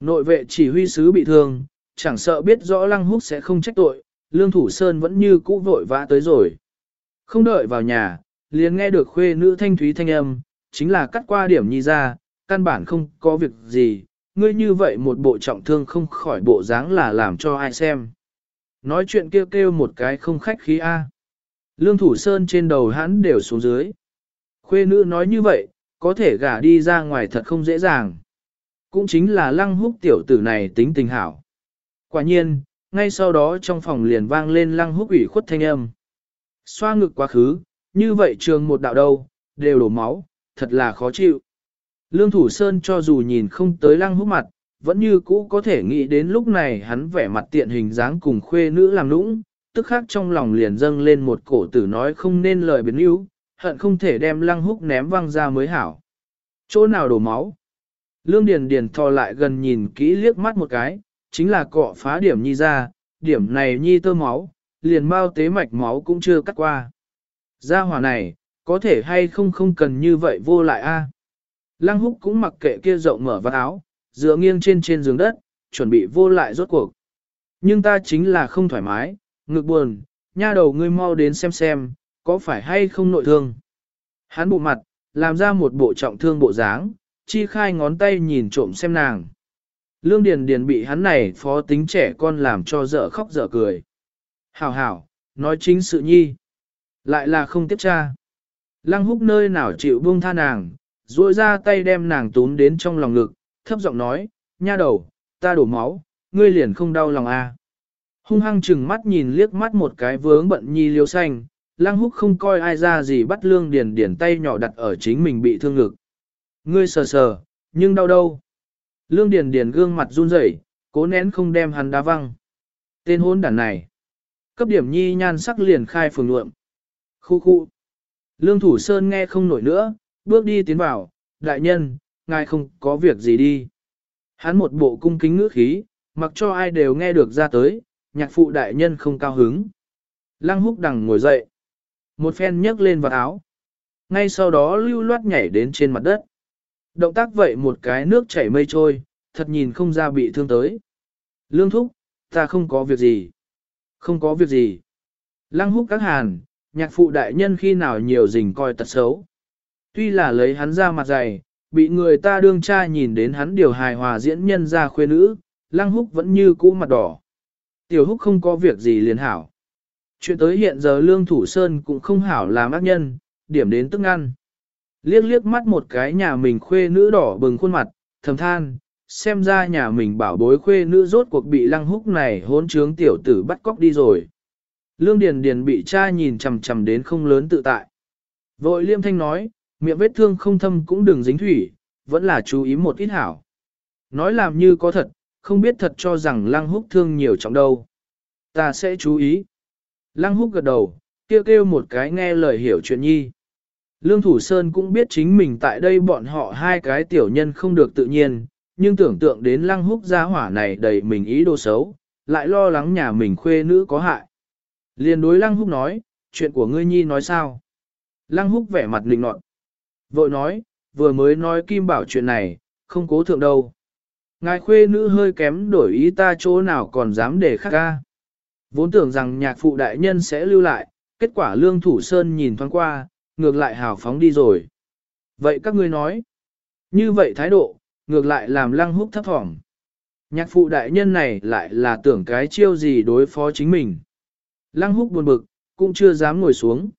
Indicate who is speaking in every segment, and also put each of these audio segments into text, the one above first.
Speaker 1: Nội vệ chỉ huy sứ bị thương, chẳng sợ biết rõ lăng húc sẽ không trách tội, lương thủ sơn vẫn như cũ vội vã tới rồi. Không đợi vào nhà, liền nghe được khuê nữ thanh thúy thanh âm, chính là cắt qua điểm nhi ra, căn bản không có việc gì, ngươi như vậy một bộ trọng thương không khỏi bộ dáng là làm cho ai xem. Nói chuyện kêu kêu một cái không khách khí A. Lương thủ sơn trên đầu hắn đều xuống dưới. Khuê nữ nói như vậy, có thể gả đi ra ngoài thật không dễ dàng. Cũng chính là lăng húc tiểu tử này tính tình hảo. Quả nhiên, ngay sau đó trong phòng liền vang lên lăng húc ủy khuất thanh âm. Xoa ngực quá khứ, như vậy trường một đạo đâu, đều đổ máu, thật là khó chịu. Lương Thủ Sơn cho dù nhìn không tới lăng húc mặt, vẫn như cũ có thể nghĩ đến lúc này hắn vẻ mặt tiện hình dáng cùng khuê nữ làm nũng, tức khác trong lòng liền dâng lên một cổ tử nói không nên lời biến yếu, hận không thể đem lăng húc ném văng ra mới hảo. Chỗ nào đổ máu? Lương Điền Điền thò lại gần nhìn kỹ liếc mắt một cái, chính là cọ phá điểm nhi ra, điểm này nhi tơ máu, liền bao tế mạch máu cũng chưa cắt qua. Gia hỏa này, có thể hay không không cần như vậy vô lại a. Lăng húc cũng mặc kệ kia rộng mở vạt áo, dựa nghiêng trên trên giường đất, chuẩn bị vô lại rốt cuộc. Nhưng ta chính là không thoải mái, ngực buồn, nha đầu ngươi mau đến xem xem, có phải hay không nội thương. Hắn bụ mặt, làm ra một bộ trọng thương bộ dáng, chi khai ngón tay nhìn trộm xem nàng. Lương Điền Điền bị hắn này phó tính trẻ con làm cho dở khóc dở cười. Hảo hảo, nói chính sự nhi. Lại là không tiếp tra. Lăng húc nơi nào chịu buông tha nàng, duỗi ra tay đem nàng tún đến trong lòng ngực, thấp giọng nói, nha đầu, ta đổ máu, ngươi liền không đau lòng à. Hung hăng chừng mắt nhìn liếc mắt một cái vướng bận nhi liêu xanh, lăng húc không coi ai ra gì bắt lương điền điền tay nhỏ đặt ở chính mình bị thương ngực. Ngươi sờ sờ, nhưng đau đâu. Lương điền điền gương mặt run rẩy, cố nén không đem hắn đá văng. Tên hôn đàn này. Cấp điểm nhi nhan sắc liền khai phường luộm. Khu khu. Lương thủ sơn nghe không nổi nữa, bước đi tiến vào, đại nhân, ngài không có việc gì đi. Hắn một bộ cung kính ngữ khí, mặc cho ai đều nghe được ra tới, nhạc phụ đại nhân không cao hứng. Lăng húc đằng ngồi dậy. Một phen nhấc lên vào áo. Ngay sau đó lưu loát nhảy đến trên mặt đất. Động tác vậy một cái nước chảy mây trôi, thật nhìn không ra bị thương tới. Lương thúc, ta không có việc gì. Không có việc gì. Lăng húc các hàn, nhạc phụ đại nhân khi nào nhiều rình coi tật xấu. Tuy là lấy hắn ra mặt dày, bị người ta đương cha nhìn đến hắn điều hài hòa diễn nhân ra khuê nữ, lăng húc vẫn như cũ mặt đỏ. Tiểu húc không có việc gì liền hảo. Chuyện tới hiện giờ lương thủ sơn cũng không hảo làm ác nhân, điểm đến tức ăn. Liếc liếc mắt một cái nhà mình khuê nữ đỏ bừng khuôn mặt, thầm than, xem ra nhà mình bảo bối khuê nữ rốt cuộc bị lăng húc này hỗn trướng tiểu tử bắt cóc đi rồi. Lương Điền Điền bị cha nhìn chằm chằm đến không lớn tự tại. Vội liêm thanh nói, miệng vết thương không thâm cũng đừng dính thủy, vẫn là chú ý một ít hảo. Nói làm như có thật, không biết thật cho rằng lăng húc thương nhiều trọng đâu. Ta sẽ chú ý. Lăng húc gật đầu, kêu kêu một cái nghe lời hiểu chuyện nhi. Lương Thủ Sơn cũng biết chính mình tại đây bọn họ hai cái tiểu nhân không được tự nhiên, nhưng tưởng tượng đến lăng húc gia hỏa này đầy mình ý đồ xấu, lại lo lắng nhà mình khuê nữ có hại. Liên đối lăng húc nói, chuyện của ngươi nhi nói sao? Lăng húc vẻ mặt lình nọt. Vội nói, vừa mới nói kim bảo chuyện này, không cố thượng đâu. Ngài khuê nữ hơi kém đổi ý ta chỗ nào còn dám để khắc ca. Vốn tưởng rằng nhạc phụ đại nhân sẽ lưu lại, kết quả lương thủ sơn nhìn thoáng qua, ngược lại hào phóng đi rồi. Vậy các ngươi nói, như vậy thái độ, ngược lại làm lăng húc thấp thỏm. Nhạc phụ đại nhân này lại là tưởng cái chiêu gì đối phó chính mình. Lăng húc buồn bực, cũng chưa dám ngồi xuống.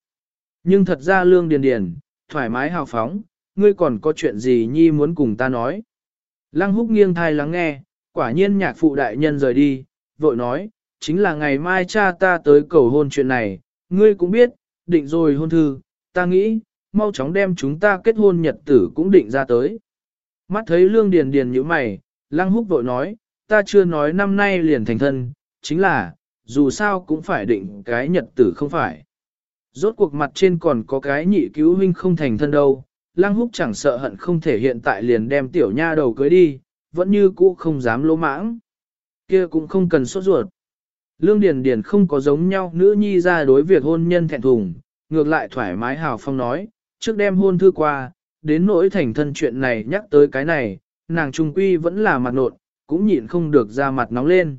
Speaker 1: Nhưng thật ra lương điền điền, thoải mái hào phóng, ngươi còn có chuyện gì nhi muốn cùng ta nói. Lăng húc nghiêng thai lắng nghe, quả nhiên nhạc phụ đại nhân rời đi, vội nói, chính là ngày mai cha ta tới cầu hôn chuyện này, ngươi cũng biết, định rồi hôn thư, ta nghĩ, mau chóng đem chúng ta kết hôn nhật tử cũng định ra tới. Mắt thấy lương điền điền như mày, lăng húc vội nói, ta chưa nói năm nay liền thành thân, chính là, dù sao cũng phải định cái nhật tử không phải. Rốt cuộc mặt trên còn có cái nhị cứu huynh không thành thân đâu, lăng húc chẳng sợ hận không thể hiện tại liền đem tiểu nha đầu cưới đi, vẫn như cũ không dám lỗ mãng. kia cũng không cần sốt ruột. Lương Điền Điền không có giống nhau nữ nhi ra đối việc hôn nhân thẹn thùng, ngược lại thoải mái hào phong nói, trước đem hôn thư qua, đến nỗi thành thân chuyện này nhắc tới cái này, nàng trung quy vẫn là mặt nộn, cũng nhịn không được ra mặt nóng lên.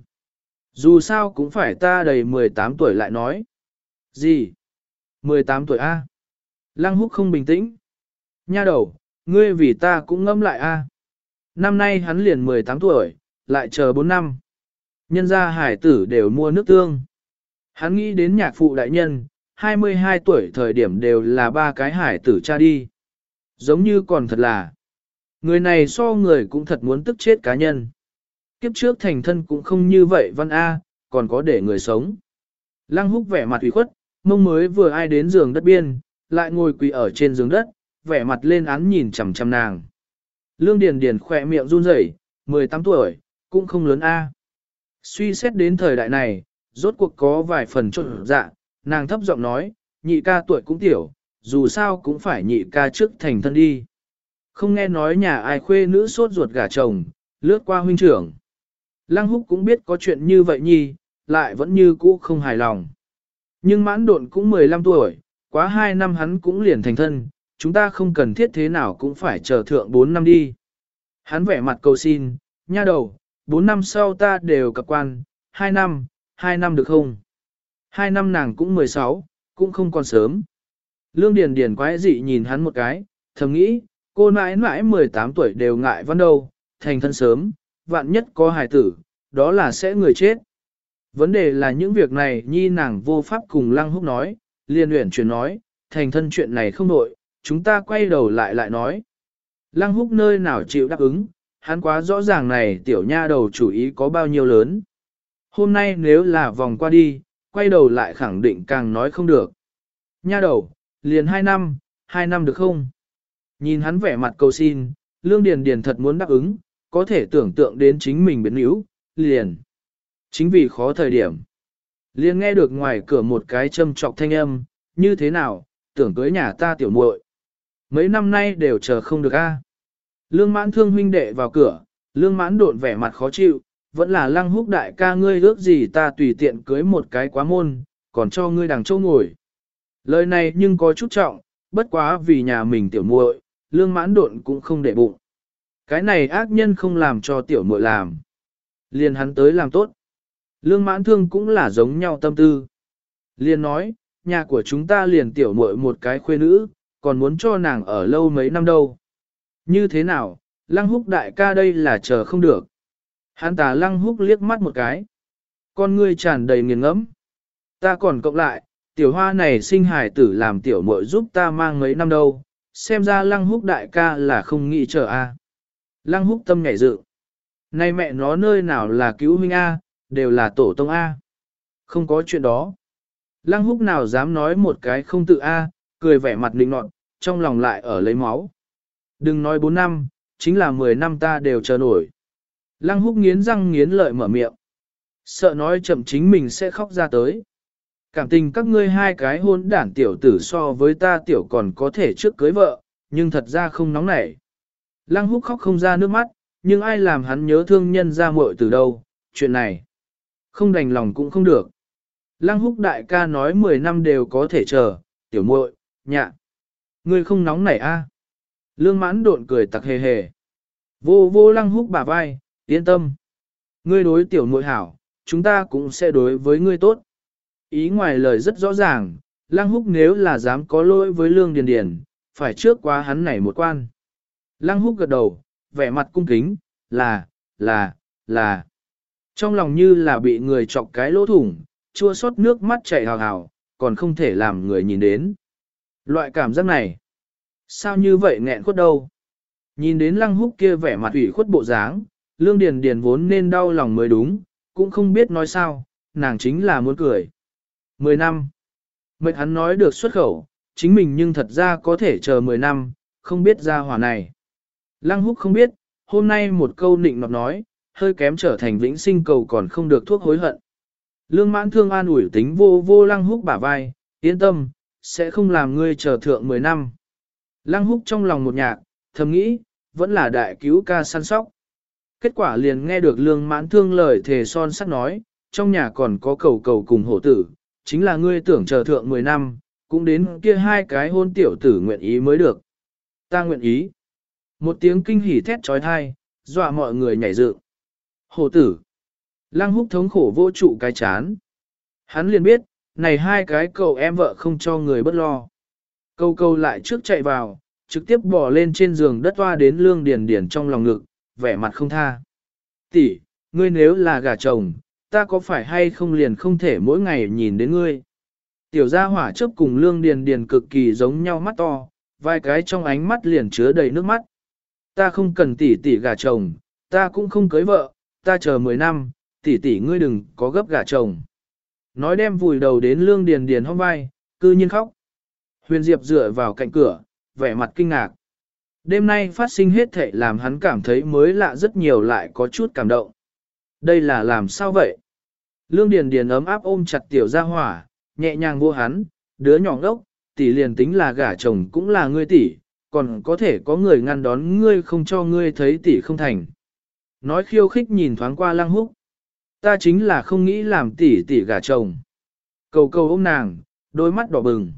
Speaker 1: Dù sao cũng phải ta đầy 18 tuổi lại nói. Gì? 18 tuổi A? Lăng húc không bình tĩnh. Nha đầu, ngươi vì ta cũng ngâm lại A. Năm nay hắn liền 18 tuổi, lại chờ 4 năm. Nhân gia hải tử đều mua nước tương. Hắn nghĩ đến nhạc phụ đại nhân, 22 tuổi thời điểm đều là ba cái hải tử cha đi. Giống như còn thật là. Người này so người cũng thật muốn tức chết cá nhân. Kiếp trước thành thân cũng không như vậy văn A, còn có để người sống. Lăng húc vẻ mặt ủy khuất, mông mới vừa ai đến giường đất biên, lại ngồi quỳ ở trên giường đất, vẻ mặt lên án nhìn chằm chằm nàng. Lương Điền Điền khỏe miệng run rẩy, 18 tuổi, cũng không lớn A. Suy xét đến thời đại này, rốt cuộc có vài phần trộn dạ, nàng thấp giọng nói, nhị ca tuổi cũng tiểu, dù sao cũng phải nhị ca trước thành thân đi. Không nghe nói nhà ai khuê nữ sốt ruột gả chồng, lướt qua huynh trưởng. Lăng húc cũng biết có chuyện như vậy nhi, lại vẫn như cũ không hài lòng. Nhưng mãn độn cũng 15 tuổi, quá 2 năm hắn cũng liền thành thân, chúng ta không cần thiết thế nào cũng phải chờ thượng 4 năm đi. Hắn vẻ mặt cầu xin, nha đầu, 4 năm sau ta đều cập quan, 2 năm, 2 năm được không? Hai năm nàng cũng 16, cũng không còn sớm. Lương Điền Điền quái dị nhìn hắn một cái, thầm nghĩ, cô nãi nãi 18 tuổi đều ngại văn đâu, thành thân sớm, vạn nhất có hài tử, đó là sẽ người chết. Vấn đề là những việc này nhi nàng vô pháp cùng lăng húc nói, liên luyện chuyển nói, thành thân chuyện này không nội, chúng ta quay đầu lại lại nói. Lăng húc nơi nào chịu đáp ứng, hắn quá rõ ràng này tiểu nha đầu chủ ý có bao nhiêu lớn. Hôm nay nếu là vòng qua đi, quay đầu lại khẳng định càng nói không được. Nha đầu, liền hai năm, hai năm được không? Nhìn hắn vẻ mặt cầu xin, Lương Điền Điền thật muốn đáp ứng, có thể tưởng tượng đến chính mình biến yếu, liền. Chính vì khó thời điểm. Liền nghe được ngoài cửa một cái châm trọc thanh âm, như thế nào, tưởng cưới nhà ta tiểu muội. Mấy năm nay đều chờ không được a. Lương mãn thương huynh đệ vào cửa, lương mãn độn vẻ mặt khó chịu, vẫn là lăng húc đại ca ngươi ước gì ta tùy tiện cưới một cái quá môn, còn cho ngươi đằng châu ngồi. Lời này nhưng có chút trọng, bất quá vì nhà mình tiểu muội, lương mãn độn cũng không để bụng. Cái này ác nhân không làm cho tiểu muội làm. Liền hắn tới làm tốt. Lương mãn thương cũng là giống nhau tâm tư. Liền nói, nhà của chúng ta liền tiểu muội một cái khuê nữ, còn muốn cho nàng ở lâu mấy năm đâu. Như thế nào, lăng húc đại ca đây là chờ không được. Hắn tà lăng húc liếc mắt một cái. Con ngươi tràn đầy nghiền ngẫm. Ta còn cộng lại, tiểu hoa này sinh hải tử làm tiểu muội giúp ta mang mấy năm đâu, xem ra lăng húc đại ca là không nghĩ chờ a. Lăng húc tâm nhảy dự. Nay mẹ nó nơi nào là cứu huynh A, đều là tổ tông A. Không có chuyện đó. Lăng húc nào dám nói một cái không tự A, cười vẻ mặt định nọt, trong lòng lại ở lấy máu. Đừng nói 4 năm, chính là 10 năm ta đều chờ nổi. Lăng húc nghiến răng nghiến lợi mở miệng. Sợ nói chậm chính mình sẽ khóc ra tới. Cảm tình các ngươi hai cái hôn đản tiểu tử so với ta tiểu còn có thể trước cưới vợ, nhưng thật ra không nóng nảy. Lăng húc khóc không ra nước mắt, nhưng ai làm hắn nhớ thương nhân ra muội từ đâu, chuyện này. Không đành lòng cũng không được. Lăng húc đại ca nói 10 năm đều có thể chờ, tiểu muội, nhạ. Ngươi không nóng nảy a? Lương mãn độn cười tặc hề hề. Vô vô lăng húc bả vai, yên tâm. Ngươi đối tiểu muội hảo, chúng ta cũng sẽ đối với ngươi tốt. Ý ngoài lời rất rõ ràng, lăng húc nếu là dám có lỗi với lương điền điền, phải trước qua hắn này một quan. Lăng húc gật đầu, vẻ mặt cung kính, là, là, là. Trong lòng như là bị người chọc cái lỗ thủng, chua xót nước mắt chảy hào hào, còn không thể làm người nhìn đến. Loại cảm giác này, sao như vậy nghẹn khuất đâu? Nhìn đến lăng húc kia vẻ mặt ủy khuất bộ dáng, lương điền điền vốn nên đau lòng mới đúng, cũng không biết nói sao, nàng chính là muốn cười. Mười năm. Mệnh hắn nói được xuất khẩu, chính mình nhưng thật ra có thể chờ mười năm, không biết ra hỏa này. Lăng húc không biết, hôm nay một câu nịnh nọt nói, hơi kém trở thành vĩnh sinh cầu còn không được thuốc hối hận. Lương mãn thương an ủi tính vô vô lăng húc bả vai, yên tâm, sẽ không làm ngươi chờ thượng 10 năm. Lăng húc trong lòng một nhạc, thầm nghĩ, vẫn là đại cứu ca săn sóc. Kết quả liền nghe được lương mãn thương lời thề son sắc nói, trong nhà còn có cầu cầu cùng hổ tử, chính là ngươi tưởng chờ thượng 10 năm, cũng đến kia hai cái hôn tiểu tử nguyện ý mới được. Ta nguyện ý. Một tiếng kinh hỉ thét trói thai, dọa mọi người nhảy dựng. Hồ tử. Lăng húc thống khổ vô trụ cái chán. Hắn liền biết, này hai cái cậu em vợ không cho người bất lo. Câu câu lại trước chạy vào, trực tiếp bỏ lên trên giường đất toa đến lương điền điền trong lòng ngực, vẻ mặt không tha. Tỷ, ngươi nếu là gà chồng, ta có phải hay không liền không thể mỗi ngày nhìn đến ngươi. Tiểu gia hỏa chớp cùng lương điền điền cực kỳ giống nhau mắt to, vài cái trong ánh mắt liền chứa đầy nước mắt. Ta không cần tỷ tỷ gà chồng, ta cũng không cưới vợ, ta chờ 10 năm, tỷ tỷ ngươi đừng có gấp gà chồng. Nói đem vùi đầu đến lương điền điền hôm vai, cư nhiên khóc. Huyền Diệp dựa vào cạnh cửa, vẻ mặt kinh ngạc. Đêm nay phát sinh hết thảy làm hắn cảm thấy mới lạ rất nhiều lại có chút cảm động. Đây là làm sao vậy? Lương Điền Điền ấm áp ôm chặt tiểu gia hỏa, nhẹ nhàng vô hắn, đứa nhỏ ngốc, tỷ liền tính là gả chồng cũng là ngươi tỷ, còn có thể có người ngăn đón ngươi không cho ngươi thấy tỷ không thành. Nói khiêu khích nhìn thoáng qua lăng húc. Ta chính là không nghĩ làm tỷ tỷ gả chồng. Cầu cầu ôm nàng, đôi mắt đỏ bừng.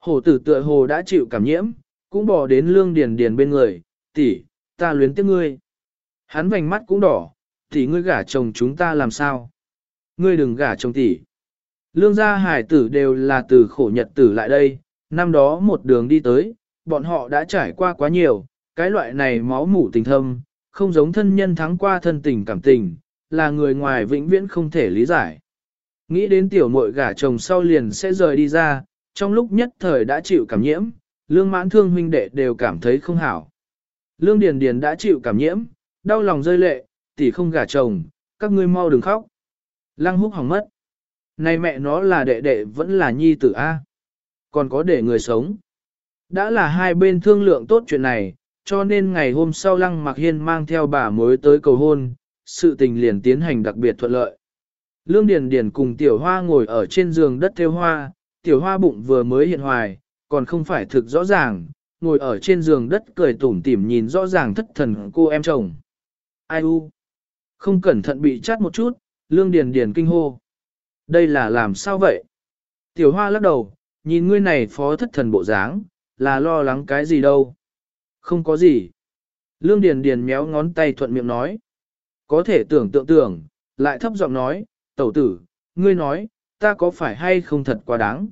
Speaker 1: Hổ tử tựa hồ đã chịu cảm nhiễm, cũng bỏ đến lương điền điền bên người, tỷ, ta luyến tiếc ngươi. Hắn vành mắt cũng đỏ, tỷ ngươi gả chồng chúng ta làm sao? Ngươi đừng gả chồng tỷ. Lương gia hải tử đều là từ khổ nhật tử lại đây, năm đó một đường đi tới, bọn họ đã trải qua quá nhiều, cái loại này máu mủ tình thâm, không giống thân nhân thắng qua thân tình cảm tình, là người ngoài vĩnh viễn không thể lý giải. Nghĩ đến tiểu muội gả chồng sau liền sẽ rời đi ra, trong lúc nhất thời đã chịu cảm nhiễm, lương mãn thương huynh đệ đều cảm thấy không hảo. Lương Điền Điền đã chịu cảm nhiễm, đau lòng rơi lệ, tỷ không gả chồng, các ngươi mau đừng khóc. Lăng húc hỏng mất. Này mẹ nó là đệ đệ vẫn là nhi tử A. Còn có để người sống. Đã là hai bên thương lượng tốt chuyện này, cho nên ngày hôm sau Lăng Mạc Hiên mang theo bà mới tới cầu hôn, sự tình liền tiến hành đặc biệt thuận lợi. Lương Điền Điền cùng Tiểu Hoa ngồi ở trên giường đất theo hoa, Tiểu Hoa bụng vừa mới hiện hoài, còn không phải thực rõ ràng, ngồi ở trên giường đất cười tủm tỉm nhìn rõ ràng thất thần cô em chồng. Ai u? Không cẩn thận bị chát một chút, Lương Điền Điền kinh hô. Đây là làm sao vậy? Tiểu Hoa lắc đầu, nhìn ngươi này phó thất thần bộ dáng, là lo lắng cái gì đâu? Không có gì. Lương Điền Điền méo ngón tay thuận miệng nói. Có thể tưởng tượng tưởng, lại thấp giọng nói, tẩu tử, ngươi nói, ta có phải hay không thật quá đáng.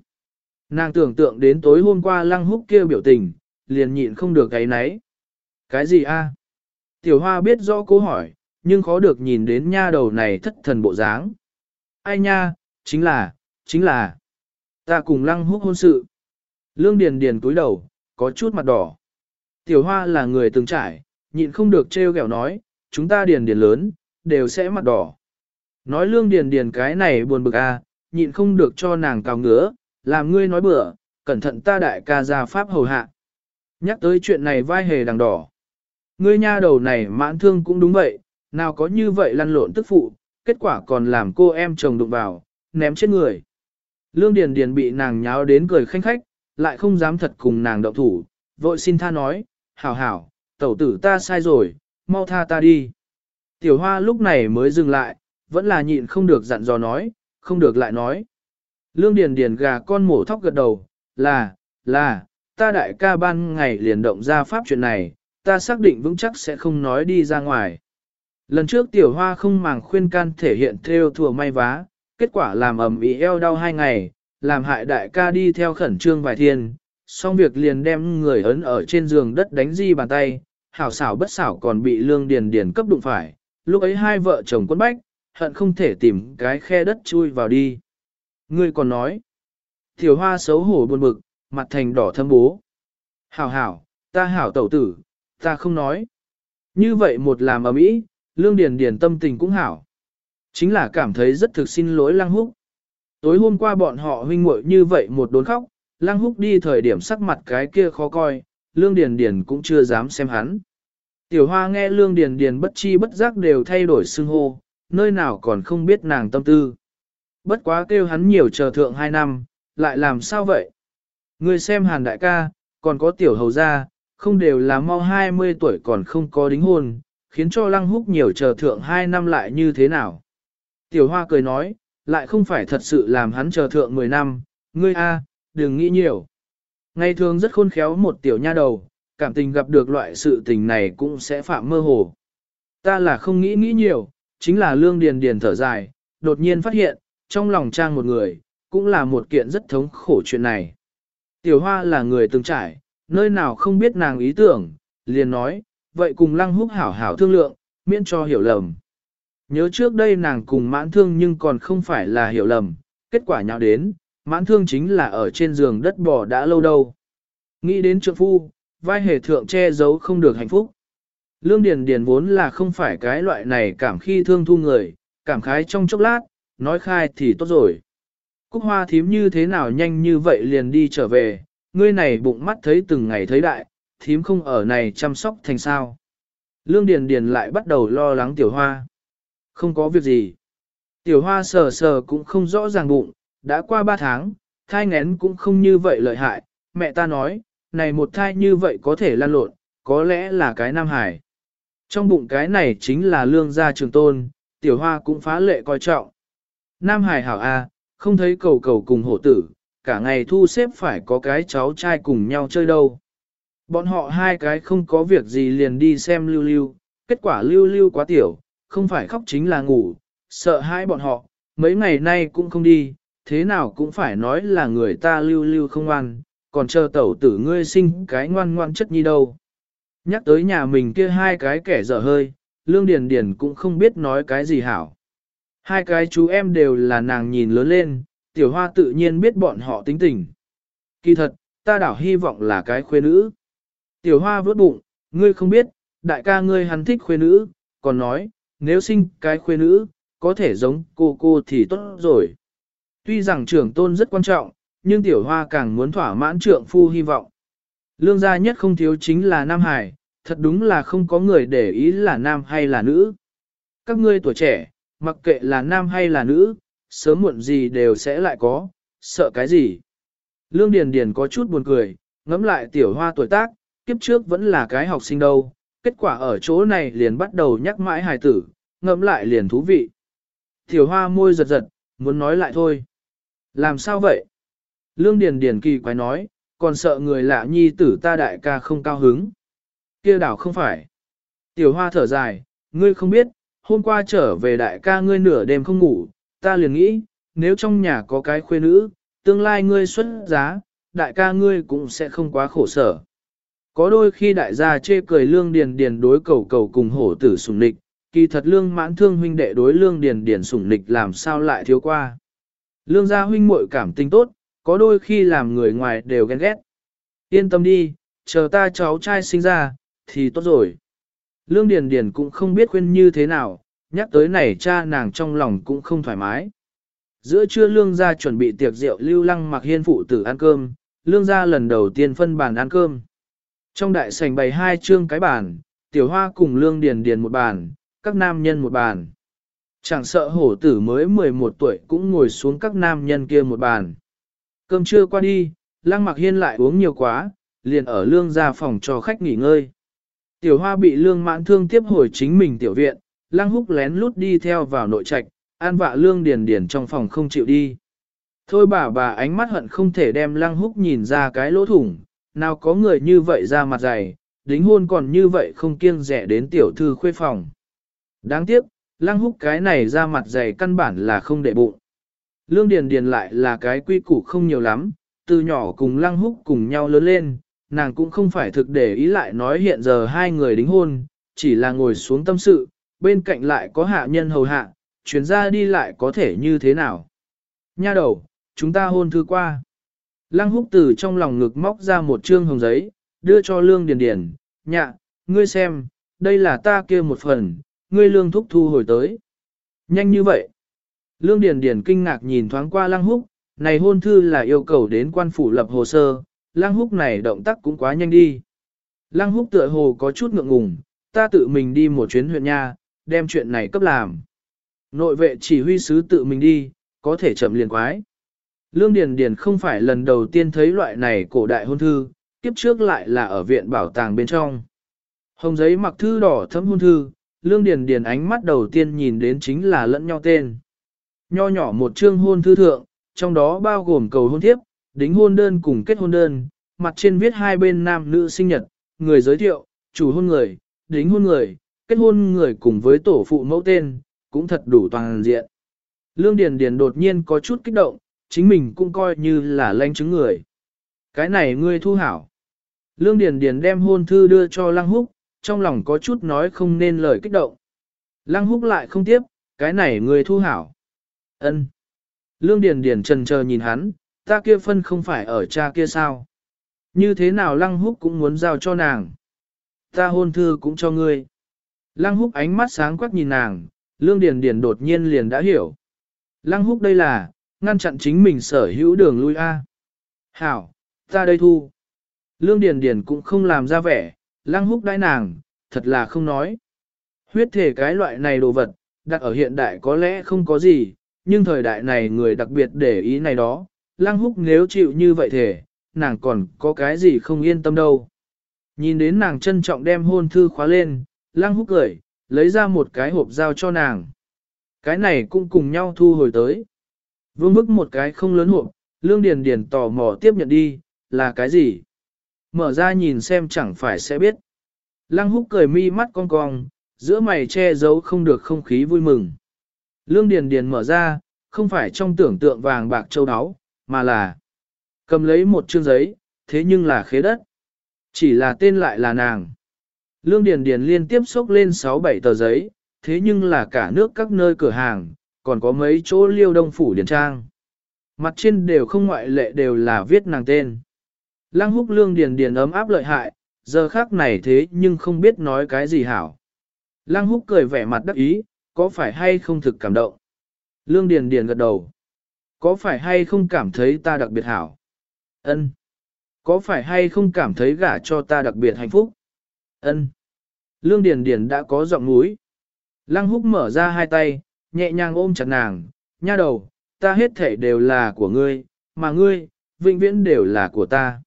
Speaker 1: Nàng tưởng tượng đến tối hôm qua lăng húc kia biểu tình, liền nhịn không được cái nấy. Cái gì a? Tiểu hoa biết rõ câu hỏi, nhưng khó được nhìn đến nha đầu này thất thần bộ dáng. Ai nha, chính là, chính là, ta cùng lăng húc hôn sự. Lương Điền Điền cúi đầu, có chút mặt đỏ. Tiểu hoa là người từng trải, nhịn không được trêu ghẹo nói, chúng ta điền điền lớn, đều sẽ mặt đỏ. Nói lương điền điền cái này buồn bực à, nhịn không được cho nàng cào ngứa, làm ngươi nói bừa, cẩn thận ta đại ca ra pháp hầu hạ. Nhắc tới chuyện này vai hề đằng đỏ. Ngươi nha đầu này mãn thương cũng đúng vậy, nào có như vậy lăn lộn tức phụ, kết quả còn làm cô em chồng đụng vào, ném chết người. Lương Điền Điền bị nàng nháo đến cười khanh khách, lại không dám thật cùng nàng động thủ, vội xin tha nói, hảo hảo, tẩu tử ta sai rồi, mau tha ta đi. Tiểu hoa lúc này mới dừng lại, vẫn là nhịn không được dặn dò nói, không được lại nói. Lương Điền Điền gà con mổ thóc gật đầu, là, là, ta đại ca ban ngày liền động ra pháp chuyện này, ta xác định vững chắc sẽ không nói đi ra ngoài. Lần trước tiểu hoa không màng khuyên can thể hiện theo thừa may vá, kết quả làm ầm ý eo đau hai ngày, làm hại đại ca đi theo khẩn trương vài thiên, xong việc liền đem người ấn ở trên giường đất đánh di bàn tay, hảo xảo bất xảo còn bị lương điền điền cấp đụng phải, lúc ấy hai vợ chồng quân bách, hận không thể tìm cái khe đất chui vào đi. Ngươi còn nói, tiểu hoa xấu hổ buồn bực, mặt thành đỏ thâm bố. Hảo hảo, ta hảo tẩu tử, ta không nói. Như vậy một làm ở mỹ, lương điền điền tâm tình cũng hảo. Chính là cảm thấy rất thực xin lỗi lăng húc. Tối hôm qua bọn họ huynh muội như vậy một đốn khóc, lăng húc đi thời điểm sắc mặt cái kia khó coi, lương điền điền cũng chưa dám xem hắn. Tiểu hoa nghe lương điền điền bất chi bất giác đều thay đổi xưng hô, nơi nào còn không biết nàng tâm tư. Bất quá kêu hắn nhiều chờ thượng hai năm, lại làm sao vậy? Người xem hàn đại ca, còn có tiểu hầu gia, không đều là mau 20 tuổi còn không có đính hôn, khiến cho lăng húc nhiều chờ thượng hai năm lại như thế nào? Tiểu hoa cười nói, lại không phải thật sự làm hắn chờ thượng 10 năm, ngươi a, đừng nghĩ nhiều. Ngày thường rất khôn khéo một tiểu nha đầu, cảm tình gặp được loại sự tình này cũng sẽ phạm mơ hồ. Ta là không nghĩ nghĩ nhiều, chính là lương điền điền thở dài, đột nhiên phát hiện, trong lòng trang một người, cũng là một kiện rất thống khổ chuyện này. Tiểu hoa là người từng trải, nơi nào không biết nàng ý tưởng, liền nói, vậy cùng lăng húc hảo hảo thương lượng, miễn cho hiểu lầm. Nhớ trước đây nàng cùng mãn thương nhưng còn không phải là hiểu lầm, kết quả nhạo đến, mãn thương chính là ở trên giường đất bò đã lâu đâu. Nghĩ đến trượng phu, vai hề thượng che giấu không được hạnh phúc. Lương Điền Điền vốn là không phải cái loại này cảm khi thương thu người, cảm khái trong chốc lát, nói khai thì tốt rồi. Cúc hoa thím như thế nào nhanh như vậy liền đi trở về, ngươi này bụng mắt thấy từng ngày thấy đại, thím không ở này chăm sóc thành sao. Lương Điền Điền lại bắt đầu lo lắng tiểu hoa. Không có việc gì. Tiểu hoa sờ sờ cũng không rõ ràng bụng, đã qua ba tháng, thai ngén cũng không như vậy lợi hại. Mẹ ta nói, này một thai như vậy có thể lan lộn, có lẽ là cái nam hải. Trong bụng cái này chính là lương gia trường tôn, tiểu hoa cũng phá lệ coi trọng. Nam hải hảo A, không thấy cầu cầu cùng hổ tử, cả ngày thu xếp phải có cái cháu trai cùng nhau chơi đâu. Bọn họ hai cái không có việc gì liền đi xem lưu lưu, kết quả lưu lưu quá tiểu, không phải khóc chính là ngủ, sợ hai bọn họ, mấy ngày nay cũng không đi, thế nào cũng phải nói là người ta lưu lưu không ngoan, còn chờ tẩu tử ngươi sinh cái ngoan ngoan chất nhi đâu. Nhắc tới nhà mình kia hai cái kẻ dở hơi, lương điền điền cũng không biết nói cái gì hảo. Hai cái chú em đều là nàng nhìn lớn lên, tiểu hoa tự nhiên biết bọn họ tính tình. Kỳ thật, ta đảo hy vọng là cái khuê nữ. Tiểu hoa vớt bụng, ngươi không biết, đại ca ngươi hắn thích khuê nữ, còn nói, nếu sinh cái khuê nữ, có thể giống cô cô thì tốt rồi. Tuy rằng trưởng tôn rất quan trọng, nhưng tiểu hoa càng muốn thỏa mãn trượng phu hy vọng. Lương gia nhất không thiếu chính là Nam Hải, thật đúng là không có người để ý là nam hay là nữ. Các ngươi tuổi trẻ, mặc kệ là nam hay là nữ, sớm muộn gì đều sẽ lại có, sợ cái gì. Lương Điền Điền có chút buồn cười, ngẫm lại tiểu hoa tuổi tác, kiếp trước vẫn là cái học sinh đâu, kết quả ở chỗ này liền bắt đầu nhắc mãi hài tử, ngẫm lại liền thú vị. Tiểu hoa môi giật giật, muốn nói lại thôi. Làm sao vậy? Lương Điền Điền kỳ quái nói, còn sợ người lạ nhi tử ta đại ca không cao hứng. kia đảo không phải. Tiểu hoa thở dài, ngươi không biết, hôm qua trở về đại ca ngươi nửa đêm không ngủ, ta liền nghĩ, nếu trong nhà có cái khuê nữ, tương lai ngươi xuất giá, đại ca ngươi cũng sẽ không quá khổ sở. Có đôi khi đại gia chê cười lương điền điền đối cầu cầu cùng hổ tử sủng nịch, kỳ thật lương mãn thương huynh đệ đối lương điền điền sủng nịch làm sao lại thiếu qua. Lương gia huynh muội cảm tình tốt, có đôi khi làm người ngoài đều ghen ghét. Yên tâm đi, chờ ta cháu trai sinh ra, thì tốt rồi. Lương Điền Điền cũng không biết khuyên như thế nào, nhắc tới này cha nàng trong lòng cũng không thoải mái. Giữa trưa lương gia chuẩn bị tiệc rượu lưu lăng mặc hiên phụ tử ăn cơm, lương gia lần đầu tiên phân bàn ăn cơm. Trong đại sảnh bày hai trương cái bàn, tiểu hoa cùng lương điền điền một bàn, các nam nhân một bàn. Chẳng sợ hổ tử mới 11 tuổi cũng ngồi xuống các nam nhân kia một bàn. Cơm trưa qua đi, lăng mặc hiên lại uống nhiều quá, liền ở lương gia phòng cho khách nghỉ ngơi. Tiểu hoa bị lương mãn thương tiếp hồi chính mình tiểu viện, lăng húc lén lút đi theo vào nội trạch, an vạ lương điền điền trong phòng không chịu đi. Thôi bà bà ánh mắt hận không thể đem lăng húc nhìn ra cái lỗ thủng, nào có người như vậy ra mặt dày, đính hôn còn như vậy không kiêng rẻ đến tiểu thư khuê phòng. Đáng tiếc, lăng húc cái này ra mặt dày căn bản là không để bụng. Lương Điền Điền lại là cái quy củ không nhiều lắm, từ nhỏ cùng lăng húc cùng nhau lớn lên, nàng cũng không phải thực để ý lại nói hiện giờ hai người đính hôn, chỉ là ngồi xuống tâm sự, bên cạnh lại có hạ nhân hầu hạ, chuyến ra đi lại có thể như thế nào. Nha đầu, chúng ta hôn thư qua. Lăng húc từ trong lòng ngực móc ra một trương hồng giấy, đưa cho lương điền điền, nhạ, ngươi xem, đây là ta kia một phần, ngươi lương thúc thu hồi tới. Nhanh như vậy. Lương điền điền kinh ngạc nhìn thoáng qua lăng húc, này hôn thư là yêu cầu đến quan phủ lập hồ sơ, lăng húc này động tác cũng quá nhanh đi. Lăng húc tựa hồ có chút ngượng ngùng, ta tự mình đi một chuyến huyện nha, đem chuyện này cấp làm. Nội vệ chỉ huy sứ tự mình đi, có thể chậm liền quái. Lương Điền Điền không phải lần đầu tiên thấy loại này cổ đại hôn thư, kiếp trước lại là ở viện bảo tàng bên trong. Hồng giấy mặc thư đỏ thấm hôn thư, Lương Điền Điền ánh mắt đầu tiên nhìn đến chính là lẫn nhau tên. Nho nhỏ một chương hôn thư thượng, trong đó bao gồm cầu hôn thiếp, đính hôn đơn cùng kết hôn đơn, mặt trên viết hai bên nam nữ sinh nhật, người giới thiệu, chủ hôn người, đính hôn người, kết hôn người cùng với tổ phụ mẫu tên, cũng thật đủ toàn diện. Lương Điền Điền đột nhiên có chút kích động, chính mình cũng coi như là lanh chứng người. Cái này ngươi thu hảo. Lương Điền Điền đem hôn thư đưa cho Lăng Húc, trong lòng có chút nói không nên lời kích động. Lăng Húc lại không tiếp, cái này ngươi thu hảo. Ân. Lương Điền Điền trần chờ nhìn hắn, ta kia phân không phải ở cha kia sao? Như thế nào Lăng Húc cũng muốn giao cho nàng. Ta hôn thư cũng cho ngươi. Lăng Húc ánh mắt sáng quắc nhìn nàng, Lương Điền Điền đột nhiên liền đã hiểu. Lăng Húc đây là, ngăn chặn chính mình sở hữu đường lui A. Hảo, ta đây thu. Lương Điền Điền cũng không làm ra vẻ, Lăng Húc đãi nàng, thật là không nói. Huyết thể cái loại này đồ vật, đặt ở hiện đại có lẽ không có gì, nhưng thời đại này người đặc biệt để ý này đó, Lăng Húc nếu chịu như vậy thể, nàng còn có cái gì không yên tâm đâu. Nhìn đến nàng trân trọng đem hôn thư khóa lên, Lăng Húc cười, lấy ra một cái hộp giao cho nàng. Cái này cũng cùng nhau thu hồi tới. Vương bức một cái không lớn hộp, Lương Điền Điền tò mò tiếp nhận đi, là cái gì? Mở ra nhìn xem chẳng phải sẽ biết. Lăng húc cười mi mắt cong cong, giữa mày che giấu không được không khí vui mừng. Lương Điền Điền mở ra, không phải trong tưởng tượng vàng bạc châu áo, mà là cầm lấy một chương giấy, thế nhưng là khế đất. Chỉ là tên lại là nàng. Lương Điền Điền liên tiếp xốc lên 6-7 tờ giấy, thế nhưng là cả nước các nơi cửa hàng, còn có mấy chỗ liêu đông phủ điển trang. Mặt trên đều không ngoại lệ đều là viết nàng tên. Lăng húc lương điền điền ấm áp lợi hại, giờ khác này thế nhưng không biết nói cái gì hảo. Lăng húc cười vẻ mặt đắc ý, có phải hay không thực cảm động? Lương điền điền gật đầu. Có phải hay không cảm thấy ta đặc biệt hảo? Ân. Có phải hay không cảm thấy gả cho ta đặc biệt hạnh phúc? Ân. Lương điền điền đã có giọng mũi. Lăng húc mở ra hai tay, nhẹ nhàng ôm chặt nàng, nha đầu, ta hết thể đều là của ngươi, mà ngươi, vĩnh viễn đều là của ta.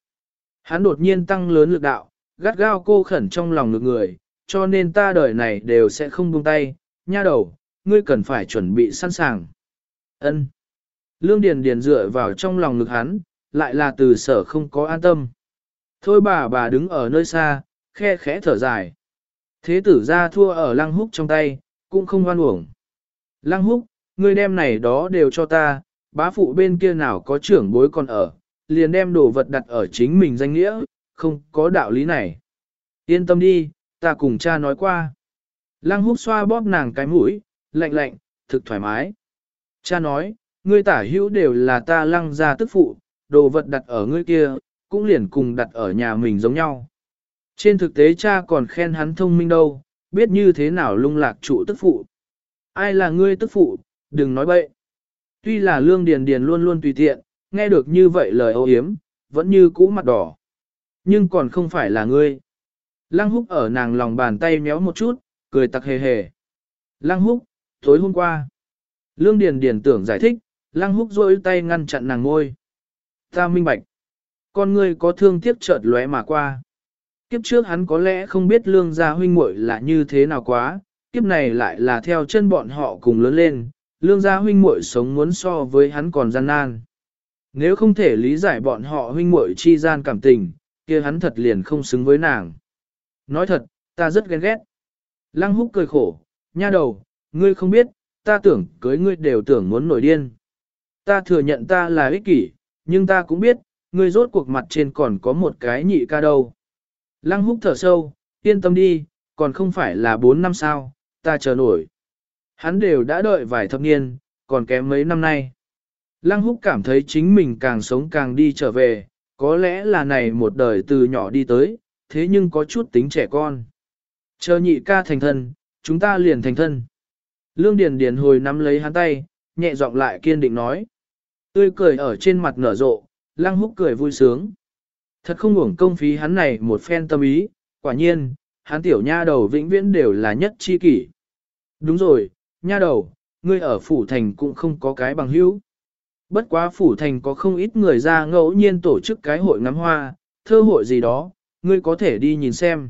Speaker 1: Hắn đột nhiên tăng lớn lực đạo, gắt gao cô khẩn trong lòng ngực người, cho nên ta đời này đều sẽ không buông tay, nha đầu, ngươi cần phải chuẩn bị sẵn sàng. Ân. Lương Điền Điền dựa vào trong lòng ngực hắn, lại là từ sở không có an tâm. Thôi bà bà đứng ở nơi xa, khe khẽ thở dài. Thế tử ra thua ở lăng húc trong tay, cũng không hoan uổng. Lăng húc, ngươi đem này đó đều cho ta, bá phụ bên kia nào có trưởng bối còn ở, liền đem đồ vật đặt ở chính mình danh nghĩa, không có đạo lý này. Yên tâm đi, ta cùng cha nói qua. Lăng húc xoa bóp nàng cái mũi, lạnh lạnh, thực thoải mái. Cha nói, ngươi tả hữu đều là ta lăng ra tức phụ, đồ vật đặt ở ngươi kia, cũng liền cùng đặt ở nhà mình giống nhau. Trên thực tế cha còn khen hắn thông minh đâu, biết như thế nào lung lạc trụ tức phụ. Ai là ngươi tức phụ, đừng nói bậy. Tuy là lương điền điền luôn luôn tùy tiện, nghe được như vậy lời ô hiếm, vẫn như cũ mặt đỏ. Nhưng còn không phải là ngươi. Lăng húc ở nàng lòng bàn tay méo một chút, cười tặc hề hề. Lăng húc, tối hôm qua. Lương Điền Điền tưởng giải thích, Lăng húc rôi tay ngăn chặn nàng ngôi. Ta minh bạch. Con ngươi có thương tiếc chợt lóe mà qua. Kiếp trước hắn có lẽ không biết lương gia huynh muội là như thế nào quá, kiếp này lại là theo chân bọn họ cùng lớn lên, lương gia huynh muội sống muốn so với hắn còn gian nan. Nếu không thể lý giải bọn họ huynh muội chi gian cảm tình, kia hắn thật liền không xứng với nàng. Nói thật, ta rất ghen ghét. Lăng húc cười khổ, nha đầu, ngươi không biết, ta tưởng cưới ngươi đều tưởng muốn nổi điên. Ta thừa nhận ta là ích kỷ, nhưng ta cũng biết, ngươi rốt cuộc mặt trên còn có một cái nhị ca đâu. Lăng húc thở sâu, yên tâm đi, còn không phải là bốn năm sao, ta chờ nổi. Hắn đều đã đợi vài thập niên, còn kém mấy năm nay. Lăng húc cảm thấy chính mình càng sống càng đi trở về, có lẽ là này một đời từ nhỏ đi tới, thế nhưng có chút tính trẻ con. Chờ nhị ca thành thân, chúng ta liền thành thân. Lương Điền Điền hồi nắm lấy hắn tay, nhẹ giọng lại kiên định nói. Tươi cười ở trên mặt nở rộ, lăng húc cười vui sướng. Thật không uổng công phí hắn này một phen tâm ý, quả nhiên, hắn tiểu nha đầu vĩnh viễn đều là nhất chi kỷ. Đúng rồi, nha đầu, ngươi ở phủ thành cũng không có cái bằng hữu. Bất quá phủ thành có không ít người ra ngẫu nhiên tổ chức cái hội ngắm hoa, thơ hội gì đó, ngươi có thể đi nhìn xem.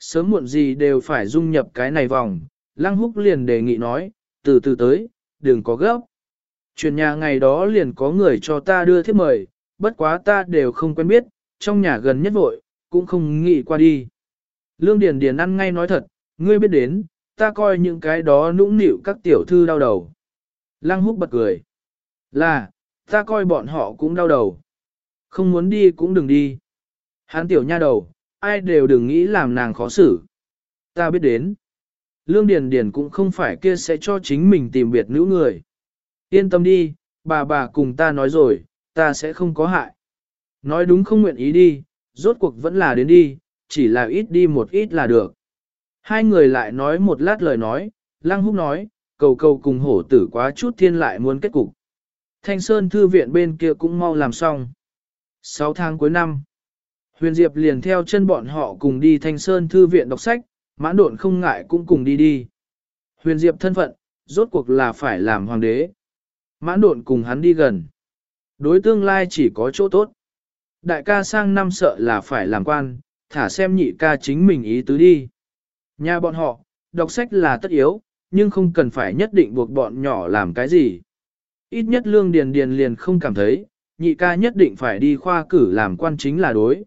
Speaker 1: Sớm muộn gì đều phải dung nhập cái này vòng, Lăng Húc liền đề nghị nói, từ từ tới, đừng có gấp. Chuyển nhà ngày đó liền có người cho ta đưa thiếp mời, bất quá ta đều không quen biết, trong nhà gần nhất vội, cũng không nghĩ qua đi. Lương Điền Điền ăn ngay nói thật, ngươi biết đến, ta coi những cái đó nũng nịu các tiểu thư đau đầu. Lăng húc bật cười. Là, ta coi bọn họ cũng đau đầu. Không muốn đi cũng đừng đi. Hán tiểu nha đầu, ai đều đừng nghĩ làm nàng khó xử. Ta biết đến. Lương Điền Điền cũng không phải kia sẽ cho chính mình tìm biệt nữ người. Yên tâm đi, bà bà cùng ta nói rồi, ta sẽ không có hại. Nói đúng không nguyện ý đi, rốt cuộc vẫn là đến đi, chỉ là ít đi một ít là được. Hai người lại nói một lát lời nói, Lăng Húc nói, cầu cầu cùng hổ tử quá chút thiên lại muốn kết cục. Thanh Sơn Thư viện bên kia cũng mau làm xong. Sáu tháng cuối năm, Huyền Diệp liền theo chân bọn họ cùng đi Thanh Sơn Thư viện đọc sách, mãn độn không ngại cũng cùng đi đi. Huyền Diệp thân phận, rốt cuộc là phải làm hoàng đế. Mãn độn cùng hắn đi gần. Đối tương lai chỉ có chỗ tốt. Đại ca sang năm sợ là phải làm quan, thả xem nhị ca chính mình ý tứ đi. Nhà bọn họ, đọc sách là tất yếu, nhưng không cần phải nhất định buộc bọn nhỏ làm cái gì. Ít nhất lương điền điền liền không cảm thấy, nhị ca nhất định phải đi khoa cử làm quan chính là đối.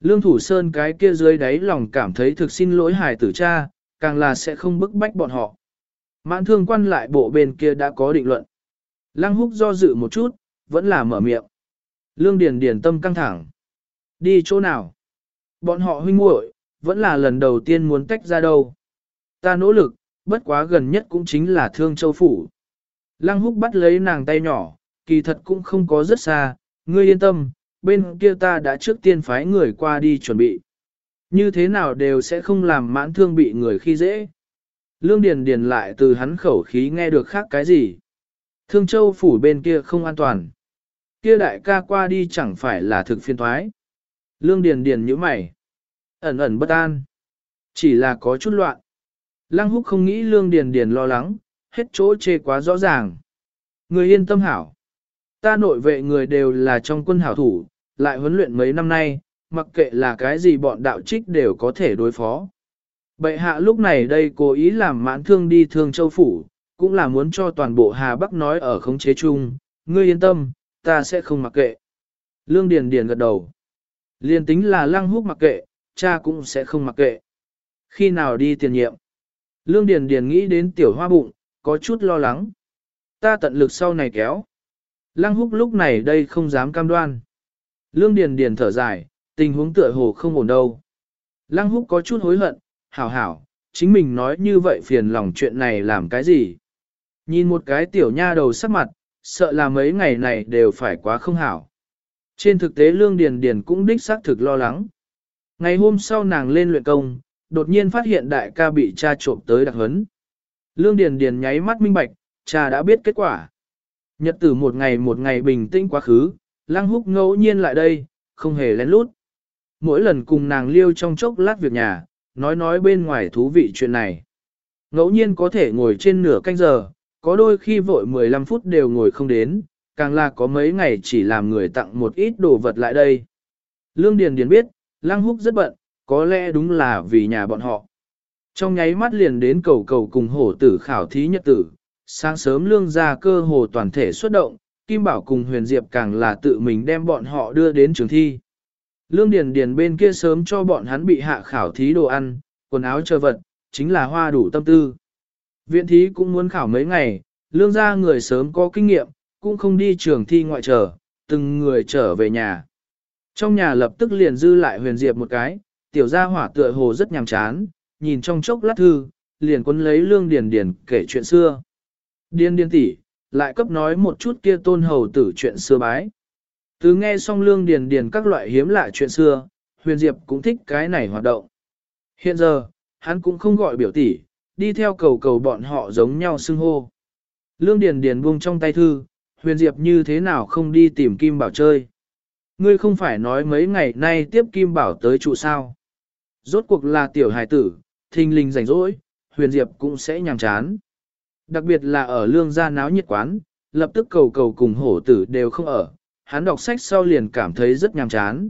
Speaker 1: Lương Thủ Sơn cái kia dưới đáy lòng cảm thấy thực xin lỗi hài tử cha, càng là sẽ không bức bách bọn họ. Mãn thương quan lại bộ bên kia đã có định luận. Lăng húc do dự một chút, vẫn là mở miệng. Lương Điền Điền tâm căng thẳng. Đi chỗ nào? Bọn họ huynh muội vẫn là lần đầu tiên muốn tách ra đâu. Ta nỗ lực, bất quá gần nhất cũng chính là Thương Châu Phủ. Lăng húc bắt lấy nàng tay nhỏ, kỳ thật cũng không có rất xa, ngươi yên tâm, bên kia ta đã trước tiên phái người qua đi chuẩn bị. Như thế nào đều sẽ không làm mãn thương bị người khi dễ. Lương Điền Điền lại từ hắn khẩu khí nghe được khác cái gì. Thương Châu phủ bên kia không an toàn. Kia đại ca qua đi chẳng phải là thực phiên thoái. Lương Điền Điền như mày. Ẩn ẩn bất an. Chỉ là có chút loạn. Lăng húc không nghĩ Lương Điền Điền lo lắng, hết chỗ chê quá rõ ràng. Người yên tâm hảo. Ta nội vệ người đều là trong quân hảo thủ, lại huấn luyện mấy năm nay, mặc kệ là cái gì bọn đạo trích đều có thể đối phó. Bệ hạ lúc này đây cố ý làm mãn thương đi thương châu phủ, cũng là muốn cho toàn bộ Hà Bắc nói ở khống chế chung, ngươi yên tâm, ta sẽ không mặc kệ. Lương Điền Điền gật đầu. Liên tính là lăng húc mặc kệ, cha cũng sẽ không mặc kệ. Khi nào đi tiền nhiệm? Lương Điền Điền nghĩ đến tiểu hoa bụng, có chút lo lắng. Ta tận lực sau này kéo. Lăng húc lúc này đây không dám cam đoan. Lương Điền Điền thở dài, tình huống tựa hồ không ổn đâu. Lăng húc có chút hối hận, hảo hảo, chính mình nói như vậy phiền lòng chuyện này làm cái gì. Nhìn một cái tiểu nha đầu sắc mặt, sợ là mấy ngày này đều phải quá không hảo. Trên thực tế Lương Điền Điền cũng đích xác thực lo lắng. Ngày hôm sau nàng lên luyện công, đột nhiên phát hiện đại ca bị cha trộm tới đặc hấn. Lương Điền Điền nháy mắt minh bạch, cha đã biết kết quả. Nhật tử một ngày một ngày bình tĩnh quá khứ, Lăng Húc ngẫu nhiên lại đây, không hề lén lút. Mỗi lần cùng nàng liêu trong chốc lát việc nhà, nói nói bên ngoài thú vị chuyện này. Ngẫu nhiên có thể ngồi trên nửa canh giờ, có đôi khi vội 15 phút đều ngồi không đến, càng là có mấy ngày chỉ làm người tặng một ít đồ vật lại đây. Lương Điền Điền biết, Lăng Húc rất bận, có lẽ đúng là vì nhà bọn họ. Trong nháy mắt liền đến cầu cầu cùng hổ tử khảo thí nhật tử, sáng sớm lương gia cơ hồ toàn thể xuất động, Kim Bảo cùng Huyền Diệp càng là tự mình đem bọn họ đưa đến trường thi. Lương Điền Điền bên kia sớm cho bọn hắn bị hạ khảo thí đồ ăn, quần áo chờ vật, chính là hoa đủ tâm tư. Viện thí cũng muốn khảo mấy ngày, lương gia người sớm có kinh nghiệm, cũng không đi trường thi ngoại trở, từng người trở về nhà. Trong nhà lập tức liền dư lại huyền diệp một cái, tiểu gia hỏa tựa hồ rất nhàm chán, nhìn trong chốc lát thư, liền quân lấy lương điền điền kể chuyện xưa. điên điên tỷ, lại cấp nói một chút kia tôn hầu tử chuyện xưa bái. Từ nghe xong lương điền điền các loại hiếm lạ chuyện xưa, huyền diệp cũng thích cái này hoạt động. Hiện giờ, hắn cũng không gọi biểu tỷ, đi theo cầu cầu bọn họ giống nhau xưng hô. Lương Điền Điền buông trong tay thư, huyền diệp như thế nào không đi tìm Kim Bảo chơi. Ngươi không phải nói mấy ngày nay tiếp Kim Bảo tới trụ sao. Rốt cuộc là tiểu hài tử, thình linh rảnh rỗi, huyền diệp cũng sẽ nhàm chán. Đặc biệt là ở lương gia náo nhiệt quán, lập tức cầu cầu cùng hổ tử đều không ở, hắn đọc sách sau liền cảm thấy rất nhàm chán.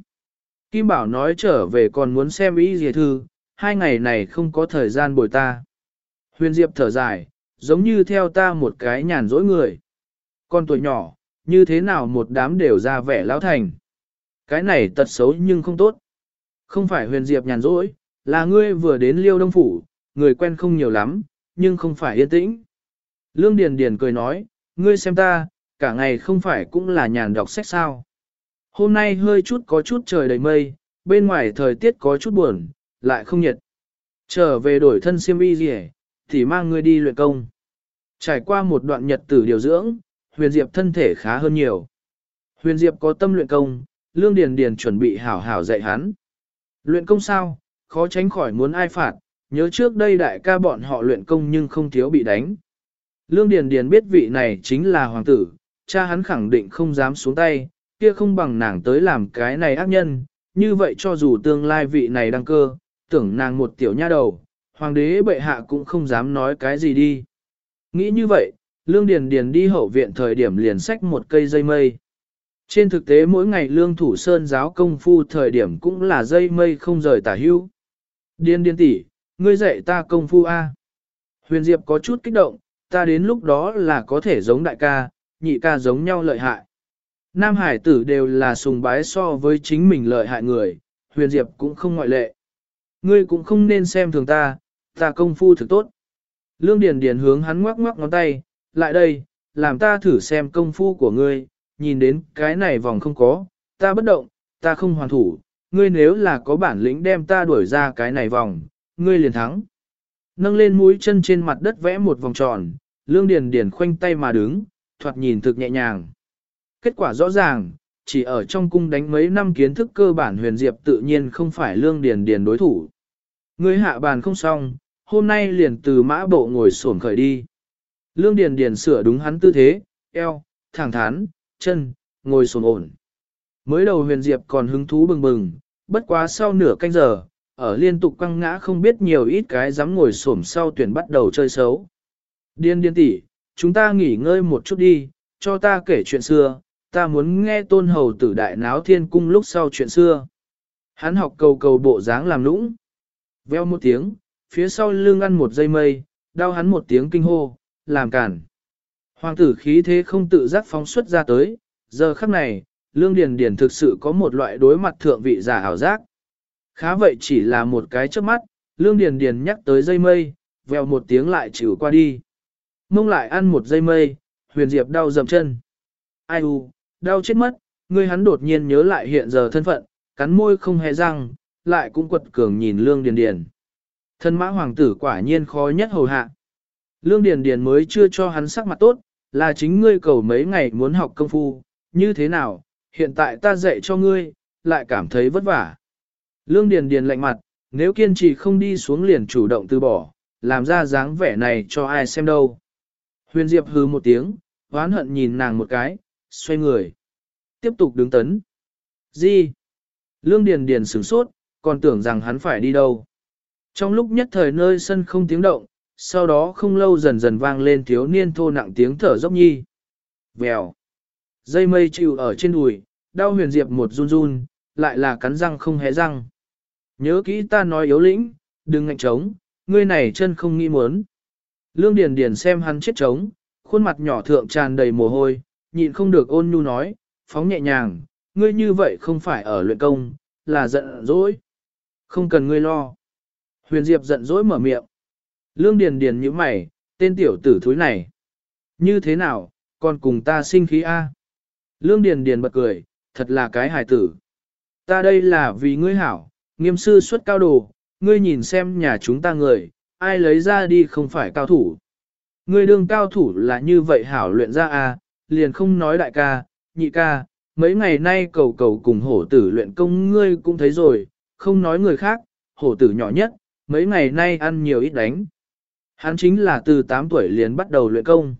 Speaker 1: Kim Bảo nói trở về còn muốn xem ý gì thư, hai ngày này không có thời gian bồi ta. Huyền Diệp thở dài, giống như theo ta một cái nhàn dỗi người. Con tuổi nhỏ, như thế nào một đám đều ra vẻ lão thành. Cái này tật xấu nhưng không tốt. Không phải huyền Diệp nhàn rỗi, là ngươi vừa đến liêu đông phủ, người quen không nhiều lắm, nhưng không phải yên tĩnh. Lương Điền Điền cười nói, ngươi xem ta, cả ngày không phải cũng là nhàn đọc sách sao. Hôm nay hơi chút có chút trời đầy mây, bên ngoài thời tiết có chút buồn, lại không nhiệt. Trở về đổi thân xiêm y gì thì mang ngươi đi luyện công. Trải qua một đoạn nhật tử điều dưỡng, Huyền Diệp thân thể khá hơn nhiều. Huyền Diệp có tâm luyện công, Lương Điền Điền chuẩn bị hảo hảo dạy hắn. Luyện công sao, khó tránh khỏi muốn ai phạt, nhớ trước đây đại ca bọn họ luyện công nhưng không thiếu bị đánh. Lương Điền Điền biết vị này chính là hoàng tử, cha hắn khẳng định không dám xuống tay, kia không bằng nàng tới làm cái này ác nhân, như vậy cho dù tương lai vị này đăng cơ, tưởng nàng một tiểu nha đầu, hoàng đế bệ hạ cũng không dám nói cái gì đi. Nghĩ như vậy, Lương Điền Điền đi hậu viện thời điểm liền xách một cây dây mây. Trên thực tế mỗi ngày Lương Thủ Sơn giáo công phu thời điểm cũng là dây mây không rời tả hữu. Điền điền tỷ, ngươi dạy ta công phu A. Huyền Diệp có chút kích động, ta đến lúc đó là có thể giống đại ca, nhị ca giống nhau lợi hại. Nam hải tử đều là sùng bái so với chính mình lợi hại người, huyền diệp cũng không ngoại lệ. Ngươi cũng không nên xem thường ta, ta công phu thực tốt. Lương Điền Điền hướng hắn ngoắc ngoắc ngón tay, lại đây, làm ta thử xem công phu của ngươi, nhìn đến cái này vòng không có, ta bất động, ta không hoàn thủ, ngươi nếu là có bản lĩnh đem ta đuổi ra cái này vòng, ngươi liền thắng. Nâng lên mũi chân trên mặt đất vẽ một vòng tròn, Lương Điền Điền khoanh tay mà đứng, thoạt nhìn thực nhẹ nhàng. Kết quả rõ ràng, chỉ ở trong cung đánh mấy năm kiến thức cơ bản huyền diệp tự nhiên không phải Lương Điền Điền đối thủ. Ngươi hạ bàn không xong, hôm nay liền từ mã bộ ngồi xổm khởi đi. Lương Điền Điền sửa đúng hắn tư thế, eo, thẳng thắn, chân, ngồi xổm ổn. Mới đầu huyền diệp còn hứng thú bừng bừng, bất quá sau nửa canh giờ, ở liên tục quăng ngã không biết nhiều ít cái dám ngồi xổm sau tuyển bắt đầu chơi xấu. Điên điên tỷ, chúng ta nghỉ ngơi một chút đi, cho ta kể chuyện xưa, ta muốn nghe tôn hầu tử đại náo thiên cung lúc sau chuyện xưa. Hắn học cầu cầu bộ dáng làm nũng. Veo một tiếng, phía sau lưng ăn một dây mây, đau hắn một tiếng kinh hô, làm cản. Hoàng tử khí thế không tự giác phóng xuất ra tới, giờ khắc này, lương điền điền thực sự có một loại đối mặt thượng vị giả ảo giác. Khá vậy chỉ là một cái chớp mắt, lương điền điền nhắc tới dây mây, vèo một tiếng lại chịu qua đi. Mông lại ăn một dây mây, huyền diệp đau dầm chân. Ai u, đau chết mất, người hắn đột nhiên nhớ lại hiện giờ thân phận, cắn môi không hề răng, lại cũng quật cường nhìn lương điền điền. Thân mã hoàng tử quả nhiên khó nhất hầu hạ. Lương điền điền mới chưa cho hắn sắc mặt tốt, là chính ngươi cầu mấy ngày muốn học công phu, như thế nào, hiện tại ta dạy cho ngươi, lại cảm thấy vất vả. Lương điền điền lạnh mặt, nếu kiên trì không đi xuống liền chủ động từ bỏ, làm ra dáng vẻ này cho ai xem đâu. Huyền Diệp hừ một tiếng, oán hận nhìn nàng một cái, xoay người. Tiếp tục đứng tấn. Gì? Lương Điền Điền sửng sốt, còn tưởng rằng hắn phải đi đâu. Trong lúc nhất thời nơi sân không tiếng động, sau đó không lâu dần dần vang lên thiếu niên thô nặng tiếng thở dốc nhi. Vèo. Dây mây chịu ở trên đùi, đau huyền diệp một run run, lại là cắn răng không hé răng. Nhớ kỹ ta nói yếu lĩnh, đừng ngạnh trống, ngươi này chân không nghĩ muốn. Lương Điền Điền xem hắn chết trống, khuôn mặt nhỏ thượng tràn đầy mồ hôi, nhịn không được ôn nhu nói, phóng nhẹ nhàng, ngươi như vậy không phải ở luyện công, là giận dỗi. Không cần ngươi lo. Huyền Diệp giận dỗi mở miệng. Lương Điền Điền nhíu mày, tên tiểu tử thúi này. Như thế nào, còn cùng ta sinh khí a? Lương Điền Điền bật cười, thật là cái hài tử. Ta đây là vì ngươi hảo, nghiêm sư xuất cao đồ, ngươi nhìn xem nhà chúng ta người, ai lấy ra đi không phải cao thủ. Ngươi đương cao thủ là như vậy hảo luyện ra à, liền không nói đại ca, nhị ca, mấy ngày nay cầu cầu cùng hổ tử luyện công ngươi cũng thấy rồi, không nói người khác, hổ tử nhỏ nhất, mấy ngày nay ăn nhiều ít đánh. Hắn chính là từ 8 tuổi liền bắt đầu luyện công.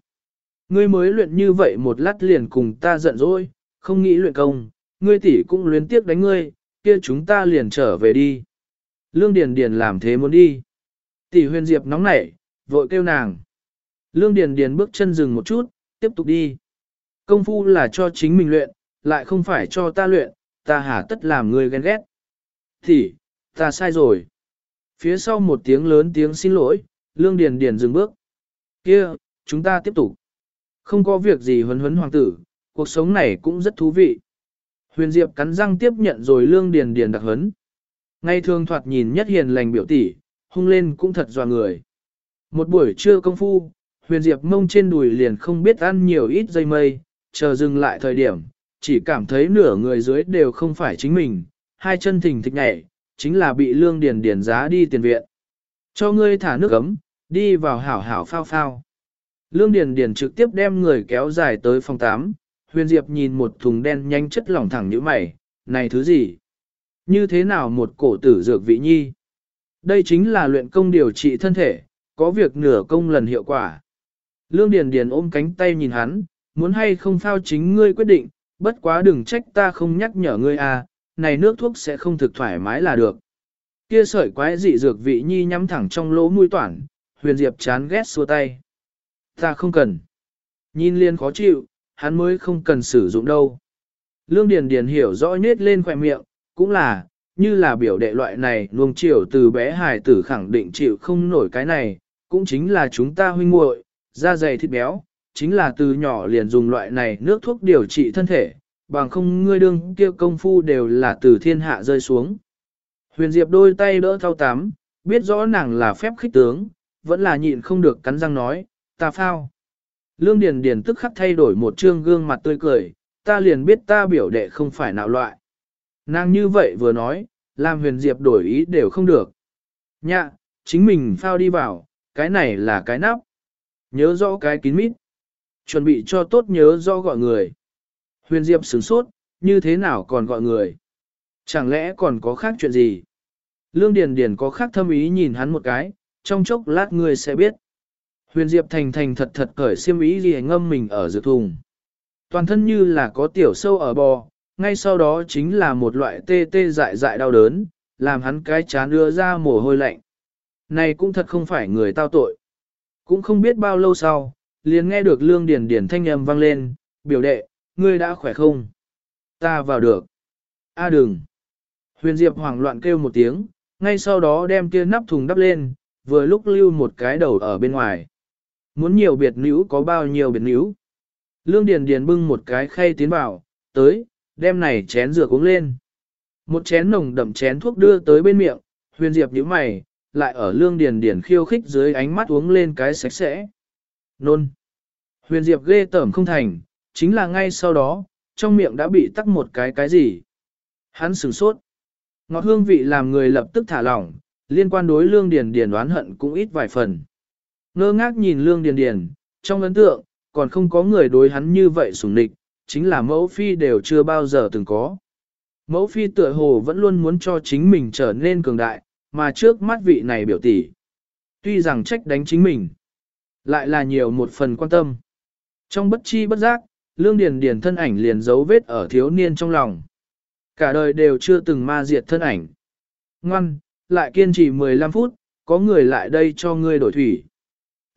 Speaker 1: Ngươi mới luyện như vậy một lát liền cùng ta giận dỗi, không nghĩ luyện công, ngươi tỷ cũng luyến tiếc đánh ngươi, kia chúng ta liền trở về đi. Lương Điền Điền làm thế muốn đi. Tỷ huyền diệp nóng nảy, vội kêu nàng. Lương Điền Điền bước chân dừng một chút, tiếp tục đi. Công phu là cho chính mình luyện, lại không phải cho ta luyện, ta hả tất làm người ghen ghét. Thì, ta sai rồi. Phía sau một tiếng lớn tiếng xin lỗi, Lương Điền Điền dừng bước. Kia, chúng ta tiếp tục. Không có việc gì huấn huấn hoàng tử, cuộc sống này cũng rất thú vị. Huyền Diệp cắn răng tiếp nhận rồi Lương Điền Điền đặc huấn. Ngay thường thoạt nhìn nhất hiền lành biểu tỷ, hung lên cũng thật dọa người. Một buổi trưa công phu, huyền diệp mông trên đùi liền không biết ăn nhiều ít dây mây, chờ dừng lại thời điểm, chỉ cảm thấy nửa người dưới đều không phải chính mình, hai chân thình thịch nhảy, chính là bị lương điền điền giá đi tiền viện. Cho ngươi thả nước ấm, đi vào hảo hảo phao phao. Lương Điền Điền trực tiếp đem người kéo dài tới phòng 8, Huyền Diệp nhìn một thùng đen nhanh chất lỏng thẳng như mày, này thứ gì? Như thế nào một cổ tử dược vị nhi? Đây chính là luyện công điều trị thân thể, có việc nửa công lần hiệu quả. Lương Điền Điền ôm cánh tay nhìn hắn, muốn hay không phao chính ngươi quyết định, bất quá đừng trách ta không nhắc nhở ngươi à, này nước thuốc sẽ không thực thoải mái là được. Kia sợi quái dị dược vị nhi nhắm thẳng trong lỗ mũi toản, huyền diệp chán ghét xua tay. Ta không cần. Nhìn liên khó chịu, hắn mới không cần sử dụng đâu. Lương Điền Điền hiểu rõ nết lên khỏe miệng, cũng là, như là biểu đệ loại này nuông chiều từ bé hài tử khẳng định chịu không nổi cái này, cũng chính là chúng ta huynh muội, da dày thịt béo, chính là từ nhỏ liền dùng loại này nước thuốc điều trị thân thể, bằng không ngươi đương kia công phu đều là từ thiên hạ rơi xuống. Huyền Diệp đôi tay đỡ thao tám biết rõ nàng là phép khích tướng, vẫn là nhịn không được cắn răng nói, ta phao. Lương Điền Điền tức khắc thay đổi một trương gương mặt tươi cười, ta liền biết ta biểu đệ không phải nào loại. Nàng như vậy vừa nói, làm huyền diệp đổi ý đều không được. Nhạ, chính mình phao đi vào, cái này là cái nắp. Nhớ rõ cái kín mít. Chuẩn bị cho tốt nhớ rõ gọi người. Huyền diệp sửng sốt, như thế nào còn gọi người? Chẳng lẽ còn có khác chuyện gì? Lương Điền Điền có khác thâm ý nhìn hắn một cái, trong chốc lát ngươi sẽ biết. Huyền Diệp thành thành thật thật cởi xiêm ý gì ngâm mình ở dược thùng. Toàn thân như là có tiểu sâu ở bò, ngay sau đó chính là một loại tê tê dại dại đau đớn, làm hắn cái chán đưa ra mồ hôi lạnh. Này cũng thật không phải người tao tội. Cũng không biết bao lâu sau, liền nghe được lương điền điền thanh âm vang lên, biểu đệ, ngươi đã khỏe không? Ta vào được. A đừng. Huyền Diệp hoảng loạn kêu một tiếng, ngay sau đó đem kia nắp thùng đắp lên, vừa lúc lưu một cái đầu ở bên ngoài. Muốn nhiều biệt nữ có bao nhiêu biệt nữ. Lương Điền Điền bưng một cái khay tiến vào, tới, đem này chén rửa uống lên. Một chén nồng đậm chén thuốc đưa tới bên miệng, huyền diệp nhíu mày, lại ở Lương Điền Điền khiêu khích dưới ánh mắt uống lên cái sạch sẽ. Nôn. Huyền diệp ghê tởm không thành, chính là ngay sau đó, trong miệng đã bị tắc một cái cái gì. Hắn sửng sốt. Ngọt hương vị làm người lập tức thả lỏng, liên quan đối Lương Điền Điền đoán hận cũng ít vài phần. Ngơ ngác nhìn Lương Điền Điền, trong ấn tượng, còn không có người đối hắn như vậy sủng nịch, chính là mẫu phi đều chưa bao giờ từng có. Mẫu phi tựa hồ vẫn luôn muốn cho chính mình trở nên cường đại, mà trước mắt vị này biểu tỷ. Tuy rằng trách đánh chính mình, lại là nhiều một phần quan tâm. Trong bất chi bất giác, Lương Điền Điền thân ảnh liền dấu vết ở thiếu niên trong lòng. Cả đời đều chưa từng ma diệt thân ảnh. Ngoan, lại kiên trì 15 phút, có người lại đây cho ngươi đổi thủy.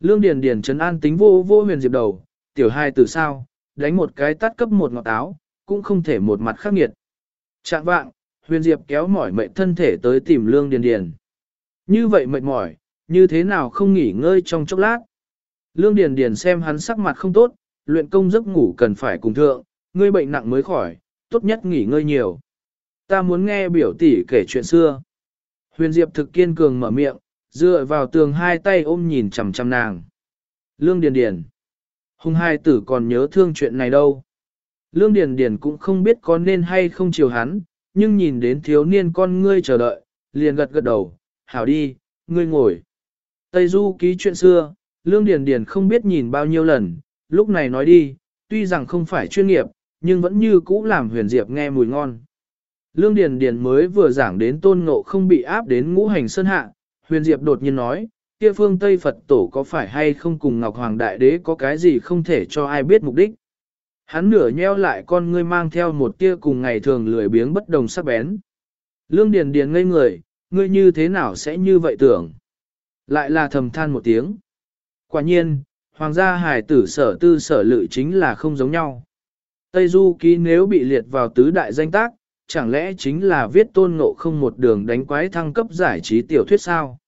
Speaker 1: Lương Điền Điền trấn an tính vô vô huyền diệp đầu, tiểu hai từ sao, đánh một cái tắt cấp một ngọt áo, cũng không thể một mặt khắc nghiệt. Chạm vạng, huyền diệp kéo mỏi mệt thân thể tới tìm Lương Điền Điền. Như vậy mệt mỏi, như thế nào không nghỉ ngơi trong chốc lát. Lương Điền Điền xem hắn sắc mặt không tốt, luyện công giấc ngủ cần phải cùng thượng, ngươi bệnh nặng mới khỏi, tốt nhất nghỉ ngơi nhiều. Ta muốn nghe biểu tỷ kể chuyện xưa. Huyền Diệp thực kiên cường mở miệng, dựa vào tường hai tay ôm nhìn chằm chằm nàng. Lương Điền Điền. Hùng hai tử còn nhớ thương chuyện này đâu. Lương Điền Điền cũng không biết có nên hay không chiều hắn, nhưng nhìn đến thiếu niên con ngươi chờ đợi, liền gật gật đầu, hảo đi, ngươi ngồi. Tây Du ký chuyện xưa, Lương Điền Điền không biết nhìn bao nhiêu lần, lúc này nói đi, tuy rằng không phải chuyên nghiệp, nhưng vẫn như cũ làm huyền diệp nghe mùi ngon. Lương Điền Điền mới vừa giảng đến tôn ngộ không bị áp đến ngũ hành sơn hạ, huyền diệp đột nhiên nói, kia phương Tây Phật tổ có phải hay không cùng Ngọc Hoàng Đại Đế có cái gì không thể cho ai biết mục đích. Hắn nửa nheo lại con ngươi mang theo một tia cùng ngày thường lười biếng bất đồng sắc bén. Lương Điền Điền ngây người, ngươi như thế nào sẽ như vậy tưởng? Lại là thầm than một tiếng. Quả nhiên, Hoàng gia hải tử sở tư sở lự chính là không giống nhau. Tây Du ký nếu bị liệt vào tứ đại danh tác, chẳng lẽ chính là viết tôn ngộ không một đường đánh quái thăng cấp giải trí tiểu thuyết sao?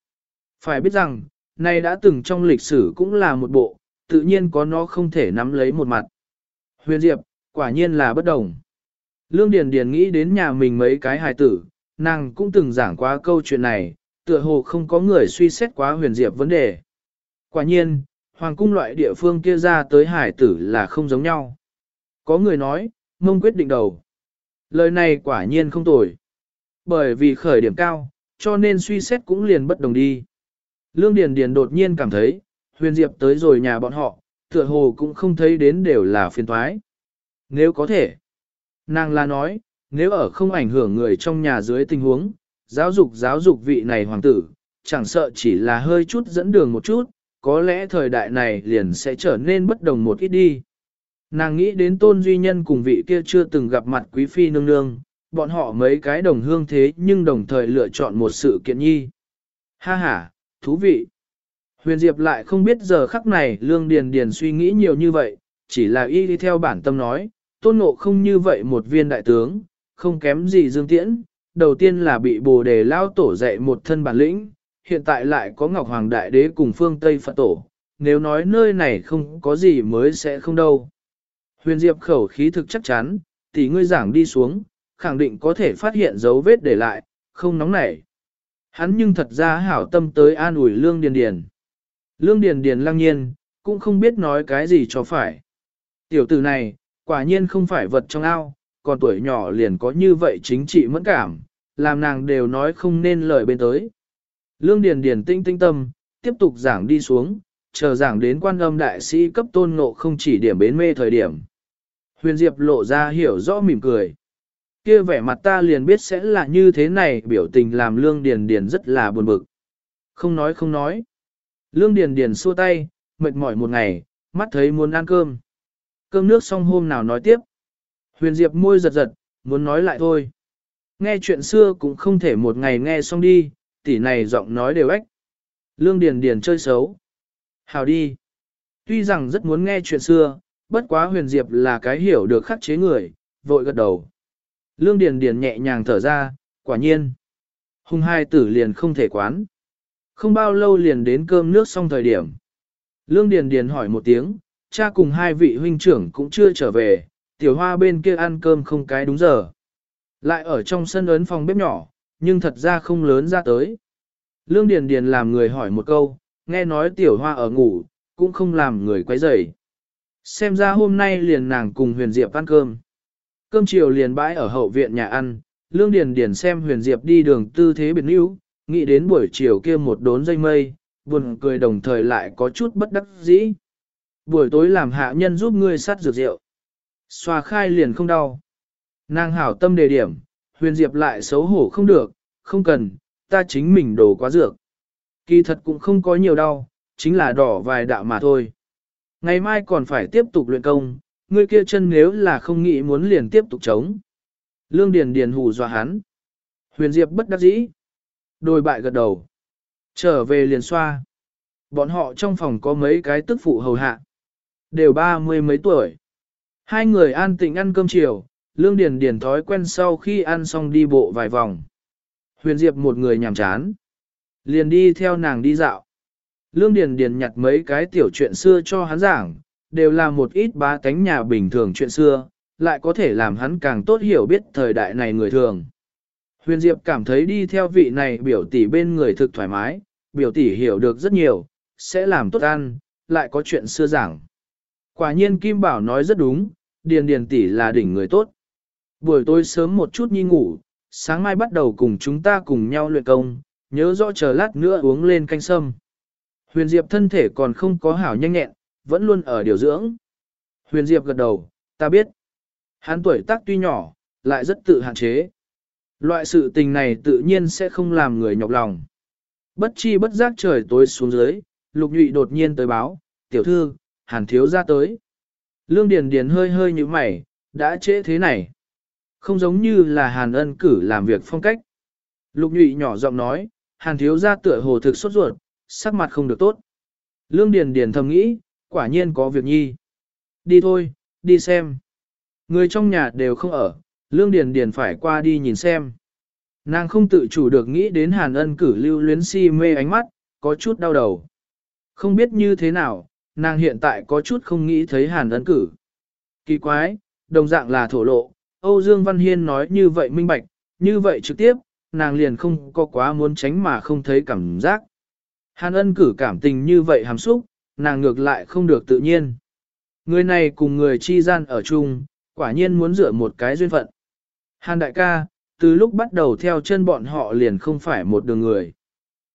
Speaker 1: Phải biết rằng, này đã từng trong lịch sử cũng là một bộ, tự nhiên có nó không thể nắm lấy một mặt. Huyền Diệp, quả nhiên là bất đồng. Lương Điền Điền nghĩ đến nhà mình mấy cái hài tử, nàng cũng từng giảng qua câu chuyện này, tựa hồ không có người suy xét quá huyền diệp vấn đề. Quả nhiên, hoàng cung loại địa phương kia ra tới hải tử là không giống nhau. Có người nói, mông quyết định đầu. Lời này quả nhiên không tồi. Bởi vì khởi điểm cao, cho nên suy xét cũng liền bất đồng đi. Lương Điền Điền đột nhiên cảm thấy, huyền diệp tới rồi nhà bọn họ, tựa hồ cũng không thấy đến đều là phiền toái. Nếu có thể, nàng là nói, nếu ở không ảnh hưởng người trong nhà dưới tình huống, giáo dục giáo dục vị này hoàng tử, chẳng sợ chỉ là hơi chút dẫn đường một chút, có lẽ thời đại này liền sẽ trở nên bất đồng một ít đi. Nàng nghĩ đến tôn duy nhân cùng vị kia chưa từng gặp mặt quý phi nương nương, bọn họ mấy cái đồng hương thế nhưng đồng thời lựa chọn một sự kiện nhi. Ha ha, thú vị. Huyền Diệp lại không biết giờ khắc này Lương Điền Điền suy nghĩ nhiều như vậy, chỉ là y đi theo bản tâm nói, tôn ngộ không như vậy một viên đại tướng, không kém gì Dương Tiễn, đầu tiên là bị bồ đề lao tổ dạy một thân bản lĩnh, hiện tại lại có Ngọc Hoàng Đại Đế cùng phương Tây Phật Tổ, nếu nói nơi này không có gì mới sẽ không đâu. Huyền Diệp khẩu khí thực chắc chắn, tỷ ngươi giảng đi xuống, khẳng định có thể phát hiện dấu vết để lại, không nóng nảy. Hắn nhưng thật ra hảo tâm tới an ủi Lương Điền Điền. Lương Điền Điền lăng nhiên, cũng không biết nói cái gì cho phải. Tiểu tử này, quả nhiên không phải vật trong ao, còn tuổi nhỏ liền có như vậy chính trị mẫn cảm, làm nàng đều nói không nên lời bên tới. Lương Điền Điền tinh tinh tâm, tiếp tục giảng đi xuống, chờ giảng đến quan âm đại sĩ cấp tôn ngộ không chỉ điểm bến mê thời điểm. Huyền Diệp lộ ra hiểu rõ mỉm cười. Kia vẻ mặt ta liền biết sẽ là như thế này biểu tình làm Lương Điền Điền rất là buồn bực. Không nói không nói. Lương Điền Điền xua tay, mệt mỏi một ngày, mắt thấy muốn ăn cơm. Cơm nước xong hôm nào nói tiếp. Huyền Diệp môi giật giật, muốn nói lại thôi. Nghe chuyện xưa cũng không thể một ngày nghe xong đi, tỷ này giọng nói đều ếch. Lương Điền Điền chơi xấu. Hào đi. Tuy rằng rất muốn nghe chuyện xưa, bất quá huyền diệp là cái hiểu được khắc chế người, vội gật đầu. Lương Điền Điền nhẹ nhàng thở ra, quả nhiên. Hùng hai tử liền không thể quán. Không bao lâu liền đến cơm nước xong thời điểm. Lương Điền Điền hỏi một tiếng, cha cùng hai vị huynh trưởng cũng chưa trở về, tiểu hoa bên kia ăn cơm không cái đúng giờ. Lại ở trong sân ấn phòng bếp nhỏ, nhưng thật ra không lớn ra tới. Lương Điền Điền làm người hỏi một câu, nghe nói tiểu hoa ở ngủ, cũng không làm người quấy rầy. Xem ra hôm nay liền nàng cùng Huyền Diệp ăn cơm. Cơm chiều liền bãi ở hậu viện nhà ăn, Lương Điền Điền xem Huyền Diệp đi đường tư thế biệt níu, nghĩ đến buổi chiều kia một đốn dây mây, buồn cười đồng thời lại có chút bất đắc dĩ. Buổi tối làm hạ nhân giúp ngươi sát dược rượu. Xoa khai liền không đau. Nàng hảo tâm đề điểm, Huyền Diệp lại xấu hổ không được, không cần, ta chính mình đổ quá dược. Kỳ thật cũng không có nhiều đau, chính là đỏ vài đạo mà thôi. Ngày mai còn phải tiếp tục luyện công, ngươi kia chân nếu là không nghĩ muốn liền tiếp tục chống. Lương Điền Điền hù dọa hắn. Huyền Diệp bất đắc dĩ. Đôi bại gật đầu. Trở về liền xoa. Bọn họ trong phòng có mấy cái tức phụ hầu hạ. Đều ba mươi mấy tuổi. Hai người an tịnh ăn cơm chiều, Lương Điền Điền thói quen sau khi ăn xong đi bộ vài vòng. Huyền Diệp một người nhàm chán. Liền đi theo nàng đi dạo. Lương Điền Điền nhặt mấy cái tiểu chuyện xưa cho hắn giảng, đều là một ít bá tánh nhà bình thường chuyện xưa, lại có thể làm hắn càng tốt hiểu biết thời đại này người thường. Huyền Diệp cảm thấy đi theo vị này biểu tỷ bên người thực thoải mái, biểu tỷ hiểu được rất nhiều, sẽ làm tốt ăn, lại có chuyện xưa giảng. Quả nhiên Kim Bảo nói rất đúng, Điền Điền tỷ là đỉnh người tốt. Buổi tối sớm một chút nhi ngủ, sáng mai bắt đầu cùng chúng ta cùng nhau luyện công, nhớ rõ chờ lát nữa uống lên canh sâm. Huyền Diệp thân thể còn không có hảo nhanh nhẹn, vẫn luôn ở điều dưỡng. Huyền Diệp gật đầu, ta biết. Hắn tuổi tác tuy nhỏ, lại rất tự hạn chế. Loại sự tình này tự nhiên sẽ không làm người nhọc lòng. Bất chi bất giác trời tối xuống dưới, lục nhụy đột nhiên tới báo, tiểu thư, hàn thiếu ra tới. Lương Điền Điền hơi hơi như mày, đã trễ thế này. Không giống như là hàn ân cử làm việc phong cách. Lục nhụy nhỏ giọng nói, hàn thiếu ra tựa hồ thực sốt ruột, sắc mặt không được tốt. Lương Điền Điền thầm nghĩ, quả nhiên có việc nhi. Đi thôi, đi xem. Người trong nhà đều không ở, Lương Điền Điền phải qua đi nhìn xem. Nàng không tự chủ được nghĩ đến Hàn Ân cử lưu luyến si mê ánh mắt, có chút đau đầu. Không biết như thế nào, nàng hiện tại có chút không nghĩ thấy Hàn Ân cử. Kỳ quái, đồng dạng là thổ lộ, Âu Dương Văn Hiên nói như vậy minh bạch, như vậy trực tiếp, nàng liền không có quá muốn tránh mà không thấy cảm giác. Hàn ân cử cảm tình như vậy hàm xúc, nàng ngược lại không được tự nhiên. Người này cùng người chi gian ở chung, quả nhiên muốn dựa một cái duyên phận. Hàn đại ca, từ lúc bắt đầu theo chân bọn họ liền không phải một đường người.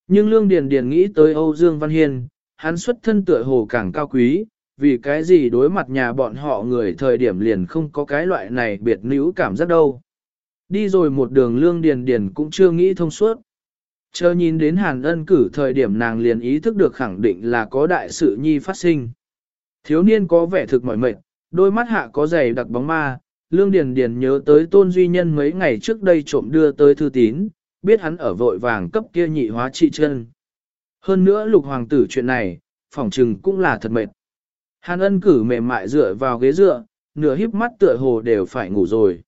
Speaker 1: Nhưng Lương Điền Điền nghĩ tới Âu Dương Văn Hiên, hắn xuất thân tựa hồ càng cao quý, vì cái gì đối mặt nhà bọn họ người thời điểm liền không có cái loại này biệt nữ cảm giác đâu. Đi rồi một đường Lương Điền Điền cũng chưa nghĩ thông suốt. Chờ nhìn đến Hàn ân cử thời điểm nàng liền ý thức được khẳng định là có đại sự nhi phát sinh. Thiếu niên có vẻ thực mỏi mệt, đôi mắt hạ có dày đặc bóng ma, Lương Điền Điền nhớ tới tôn duy nhân mấy ngày trước đây trộm đưa tới thư tín, biết hắn ở vội vàng cấp kia nhị hóa trị chân. Hơn nữa lục hoàng tử chuyện này, phỏng trừng cũng là thật mệt. Hàn ân cử mềm mại dựa vào ghế dựa, nửa híp mắt tựa hồ đều phải ngủ rồi.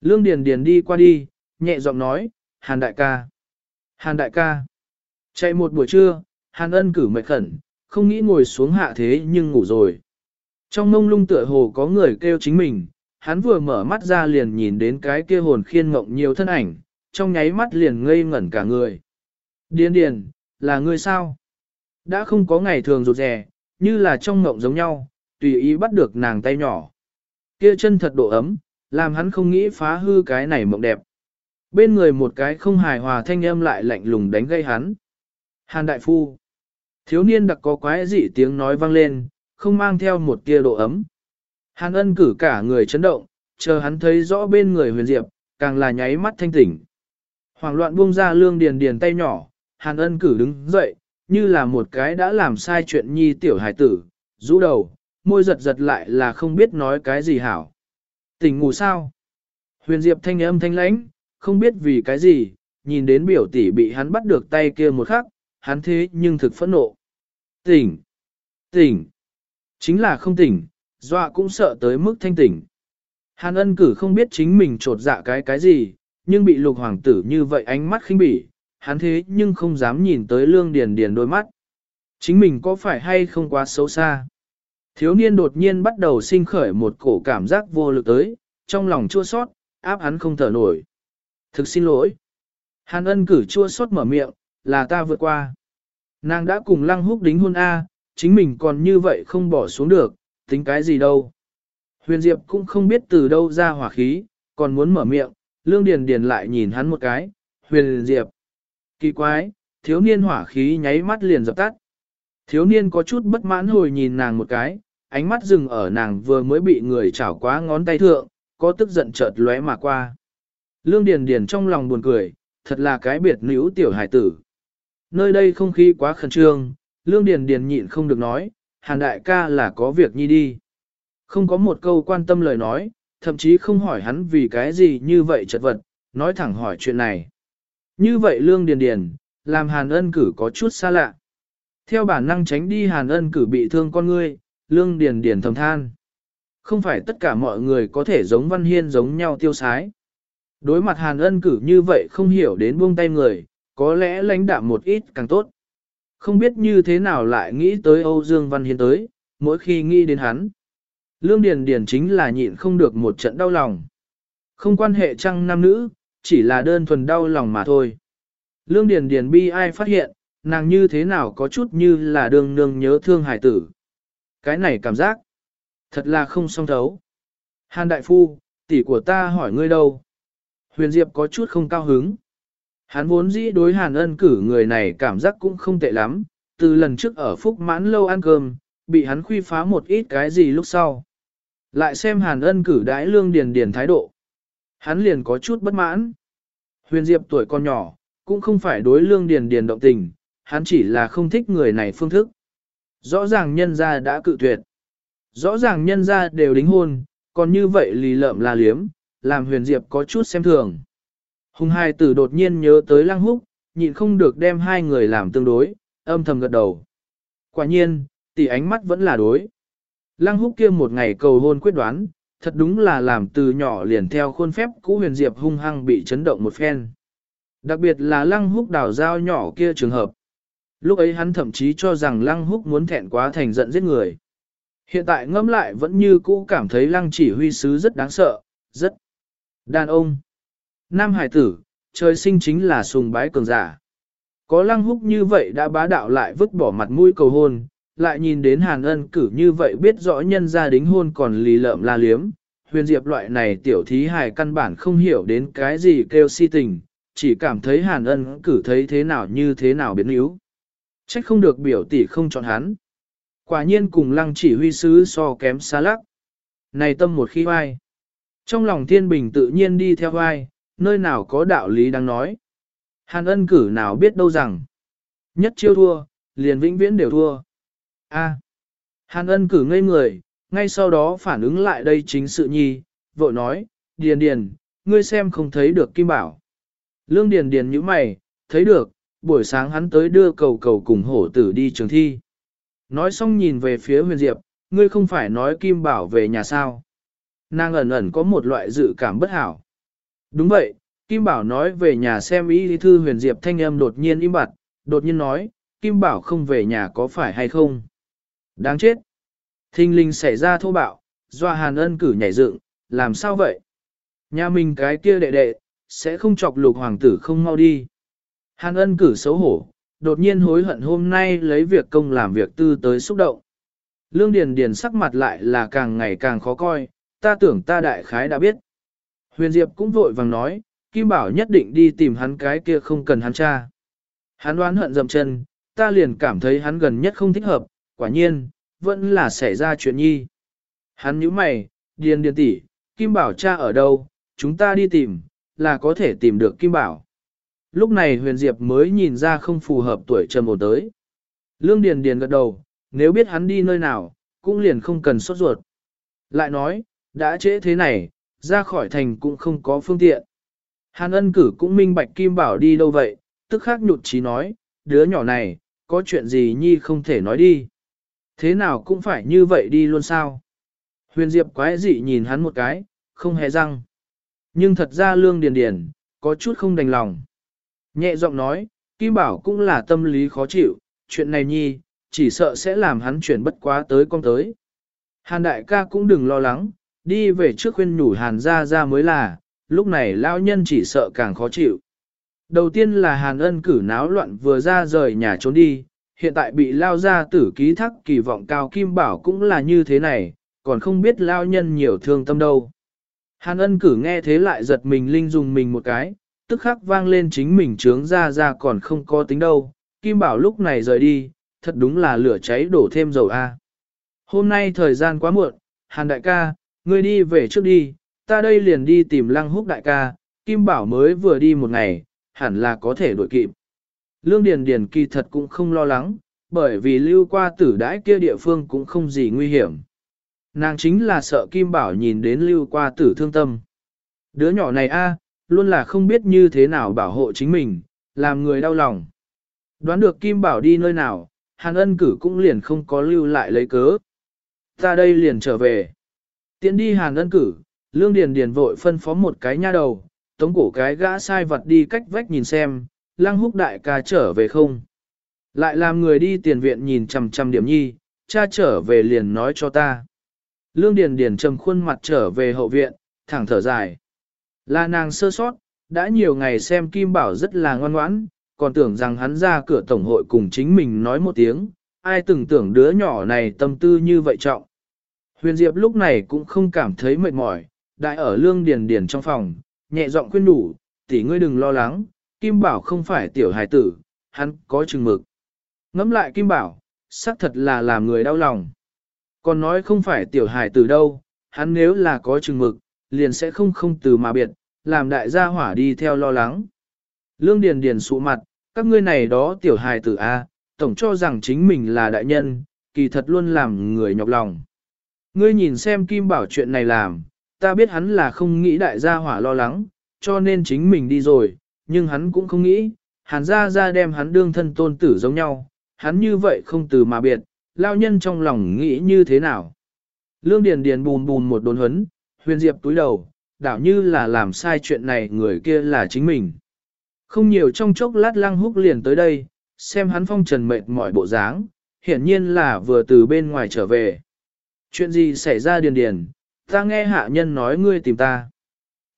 Speaker 1: Lương Điền Điền đi qua đi, nhẹ giọng nói, Hàn đại ca. Hàn đại ca. Chạy một buổi trưa, Hàn ân cử mệt khẩn, không nghĩ ngồi xuống hạ thế nhưng ngủ rồi. Trong mông lung tựa hồ có người kêu chính mình, hắn vừa mở mắt ra liền nhìn đến cái kia hồn khiên ngộng nhiều thân ảnh, trong nháy mắt liền ngây ngẩn cả người. Điền điền, là ngươi sao? Đã không có ngày thường rụt rè, như là trong ngộng giống nhau, tùy ý bắt được nàng tay nhỏ. Kia chân thật độ ấm, làm hắn không nghĩ phá hư cái này mộng đẹp. Bên người một cái không hài hòa thanh âm lại lạnh lùng đánh gây hắn. Hàn đại phu. Thiếu niên đặc có quái dị tiếng nói vang lên, không mang theo một tia độ ấm. Hàn ân cử cả người chấn động, chờ hắn thấy rõ bên người huyền diệp, càng là nháy mắt thanh tỉnh. Hoàng loạn buông ra lương điền điền tay nhỏ, hàn ân cử đứng dậy, như là một cái đã làm sai chuyện nhi tiểu hải tử, rũ đầu, môi giật giật lại là không biết nói cái gì hảo. Tỉnh ngủ sao? Huyền diệp thanh âm thanh lãnh, không biết vì cái gì, nhìn đến biểu tỷ bị hắn bắt được tay kia một khắc, hắn thế nhưng thực phẫn nộ. Tỉnh! Tỉnh! Chính là không tỉnh, dọa cũng sợ tới mức thanh tỉnh. Hàn ân cử không biết chính mình trột dạ cái cái gì, nhưng bị lục hoàng tử như vậy ánh mắt khinh bỉ, hắn thế nhưng không dám nhìn tới lương điền điền đôi mắt. Chính mình có phải hay không quá xấu xa? Thiếu niên đột nhiên bắt đầu sinh khởi một cổ cảm giác vô lực tới, trong lòng chua xót áp hắn không thở nổi. Thực xin lỗi. Hàn ân cử chua xót mở miệng, là ta vượt qua. Nàng đã cùng lăng húc đính hôn A, chính mình còn như vậy không bỏ xuống được, tính cái gì đâu. Huyền Diệp cũng không biết từ đâu ra hỏa khí, còn muốn mở miệng, Lương Điền Điền lại nhìn hắn một cái, Huyền Diệp. Kỳ quái, thiếu niên hỏa khí nháy mắt liền dập tắt. Thiếu niên có chút bất mãn hồi nhìn nàng một cái, ánh mắt dừng ở nàng vừa mới bị người chảo quá ngón tay thượng, có tức giận chợt lóe mà qua. Lương Điền Điền trong lòng buồn cười, thật là cái biệt nữ tiểu hải tử. Nơi đây không khí quá khẩn trương, Lương Điền Điền nhịn không được nói, Hàn đại ca là có việc nhi đi. Không có một câu quan tâm lời nói, thậm chí không hỏi hắn vì cái gì như vậy chật vật, nói thẳng hỏi chuyện này. Như vậy Lương Điền Điền, làm Hàn ân cử có chút xa lạ. Theo bản năng tránh đi Hàn ân cử bị thương con ngươi, Lương Điền Điền thầm than. Không phải tất cả mọi người có thể giống Văn Hiên giống nhau tiêu sái. Đối mặt Hàn ân cử như vậy không hiểu đến buông tay người, có lẽ lãnh đạm một ít càng tốt. Không biết như thế nào lại nghĩ tới Âu Dương Văn Hiên tới, mỗi khi nghĩ đến hắn. Lương Điền Điền chính là nhịn không được một trận đau lòng. Không quan hệ trăng nam nữ, chỉ là đơn thuần đau lòng mà thôi. Lương Điền Điền bi ai phát hiện, nàng như thế nào có chút như là đường nương nhớ thương hải tử. Cái này cảm giác, thật là không song thấu. Hàn Đại Phu, tỷ của ta hỏi ngươi đâu? Huyền Diệp có chút không cao hứng. Hắn vốn dĩ đối hàn ân cử người này cảm giác cũng không tệ lắm, từ lần trước ở Phúc Mãn lâu ăn cơm, bị hắn khuy phá một ít cái gì lúc sau. Lại xem hàn ân cử đãi lương điền điền thái độ. Hắn liền có chút bất mãn. Huyền Diệp tuổi còn nhỏ, cũng không phải đối lương điền điền động tình, hắn chỉ là không thích người này phương thức. Rõ ràng nhân gia đã cự tuyệt. Rõ ràng nhân gia đều đính hôn, còn như vậy lì lợm là liếm, làm huyền diệp có chút xem thường. Hùng hai tử đột nhiên nhớ tới lăng húc, nhịn không được đem hai người làm tương đối, âm thầm gật đầu. Quả nhiên, tỷ ánh mắt vẫn là đối. Lăng húc kia một ngày cầu hôn quyết đoán, thật đúng là làm từ nhỏ liền theo khuôn phép cũ huyền diệp hung hăng bị chấn động một phen. Đặc biệt là lăng húc đào dao nhỏ kia trường hợp. Lúc ấy hắn thậm chí cho rằng lăng húc muốn thẹn quá thành giận giết người. Hiện tại ngẫm lại vẫn như cũ cảm thấy lăng chỉ huy sứ rất đáng sợ, rất đàn ông. Nam hải tử, trời sinh chính là sùng bái cường giả. Có lăng húc như vậy đã bá đạo lại vứt bỏ mặt mũi cầu hôn, lại nhìn đến hàn ân cử như vậy biết rõ nhân gia đính hôn còn lì lợm la liếm. Huyền Diệp loại này tiểu thí hài căn bản không hiểu đến cái gì kêu si tình, chỉ cảm thấy hàn ân cử thấy thế nào như thế nào biến yếu. Trách không được biểu tỷ không chọn hắn. Quả nhiên cùng lăng chỉ huy sứ so kém xa lắc. Này tâm một khi vai. Trong lòng thiên bình tự nhiên đi theo vai, nơi nào có đạo lý đang nói. Hàn ân cử nào biết đâu rằng. Nhất chiêu thua, liền vĩnh viễn đều thua. A. Hàn ân cử ngây người, ngay sau đó phản ứng lại đây chính sự nhi, vội nói, điền điền, ngươi xem không thấy được kim bảo. Lương điền điền như mày, thấy được, buổi sáng hắn tới đưa cầu cầu cùng hổ tử đi trường thi. Nói xong nhìn về phía huyền diệp, ngươi không phải nói kim bảo về nhà sao. Nàng ẩn ẩn có một loại dự cảm bất hảo. Đúng vậy, Kim Bảo nói về nhà xem ý lý thư huyền diệp thanh âm đột nhiên im bặt, đột nhiên nói, Kim Bảo không về nhà có phải hay không? Đáng chết! Thinh linh xảy ra thô bạo, doa hàn ân cử nhảy dựng, làm sao vậy? Nhà mình cái kia đệ đệ, sẽ không chọc lục hoàng tử không mau đi. Hàn ân cử xấu hổ, đột nhiên hối hận hôm nay lấy việc công làm việc tư tới xúc động. Lương Điền Điền sắc mặt lại là càng ngày càng khó coi, ta tưởng ta đại khái đã biết. Huyền Diệp cũng vội vàng nói, Kim Bảo nhất định đi tìm hắn cái kia không cần hắn cha. Hắn đoán hận dầm chân, ta liền cảm thấy hắn gần nhất không thích hợp, quả nhiên, vẫn là xảy ra chuyện nhi. Hắn nhíu mày, điền điền tỷ, Kim Bảo cha ở đâu, chúng ta đi tìm, là có thể tìm được Kim Bảo. Lúc này huyền diệp mới nhìn ra không phù hợp tuổi trầm ổn tới. Lương Điền Điền gật đầu, nếu biết hắn đi nơi nào, cũng liền không cần sốt ruột. Lại nói, đã trễ thế này, ra khỏi thành cũng không có phương tiện. Hàn ân cử cũng minh bạch Kim Bảo đi đâu vậy, tức khắc nhụt chí nói, đứa nhỏ này, có chuyện gì nhi không thể nói đi. Thế nào cũng phải như vậy đi luôn sao. Huyền Diệp quái dị nhìn hắn một cái, không hề răng. Nhưng thật ra lương điền điền, có chút không đành lòng. Nhẹ giọng nói, Kim Bảo cũng là tâm lý khó chịu, chuyện này nhi, chỉ sợ sẽ làm hắn chuyển bất quá tới con tới. Hàn đại ca cũng đừng lo lắng, đi về trước khuyên nhủ hàn ra ra mới là, lúc này lão nhân chỉ sợ càng khó chịu. Đầu tiên là hàn ân cử náo loạn vừa ra rời nhà trốn đi, hiện tại bị lao ra tử ký thắc kỳ vọng cao kim bảo cũng là như thế này, còn không biết lao nhân nhiều thương tâm đâu. Hàn ân cử nghe thế lại giật mình linh dùng mình một cái, tức khắc vang lên chính mình trướng ra ra còn không có tính đâu, kim bảo lúc này rời đi, thật đúng là lửa cháy đổ thêm dầu a. Hôm nay thời gian quá muộn, Hàn đại ca, ngươi đi về trước đi, ta đây liền đi tìm lăng húc đại ca, Kim Bảo mới vừa đi một ngày, hẳn là có thể đuổi kịp. Lương Điền Điền kỳ thật cũng không lo lắng, bởi vì lưu qua tử đãi kia địa phương cũng không gì nguy hiểm. Nàng chính là sợ Kim Bảo nhìn đến lưu qua tử thương tâm. Đứa nhỏ này a, luôn là không biết như thế nào bảo hộ chính mình, làm người đau lòng. Đoán được Kim Bảo đi nơi nào, Hàn ân cử cũng liền không có lưu lại lấy cớ. Ta đây liền trở về. Tiến đi Hàn ân cử, Lương Điền Điền vội phân phó một cái nha đầu, tống cổ cái gã sai vật đi cách vách nhìn xem, lăng húc đại ca trở về không. Lại làm người đi tiền viện nhìn chằm chằm điểm nhi, cha trở về liền nói cho ta. Lương Điền Điền trầm khuôn mặt trở về hậu viện, thẳng thở dài. Là nàng sơ sót, đã nhiều ngày xem Kim Bảo rất là ngoan ngoãn, còn tưởng rằng hắn ra cửa tổng hội cùng chính mình nói một tiếng, ai từng tưởng đứa nhỏ này tâm tư như vậy trọng. Huyền Diệp lúc này cũng không cảm thấy mệt mỏi, đại ở lương điền điền trong phòng, nhẹ giọng khuyên đủ, tỷ ngươi đừng lo lắng, Kim Bảo không phải tiểu hài tử, hắn có chừng mực. Ngắm lại Kim Bảo, xác thật là làm người đau lòng. Còn nói không phải tiểu hài tử đâu, hắn nếu là có chừng mực, liền sẽ không không từ mà biệt, làm đại gia hỏa đi theo lo lắng. Lương Điền Điền sụ mặt, các ngươi này đó tiểu hài tử A, tổng cho rằng chính mình là đại nhân, kỳ thật luôn làm người nhọc lòng. Ngươi nhìn xem Kim Bảo chuyện này làm, ta biết hắn là không nghĩ đại gia hỏa lo lắng, cho nên chính mình đi rồi, nhưng hắn cũng không nghĩ, hàn gia gia đem hắn đương thân tôn tử giống nhau, hắn như vậy không từ mà biệt, lao nhân trong lòng nghĩ như thế nào. Lương Điền Điền bùn bùn một đồn hấn, huyền diệp túi đầu, đảo như là làm sai chuyện này người kia là chính mình. Không nhiều trong chốc lát lăng húc liền tới đây, xem hắn phong trần mệt mỏi bộ dáng, hiển nhiên là vừa từ bên ngoài trở về. Chuyện gì xảy ra điền điền, ta nghe hạ nhân nói ngươi tìm ta.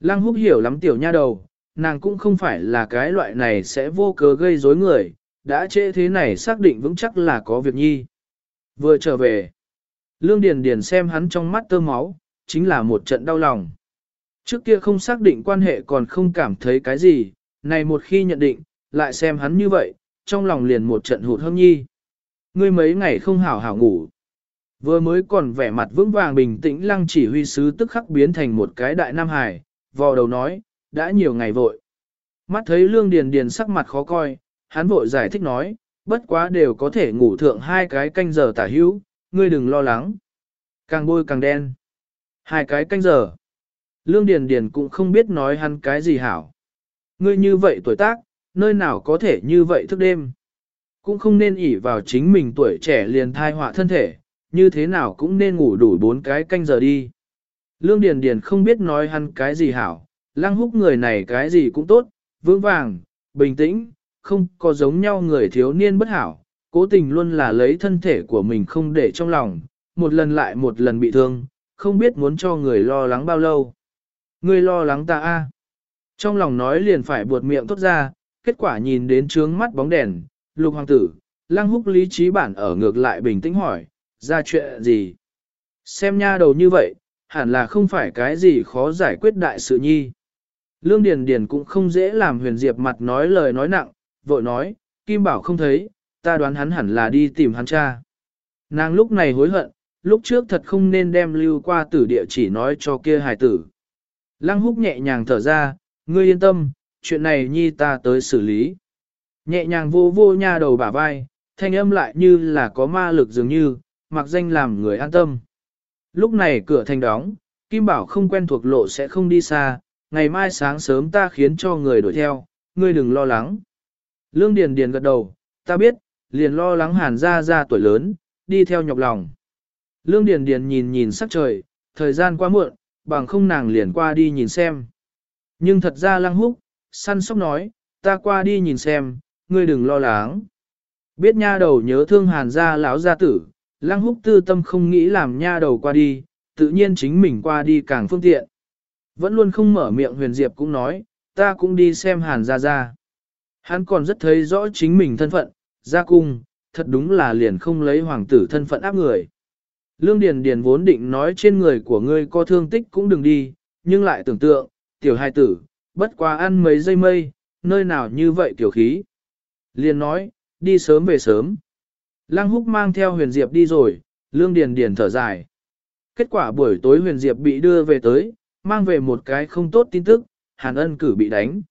Speaker 1: Lăng húc hiểu lắm tiểu nha đầu, nàng cũng không phải là cái loại này sẽ vô cớ gây rối người, đã trễ thế này xác định vững chắc là có việc nhi. Vừa trở về, Lương Điền Điền xem hắn trong mắt tơ máu, chính là một trận đau lòng. Trước kia không xác định quan hệ còn không cảm thấy cái gì, này một khi nhận định, lại xem hắn như vậy, trong lòng liền một trận hụt hâm nhi. Ngươi mấy ngày không hảo hảo ngủ. Vừa mới còn vẻ mặt vững vàng bình tĩnh lăng chỉ huy sứ tức khắc biến thành một cái đại nam hải, vò đầu nói, đã nhiều ngày vội. Mắt thấy lương điền điền sắc mặt khó coi, hắn vội giải thích nói, bất quá đều có thể ngủ thượng hai cái canh giờ tả hữu, ngươi đừng lo lắng. Càng bôi càng đen. Hai cái canh giờ. Lương Điền Điền cũng không biết nói hắn cái gì hảo. Ngươi như vậy tuổi tác, nơi nào có thể như vậy thức đêm. Cũng không nên ỷ vào chính mình tuổi trẻ liền thai họa thân thể, như thế nào cũng nên ngủ đủ bốn cái canh giờ đi. Lương Điền Điền không biết nói hắn cái gì hảo, lăng húc người này cái gì cũng tốt, vững vàng, bình tĩnh, không có giống nhau người thiếu niên bất hảo, cố tình luôn là lấy thân thể của mình không để trong lòng, một lần lại một lần bị thương, không biết muốn cho người lo lắng bao lâu. Người lo lắng ta a Trong lòng nói liền phải buột miệng tốt ra, kết quả nhìn đến trướng mắt bóng đèn, lục hoàng tử, lăng húc lý trí bản ở ngược lại bình tĩnh hỏi, ra chuyện gì? Xem nha đầu như vậy, hẳn là không phải cái gì khó giải quyết đại sự nhi. Lương Điền Điền cũng không dễ làm huyền diệp mặt nói lời nói nặng, vội nói, Kim Bảo không thấy, ta đoán hắn hẳn là đi tìm hắn cha. Nàng lúc này hối hận, lúc trước thật không nên đem lưu qua tử địa chỉ nói cho kia hài tử. Lăng húc nhẹ nhàng thở ra, ngươi yên tâm, chuyện này nhi ta tới xử lý. Nhẹ nhàng vô vô nha đầu bả vai, thanh âm lại như là có ma lực dường như, mặc danh làm người an tâm. Lúc này cửa thành đóng, Kim Bảo không quen thuộc lộ sẽ không đi xa, ngày mai sáng sớm ta khiến cho người đuổi theo, ngươi đừng lo lắng. Lương Điền Điền gật đầu, ta biết, liền lo lắng hàn ra ra tuổi lớn, đi theo nhọc lòng. Lương Điền Điền nhìn nhìn sắc trời, thời gian quá muộn, bằng không nàng liền qua đi nhìn xem. Nhưng thật ra lăng húc, săn sóc nói, ta qua đi nhìn xem, ngươi đừng lo lắng. Biết nha đầu nhớ thương hàn gia lão gia tử, lăng húc tư tâm không nghĩ làm nha đầu qua đi, tự nhiên chính mình qua đi càng phương tiện. Vẫn luôn không mở miệng huyền diệp cũng nói, ta cũng đi xem hàn gia gia. Hắn còn rất thấy rõ chính mình thân phận, gia cung, thật đúng là liền không lấy hoàng tử thân phận áp người. Lương Điền Điền vốn định nói trên người của ngươi có thương tích cũng đừng đi, nhưng lại tưởng tượng, tiểu hai tử, bất quá ăn mấy giây mây, nơi nào như vậy tiểu khí. Liền nói, đi sớm về sớm. Lăng húc mang theo huyền diệp đi rồi, lương điền điền thở dài. Kết quả buổi tối huyền diệp bị đưa về tới, mang về một cái không tốt tin tức, hàn ân cử bị đánh.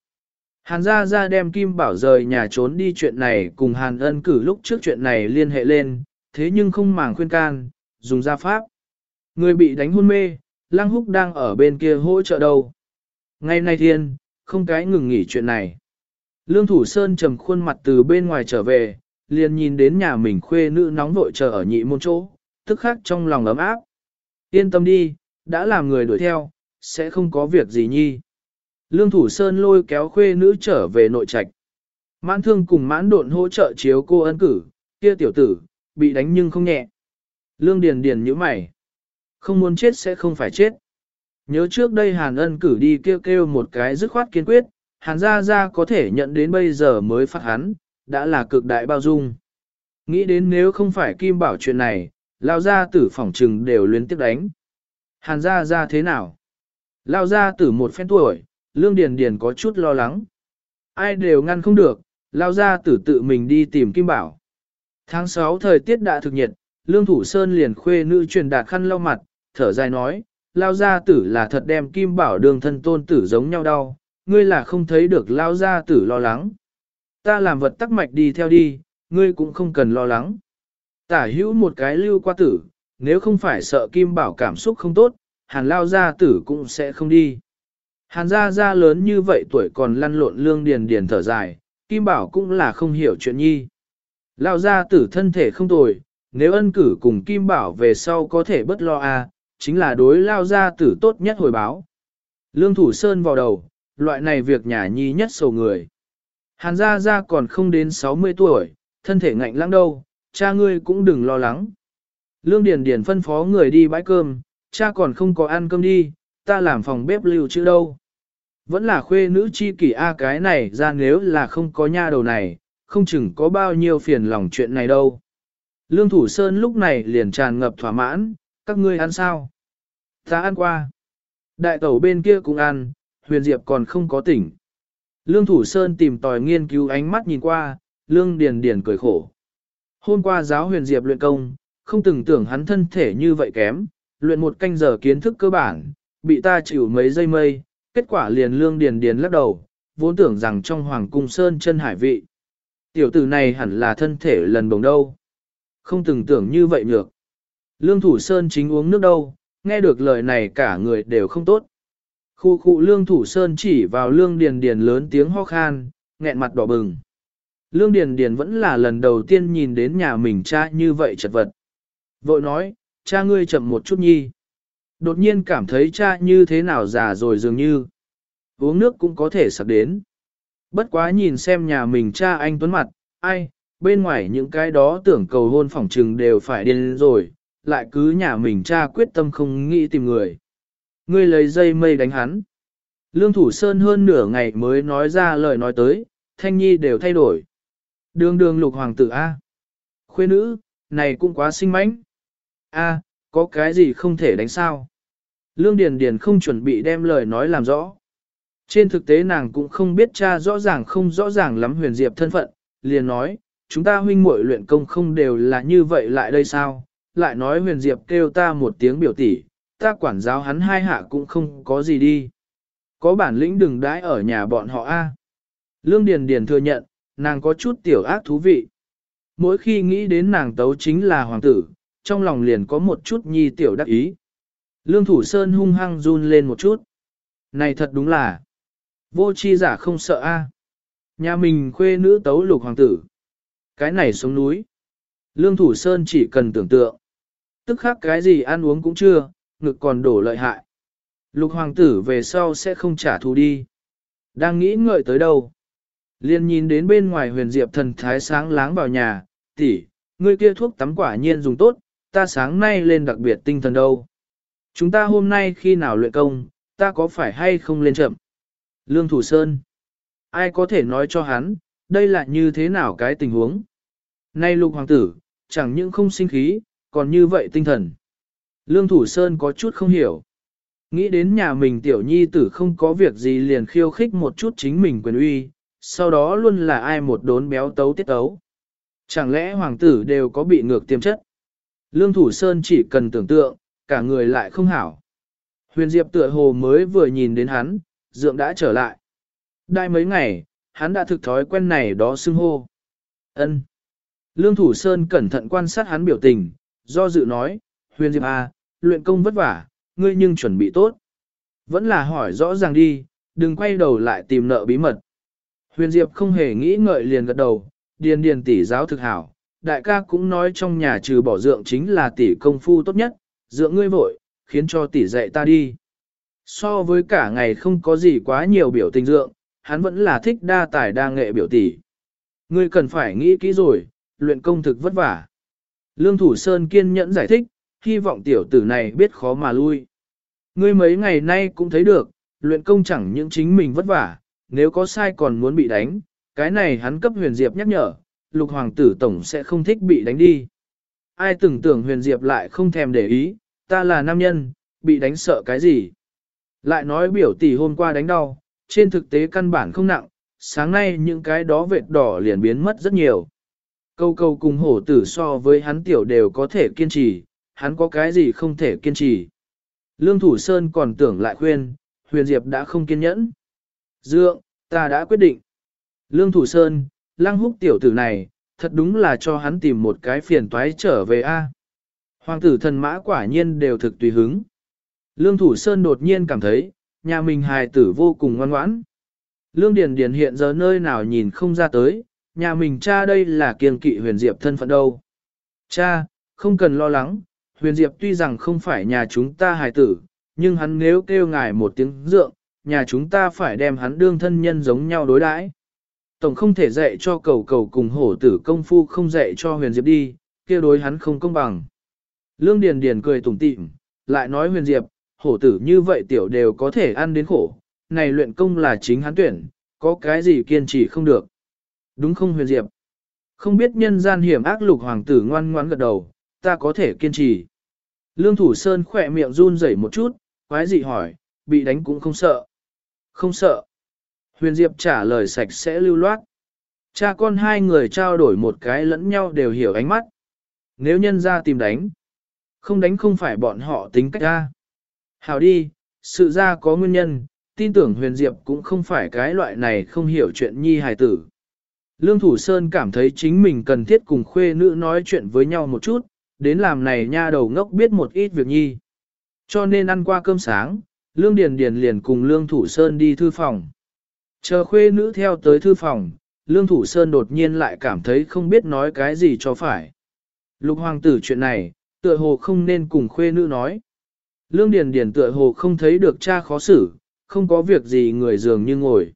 Speaker 1: Hàn gia gia đem Kim Bảo rời nhà trốn đi chuyện này cùng Hàn ân cử lúc trước chuyện này liên hệ lên, thế nhưng không màng khuyên can, dùng gia pháp. Người bị đánh hôn mê, Lăng Húc đang ở bên kia hỗ trợ đâu. Ngày nay thiên, không cái ngừng nghỉ chuyện này. Lương Thủ Sơn trầm khuôn mặt từ bên ngoài trở về, liền nhìn đến nhà mình khuê nữ nóng vội chờ ở nhị môn chỗ, tức khắc trong lòng ấm áp. Yên tâm đi, đã làm người đuổi theo, sẽ không có việc gì nhi. Lương Thủ Sơn lôi kéo khuê nữ trở về nội trạch. Mãn thương cùng mãn độn hỗ trợ chiếu cô ân cử, kia tiểu tử, bị đánh nhưng không nhẹ. Lương Điền Điền như mày. Không muốn chết sẽ không phải chết. Nhớ trước đây Hàn ân cử đi kêu kêu một cái dứt khoát kiên quyết, Hàn gia gia có thể nhận đến bây giờ mới phát hắn, đã là cực đại bao dung. Nghĩ đến nếu không phải Kim Bảo chuyện này, Lao gia tử phỏng trừng đều liên tiếp đánh. Hàn gia gia thế nào? Lao gia tử một phen tuổi, Lương Điền Điền có chút lo lắng. Ai đều ngăn không được, Lao gia tử tự mình đi tìm Kim Bảo. Tháng 6 thời tiết đã thực nhiệt, Lương Thủ Sơn liền khuê nữ truyền đạt khăn lau mặt, thở dài nói, Lao gia tử là thật đem Kim Bảo đường thân tôn tử giống nhau đau, ngươi là không thấy được Lao gia tử lo lắng. Ta làm vật tắc mạch đi theo đi, ngươi cũng không cần lo lắng. Tả hữu một cái lưu qua tử, nếu không phải sợ Kim Bảo cảm xúc không tốt, hàn lao gia tử cũng sẽ không đi. Hàn gia gia lớn như vậy tuổi còn lăn lộn lương điền điền thở dài, Kim Bảo cũng là không hiểu chuyện nhi. Lao gia tử thân thể không tồi, nếu ân cử cùng Kim Bảo về sau có thể bất lo a, à, chính là đối lao gia tử tốt nhất hồi báo. Lương Thủ Sơn vào đầu, loại này việc nhà nhi nhất sầu người. Hàn gia gia còn không đến 60 tuổi, thân thể ngạnh lãng đâu, cha ngươi cũng đừng lo lắng. Lương Điền Điền phân phó người đi bãi cơm, cha còn không có ăn cơm đi, ta làm phòng bếp lưu chứ đâu. Vẫn là khuê nữ chi kỷ A cái này ra nếu là không có nha đầu này, không chừng có bao nhiêu phiền lòng chuyện này đâu. Lương Thủ Sơn lúc này liền tràn ngập thỏa mãn, các ngươi ăn sao? Ta ăn qua. Đại tẩu bên kia cũng ăn, huyền diệp còn không có tỉnh. Lương Thủ Sơn tìm tòi nghiên cứu ánh mắt nhìn qua, Lương Điền Điền cười khổ. Hôm qua giáo huyền diệp luyện công, không từng tưởng hắn thân thể như vậy kém, luyện một canh giờ kiến thức cơ bản, bị ta chịu mấy giây mây, kết quả liền Lương Điền Điền lắc đầu, vốn tưởng rằng trong Hoàng Cung Sơn chân hải vị. Tiểu tử này hẳn là thân thể lần bồng đâu. Không từng tưởng như vậy được. Lương Thủ Sơn chính uống nước đâu, nghe được lời này cả người đều không tốt. Khu khu Lương Thủ Sơn chỉ vào Lương Điền Điền lớn tiếng ho khan, nghẹn mặt đỏ bừng. Lương Điền Điền vẫn là lần đầu tiên nhìn đến nhà mình cha như vậy chật vật. Vội nói, cha ngươi chậm một chút nhi. Đột nhiên cảm thấy cha như thế nào già rồi dường như. Uống nước cũng có thể sặc đến. Bất quá nhìn xem nhà mình cha anh tuấn mặt, ai, bên ngoài những cái đó tưởng cầu hôn phỏng trừng đều phải điên rồi, lại cứ nhà mình cha quyết tâm không nghĩ tìm người. Ngươi lấy dây mây đánh hắn. Lương Thủ Sơn hơn nửa ngày mới nói ra lời nói tới, Thanh Nhi đều thay đổi. Đường đường lục hoàng tử A. Khuê nữ, này cũng quá xinh mánh. A, có cái gì không thể đánh sao? Lương Điền Điền không chuẩn bị đem lời nói làm rõ. Trên thực tế nàng cũng không biết cha rõ ràng không rõ ràng lắm huyền diệp thân phận, liền nói, chúng ta huynh muội luyện công không đều là như vậy lại đây sao? Lại nói huyền diệp kêu ta một tiếng biểu tỷ, ta quản giáo hắn hai hạ cũng không có gì đi. Có bản lĩnh đừng đãi ở nhà bọn họ a. Lương Điền Điền thừa nhận, nàng có chút tiểu ác thú vị. Mỗi khi nghĩ đến nàng tấu chính là hoàng tử, trong lòng liền có một chút nhi tiểu đắc ý. Lương Thủ Sơn hung hăng run lên một chút. Này thật đúng là, vô chi giả không sợ a. Nhà mình khuê nữ tấu lục hoàng tử. Cái này xuống núi. Lương Thủ Sơn chỉ cần tưởng tượng. Tức khác cái gì ăn uống cũng chưa, ngực còn đổ lợi hại. Lục hoàng tử về sau sẽ không trả thù đi. Đang nghĩ ngợi tới đâu. Liên nhìn đến bên ngoài huyền diệp thần thái sáng láng vào nhà, tỷ, ngươi kia thuốc tắm quả nhiên dùng tốt, ta sáng nay lên đặc biệt tinh thần đâu. Chúng ta hôm nay khi nào luyện công, ta có phải hay không lên chậm? Lương Thủ Sơn. Ai có thể nói cho hắn, đây là như thế nào cái tình huống? Nay lục hoàng tử, chẳng những không sinh khí, còn như vậy tinh thần. Lương Thủ Sơn có chút không hiểu. Nghĩ đến nhà mình tiểu nhi tử không có việc gì liền khiêu khích một chút chính mình quyền uy, sau đó luôn là ai một đốn béo tấu tiết tấu. Chẳng lẽ hoàng tử đều có bị ngược tiềm chất? Lương Thủ Sơn chỉ cần tưởng tượng, cả người lại không hảo. Huyền Diệp tựa hồ mới vừa nhìn đến hắn, dượng đã trở lại. Đại mấy ngày, hắn đã thực thói quen này đó xưng hô. Ân. Lương Thủ Sơn cẩn thận quan sát hắn biểu tình, do dự nói, Huyền Diệp à, luyện công vất vả, ngươi nhưng chuẩn bị tốt. Vẫn là hỏi rõ ràng đi, đừng quay đầu lại tìm nợ bí mật. Huyền Diệp không hề nghĩ ngợi liền gật đầu, điền điền tỷ giáo thực hảo, đại ca cũng nói trong nhà trừ bỏ dượng chính là tỷ công phu tốt nhất, dượng ngươi vội, khiến cho tỷ dạy ta đi. So với cả ngày không có gì quá nhiều biểu tình dượng, hắn vẫn là thích đa tài đa nghệ biểu tỷ. Ngươi cần phải nghĩ kỹ rồi, luyện công thực vất vả. Lương Thủ Sơn kiên nhẫn giải thích, hy vọng tiểu tử này biết khó mà lui. Ngươi mấy ngày nay cũng thấy được, luyện công chẳng những chính mình vất vả, nếu có sai còn muốn bị đánh, cái này hắn cấp huyền diệp nhắc nhở, lục hoàng tử tổng sẽ không thích bị đánh đi. Ai tưởng tưởng huyền diệp lại không thèm để ý, ta là nam nhân, bị đánh sợ cái gì. Lại nói biểu tỷ hôm qua đánh đau, trên thực tế căn bản không nặng, sáng nay những cái đó vệt đỏ liền biến mất rất nhiều. Câu câu cùng hổ tử so với hắn tiểu đều có thể kiên trì, hắn có cái gì không thể kiên trì. Lương Thủ Sơn còn tưởng lại khuyên, huyền diệp đã không kiên nhẫn. Dượng, ta đã quyết định. Lương Thủ Sơn, lăng húc tiểu tử này, thật đúng là cho hắn tìm một cái phiền toái trở về a. Hoàng tử thần mã quả nhiên đều thực tùy hứng. Lương Thủ Sơn đột nhiên cảm thấy, nhà mình hài tử vô cùng ngoan ngoãn. Lương Điền Điền hiện giờ nơi nào nhìn không ra tới, nhà mình cha đây là kiên kỵ huyền diệp thân phận đâu. Cha, không cần lo lắng, huyền diệp tuy rằng không phải nhà chúng ta hài tử, nhưng hắn nếu kêu ngài một tiếng dượng, nhà chúng ta phải đem hắn đương thân nhân giống nhau đối đãi. Tổng không thể dạy cho cầu cầu cùng hổ tử công phu không dạy cho huyền diệp đi, kia đối hắn không công bằng. Lương Điền Điền cười tủm tỉm, lại nói huyền diệp, hổ tử như vậy tiểu đều có thể ăn đến khổ, này luyện công là chính hắn tuyển, có cái gì kiên trì không được. Đúng không huyền diệp? Không biết nhân gian hiểm ác lục hoàng tử ngoan ngoãn gật đầu, ta có thể kiên trì. Lương Thủ Sơn khỏe miệng run rẩy một chút, quái dị hỏi, bị đánh cũng không sợ. Không sợ. Huyền Diệp trả lời sạch sẽ lưu loát. Cha con hai người trao đổi một cái lẫn nhau đều hiểu ánh mắt. Nếu nhân ra tìm đánh, không đánh không phải bọn họ tính cách ra. Hào đi, sự ra có nguyên nhân, tin tưởng huyền diệp cũng không phải cái loại này không hiểu chuyện nhi hài tử. Lương Thủ Sơn cảm thấy chính mình cần thiết cùng khuê nữ nói chuyện với nhau một chút, đến làm này nha đầu ngốc biết một ít việc nhi. Cho nên ăn qua cơm sáng, Lương Điền Điền liền cùng Lương Thủ Sơn đi thư phòng. Chờ khuê nữ theo tới thư phòng, Lương Thủ Sơn đột nhiên lại cảm thấy không biết nói cái gì cho phải. Lục hoàng tử chuyện này, tựa hồ không nên cùng khuê nữ nói. Lương Điền Điền tựa hồ không thấy được cha khó xử, không có việc gì người dường như ngồi.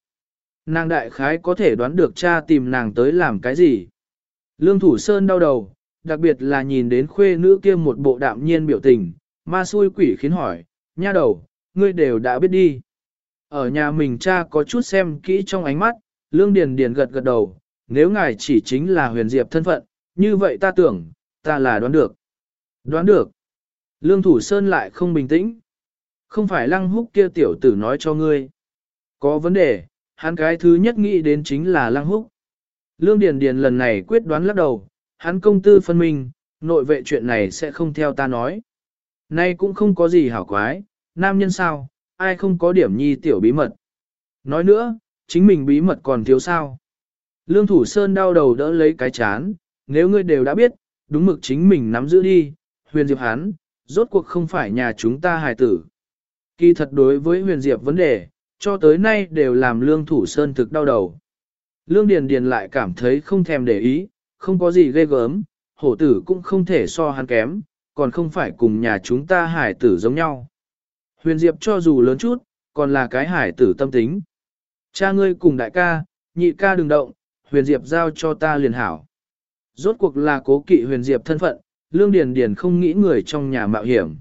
Speaker 1: Nàng đại khái có thể đoán được cha tìm nàng tới làm cái gì. Lương Thủ Sơn đau đầu, đặc biệt là nhìn đến khuê nữ kia một bộ đạm nhiên biểu tình, ma xui quỷ khiến hỏi, nha đầu, ngươi đều đã biết đi. Ở nhà mình cha có chút xem kỹ trong ánh mắt, Lương Điền Điền gật gật đầu, nếu ngài chỉ chính là huyền diệp thân phận, như vậy ta tưởng, ta là đoán được. Đoán được. Lương Thủ Sơn lại không bình tĩnh. Không phải lăng húc kia tiểu tử nói cho ngươi. Có vấn đề, hắn cái thứ nhất nghĩ đến chính là lăng húc. Lương Điền Điền lần này quyết đoán lắc đầu, hắn công tư phân minh, nội vệ chuyện này sẽ không theo ta nói. Nay cũng không có gì hảo quái, nam nhân sao, ai không có điểm nhi tiểu bí mật. Nói nữa, chính mình bí mật còn thiếu sao. Lương Thủ Sơn đau đầu đỡ lấy cái chán, nếu ngươi đều đã biết, đúng mực chính mình nắm giữ đi, huyền diệp hắn, rốt cuộc không phải nhà chúng ta hài tử. Kỳ thật đối với huyền diệp vấn đề, cho tới nay đều làm lương thủ sơn thực đau đầu. Lương Điền Điền lại cảm thấy không thèm để ý, không có gì ghê gớm, hổ tử cũng không thể so hắn kém, còn không phải cùng nhà chúng ta hải tử giống nhau. Huyền Diệp cho dù lớn chút, còn là cái hải tử tâm tính. Cha ngươi cùng đại ca, nhị ca đừng động, Huyền Diệp giao cho ta liền hảo. Rốt cuộc là cố kỵ Huyền Diệp thân phận, Lương Điền Điền không nghĩ người trong nhà mạo hiểm.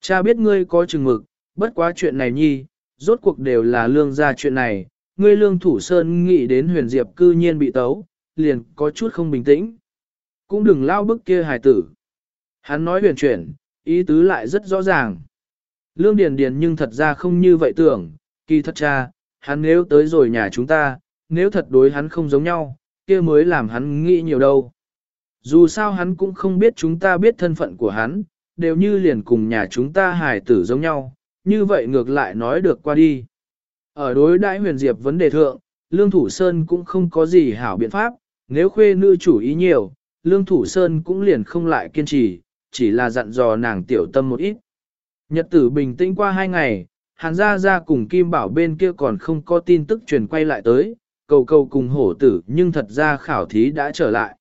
Speaker 1: Cha biết ngươi có chừng mực, bất quá chuyện này nhi, rốt cuộc đều là lương gia chuyện này, ngươi lương thủ sơn nghĩ đến huyền diệp cư nhiên bị tấu, liền có chút không bình tĩnh. Cũng đừng lao bức kia hài tử. Hắn nói huyền chuyển, ý tứ lại rất rõ ràng. Lương Điền Điền nhưng thật ra không như vậy tưởng, kỳ thật cha, hắn nếu tới rồi nhà chúng ta, nếu thật đối hắn không giống nhau, kia mới làm hắn nghĩ nhiều đâu. Dù sao hắn cũng không biết chúng ta biết thân phận của hắn, đều như liền cùng nhà chúng ta hài tử giống nhau, như vậy ngược lại nói được qua đi. Ở đối Đại huyền diệp vấn đề thượng, Lương Thủ Sơn cũng không có gì hảo biện pháp, nếu khuê nữ chủ ý nhiều, Lương Thủ Sơn cũng liền không lại kiên trì, chỉ là dặn dò nàng tiểu tâm một ít. Nhật tử bình tĩnh qua hai ngày, Hàn Gia Gia cùng Kim Bảo bên kia còn không có tin tức truyền quay lại tới, cầu cầu cùng hổ tử nhưng thật ra khảo thí đã trở lại.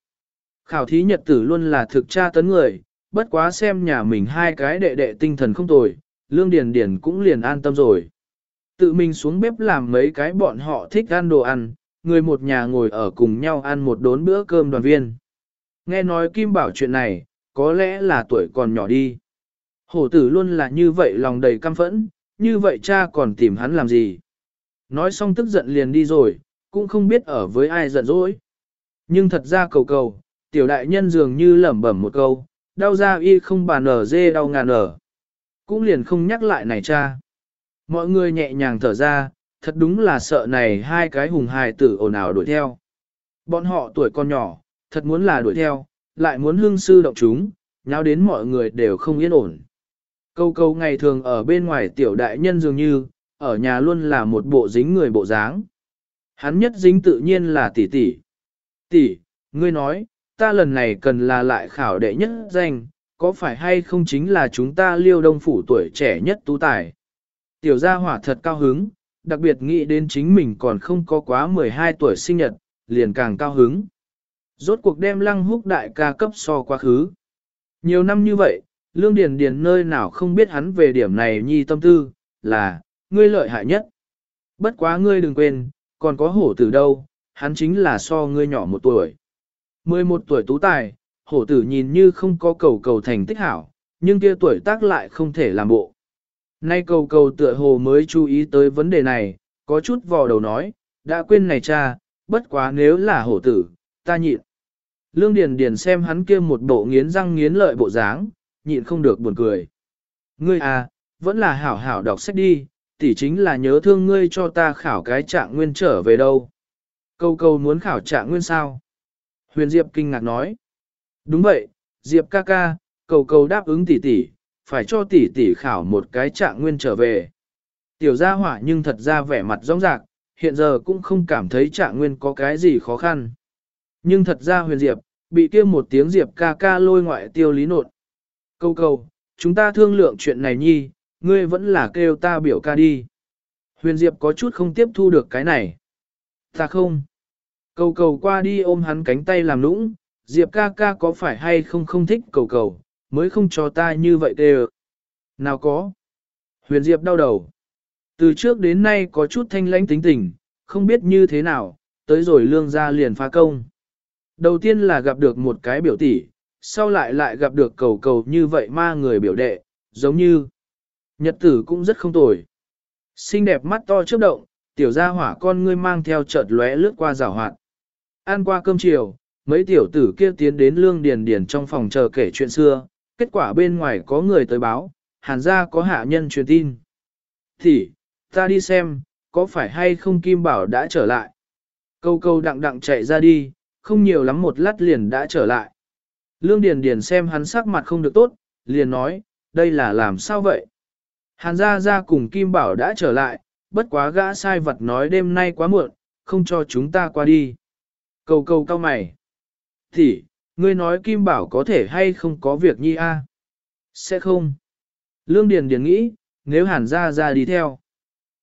Speaker 1: Khảo thí nhật tử luôn là thực tra tấn người, bất quá xem nhà mình hai cái đệ đệ tinh thần không tồi, Lương Điền Điền cũng liền an tâm rồi. Tự mình xuống bếp làm mấy cái bọn họ thích ăn đồ ăn, người một nhà ngồi ở cùng nhau ăn một đốn bữa cơm đoàn viên. Nghe nói Kim Bảo chuyện này, có lẽ là tuổi còn nhỏ đi. Hổ tử luôn là như vậy lòng đầy căm phẫn, như vậy cha còn tìm hắn làm gì. Nói xong tức giận liền đi rồi, cũng không biết ở với ai giận dỗi. Nhưng thật ra cầu cầu, tiểu đại nhân dường như lẩm bẩm một câu, đau ra y không bàn ở dê đau ngàn ở. Cũng liền không nhắc lại này cha. Mọi người nhẹ nhàng thở ra, thật đúng là sợ này hai cái hùng hài tử ồn ào đuổi theo. Bọn họ tuổi còn nhỏ, thật muốn là đuổi theo, lại muốn hương sư động chúng, nháo đến mọi người đều không yên ổn. Câu câu ngày thường ở bên ngoài tiểu đại nhân dường như, ở nhà luôn là một bộ dính người bộ dáng. Hắn nhất dính tự nhiên là tỷ tỷ. Tỷ, ngươi nói, ta lần này cần là lại khảo đệ nhất danh, có phải hay không chính là chúng ta liêu đông phủ tuổi trẻ nhất tú tài. Tiểu gia hỏa thật cao hứng, đặc biệt nghĩ đến chính mình còn không có quá 12 tuổi sinh nhật, liền càng cao hứng. Rốt cuộc đem lăng húc đại ca cấp so quá khứ. Nhiều năm như vậy, Lương Điền Điền nơi nào không biết hắn về điểm này nhi tâm tư, là, ngươi lợi hại nhất. Bất quá ngươi đừng quên, còn có hổ tử đâu, hắn chính là so ngươi nhỏ một tuổi. 11 tuổi tú tài, hổ tử nhìn như không có cầu cầu thành tích hảo, nhưng kia tuổi tác lại không thể làm bộ. Nay cầu cầu tựa hồ mới chú ý tới vấn đề này, có chút vò đầu nói, đã quên này cha, bất quá nếu là hổ tử, ta nhịn. Lương Điền Điền xem hắn kia một bộ nghiến răng nghiến lợi bộ dáng, nhịn không được buồn cười. Ngươi à, vẫn là hảo hảo đọc sách đi, tỷ chính là nhớ thương ngươi cho ta khảo cái trạng nguyên trở về đâu. Câu câu muốn khảo trạng nguyên sao? Huyền Diệp kinh ngạc nói. Đúng vậy, Diệp ca ca, cầu cầu đáp ứng tỷ tỷ, phải cho tỷ tỷ khảo một cái trạng nguyên trở về. Tiểu gia hỏa nhưng thật ra vẻ mặt rong rạc, hiện giờ cũng không cảm thấy trạng nguyên có cái gì khó khăn. Nhưng thật ra huyền Diệp, bị kia một tiếng Diệp ca ca lôi ngoại tiêu lý nột. Câu cầu, chúng ta thương lượng chuyện này nhi, ngươi vẫn là kêu ta biểu ca đi. Huyền Diệp có chút không tiếp thu được cái này. Ta không. Cầu cầu qua đi ôm hắn cánh tay làm nũng, Diệp ca ca có phải hay không không thích cầu cầu, mới không cho ta như vậy kêu. Nào có. Huyền Diệp đau đầu. Từ trước đến nay có chút thanh lãnh tính tình, không biết như thế nào, tới rồi lương ra liền phá công. Đầu tiên là gặp được một cái biểu tỷ, sau lại lại gặp được cầu cầu như vậy ma người biểu đệ, giống như nhật tử cũng rất không tồi. Xinh đẹp mắt to chớp động, tiểu gia hỏa con ngươi mang theo chợt lóe lướt qua rào hoạt. Ăn qua cơm chiều, mấy tiểu tử kia tiến đến lương điền điền trong phòng chờ kể chuyện xưa, kết quả bên ngoài có người tới báo, hàn gia có hạ nhân truyền tin. Thì, ta đi xem, có phải hay không Kim Bảo đã trở lại. Câu câu đặng đặng chạy ra đi, không nhiều lắm một lát liền đã trở lại. Lương Điền Điền xem hắn sắc mặt không được tốt, liền nói, đây là làm sao vậy? Hàn gia gia cùng Kim Bảo đã trở lại, bất quá gã sai vật nói đêm nay quá muộn, không cho chúng ta qua đi. Cầu cầu cao mày. Thì, ngươi nói Kim Bảo có thể hay không có việc nhi a? Sẽ không. Lương Điền Điền nghĩ, nếu Hàn gia gia đi theo.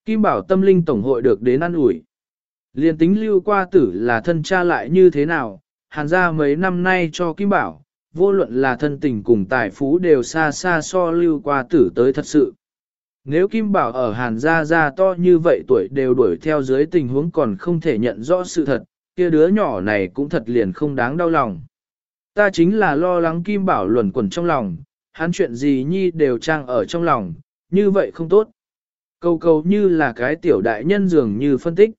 Speaker 1: Kim Bảo tâm linh tổng hội được đến ăn ủi. Liên tính lưu qua tử là thân cha lại như thế nào, hàn gia mấy năm nay cho Kim Bảo, vô luận là thân tình cùng tài phú đều xa xa so lưu qua tử tới thật sự. Nếu Kim Bảo ở hàn gia gia to như vậy tuổi đều đuổi theo dưới tình huống còn không thể nhận rõ sự thật, kia đứa nhỏ này cũng thật liền không đáng đau lòng. Ta chính là lo lắng Kim Bảo luẩn quẩn trong lòng, hắn chuyện gì nhi đều trang ở trong lòng, như vậy không tốt. Câu câu như là cái tiểu đại nhân dường như phân tích.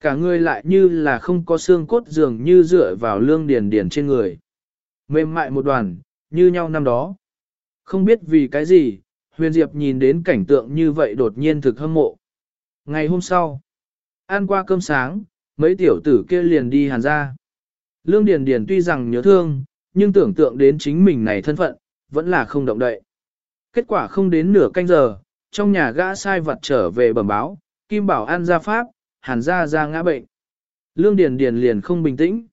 Speaker 1: Cả người lại như là không có xương cốt dường như dựa vào lương điền điền trên người. Mềm mại một đoàn, như nhau năm đó. Không biết vì cái gì, Huyền Diệp nhìn đến cảnh tượng như vậy đột nhiên thực hâm mộ. Ngày hôm sau, ăn qua cơm sáng, mấy tiểu tử kia liền đi hàn ra. Lương Điền Điền tuy rằng nhớ thương, nhưng tưởng tượng đến chính mình này thân phận, vẫn là không động đậy. Kết quả không đến nửa canh giờ, trong nhà gã sai vật trở về bẩm báo, Kim Bảo An ra pháp, hàn ra ra ngã bệnh. Lương Điền Điền liền không bình tĩnh.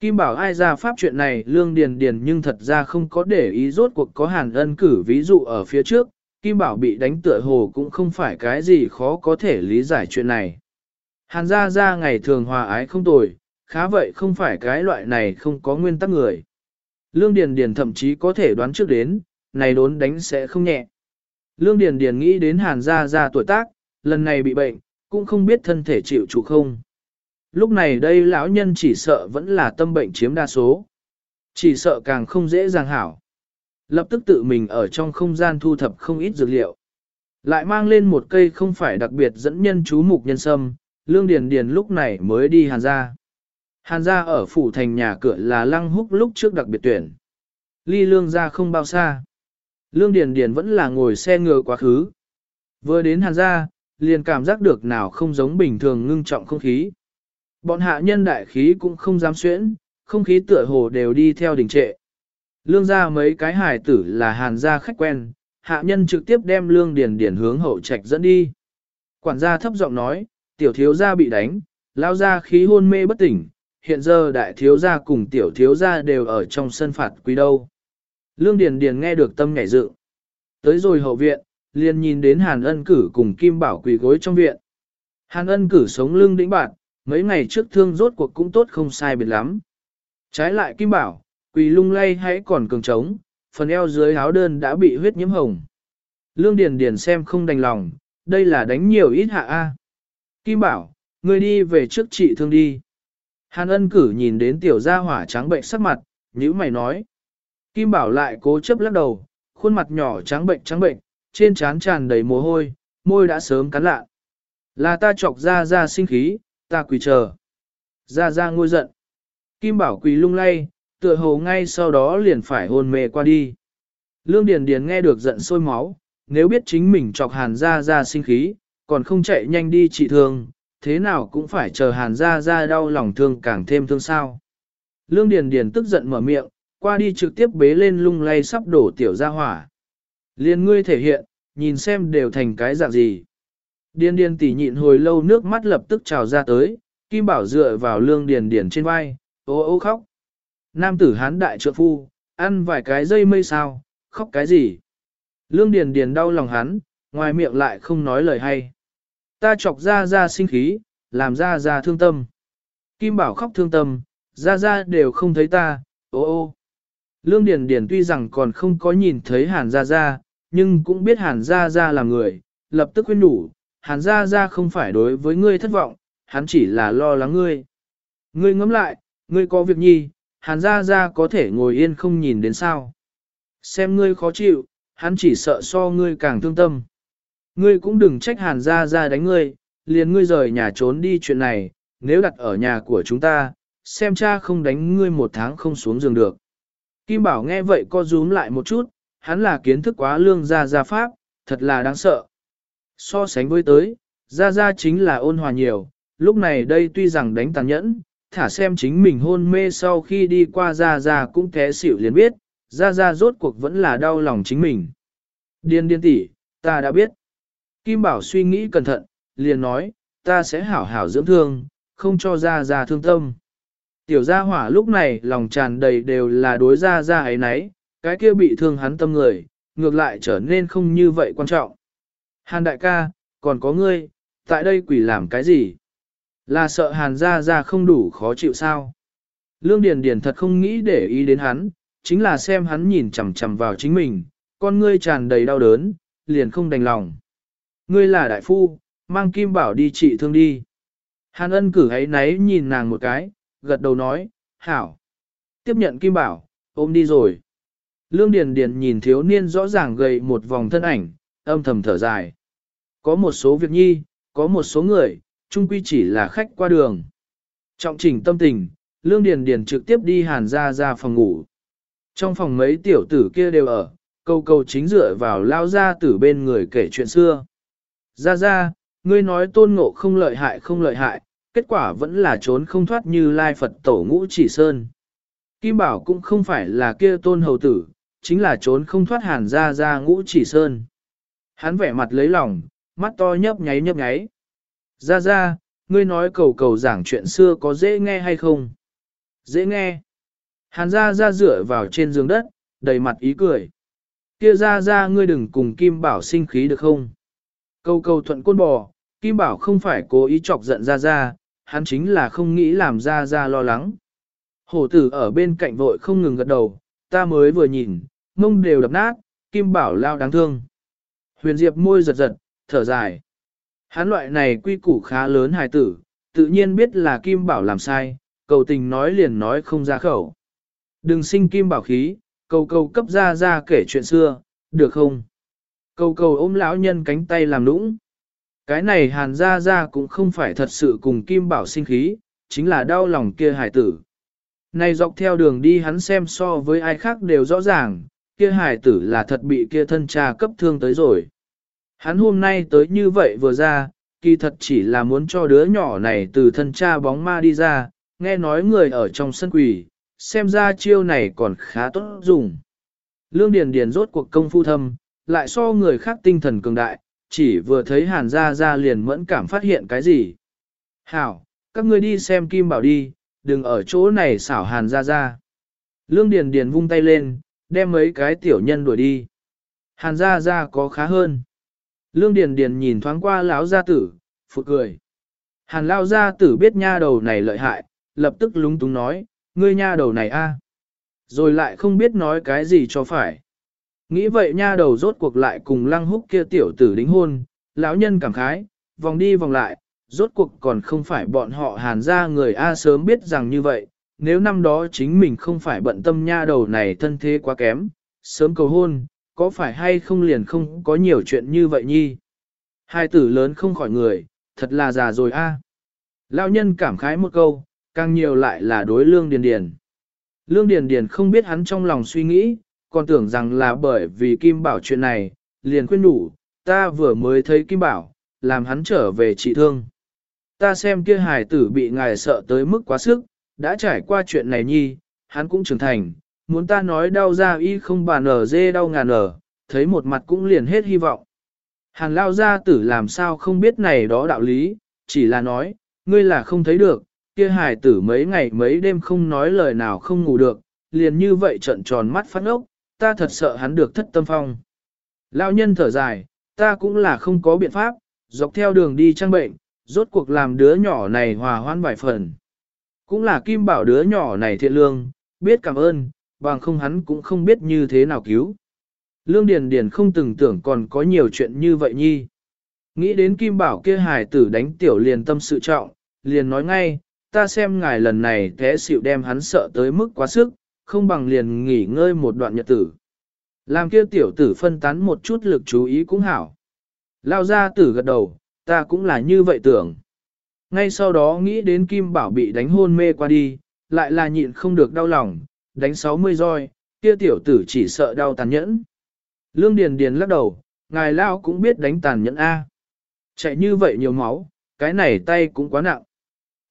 Speaker 1: Kim Bảo ai ra pháp chuyện này Lương Điền Điền nhưng thật ra không có để ý rốt cuộc có hàn ân cử ví dụ ở phía trước, Kim Bảo bị đánh tựa hồ cũng không phải cái gì khó có thể lý giải chuyện này. Hàn Gia Gia ngày thường hòa ái không tồi, khá vậy không phải cái loại này không có nguyên tắc người. Lương Điền Điền thậm chí có thể đoán trước đến, này đốn đánh sẽ không nhẹ. Lương Điền Điền nghĩ đến Hàn Gia Gia tuổi tác, lần này bị bệnh, cũng không biết thân thể chịu chủ không. Lúc này đây lão nhân chỉ sợ vẫn là tâm bệnh chiếm đa số. Chỉ sợ càng không dễ dàng hảo. Lập tức tự mình ở trong không gian thu thập không ít dược liệu. Lại mang lên một cây không phải đặc biệt dẫn nhân chú mục nhân sâm, Lương Điền Điền lúc này mới đi Hàn Gia. Hàn Gia ở phủ thành nhà cửa là lăng húc lúc trước đặc biệt tuyển. Ly Lương Gia không bao xa. Lương Điền Điền vẫn là ngồi xe ngựa quá khứ. Vừa đến Hàn gia, liền cảm giác được nào không giống bình thường ngưng trọng không khí. Bọn hạ nhân đại khí cũng không dám xuyễn, không khí tựa hồ đều đi theo đình trệ. Lương gia mấy cái hải tử là Hàn gia khách quen, hạ nhân trực tiếp đem Lương Điền Điền hướng hậu trạch dẫn đi. Quản gia thấp giọng nói, tiểu thiếu gia bị đánh, lao ra khí hôn mê bất tỉnh, hiện giờ đại thiếu gia cùng tiểu thiếu gia đều ở trong sân phạt quý đâu. Lương Điền Điền nghe được tâm nhảy dựng. Tới rồi hậu viện, liền nhìn đến Hàn Ân Cử cùng Kim Bảo quỳ gối trong viện. Hàn Ân Cử sống lưng đĩnh bạn, mấy ngày trước thương rốt cuộc cũng tốt không sai biệt lắm. Trái lại Kim Bảo, quỳ lung lay hãy còn cường trống, phần eo dưới áo đơn đã bị huyết nhiễm hồng. Lương Điền Điền xem không đành lòng, đây là đánh nhiều ít hạ a. Kim Bảo, ngươi đi về trước trị thương đi. Hàn Ân Cử nhìn đến tiểu gia hỏa trắng bệnh sắc mặt, nhíu mày nói. Kim Bảo lại cố chấp lắc đầu, khuôn mặt nhỏ trắng bệnh trắng bệnh, trên trán tràn đầy mồ hôi, môi đã sớm cắn lạ. Là ta chọc ra ra sinh khí, ta quỳ chờ. Ra ra ngôi giận. Kim Bảo quỳ lung lay, tựa hồ ngay sau đó liền phải hôn mê qua đi. Lương Điền Điền nghe được giận sôi máu, nếu biết chính mình chọc hàn ra ra sinh khí, còn không chạy nhanh đi trị thương, thế nào cũng phải chờ hàn ra ra đau lòng thương càng thêm thương sao. Lương Điền Điền tức giận mở miệng, qua đi trực tiếp bế lên lung lay sắp đổ tiểu ra hỏa. Liên ngươi thể hiện, nhìn xem đều thành cái dạng gì. Điền Điền tỉ nhịn hồi lâu nước mắt lập tức trào ra tới, Kim Bảo dựa vào Lương Điền Điền trên vai, ô ô khóc. Nam tử hán đại trượng phu, ăn vài cái dây mây sao, khóc cái gì? Lương Điền Điền đau lòng hắn, ngoài miệng lại không nói lời hay. Ta chọc ra ra sinh khí, làm ra ra thương tâm. Kim Bảo khóc thương tâm, ra ra đều không thấy ta, ô ô. Lương Điền Điền tuy rằng còn không có nhìn thấy Hàn Gia Gia, nhưng cũng biết Hàn Gia Gia là người, lập tức khuyên nhủ, Hàn Gia Gia không phải đối với ngươi thất vọng, hắn chỉ là lo lắng ngươi. Ngươi ngẫm lại, ngươi có việc nhi, Hàn Gia Gia có thể ngồi yên không nhìn đến sao. Xem ngươi khó chịu, hắn chỉ sợ so ngươi càng thương tâm. Ngươi cũng đừng trách Hàn Gia Gia đánh ngươi, liền ngươi rời nhà trốn đi chuyện này, nếu đặt ở nhà của chúng ta, xem cha không đánh ngươi một tháng không xuống giường được. Kim Bảo nghe vậy co rúm lại một chút, hắn là kiến thức quá lương gia gia pháp, thật là đáng sợ. So sánh với tới, gia gia chính là ôn hòa nhiều, lúc này đây tuy rằng đánh tàn nhẫn, thả xem chính mình hôn mê sau khi đi qua gia gia cũng té xỉu liền biết, gia gia rốt cuộc vẫn là đau lòng chính mình. Điên điên tỷ, ta đã biết. Kim Bảo suy nghĩ cẩn thận, liền nói, ta sẽ hảo hảo dưỡng thương, không cho gia gia thương tâm. Tiểu gia hỏa lúc này lòng tràn đầy đều là đối gia gia ấy nấy, cái kia bị thương hắn tâm người, ngược lại trở nên không như vậy quan trọng. Hàn đại ca, còn có ngươi, tại đây quỷ làm cái gì? Là sợ hàn gia gia không đủ khó chịu sao? Lương Điền Điền thật không nghĩ để ý đến hắn, chính là xem hắn nhìn chằm chằm vào chính mình, con ngươi tràn đầy đau đớn, liền không đành lòng. Ngươi là đại phu, mang kim bảo đi trị thương đi. Hàn ân cử ấy náy nhìn nàng một cái, gật đầu nói, hảo. Tiếp nhận kim bảo, ôm đi rồi. Lương Điền Điền nhìn thiếu niên rõ ràng gầy một vòng thân ảnh, âm thầm thở dài. Có một số việc nhi, có một số người, chung quy chỉ là khách qua đường. Trọng trình tâm tình, Lương Điền Điền trực tiếp đi hàn ra ra phòng ngủ. Trong phòng mấy tiểu tử kia đều ở, câu câu chính dựa vào lao ra tử bên người kể chuyện xưa. Ra ra, ngươi nói tôn ngộ không lợi hại không lợi hại, kết quả vẫn là trốn không thoát như lai Phật tổ ngũ chỉ sơn. Kim Bảo cũng không phải là kia tôn hầu tử, chính là trốn không thoát hàn ra ra ngũ chỉ sơn. Hắn vẻ mặt lấy lòng, mắt to nhấp nháy nhấp nháy. Ra ra, ngươi nói cầu cầu giảng chuyện xưa có dễ nghe hay không? Dễ nghe. Hàn ra ra dựa vào trên giường đất, đầy mặt ý cười. Kia ra ra ngươi đừng cùng Kim Bảo sinh khí được không? Cầu cầu thuận côn bò, Kim Bảo không phải cố ý chọc giận ra ra, hắn chính là không nghĩ làm ra ra lo lắng. Hổ tử ở bên cạnh vội không ngừng gật đầu, ta mới vừa nhìn, mông đều đập nát, Kim Bảo lao đáng thương. Huyền Diệp môi giật giật, thở dài. Hắn loại này quy củ khá lớn hài tử, tự nhiên biết là Kim Bảo làm sai, cầu tình nói liền nói không ra khẩu. Đừng sinh Kim Bảo khí, cầu cầu cấp ra ra kể chuyện xưa, được không? Cầu cầu ôm lão nhân cánh tay làm nũng. Cái này hàn ra ra cũng không phải thật sự cùng Kim Bảo sinh khí, chính là đau lòng kia hải tử. Này dọc theo đường đi hắn xem so với ai khác đều rõ ràng, kia hải tử là thật bị kia thân cha cấp thương tới rồi. Hắn hôm nay tới như vậy vừa ra, kỳ thật chỉ là muốn cho đứa nhỏ này từ thân cha bóng ma đi ra, nghe nói người ở trong sân quỷ, xem ra chiêu này còn khá tốt dùng. Lương Điền Điền rốt cuộc công phu thâm, lại so người khác tinh thần cường đại, chỉ vừa thấy hàn gia gia liền mẫn cảm phát hiện cái gì. Hảo, các ngươi đi xem Kim Bảo đi, đừng ở chỗ này xảo hàn gia gia. Lương Điền Điền vung tay lên, đem mấy cái tiểu nhân đuổi đi. Hàn gia gia có khá hơn. Lương Điền Điền nhìn thoáng qua lão gia tử, phụ cười. Hàn lão gia tử biết nha đầu này lợi hại, lập tức lúng túng nói, ngươi nha đầu này a, Rồi lại không biết nói cái gì cho phải. Nghĩ vậy nha đầu rốt cuộc lại cùng lăng húc kia tiểu tử đính hôn, lão nhân cảm khái, vòng đi vòng lại, rốt cuộc còn không phải bọn họ hàn gia người A sớm biết rằng như vậy, nếu năm đó chính mình không phải bận tâm nha đầu này thân thế quá kém, sớm cầu hôn, có phải hay không liền không có nhiều chuyện như vậy nhi. Hai tử lớn không khỏi người, thật là già rồi a. Lão nhân cảm khái một câu, càng nhiều lại là đối lương điền điền. Lương điền điền không biết hắn trong lòng suy nghĩ, còn tưởng rằng là bởi vì Kim Bảo chuyện này, liền khuyên đủ, ta vừa mới thấy Kim Bảo, làm hắn trở về trị thương. Ta xem kia hài tử bị ngài sợ tới mức quá sức, đã trải qua chuyện này nhi, hắn cũng trưởng thành, muốn ta nói đau ra y không bàn ở dê đau ngàn ở, thấy một mặt cũng liền hết hy vọng. Hàn lao gia tử làm sao không biết này đó đạo lý, chỉ là nói, ngươi là không thấy được, kia hài tử mấy ngày mấy đêm không nói lời nào không ngủ được, liền như vậy trận tròn mắt phát ốc, ta thật sợ hắn được thất tâm phong. Lão nhân thở dài, ta cũng là không có biện pháp, dọc theo đường đi trang bệnh, rốt cuộc làm đứa nhỏ này hòa hoan vài phần. Cũng là kim bảo đứa nhỏ này thiện lương, biết cảm ơn, bằng không hắn cũng không biết như thế nào cứu. Lương Điền Điền không từng tưởng còn có nhiều chuyện như vậy nhi. Nghĩ đến Kim Bảo kia hài tử đánh tiểu liền tâm sự trọng, liền nói ngay, ta xem ngài lần này thế xịu đem hắn sợ tới mức quá sức, không bằng liền nghỉ ngơi một đoạn nhật tử. Làm kia tiểu tử phân tán một chút lực chú ý cũng hảo. Lao ra tử gật đầu, ta cũng là như vậy tưởng. Ngay sau đó nghĩ đến Kim Bảo bị đánh hôn mê qua đi, lại là nhịn không được đau lòng, đánh 60 roi, kia tiểu tử chỉ sợ đau tàn nhẫn. Lương Điền Điền lắc đầu, ngài Lao cũng biết đánh tàn nhẫn A. Chạy như vậy nhiều máu, cái này tay cũng quá nặng.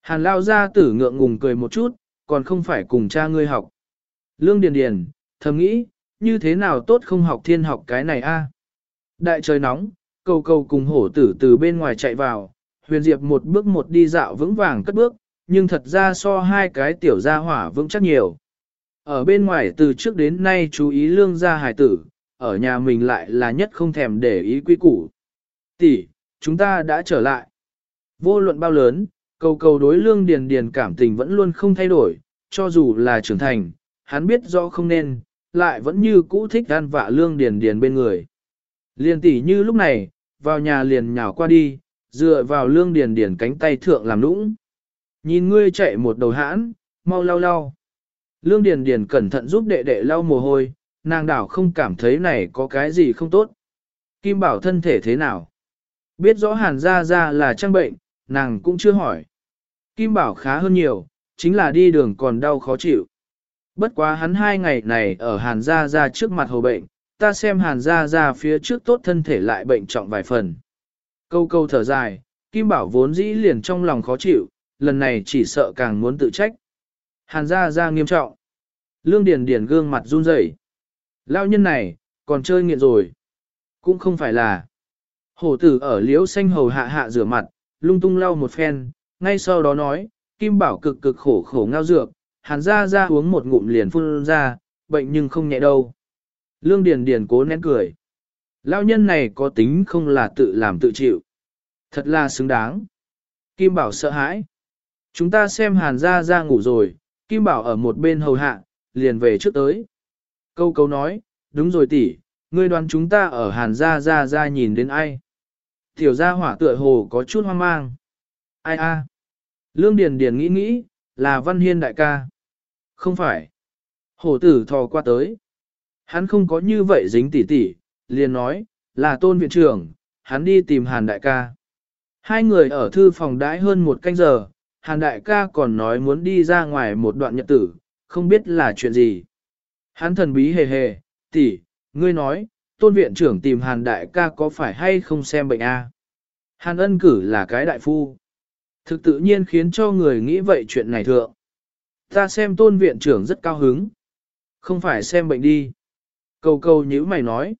Speaker 1: Hàn Lao ra tử ngượng ngùng cười một chút, còn không phải cùng cha ngươi học. Lương Điền Điền, thầm nghĩ, như thế nào tốt không học thiên học cái này a? Đại trời nóng, cầu cầu cùng hổ tử từ bên ngoài chạy vào, huyền diệp một bước một đi dạo vững vàng cất bước, nhưng thật ra so hai cái tiểu gia hỏa vững chắc nhiều. Ở bên ngoài từ trước đến nay chú ý lương gia hải tử, ở nhà mình lại là nhất không thèm để ý quy củ. Tỷ, chúng ta đã trở lại. Vô luận bao lớn, cầu cầu đối lương điền điền cảm tình vẫn luôn không thay đổi, cho dù là trưởng thành, hắn biết rõ không nên, lại vẫn như cũ thích gan vạ lương điền điền bên người. Liền tỷ như lúc này, vào nhà liền nhào qua đi, dựa vào lương điền điền cánh tay thượng làm nũng. Nhìn ngươi chạy một đầu hãn, mau lau lau. Lương điền điền cẩn thận giúp đệ đệ lau mồ hôi, nàng đảo không cảm thấy này có cái gì không tốt. Kim bảo thân thể thế nào? Biết rõ hàn Gia Gia là trang bệnh, nàng cũng chưa hỏi. Kim bảo khá hơn nhiều, chính là đi đường còn đau khó chịu. Bất quá hắn hai ngày này ở Hàn Gia Gia trước mặt hầu bệnh, ta xem Hàn Gia Gia phía trước tốt thân thể lại bệnh trọng vài phần. Câu câu thở dài, Kim Bảo vốn dĩ liền trong lòng khó chịu, lần này chỉ sợ càng muốn tự trách. Hàn Gia Gia nghiêm trọng. Lương Điền Điền gương mặt run rẩy. lão nhân này, còn chơi nghiện rồi. Cũng không phải là. Hổ tử ở liễu xanh hầu hạ hạ rửa mặt, lung tung lau một phen, ngay sau đó nói, Kim Bảo cực cực khổ khổ ngao dược, hàn Gia Gia uống một ngụm liền phun ra, bệnh nhưng không nhẹ đâu. Lương Điền Điền cố nén cười. Lão nhân này có tính không là tự làm tự chịu. Thật là xứng đáng. Kim Bảo sợ hãi. Chúng ta xem hàn Gia Gia ngủ rồi, Kim Bảo ở một bên hầu hạ, liền về trước tới. Câu câu nói, đúng rồi tỷ, ngươi đoán chúng ta ở hàn Gia Gia Gia nhìn đến ai. Tiểu gia hỏa tựa hồ có chút hoang mang. Ai a? Lương Điền Điền nghĩ nghĩ, là Văn Hiên đại ca. Không phải. Hổ tử thò qua tới. Hắn không có như vậy dính tỉ tỉ, liền nói, là tôn viện trưởng, hắn đi tìm hàn đại ca. Hai người ở thư phòng đãi hơn một canh giờ, hàn đại ca còn nói muốn đi ra ngoài một đoạn nhật tử, không biết là chuyện gì. Hắn thần bí hề hề, tỷ, ngươi nói, tôn viện trưởng tìm hàn đại ca có phải hay không xem bệnh a? Hàn ân cử là cái đại phu. Thực tự nhiên khiến cho người nghĩ vậy chuyện này thượng. Ta xem tôn viện trưởng rất cao hứng. Không phải xem bệnh đi. Cầu cầu như mày nói.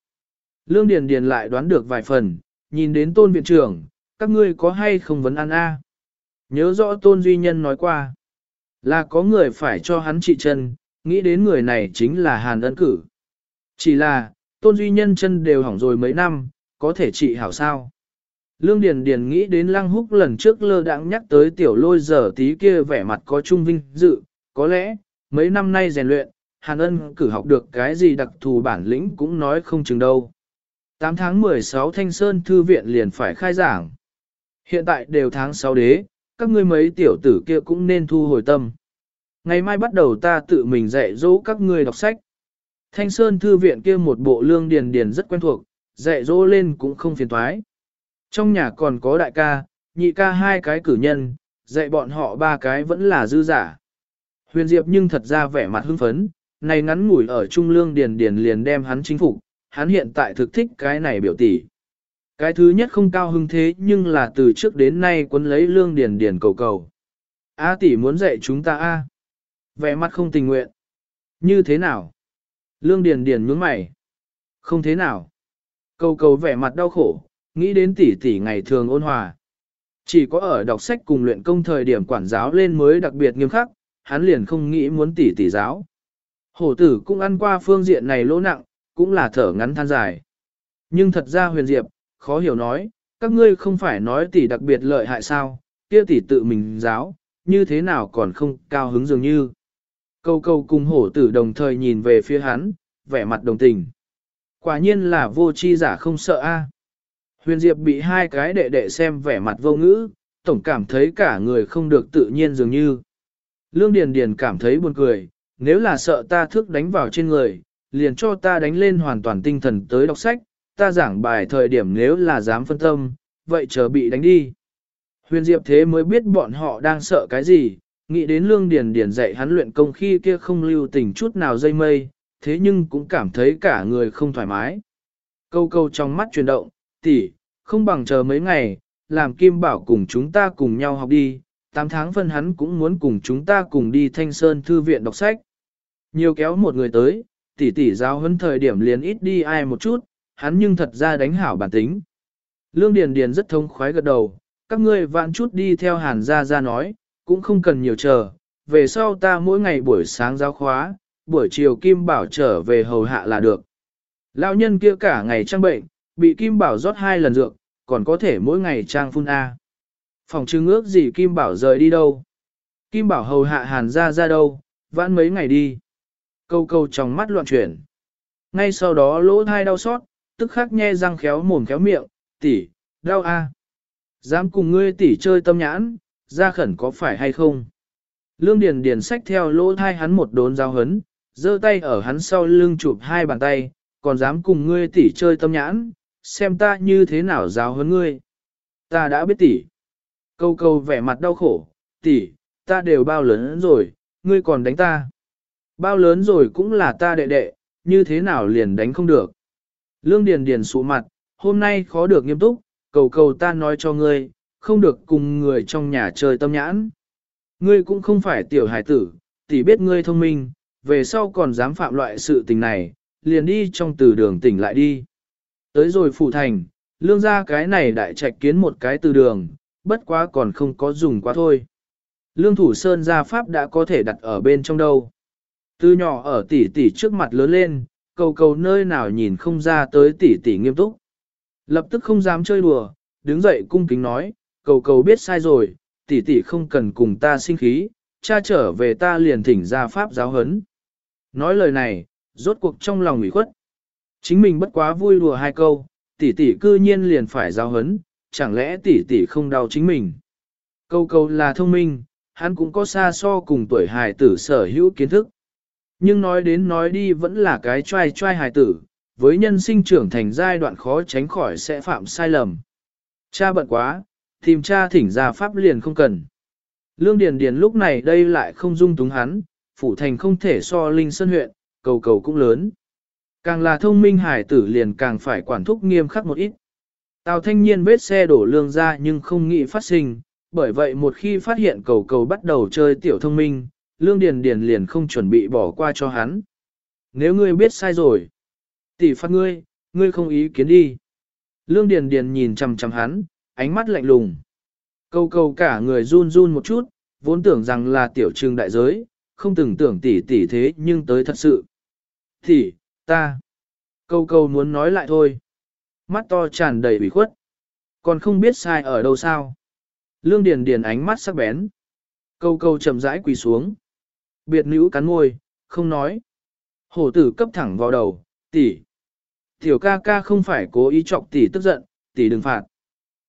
Speaker 1: Lương Điền Điền lại đoán được vài phần, nhìn đến tôn viện trưởng, các ngươi có hay không vấn ăn a? Nhớ rõ tôn duy nhân nói qua. Là có người phải cho hắn trị chân, nghĩ đến người này chính là Hàn ân cử. Chỉ là, tôn duy nhân chân đều hỏng rồi mấy năm, có thể trị hảo sao. Lương Điền Điền nghĩ đến Lăng Húc lần trước lơ đãng nhắc tới tiểu lôi giờ tí kia vẻ mặt có trung vinh dự, có lẽ, mấy năm nay rèn luyện, Hàn Ân cử học được cái gì đặc thù bản lĩnh cũng nói không chừng đâu. 8 tháng 16 Thanh Sơn Thư viện liền phải khai giảng. Hiện tại đều tháng 6 đế, các ngươi mấy tiểu tử kia cũng nên thu hồi tâm. Ngày mai bắt đầu ta tự mình dạy dỗ các ngươi đọc sách. Thanh Sơn Thư viện kia một bộ lương điền điền rất quen thuộc, dạy dỗ lên cũng không phiền toái. Trong nhà còn có đại ca, nhị ca hai cái cử nhân, dạy bọn họ ba cái vẫn là dư giả. Huyền Diệp nhưng thật ra vẻ mặt hưng phấn, này ngắn ngủi ở Trung Lương Điền Điền liền đem hắn chính phục, hắn hiện tại thực thích cái này biểu tỷ. Cái thứ nhất không cao hưng thế nhưng là từ trước đến nay quấn lấy Lương Điền Điền cầu cầu. A tỷ muốn dạy chúng ta a. Vẻ mặt không tình nguyện. Như thế nào? Lương Điền Điền nhướng mày. Không thế nào. Cầu cầu vẻ mặt đau khổ, nghĩ đến tỷ tỷ ngày thường ôn hòa. Chỉ có ở đọc sách cùng luyện công thời điểm quản giáo lên mới đặc biệt nghiêm khắc, hắn liền không nghĩ muốn tỷ tỷ giáo. Hổ tử cũng ăn qua phương diện này lỗ nặng, cũng là thở ngắn than dài. Nhưng thật ra huyền diệp, khó hiểu nói, các ngươi không phải nói tỷ đặc biệt lợi hại sao, kia tỷ tự mình giáo, như thế nào còn không cao hứng dường như. Câu câu cùng hổ tử đồng thời nhìn về phía hắn, vẻ mặt đồng tình. Quả nhiên là vô chi giả không sợ a. Huyền Diệp bị hai cái đệ đệ xem vẻ mặt vô ngữ, tổng cảm thấy cả người không được tự nhiên dường như. Lương Điền Điền cảm thấy buồn cười, nếu là sợ ta thước đánh vào trên người, liền cho ta đánh lên hoàn toàn tinh thần tới đọc sách, ta giảng bài thời điểm nếu là dám phân tâm, vậy chờ bị đánh đi. Huyền Diệp thế mới biết bọn họ đang sợ cái gì, nghĩ đến Lương Điền Điền dạy hắn luyện công khi kia không lưu tình chút nào dây mây, thế nhưng cũng cảm thấy cả người không thoải mái. Câu câu trong mắt chuyển động, tỷ, không bằng chờ mấy ngày, làm Kim Bảo cùng chúng ta cùng nhau học đi, 8 tháng phân hắn cũng muốn cùng chúng ta cùng đi Thanh Sơn Thư viện đọc sách. Nhiều kéo một người tới, tỷ tỷ giáo huấn thời điểm liền ít đi ai một chút, hắn nhưng thật ra đánh hảo bản tính. Lương Điền Điền rất thông khoái gật đầu, các ngươi vạn chút đi theo hàn gia gia nói, cũng không cần nhiều chờ, về sau ta mỗi ngày buổi sáng giáo khóa, buổi chiều Kim Bảo trở về hầu hạ là được. Lão nhân kia cả ngày trang bệnh, bị Kim Bảo rót hai lần dược, còn có thể mỗi ngày trang phun A. Phòng trưng ước gì Kim Bảo rời đi đâu. Kim Bảo hầu hạ hàn ra ra đâu, vãn mấy ngày đi. Câu câu trong mắt loạn chuyển. Ngay sau đó lỗ thai đau xót, tức khắc nhe răng khéo mồm khéo miệng, tỷ, đau a. Dám cùng ngươi tỷ chơi tâm nhãn, ra khẩn có phải hay không? Lương Điền Điền xách theo lỗ thai hắn một đốn giao hấn, giơ tay ở hắn sau lưng chụp hai bàn tay, còn dám cùng ngươi tỷ chơi tâm nhãn, xem ta như thế nào giáo hấn ngươi. Ta đã biết tỷ. Câu câu vẻ mặt đau khổ, tỷ, ta đều bao lớn rồi, ngươi còn đánh ta. Bao lớn rồi cũng là ta đệ đệ, như thế nào liền đánh không được. Lương Điền Điền sụ mặt, hôm nay khó được nghiêm túc, cầu cầu ta nói cho ngươi, không được cùng người trong nhà chơi tâm nhãn. Ngươi cũng không phải tiểu hải tử, tỷ biết ngươi thông minh, về sau còn dám phạm loại sự tình này, liền đi trong từ đường tỉnh lại đi. Tới rồi phủ thành, lương ra cái này đại trạch kiến một cái từ đường, bất quá còn không có dùng quá thôi. Lương thủ sơn gia pháp đã có thể đặt ở bên trong đâu. Từ nhỏ ở tỷ tỷ trước mặt lớn lên, cầu cầu nơi nào nhìn không ra tới tỷ tỷ nghiêm túc. Lập tức không dám chơi đùa, đứng dậy cung kính nói, cầu cầu biết sai rồi, tỷ tỷ không cần cùng ta sinh khí, cha trở về ta liền thỉnh ra pháp giáo hấn. Nói lời này, rốt cuộc trong lòng ủy khuất. Chính mình bất quá vui đùa hai câu, tỷ tỷ cư nhiên liền phải giáo hấn, chẳng lẽ tỷ tỷ không đau chính mình. Câu câu là thông minh, hắn cũng có xa so cùng tuổi hài tử sở hữu kiến thức. Nhưng nói đến nói đi vẫn là cái trai trai hài tử, với nhân sinh trưởng thành giai đoạn khó tránh khỏi sẽ phạm sai lầm. Cha bận quá, tìm cha thỉnh ra pháp liền không cần. Lương Điền Điền lúc này đây lại không dung túng hắn, phủ thành không thể so linh sơn huyện, cầu cầu cũng lớn. Càng là thông minh hải tử liền càng phải quản thúc nghiêm khắc một ít. Tào thanh niên vết xe đổ lương ra nhưng không nghĩ phát sinh, bởi vậy một khi phát hiện cầu cầu bắt đầu chơi tiểu thông minh, lương điền điền liền không chuẩn bị bỏ qua cho hắn. Nếu ngươi biết sai rồi, tỷ phạt ngươi, ngươi không ý kiến đi. Lương điền điền nhìn chằm chằm hắn, ánh mắt lạnh lùng. Câu Câu cả người run run một chút, vốn tưởng rằng là tiểu Trương đại giới, không từng tưởng tỷ tỷ thế nhưng tới thật sự. Tỷ, ta. Câu Câu muốn nói lại thôi. Mắt to tràn đầy ủy khuất. Còn không biết sai ở đâu sao. Lương Điền Điền ánh mắt sắc bén. Câu câu chậm rãi quỳ xuống. Biệt nữ cắn môi, không nói. Hổ tử cấp thẳng vào đầu, tỷ. Tiểu ca ca không phải cố ý chọc tỷ tức giận, tỷ đừng phạt.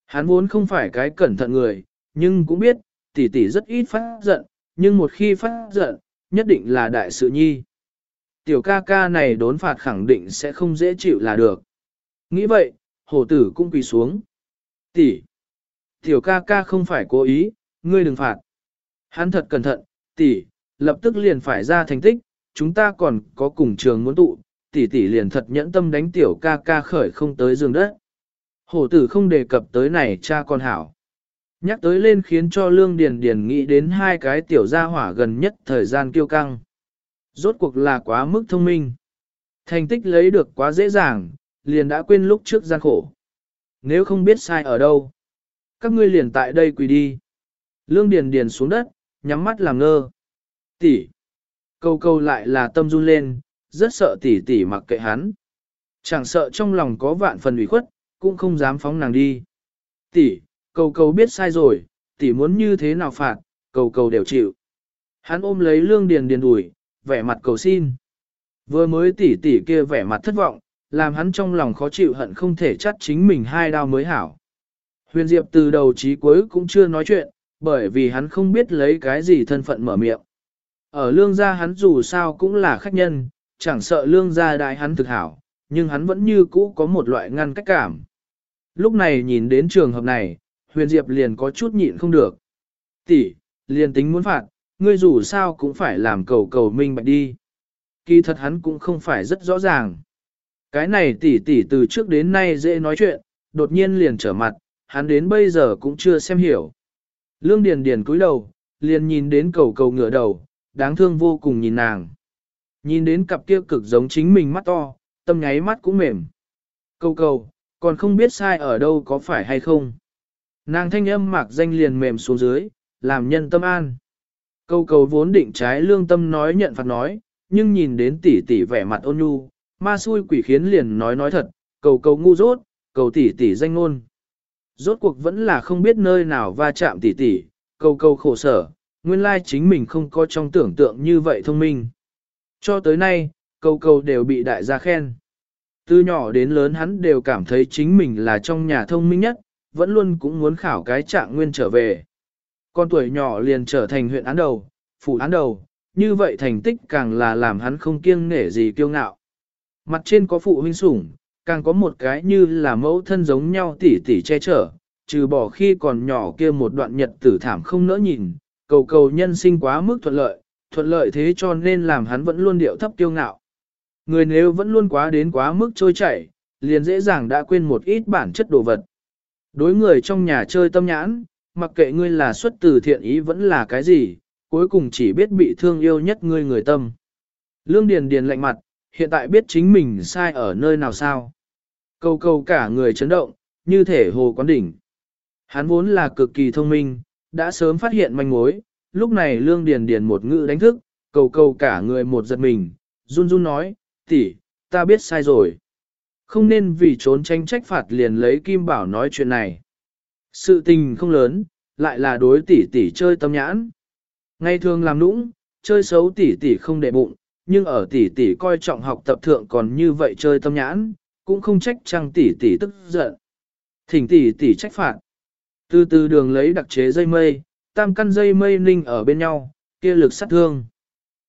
Speaker 1: Hắn vốn không phải cái cẩn thận người, nhưng cũng biết, tỷ tỷ rất ít phát giận, nhưng một khi phát giận, nhất định là đại sự nhi. tiểu ca ca này đốn phạt khẳng định sẽ không dễ chịu là được. Nghĩ vậy, hổ tử cũng quỳ xuống. Tỷ, tiểu ca ca không phải cố ý, ngươi đừng phạt. Hắn thật cẩn thận, tỷ, lập tức liền phải ra thành tích, chúng ta còn có cùng trường muốn tụ, tỷ tỷ liền thật nhẫn tâm đánh tiểu ca ca khởi không tới giường đất. Hổ tử không đề cập tới này cha con hảo. Nhắc tới lên khiến cho Lương Điền Điền nghĩ đến hai cái tiểu gia hỏa gần nhất thời gian kiêu căng. Rốt cuộc là quá mức thông minh. Thành tích lấy được quá dễ dàng, liền đã quên lúc trước gian khổ. Nếu không biết sai ở đâu, các ngươi liền tại đây quỳ đi. Lương Điền Điền xuống đất, nhắm mắt làm ngơ. Tỷ. Câu câu lại là tâm run lên, rất sợ tỷ tỷ mặc kệ hắn. Chẳng sợ trong lòng có vạn phần ủy khuất, cũng không dám phóng nàng đi. Tỷ, cầu cầu biết sai rồi, tỷ muốn như thế nào phạt, cầu cầu đều chịu. Hắn ôm lấy lương điền điền đùi, vẻ mặt cầu xin. Vừa mới tỷ tỷ kia vẻ mặt thất vọng, làm hắn trong lòng khó chịu hận không thể chắt chính mình hai đao mới hảo. Huyền Diệp từ đầu chí cuối cũng chưa nói chuyện, bởi vì hắn không biết lấy cái gì thân phận mở miệng. Ở lương gia hắn dù sao cũng là khách nhân, chẳng sợ lương gia đại hắn thực hảo, nhưng hắn vẫn như cũ có một loại ngăn cách cảm. Lúc này nhìn đến trường hợp này, Huyền Diệp liền có chút nhịn không được. Tỷ, liền tính muốn phạt, ngươi dù sao cũng phải làm cầu cầu minh bạch đi. Kỳ thật hắn cũng không phải rất rõ ràng. Cái này tỷ tỷ từ trước đến nay dễ nói chuyện, đột nhiên liền trở mặt, hắn đến bây giờ cũng chưa xem hiểu. Lương Điền Điền cúi đầu, liền nhìn đến cầu cầu ngửa đầu, đáng thương vô cùng nhìn nàng. Nhìn đến cặp kia cực giống chính mình mắt to, tâm nháy mắt cũng mềm. Cầu cầu, còn không biết sai ở đâu có phải hay không. Nàng thanh âm mạc danh liền mềm xuống dưới, làm nhân tâm an. Câu cầu vốn định trái lương tâm nói nhận phạt nói, nhưng nhìn đến tỷ tỷ vẻ mặt ôn nhu, ma xui quỷ khiến liền nói nói thật, cầu cầu ngu dốt, cầu tỷ tỷ danh ngôn. Rốt cuộc vẫn là không biết nơi nào va chạm tỷ tỷ, cầu cầu khổ sở, nguyên lai chính mình không có trong tưởng tượng như vậy thông minh. Cho tới nay, câu câu đều bị đại gia khen. Từ nhỏ đến lớn hắn đều cảm thấy chính mình là trong nhà thông minh nhất, vẫn luôn cũng muốn khảo cái trạng nguyên trở về. Con tuổi nhỏ liền trở thành huyện án đầu, phủ án đầu, như vậy thành tích càng là làm hắn không kiêng nể gì kiêu ngạo. Mặt trên có phụ huynh sủng, càng có một cái như là mẫu thân giống nhau tỉ tỉ che chở, trừ bỏ khi còn nhỏ kia một đoạn nhật tử thảm không nỡ nhìn, cầu cầu nhân sinh quá mức thuận lợi, thuận lợi thế cho nên làm hắn vẫn luôn điệu thấp kiêu ngạo. Người nếu vẫn luôn quá đến quá mức trôi chảy, liền dễ dàng đã quên một ít bản chất đồ vật. Đối người trong nhà chơi tâm nhãn, mặc kệ ngươi là xuất từ thiện ý vẫn là cái gì, cuối cùng chỉ biết bị thương yêu nhất ngươi người tâm. Lương Điền Điền lạnh mặt, hiện tại biết chính mình sai ở nơi nào sao. Câu câu cả người chấn động, như thể hồ quán đỉnh. Hắn vốn là cực kỳ thông minh, đã sớm phát hiện manh mối, lúc này Lương Điền Điền một ngữ đánh thức, cầu cầu cả người một giật mình, run run nói, tỷ, ta biết sai rồi. Không nên vì trốn tranh trách phạt liền lấy Kim Bảo nói chuyện này. Sự tình không lớn, lại là đối tỷ tỷ chơi tâm nhãn. Ngày thường làm nũng, chơi xấu tỷ tỷ không để bụng, nhưng ở tỷ tỷ coi trọng học tập thượng còn như vậy chơi tâm nhãn, cũng không trách trăng tỷ tỷ tức giận. Thỉnh tỷ tỷ trách phạt. Từ từ đường lấy đặc chế dây mây, tam căn dây mây ninh ở bên nhau, kia lực sát thương.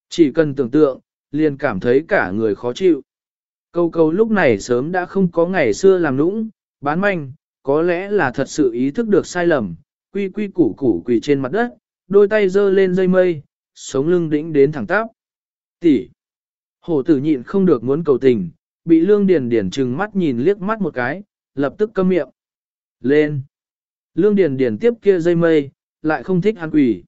Speaker 1: Chỉ cần tưởng tượng, liền cảm thấy cả người khó chịu. Câu câu lúc này sớm đã không có ngày xưa làm nũng, bán manh, có lẽ là thật sự ý thức được sai lầm, quy quy củ củ quỳ trên mặt đất, đôi tay giơ lên dây mây, sống lưng đĩnh đến thẳng tắp. Tỷ. Hổ tử nhịn không được muốn cầu tình, bị lương điền điền trừng mắt nhìn liếc mắt một cái, lập tức câm miệng. Lên. Lương điền điền tiếp kia dây mây, lại không thích ăn quỷ.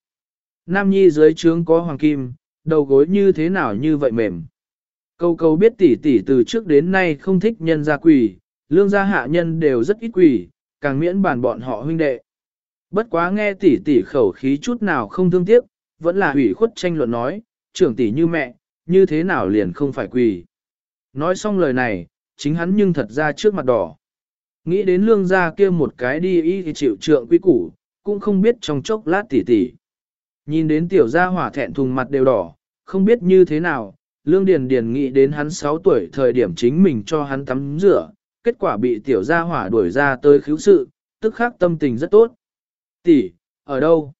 Speaker 1: Nam nhi dưới trướng có hoàng kim, đầu gối như thế nào như vậy mềm. Câu câu biết tỷ tỷ từ trước đến nay không thích nhân gia quỷ, lương gia hạ nhân đều rất ít quỷ, càng miễn bàn bọn họ huynh đệ. Bất quá nghe tỷ tỷ khẩu khí chút nào không thương tiếc, vẫn là hủy khuất tranh luận nói, trưởng tỷ như mẹ, như thế nào liền không phải quỳ. Nói xong lời này, chính hắn nhưng thật ra trước mặt đỏ. Nghĩ đến lương gia kia một cái đi y thì chịu trượng quy củ, cũng không biết trong chốc lát tỉ tỉ. Nhìn đến tiểu gia hỏa thẹn thùng mặt đều đỏ, không biết như thế nào, lương điền điền nghĩ đến hắn 6 tuổi thời điểm chính mình cho hắn tắm rửa, kết quả bị tiểu gia hỏa đuổi ra tới khiếu sự, tức khắc tâm tình rất tốt. Tỷ, ở đâu?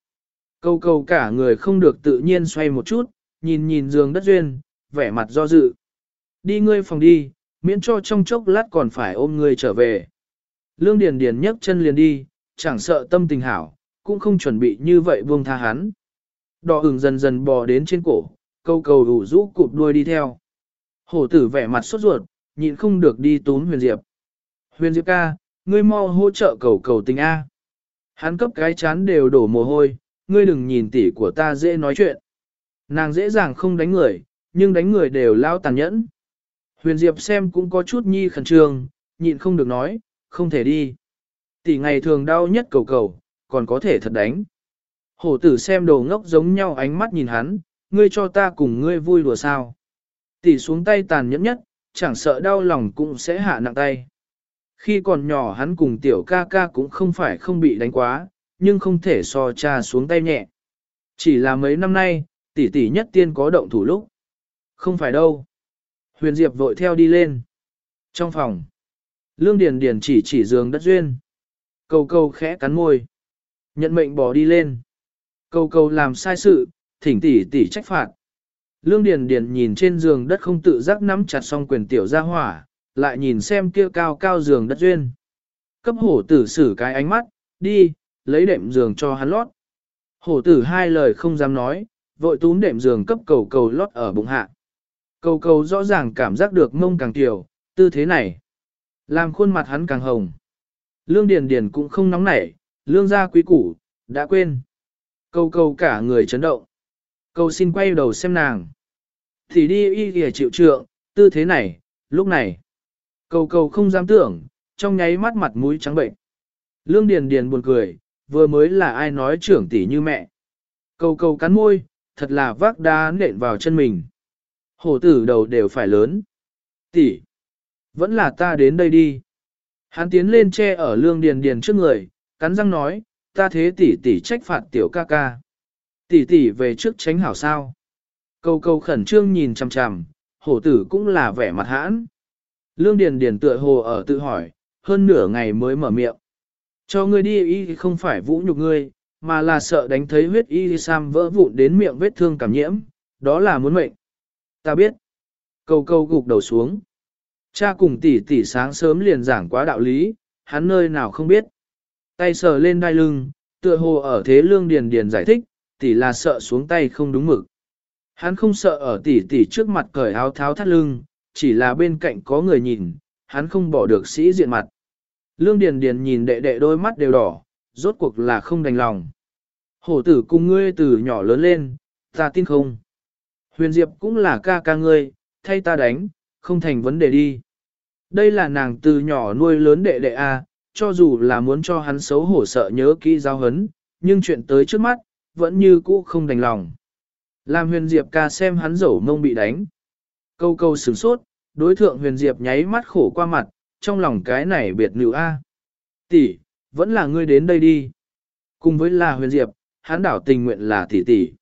Speaker 1: Câu câu cả người không được tự nhiên xoay một chút, nhìn nhìn giường đất duyên, vẻ mặt do dự. Đi ngươi phòng đi, miễn cho trong chốc lát còn phải ôm ngươi trở về. Lương Điền Điền nhấc chân liền đi, chẳng sợ tâm tình hảo, cũng không chuẩn bị như vậy buông tha hắn. Đỏ ửng dần dần bò đến trên cổ, câu cầu đủ rũ cụp đuôi đi theo. Hổ tử vẻ mặt sốt ruột, nhịn không được đi tún huyền diệp. Huyền diệp ca, ngươi mau hỗ trợ cầu cầu tình A. Hắn cấp cái chán đều đổ mồ hôi, ngươi đừng nhìn tỷ của ta dễ nói chuyện. Nàng dễ dàng không đánh người, nhưng đánh người đều lao tàn nhẫn. Huyền Diệp xem cũng có chút nhi khẩn trương, nhịn không được nói, không thể đi. Tỷ ngày thường đau nhất cầu cầu, còn có thể thật đánh. Hổ tử xem đồ ngốc giống nhau ánh mắt nhìn hắn, ngươi cho ta cùng ngươi vui đùa sao. Tỷ xuống tay tàn nhẫn nhất, chẳng sợ đau lòng cũng sẽ hạ nặng tay. Khi còn nhỏ hắn cùng tiểu ca ca cũng không phải không bị đánh quá, nhưng không thể so cha xuống tay nhẹ. Chỉ là mấy năm nay, tỷ tỷ nhất tiên có động thủ lúc. Không phải đâu. Huyền Diệp vội theo đi lên. Trong phòng, Lương Điền Điền chỉ chỉ giường đất duyên. Cầu cầu khẽ cắn môi. Nhận mệnh bỏ đi lên. Cầu cầu làm sai sự, thỉnh tỷ tỷ trách phạt. Lương Điền Điền nhìn trên giường đất không tự giác nắm chặt song quyền tiểu gia hỏa, lại nhìn xem kia cao cao giường đất duyên. Cấp hổ tử xử cái ánh mắt, đi, lấy đệm giường cho hắn lót. Hổ tử hai lời không dám nói, vội túm đệm giường cấp cầu cầu lót ở bụng hạ. Cầu cầu rõ ràng cảm giác được mông càng tiểu, tư thế này. Làm khuôn mặt hắn càng hồng. Lương Điền Điền cũng không nóng nảy, lương gia quý củ, đã quên. Cầu cầu cả người chấn động. Cầu xin quay đầu xem nàng. Thì đi y kìa chịu trượng, tư thế này, lúc này. Cầu cầu không dám tưởng, trong nháy mắt mặt mũi trắng bệnh. Lương Điền Điền buồn cười, vừa mới là ai nói trưởng tỷ như mẹ. Cầu cầu cắn môi, thật là vác đá nện vào chân mình. Hổ tử đầu đều phải lớn. Tỷ, vẫn là ta đến đây đi. Hắn tiến lên che ở lương điền điền trước người, cắn răng nói, ta thế tỷ tỷ trách phạt tiểu ca ca. Tỷ tỷ về trước tránh hảo sao. câu câu khẩn trương nhìn chằm chằm, hổ tử cũng là vẻ mặt hãn. Lương điền điền tựa hồ ở tự hỏi, hơn nửa ngày mới mở miệng. Cho ngươi đi y không phải vũ nhục ngươi, mà là sợ đánh thấy huyết y sam vỡ vụn đến miệng vết thương cảm nhiễm, đó là muốn mệnh. Ta biết. câu câu gục đầu xuống. Cha cùng tỷ tỷ sáng sớm liền giảng quá đạo lý, hắn nơi nào không biết. Tay sờ lên đai lưng, tựa hồ ở thế lương điền điền giải thích, tỷ là sợ xuống tay không đúng mực. Hắn không sợ ở tỷ tỷ trước mặt cởi áo tháo thắt lưng, chỉ là bên cạnh có người nhìn, hắn không bỏ được sĩ diện mặt. Lương Điền Điền nhìn đệ đệ đôi mắt đều đỏ, rốt cuộc là không đành lòng. Hổ tử cùng ngươi từ nhỏ lớn lên, ta tin không. Huyền Diệp cũng là ca ca ngươi, thay ta đánh, không thành vấn đề đi. Đây là nàng từ nhỏ nuôi lớn đệ đệ A, cho dù là muốn cho hắn xấu hổ sợ nhớ kỹ giao hấn, nhưng chuyện tới trước mắt, vẫn như cũ không đành lòng. Làm huyền Diệp ca xem hắn rổ mông bị đánh. Câu câu sửng sốt, đối thượng huyền Diệp nháy mắt khổ qua mặt, trong lòng cái này biệt nữ A. Tỷ, vẫn là ngươi đến đây đi. Cùng với là huyền Diệp, hắn đảo tình nguyện là tỷ tỷ.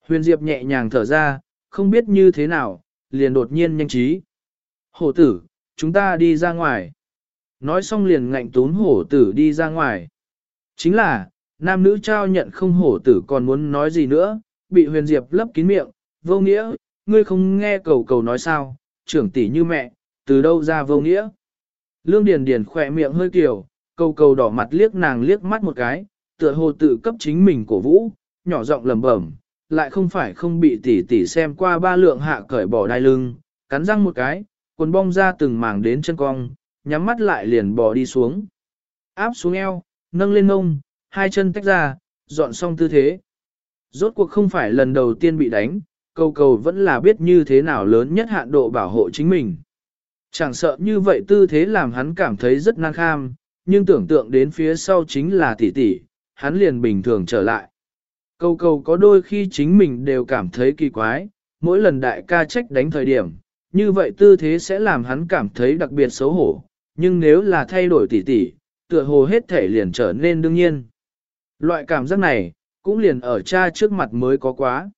Speaker 1: Huyền Diệp nhẹ nhàng thở ra, không biết như thế nào, liền đột nhiên nhanh trí. Hổ tử, chúng ta đi ra ngoài. Nói xong liền ngạnh tún hổ tử đi ra ngoài. Chính là, nam nữ trao nhận không hổ tử còn muốn nói gì nữa, bị huyền diệp lấp kín miệng, vô nghĩa, ngươi không nghe cầu cầu nói sao, trưởng tỷ như mẹ, từ đâu ra vô nghĩa. Lương Điền Điền khỏe miệng hơi kiều, cầu cầu đỏ mặt liếc nàng liếc mắt một cái, tựa hồ tự cấp chính mình cổ vũ, nhỏ giọng lẩm bẩm, lại không phải không bị tỷ tỷ xem qua ba lượng hạ cởi bỏ đai lưng, cắn răng một cái, quần bong ra từng mảng đến chân cong, nhắm mắt lại liền bò đi xuống. Áp xuống eo, nâng lên ngông, hai chân tách ra, dọn xong tư thế. Rốt cuộc không phải lần đầu tiên bị đánh, cầu cầu vẫn là biết như thế nào lớn nhất hạn độ bảo hộ chính mình. Chẳng sợ như vậy tư thế làm hắn cảm thấy rất năng kham, nhưng tưởng tượng đến phía sau chính là tỷ tỷ, hắn liền bình thường trở lại. Cầu cầu có đôi khi chính mình đều cảm thấy kỳ quái, mỗi lần đại ca trách đánh thời điểm, như vậy tư thế sẽ làm hắn cảm thấy đặc biệt xấu hổ, nhưng nếu là thay đổi tỉ tỉ, tựa hồ hết thể liền trở nên đương nhiên. Loại cảm giác này, cũng liền ở cha trước mặt mới có quá.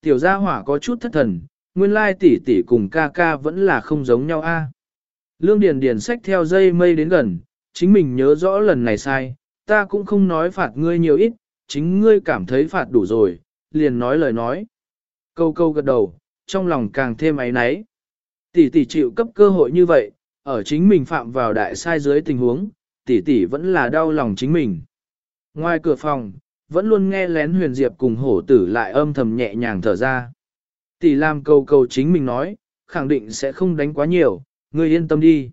Speaker 1: Tiểu gia hỏa có chút thất thần, nguyên lai tỷ tỷ cùng ca ca vẫn là không giống nhau a. Lương Điền Điền xách theo dây mây đến gần, chính mình nhớ rõ lần này sai, ta cũng không nói phạt ngươi nhiều ít, chính ngươi cảm thấy phạt đủ rồi, liền nói lời nói. Câu câu gật đầu, trong lòng càng thêm ấy náy. Tỷ tỷ chịu cấp cơ hội như vậy, ở chính mình phạm vào đại sai dưới tình huống, tỷ tỷ vẫn là đau lòng chính mình. Ngoài cửa phòng, vẫn luôn nghe lén huyền diệp cùng hổ tử lại âm thầm nhẹ nhàng thở ra. Tỷ làm cầu cầu chính mình nói, khẳng định sẽ không đánh quá nhiều, ngươi yên tâm đi.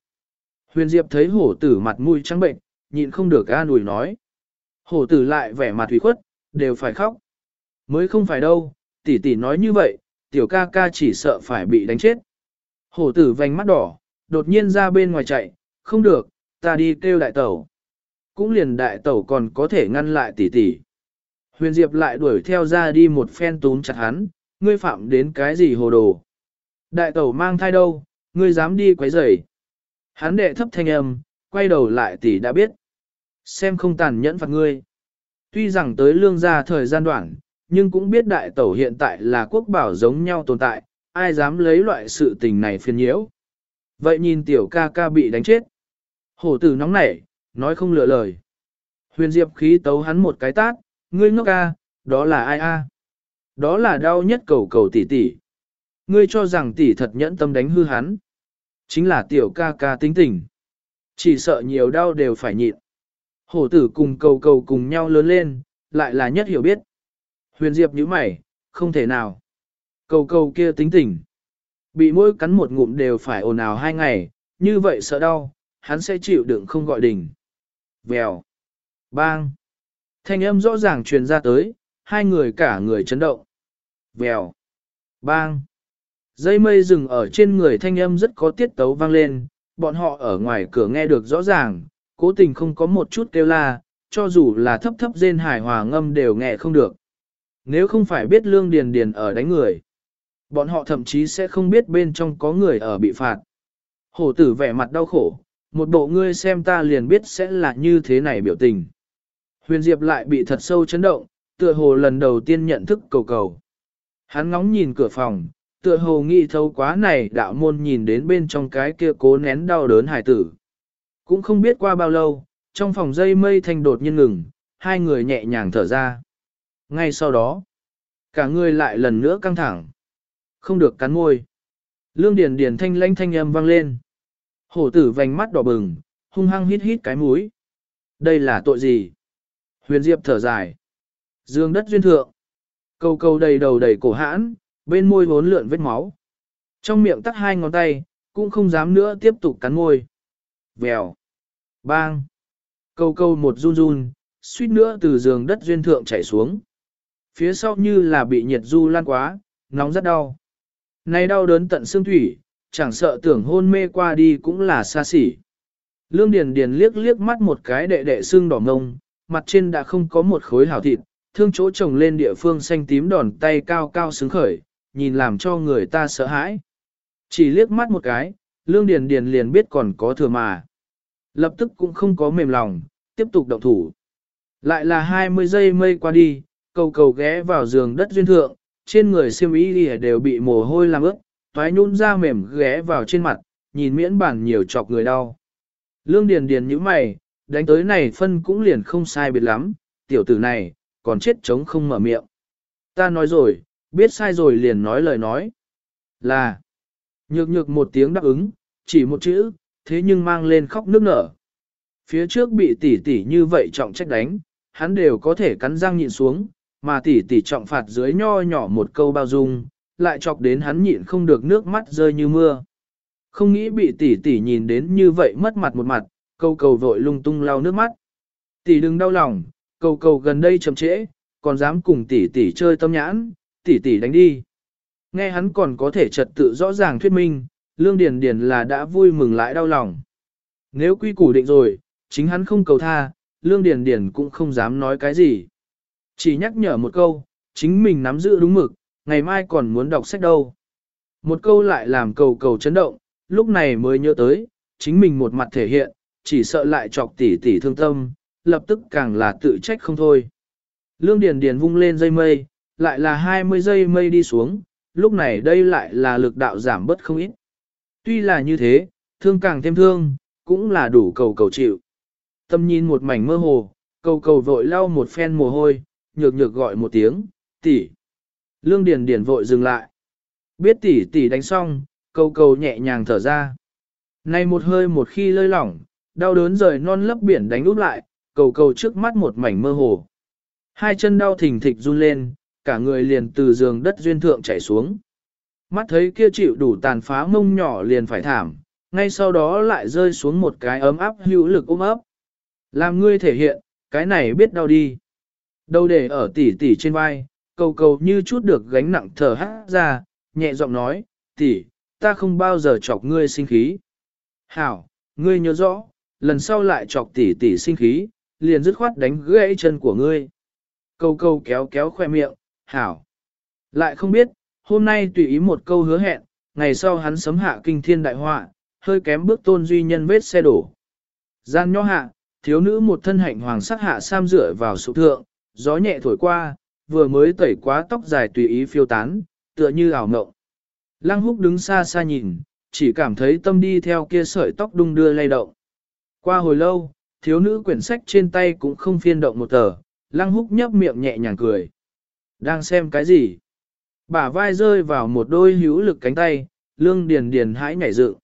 Speaker 1: Huyền diệp thấy hổ tử mặt mũi trắng bệnh, nhịn không được ga nùi nói. Hổ tử lại vẻ mặt thủy khuất, đều phải khóc. Mới không phải đâu, tỷ tỷ nói như vậy, tiểu ca ca chỉ sợ phải bị đánh chết. Hổ tử vành mắt đỏ, đột nhiên ra bên ngoài chạy, không được, ta đi kêu đại tẩu. Cũng liền đại tẩu còn có thể ngăn lại tỷ tỷ. Huyền Diệp lại đuổi theo ra đi một phen túm chặt hắn, ngươi phạm đến cái gì hồ đồ. Đại tẩu mang thai đâu, ngươi dám đi quấy rầy. Hắn đệ thấp thanh âm, quay đầu lại tỷ đã biết. Xem không tàn nhẫn phạt ngươi. Tuy rằng tới lương gia thời gian đoạn, nhưng cũng biết đại tẩu hiện tại là quốc bảo giống nhau tồn tại, ai dám lấy loại sự tình này phiền nhiễu. Vậy nhìn tiểu ca ca bị đánh chết. Hổ tử nóng nảy, nói không lựa lời. Huyền Diệp khí tấu hắn một cái tát, ngươi ngốc ca, đó là ai a? Đó là đau nhất cầu cầu tỷ tỷ. Ngươi cho rằng tỷ thật nhẫn tâm đánh hư hắn. Chính là tiểu ca ca tính tình. Chỉ sợ nhiều đau đều phải nhịn. Hổ tử cùng cầu cầu cùng nhau lớn lên, lại là nhất hiểu biết. Huyền Diệp nhíu mày, không thể nào. Cầu cầu kia tính tình. Bị mỗi cắn một ngụm đều phải ồn ào hai ngày, như vậy sợ đau, hắn sẽ chịu đựng không gọi đỉnh. Vèo. Bang. Thanh âm rõ ràng truyền ra tới, hai người cả người chấn động. Vèo. Bang. Dây mây rừng ở trên người thanh âm rất có tiết tấu vang lên, bọn họ ở ngoài cửa nghe được rõ ràng, cố tình không có một chút kêu la, cho dù là thấp thấp rên hài hòa ngâm đều nghe không được. Nếu không phải biết lương điền điền ở đánh người, bọn họ thậm chí sẽ không biết bên trong có người ở bị phạt. Hổ tử vẻ mặt đau khổ, một bộ ngươi xem ta liền biết sẽ là như thế này biểu tình. Huyền Diệp lại bị thật sâu chấn động, tựa hồ lần đầu tiên nhận thức cầu cầu. Hắn ngóng nhìn cửa phòng, tựa hồ nghĩ thấu quá này đạo môn nhìn đến bên trong cái kia cố nén đau đớn hải tử. Cũng không biết qua bao lâu, trong phòng dây mây thanh đột nhiên ngừng, hai người nhẹ nhàng thở ra. Ngay sau đó, cả người lại lần nữa căng thẳng. Không được cắn môi. Lương Điền Điền thanh lãnh thanh âm vang lên. Hổ tử vành mắt đỏ bừng, hung hăng hít hít cái mũi. Đây là tội gì? Huyền Diệp thở dài. Dương đất duyên thượng. Câu câu đầy đầu đầy cổ hãn, bên môi vốn lượn vết máu. Trong miệng tắt hai ngón tay, cũng không dám nữa tiếp tục cắn môi. Vèo. Bang. Câu câu một run run, suýt nữa từ giường đất duyên thượng chảy xuống. Phía sau như là bị nhiệt du lan quá, nóng rất đau. Này đau đớn tận xương thủy, chẳng sợ tưởng hôn mê qua đi cũng là xa xỉ. Lương Điền Điền liếc liếc mắt một cái đệ đệ xương đỏ ngông, mặt trên đã không có một khối hảo thịt, thương chỗ trồng lên địa phương xanh tím đòn tay cao cao xứng khởi, nhìn làm cho người ta sợ hãi. Chỉ liếc mắt một cái, Lương Điền Điền liền biết còn có thừa mà. Lập tức cũng không có mềm lòng, tiếp tục động thủ. Lại là 20 giây mây qua đi, cầu cầu ghé vào giường đất duyên thượng, trên người xiêm y đều bị mồ hôi làm ướt, toái nhún ra mềm ghé vào trên mặt, nhìn miễn bản nhiều chọc người đau. Lương Điền Điền như mày, đánh tới này phân cũng liền không sai biệt lắm, tiểu tử này, còn chết chống không mở miệng. Ta nói rồi, biết sai rồi liền nói lời nói. Là, nhược nhược một tiếng đáp ứng, chỉ một chữ, thế nhưng mang lên khóc nước nở. Phía trước bị tỉ tỉ như vậy trọng trách đánh, hắn đều có thể cắn răng nhịn xuống, mà tỷ tỷ trọng phạt dưới nho nhỏ một câu bao dung, lại chọc đến hắn nhịn không được nước mắt rơi như mưa. Không nghĩ bị tỷ tỷ nhìn đến như vậy mất mặt một mặt, câu cầu vội lung tung lau nước mắt. Tỷ đừng đau lòng, câu cầu gần đây chậm trễ, còn dám cùng tỷ tỷ chơi tâm nhãn, tỷ tỷ đánh đi. Nghe hắn còn có thể trật tự rõ ràng thuyết minh, Lương Điền Điền là đã vui mừng lại đau lòng. Nếu quy củ định rồi, chính hắn không cầu tha, Lương Điền Điền cũng không dám nói cái gì. Chỉ nhắc nhở một câu, chính mình nắm giữ đúng mực, ngày mai còn muốn đọc sách đâu. Một câu lại làm cầu cầu chấn động, lúc này mới nhớ tới, chính mình một mặt thể hiện, chỉ sợ lại chọc tỉ tỉ thương tâm, lập tức càng là tự trách không thôi. Lương Điền Điền vung lên dây mây, lại là 20 dây mây đi xuống, lúc này đây lại là lực đạo giảm bớt không ít. Tuy là như thế, thương càng thêm thương, cũng là đủ cầu cầu chịu. Tâm nhìn một mảnh mơ hồ, cầu cầu vội lau một phen mồ hôi, nhược nhược gọi một tiếng, tỷ. Lương Điền Điền vội dừng lại. Biết tỷ tỷ đánh xong, Cầu cầu nhẹ nhàng thở ra. Này một hơi một khi lơi lỏng, đau đớn rời non lấp biển đánh úp lại, cầu cầu trước mắt một mảnh mơ hồ. Hai chân đau thình thịch run lên, cả người liền từ giường đất duyên thượng chảy xuống. Mắt thấy kia chịu đủ tàn phá mông nhỏ liền phải thảm, ngay sau đó lại rơi xuống một cái ấm áp hữu lực ôm ấp. Làm ngươi thể hiện, cái này biết đau đi. Đâu để ở tỉ tỉ trên vai, cầu cầu như chút được gánh nặng thở hát ra, nhẹ giọng nói, tỉ, ta không bao giờ chọc ngươi sinh khí. Hảo, ngươi nhớ rõ, lần sau lại chọc tỉ tỉ sinh khí, liền dứt khoát đánh gãy chân của ngươi. Câu câu kéo kéo khoe miệng, hảo. Lại không biết, hôm nay tùy ý một câu hứa hẹn, ngày sau hắn sấm hạ kinh thiên đại họa, hơi kém bước tôn duy nhân vết xe đổ. Gian nho hạ, thiếu nữ một thân hạnh hoàng sắc hạ sam rửa vào sụ thượng, gió nhẹ thổi qua, vừa mới tẩy quá tóc dài tùy ý phiêu tán, tựa như ảo mộng. Lăng húc đứng xa xa nhìn, chỉ cảm thấy tâm đi theo kia sợi tóc đung đưa lay động. Qua hồi lâu, thiếu nữ quyển sách trên tay cũng không phiên động một tờ, lăng húc nhấp miệng nhẹ nhàng cười. Đang xem cái gì? Bả vai rơi vào một đôi hữu lực cánh tay, lương điền điền hãi nhảy dựng.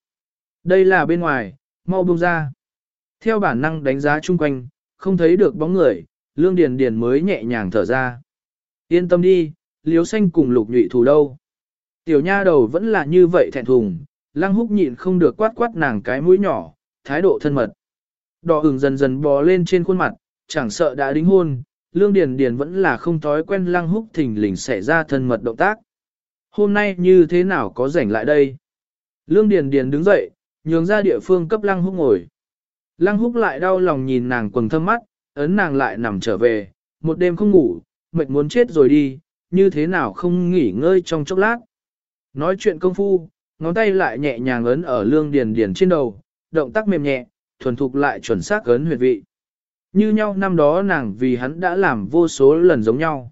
Speaker 1: Đây là bên ngoài, mau buông ra. Theo bản năng đánh giá chung quanh, không thấy được bóng người, lương điền điền mới nhẹ nhàng thở ra. Yên tâm đi, liếu xanh cùng lục nhụy thù đâu. Tiểu nha đầu vẫn là như vậy thẹn thùng, lăng húc nhịn không được quát quát nàng cái mũi nhỏ, thái độ thân mật. Đỏ ửng dần dần bò lên trên khuôn mặt, chẳng sợ đã đính hôn, lương điền điền vẫn là không thói quen lăng húc thình lình xảy ra thân mật động tác. Hôm nay như thế nào có rảnh lại đây? Lương điền điền đứng dậy, nhường ra địa phương cấp lăng húc ngồi. Lăng húc lại đau lòng nhìn nàng quầng thâm mắt, ấn nàng lại nằm trở về, một đêm không ngủ, mệt muốn chết rồi đi, như thế nào không nghỉ ngơi trong chốc lát. Nói chuyện công phu, ngón tay lại nhẹ nhàng ấn ở lương điền điền trên đầu, động tác mềm nhẹ, thuần thục lại chuẩn xác ấn huyệt vị. Như nhau năm đó nàng vì hắn đã làm vô số lần giống nhau.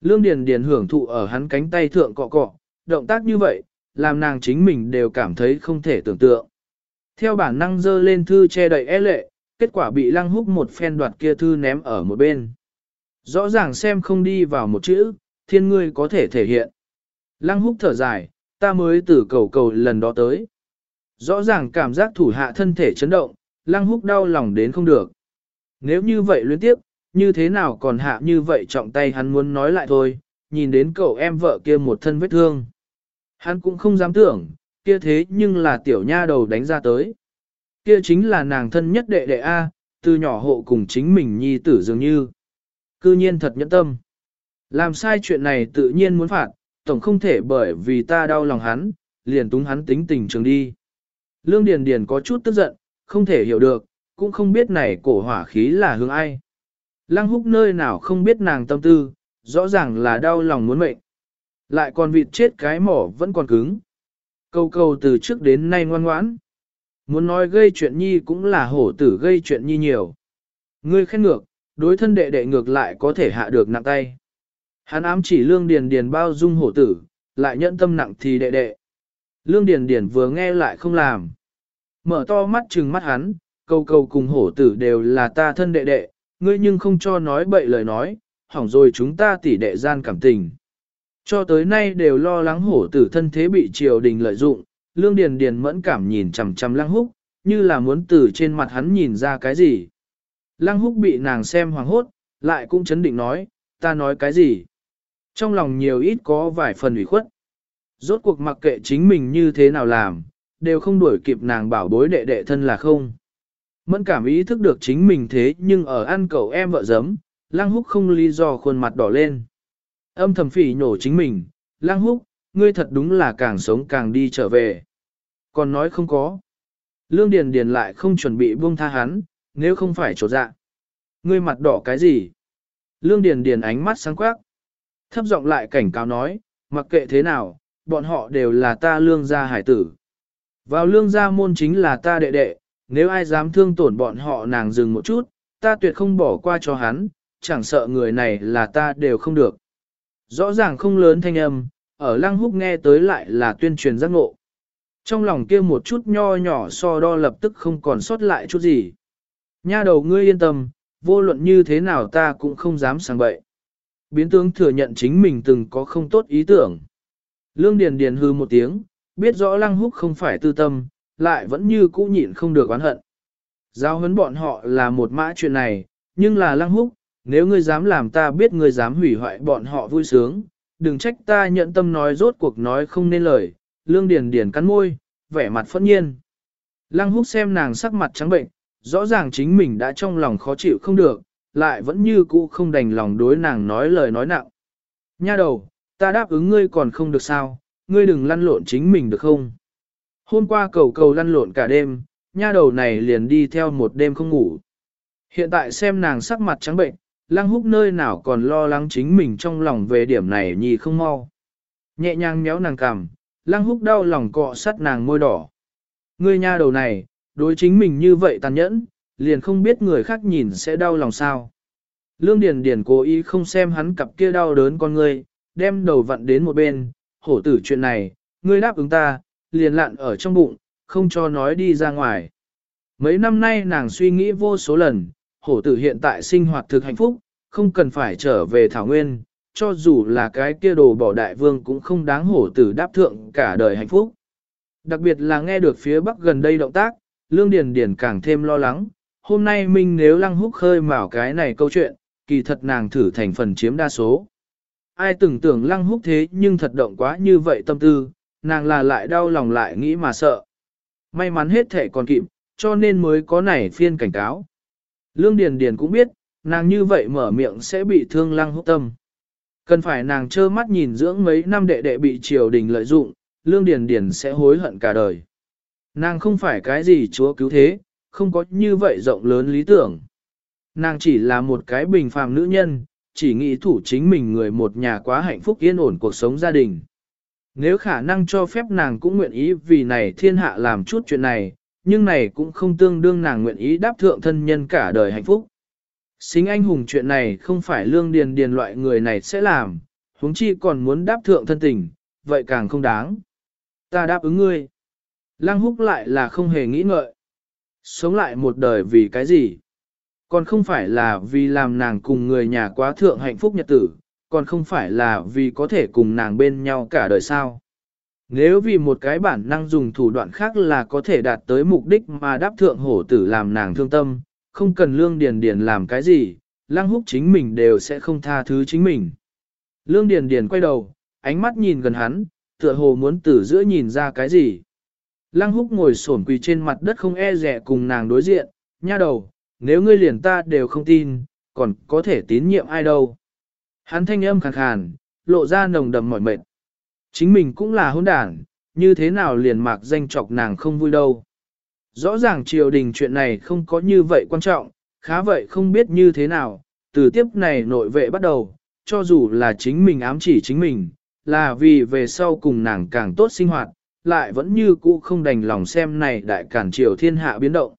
Speaker 1: Lương điền điền hưởng thụ ở hắn cánh tay thượng cọ cọ, động tác như vậy, làm nàng chính mình đều cảm thấy không thể tưởng tượng. Theo bản năng dơ lên thư che đậy e lệ, kết quả bị lăng húc một phen đoạt kia thư ném ở một bên. Rõ ràng xem không đi vào một chữ, thiên ngươi có thể thể hiện. Lăng húc thở dài, ta mới từ cầu cầu lần đó tới. Rõ ràng cảm giác thủ hạ thân thể chấn động, lăng húc đau lòng đến không được. Nếu như vậy liên tiếp, như thế nào còn hạ như vậy trọng tay hắn muốn nói lại thôi, nhìn đến cậu em vợ kia một thân vết thương. Hắn cũng không dám tưởng, kia thế nhưng là tiểu nha đầu đánh ra tới. Kia chính là nàng thân nhất đệ đệ A, từ nhỏ hộ cùng chính mình nhi tử dường như. Cư nhiên thật nhẫn tâm. Làm sai chuyện này tự nhiên muốn phạt, tổng không thể bởi vì ta đau lòng hắn, liền túng hắn tính tình trường đi. Lương Điền Điền có chút tức giận, không thể hiểu được, cũng không biết này cổ hỏa khí là hướng ai. Lăng húc nơi nào không biết nàng tâm tư, rõ ràng là đau lòng muốn mệnh. Lại còn vịt chết cái mỏ vẫn còn cứng. Câu câu từ trước đến nay ngoan ngoãn. Muốn nói gây chuyện nhi cũng là hổ tử gây chuyện nhi nhiều. Ngươi khen ngược, đối thân đệ đệ ngược lại có thể hạ được nặng tay. Hắn ám chỉ lương điền điền bao dung hổ tử, lại nhận tâm nặng thì đệ đệ. Lương điền điền vừa nghe lại không làm. Mở to mắt trừng mắt hắn, câu câu cùng hổ tử đều là ta thân đệ đệ, ngươi nhưng không cho nói bậy lời nói, hỏng rồi chúng ta tỉ đệ gian cảm tình. Cho tới nay đều lo lắng hổ tử thân thế bị triều đình lợi dụng, lương điền điền mẫn cảm nhìn chằm chằm lăng húc, như là muốn từ trên mặt hắn nhìn ra cái gì. Lăng húc bị nàng xem hoàng hốt, lại cũng chấn định nói, ta nói cái gì. Trong lòng nhiều ít có vài phần ủy khuất. Rốt cuộc mặc kệ chính mình như thế nào làm, đều không đuổi kịp nàng bảo bối đệ đệ thân là không. Mẫn cảm ý thức được chính mình thế nhưng ở ăn cậu em vợ giấm, lăng húc không lý do khuôn mặt đỏ lên. Âm thầm phỉ nhổ chính mình, lăng húc, ngươi thật đúng là càng sống càng đi trở về. Còn nói không có. Lương Điền Điền lại không chuẩn bị buông tha hắn, nếu không phải trột dạ. Ngươi mặt đỏ cái gì? Lương Điền Điền ánh mắt sáng quắc. Thấp giọng lại cảnh cáo nói, mặc kệ thế nào, bọn họ đều là ta lương gia hải tử. Vào lương gia môn chính là ta đệ đệ, nếu ai dám thương tổn bọn họ nàng dừng một chút, ta tuyệt không bỏ qua cho hắn, chẳng sợ người này là ta đều không được. Rõ ràng không lớn thanh âm, ở lăng húc nghe tới lại là tuyên truyền giác ngộ. Trong lòng kia một chút nho nhỏ so đo lập tức không còn sót lại chút gì. Nha đầu ngươi yên tâm, vô luận như thế nào ta cũng không dám sang bậy. Biến tướng thừa nhận chính mình từng có không tốt ý tưởng. Lương Điền Điền hư một tiếng, biết rõ lăng húc không phải tư tâm, lại vẫn như cũ nhịn không được oán hận. Giao huấn bọn họ là một mã chuyện này, nhưng là lăng húc, nếu ngươi dám làm ta biết ngươi dám hủy hoại bọn họ vui sướng, đừng trách ta nhận tâm nói rốt cuộc nói không nên lời, lương điền điền cắn môi, vẻ mặt phẫn nhiên. Lăng húc xem nàng sắc mặt trắng bệnh, rõ ràng chính mình đã trong lòng khó chịu không được, lại vẫn như cũ không đành lòng đối nàng nói lời nói nặng. Nha đầu, ta đáp ứng ngươi còn không được sao, ngươi đừng lăn lộn chính mình được không? Hôm qua cầu cầu lăn lộn cả đêm, nha đầu này liền đi theo một đêm không ngủ. Hiện tại xem nàng sắc mặt trắng bệnh, lăng húc nơi nào còn lo lắng chính mình trong lòng về điểm này nhì không mau. Nhẹ nhàng méo nàng cằm, lăng húc đau lòng cọ sát nàng môi đỏ. Ngươi nha đầu này, đối chính mình như vậy tàn nhẫn, liền không biết người khác nhìn sẽ đau lòng sao. Lương Điền Điền cố ý không xem hắn cặp kia đau đớn con ngươi, đem đầu vặn đến một bên, hổ tử chuyện này, ngươi đáp ứng ta, liền lặn ở trong bụng, không cho nói đi ra ngoài. Mấy năm nay nàng suy nghĩ vô số lần, hổ tử hiện tại sinh hoạt thực hạnh phúc, không cần phải trở về Thảo Nguyên, cho dù là cái kia đồ bỏ đại vương cũng không đáng hổ tử đáp thượng cả đời hạnh phúc. Đặc biệt là nghe được phía bắc gần đây động tác, Lương Điền Điền càng thêm lo lắng, hôm nay Minh nếu lăng húc khơi mào cái này câu chuyện, kỳ thật nàng thử thành phần chiếm đa số. Ai tưởng tưởng lăng húc thế nhưng thật động quá như vậy tâm tư, nàng là lại đau lòng lại nghĩ mà sợ. May mắn hết thể còn kịp, cho nên mới có nảy phiên cảnh cáo. Lương Điền Điền cũng biết, nàng như vậy mở miệng sẽ bị thương lăng húc tâm. Cần phải nàng trơ mắt nhìn dưỡng mấy năm đệ đệ bị triều đình lợi dụng, Lương Điền Điền sẽ hối hận cả đời. Nàng không phải cái gì chúa cứu thế, không có như vậy rộng lớn lý tưởng. Nàng chỉ là một cái bình phàm nữ nhân, chỉ nghĩ thủ chính mình người một nhà quá hạnh phúc yên ổn cuộc sống gia đình. Nếu khả năng cho phép nàng cũng nguyện ý vì này thiên hạ làm chút chuyện này, nhưng này cũng không tương đương nàng nguyện ý đáp thượng thân nhân cả đời hạnh phúc. Xính anh hùng chuyện này không phải lương điền điền loại người này sẽ làm, huống chi còn muốn đáp thượng thân tình, vậy càng không đáng. Ta đáp ứng ngươi. Lăng húc lại là không hề nghĩ ngợi. Sống lại một đời vì cái gì? Còn không phải là vì làm nàng cùng người nhà quá thượng hạnh phúc nhật tử, còn không phải là vì có thể cùng nàng bên nhau cả đời sao. Nếu vì một cái bản năng dùng thủ đoạn khác là có thể đạt tới mục đích mà đáp thượng hổ tử làm nàng thương tâm, không cần lương điền điền làm cái gì, lăng húc chính mình đều sẽ không tha thứ chính mình. Lương điền điền quay đầu, ánh mắt nhìn gần hắn, tựa hồ muốn từ giữa nhìn ra cái gì. Lăng húc ngồi sổn quỳ trên mặt đất không e rẻ cùng nàng đối diện, nha đầu, nếu ngươi liền ta đều không tin, còn có thể tín nhiệm ai đâu. Hắn thanh âm khàn khàn, lộ ra nồng đầm mỏi mệt. Chính mình cũng là hôn đản, như thế nào liền mạc danh chọc nàng không vui đâu. Rõ ràng triều đình chuyện này không có như vậy quan trọng, khá vậy không biết như thế nào, từ tiếp này nội vệ bắt đầu, cho dù là chính mình ám chỉ chính mình, là vì về sau cùng nàng càng tốt sinh hoạt, lại vẫn như cũ không đành lòng xem này đại cản triều thiên hạ biến động.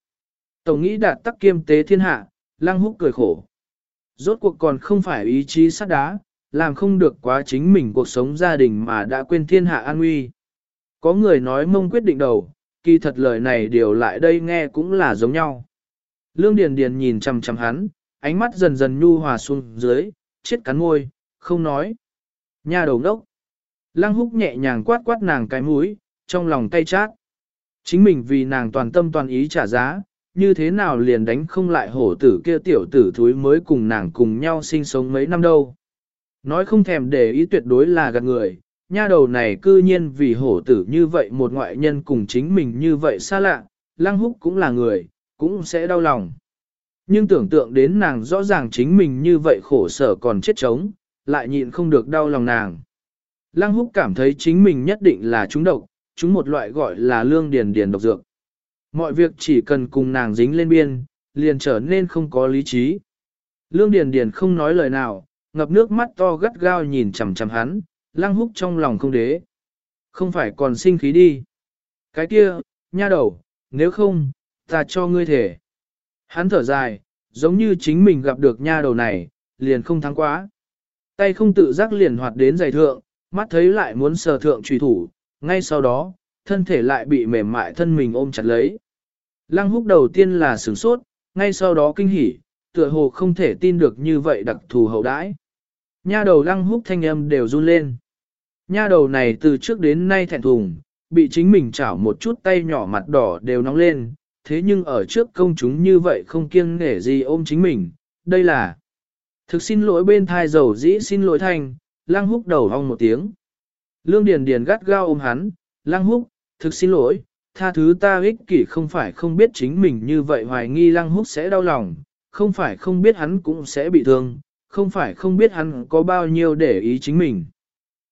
Speaker 1: Tổng nghĩ đạt tắc kiêm tế thiên hạ, lăng húc cười khổ. Rốt cuộc còn không phải ý chí sắt đá, làm không được quá chính mình cuộc sống gia đình mà đã quên thiên hạ an nguy. Có người nói mông quyết định đầu, kỳ thật lời này điều lại đây nghe cũng là giống nhau. Lương Điền Điền nhìn chằm chằm hắn, ánh mắt dần dần nhu hòa xuống dưới, chết cắn môi, không nói. Nha đầu đốc. Lăng húc nhẹ nhàng quát quát nàng cái mũi, trong lòng cay chát. Chính mình vì nàng toàn tâm toàn ý trả giá, như thế nào liền đánh không lại hổ tử kia tiểu tử thúi mới cùng nàng cùng nhau sinh sống mấy năm đâu. Nói không thèm để ý tuyệt đối là gạt người, nha đầu này cư nhiên vì hổ tử như vậy một ngoại nhân cùng chính mình như vậy xa lạ, lăng húc cũng là người, cũng sẽ đau lòng. Nhưng tưởng tượng đến nàng rõ ràng chính mình như vậy khổ sở còn chết chống, lại nhịn không được đau lòng nàng. Lăng húc cảm thấy chính mình nhất định là trúng độc, chúng một loại gọi là lương điền điền độc dược. Mọi việc chỉ cần cùng nàng dính lên biên, liền trở nên không có lý trí. Lương điền điền không nói lời nào, ngập nước mắt to gắt gao nhìn chằm chằm hắn, lăng húc trong lòng không đế. Không phải còn sinh khí đi. Cái kia, nha đầu, nếu không, ta cho ngươi thể. Hắn thở dài, giống như chính mình gặp được nha đầu này, liền không thắng quá. Tay không tự giác liền hoạt đến giày thượng, mắt thấy lại muốn sờ thượng trùy thủ, ngay sau đó, thân thể lại bị mềm mại thân mình ôm chặt lấy. Lăng húc đầu tiên là sửng sốt, ngay sau đó kinh hỉ, tựa hồ không thể tin được như vậy đặc thù hậu đãi. Nha đầu lăng húc thanh âm đều run lên. Nha đầu này từ trước đến nay thẹn thùng, bị chính mình chảo một chút tay nhỏ mặt đỏ đều nóng lên, thế nhưng ở trước công chúng như vậy không kiêng nể gì ôm chính mình, đây là thực xin lỗi bên thai dầu dĩ xin lỗi thanh, lăng húc đầu hong một tiếng. Lương Điền Điền gắt gao ôm hắn, lăng húc, thực xin lỗi, tha thứ ta ích kỷ không phải không biết chính mình như vậy hoài nghi lăng húc sẽ đau lòng, không phải không biết hắn cũng sẽ bị thương, không phải không biết hắn có bao nhiêu để ý chính mình.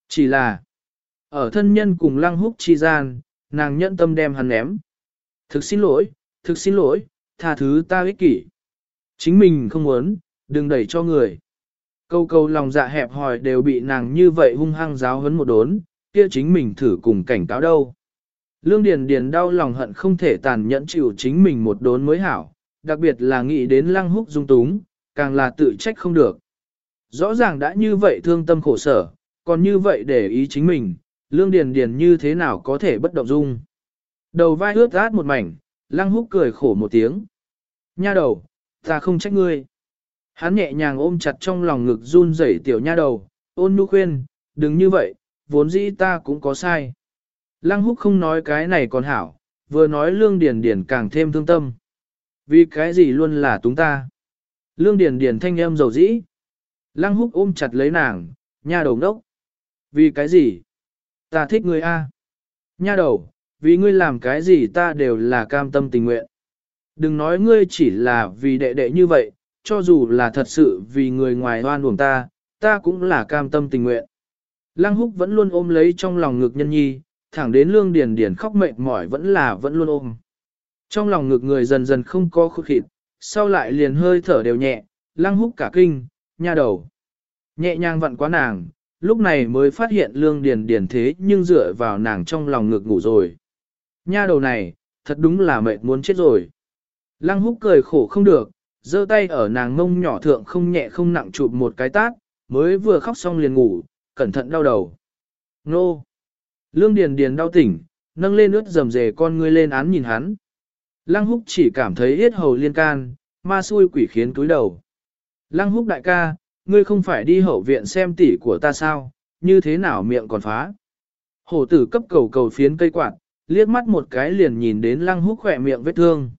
Speaker 1: Chỉ là, ở thân nhân cùng lăng húc chi gian, nàng nhận tâm đem hắn ném. Thực xin lỗi, thực xin lỗi, tha thứ ta ích kỷ. Chính mình không muốn, đừng đẩy cho người. Câu câu lòng dạ hẹp hòi đều bị nàng như vậy hung hăng giáo huấn một đốn, kia chính mình thử cùng cảnh cáo đâu. Lương Điền Điền đau lòng hận không thể tàn nhẫn chịu chính mình một đốn mới hảo, đặc biệt là nghĩ đến lăng húc dung túng, càng là tự trách không được. Rõ ràng đã như vậy thương tâm khổ sở, còn như vậy để ý chính mình, Lương Điền Điền như thế nào có thể bất động dung. Đầu vai ướt át một mảnh, lăng húc cười khổ một tiếng. Nha đầu, ta không trách ngươi. Hắn nhẹ nhàng ôm chặt trong lòng ngực run rẩy tiểu nha đầu, ôn nhu khuyên, đừng như vậy, vốn dĩ ta cũng có sai. Lăng húc không nói cái này còn hảo, vừa nói lương điền điền càng thêm thương tâm. Vì cái gì luôn là túng ta. Lương điền điền thanh âm dầu dĩ. Lăng húc ôm chặt lấy nàng, nha đầu đốc. Vì cái gì? Ta thích ngươi a. Nha đầu, vì ngươi làm cái gì ta đều là cam tâm tình nguyện. Đừng nói ngươi chỉ là vì đệ đệ như vậy, cho dù là thật sự vì người ngoài hoan uổng ta, ta cũng là cam tâm tình nguyện. Lăng húc vẫn luôn ôm lấy trong lòng ngực nhân nhi, thẳng đến lương điền điền khóc mệt mỏi vẫn là vẫn luôn ôm. Trong lòng ngực người dần dần không có khúc khịt, sau lại liền hơi thở đều nhẹ, lăng húc cả kinh, nha đầu. Nhẹ nhàng vặn quá nàng, lúc này mới phát hiện lương điền điền thế nhưng dựa vào nàng trong lòng ngực ngủ rồi. Nha đầu này, thật đúng là mệt muốn chết rồi. Lăng húc cười khổ không được, giơ tay ở nàng mông nhỏ thượng không nhẹ không nặng chụp một cái tát, mới vừa khóc xong liền ngủ, cẩn thận đau đầu. Nô! Lương Điền Điền đau tỉnh, nâng lên ướt dầm dề con ngươi lên án nhìn hắn. Lăng húc chỉ cảm thấy yết hầu liên can, ma xui quỷ khiến túi đầu. Lăng húc đại ca, ngươi không phải đi hậu viện xem tỷ của ta sao, như thế nào miệng còn phá. Hổ tử cấp cầu cầu phiến cây quạt, liếc mắt một cái liền nhìn đến lăng húc khỏe miệng vết thương.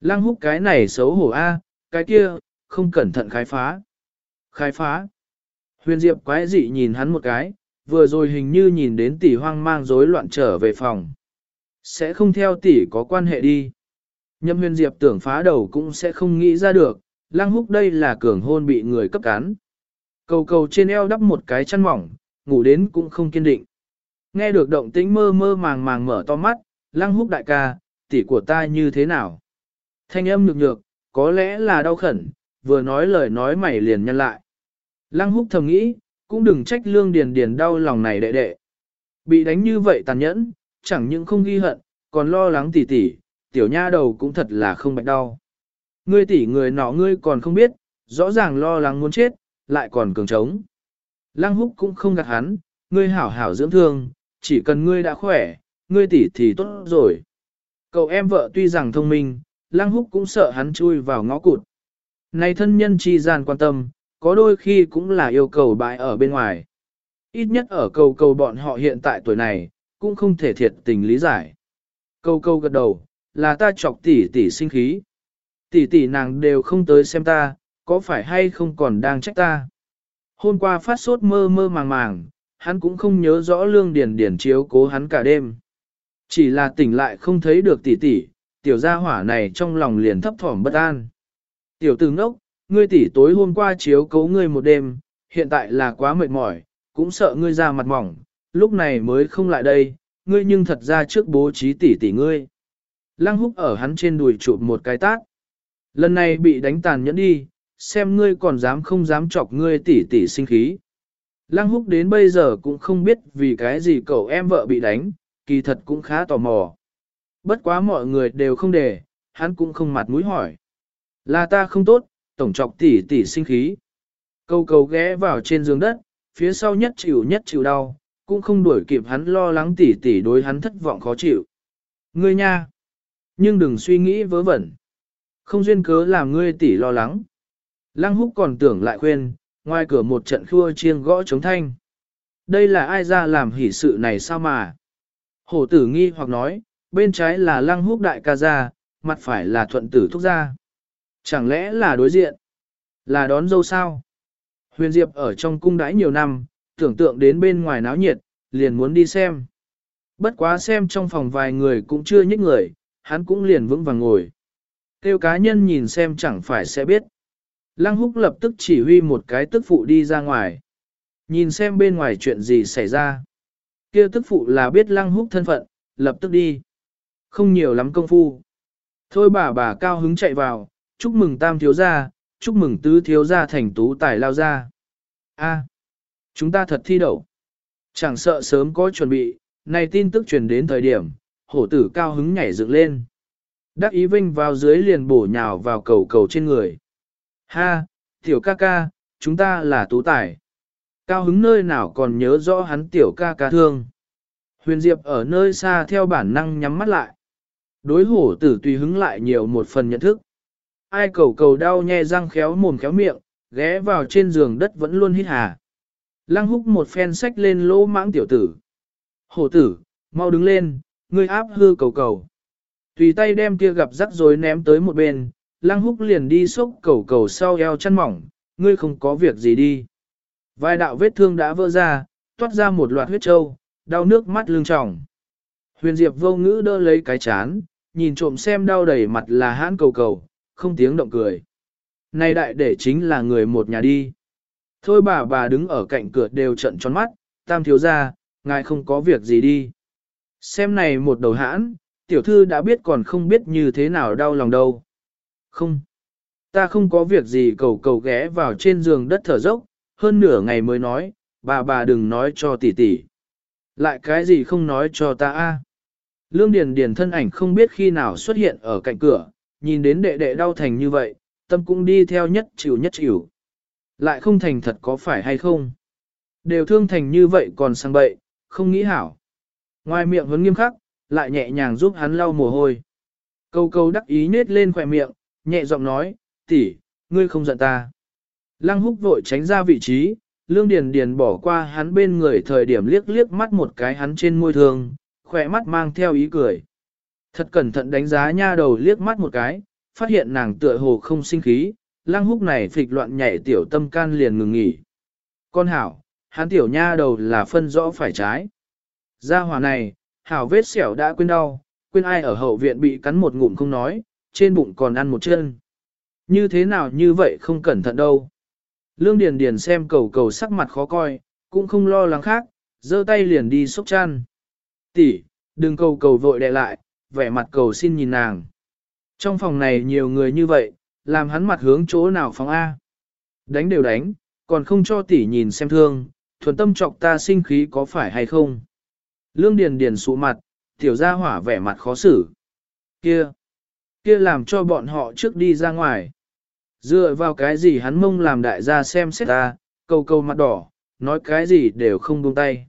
Speaker 1: Lăng húc cái này xấu hổ a, cái kia, không cẩn thận khai phá. Khai phá. Huyền Diệp quái dị nhìn hắn một cái, vừa rồi hình như nhìn đến tỷ hoang mang rối loạn trở về phòng. Sẽ không theo tỷ có quan hệ đi. Nhâm huyền Diệp tưởng phá đầu cũng sẽ không nghĩ ra được, lăng húc đây là cường hôn bị người cấp cán. Cầu cầu trên eo đắp một cái chăn mỏng, ngủ đến cũng không kiên định. Nghe được động tĩnh mơ mơ màng màng mở to mắt, lăng húc đại ca, tỷ của ta như thế nào? Thanh âm nhược nhược, có lẽ là đau khẩn, vừa nói lời nói mày liền nhân lại. Lăng húc thầm nghĩ, cũng đừng trách lương điền điền đau lòng này đệ đệ. Bị đánh như vậy tàn nhẫn, chẳng những không ghi hận, còn lo lắng tỉ tỉ, tiểu nha đầu cũng thật là không bạch đau. Ngươi tỷ người nọ ngươi còn không biết, rõ ràng lo lắng muốn chết, lại còn cường trống. Lăng húc cũng không gạt hắn, ngươi hảo hảo dưỡng thương, chỉ cần ngươi đã khỏe, ngươi tỷ thì tốt rồi. Cậu em vợ tuy rằng thông minh, Lăng Húc cũng sợ hắn chui vào ngõ cụt. Này thân nhân chi gian quan tâm, có đôi khi cũng là yêu cầu bại ở bên ngoài. Ít nhất ở cầu cầu bọn họ hiện tại tuổi này, cũng không thể thiệt tình lý giải. Câu câu gật đầu, là ta chọc tỷ tỷ sinh khí. Tỷ tỷ nàng đều không tới xem ta, có phải hay không còn đang trách ta. Hôm qua phát sốt mơ mơ màng màng, hắn cũng không nhớ rõ lương điền điển chiếu cố hắn cả đêm. Chỉ là tỉnh lại không thấy được tỷ tỷ, tiểu gia hỏa này trong lòng liền thấp thỏm bất an. Tiểu tử ngốc, ngươi tỷ tối hôm qua chiếu cố ngươi một đêm, hiện tại là quá mệt mỏi, cũng sợ ngươi ra mặt mỏng, lúc này mới không lại đây, ngươi nhưng thật ra trước bố trí tỷ tỷ ngươi. Lăng húc ở hắn trên đùi chụp một cái tát. Lần này bị đánh tàn nhẫn đi, xem ngươi còn dám không dám chọc ngươi tỷ tỷ sinh khí. Lăng húc đến bây giờ cũng không biết vì cái gì cậu em vợ bị đánh, kỳ thật cũng khá tò mò. Bất quá mọi người đều không để, hắn cũng không mặt mũi hỏi. Là ta không tốt, tổng chọc tỷ tỷ sinh khí. Câu cầu ghé vào trên giường đất, phía sau nhất chịu nhất chịu đau, cũng không đuổi kịp hắn lo lắng tỷ tỷ đối hắn thất vọng khó chịu. Ngươi nha! Nhưng đừng suy nghĩ vớ vẩn. Không duyên cớ làm ngươi tỷ lo lắng. Lăng húc còn tưởng lại khuyên, ngoài cửa một trận khua chiêng gõ chống thanh. Đây là ai ra làm hỷ sự này sao mà? Hổ tử nghi hoặc nói, bên trái là lăng húc đại ca gia, mặt phải là thuận tử thúc gia. Chẳng lẽ là đối diện? Là đón dâu sao? Huyền Diệp ở trong cung đãi nhiều năm, tưởng tượng đến bên ngoài náo nhiệt, liền muốn đi xem. Bất quá xem trong phòng vài người cũng chưa nhích người, hắn cũng liền vững vàng ngồi. Tiêu cá nhân nhìn xem chẳng phải sẽ biết. Lăng húc lập tức chỉ huy một cái tức phụ đi ra ngoài. Nhìn xem bên ngoài chuyện gì xảy ra. Kia tức phụ là biết lăng húc thân phận, lập tức đi. Không nhiều lắm công phu. Thôi bà bà cao hứng chạy vào, chúc mừng tam thiếu gia, chúc mừng tứ thiếu gia thành tú tài lao ra. A, chúng ta thật thi đậu. Chẳng sợ sớm có chuẩn bị, này tin tức truyền đến thời điểm, hổ tử cao hứng nhảy dựng lên. Đắc ý vinh vào dưới liền bổ nhào vào cầu cầu trên người. Ha, tiểu ca ca, chúng ta là tú tài. Cao hứng nơi nào còn nhớ rõ hắn tiểu ca ca thương. Huyền Diệp ở nơi xa theo bản năng nhắm mắt lại. Đối hổ tử tùy hứng lại nhiều một phần nhận thức. Ai cầu cầu đau nhe răng khéo mồm khéo miệng, ghé vào trên giường đất vẫn luôn hít hà. Lăng húc một phen sách lên lỗ mãng tiểu tử. Hổ tử, mau đứng lên, ngươi áp hư cầu cầu. Tùy tay đem kia gặp rắc rối ném tới một bên, lăng húc liền đi xúc cầu cầu sau eo chăn mỏng, ngươi không có việc gì đi. Vài đạo vết thương đã vỡ ra, toát ra một loạt huyết trâu, đau nước mắt lưng tròng. Huyền Diệp vô ngữ đỡ lấy cái chán, nhìn trộm xem đau đầy mặt là hãn cầu cầu, không tiếng động cười. Này đại để chính là người một nhà đi. Thôi bà bà đứng ở cạnh cửa đều trận tròn mắt, tam thiếu ra, ngài không có việc gì đi. Xem này một đầu hãn, tiểu thư đã biết còn không biết như thế nào đau lòng đâu. Không, ta không có việc gì cầu cầu ghé vào trên giường đất thở dốc, hơn nửa ngày mới nói, bà bà đừng nói cho tỷ tỷ. Lại cái gì không nói cho ta a? Lương Điền Điền thân ảnh không biết khi nào xuất hiện ở cạnh cửa, nhìn đến đệ đệ đau thành như vậy, tâm cũng đi theo nhất chịu nhất chịu. Lại không thành thật có phải hay không? Đều thương thành như vậy còn sang bậy, không nghĩ hảo. Ngoài miệng vẫn nghiêm khắc, lại nhẹ nhàng giúp hắn lau mồ hôi. Câu câu đắc ý nết lên khỏe miệng, nhẹ giọng nói, tỷ, ngươi không giận ta. Lăng húc vội tránh ra vị trí, lương điền điền bỏ qua hắn bên người thời điểm liếc liếc mắt một cái hắn trên môi thương, khỏe mắt mang theo ý cười. Thật cẩn thận đánh giá nha đầu liếc mắt một cái, phát hiện nàng tựa hồ không sinh khí, lăng húc này phịch loạn nhảy tiểu tâm can liền ngừng nghỉ. Con hảo, hắn tiểu nha đầu là phân rõ phải trái. Gia hỏa này, hảo vết xẻo đã quên đau, quên ai ở hậu viện bị cắn một ngụm không nói, trên bụng còn ăn một chân. Như thế nào như vậy không cẩn thận đâu. Lương Điền Điền xem cầu cầu sắc mặt khó coi, cũng không lo lắng khác, giơ tay liền đi xúc chăn. Tỷ, đừng cầu cầu vội đè lại, vẻ mặt cầu xin nhìn nàng. Trong phòng này nhiều người như vậy, làm hắn mặt hướng chỗ nào phòng A. Đánh đều đánh, còn không cho tỷ nhìn xem thương, thuần tâm trọc ta sinh khí có phải hay không. Lương Điền Điền sụ mặt, tiểu gia hỏa vẻ mặt khó xử. Kia, kia làm cho bọn họ trước đi ra ngoài. Dựa vào cái gì hắn mông làm đại gia xem xét ta, câu câu mặt đỏ, nói cái gì đều không buông tay.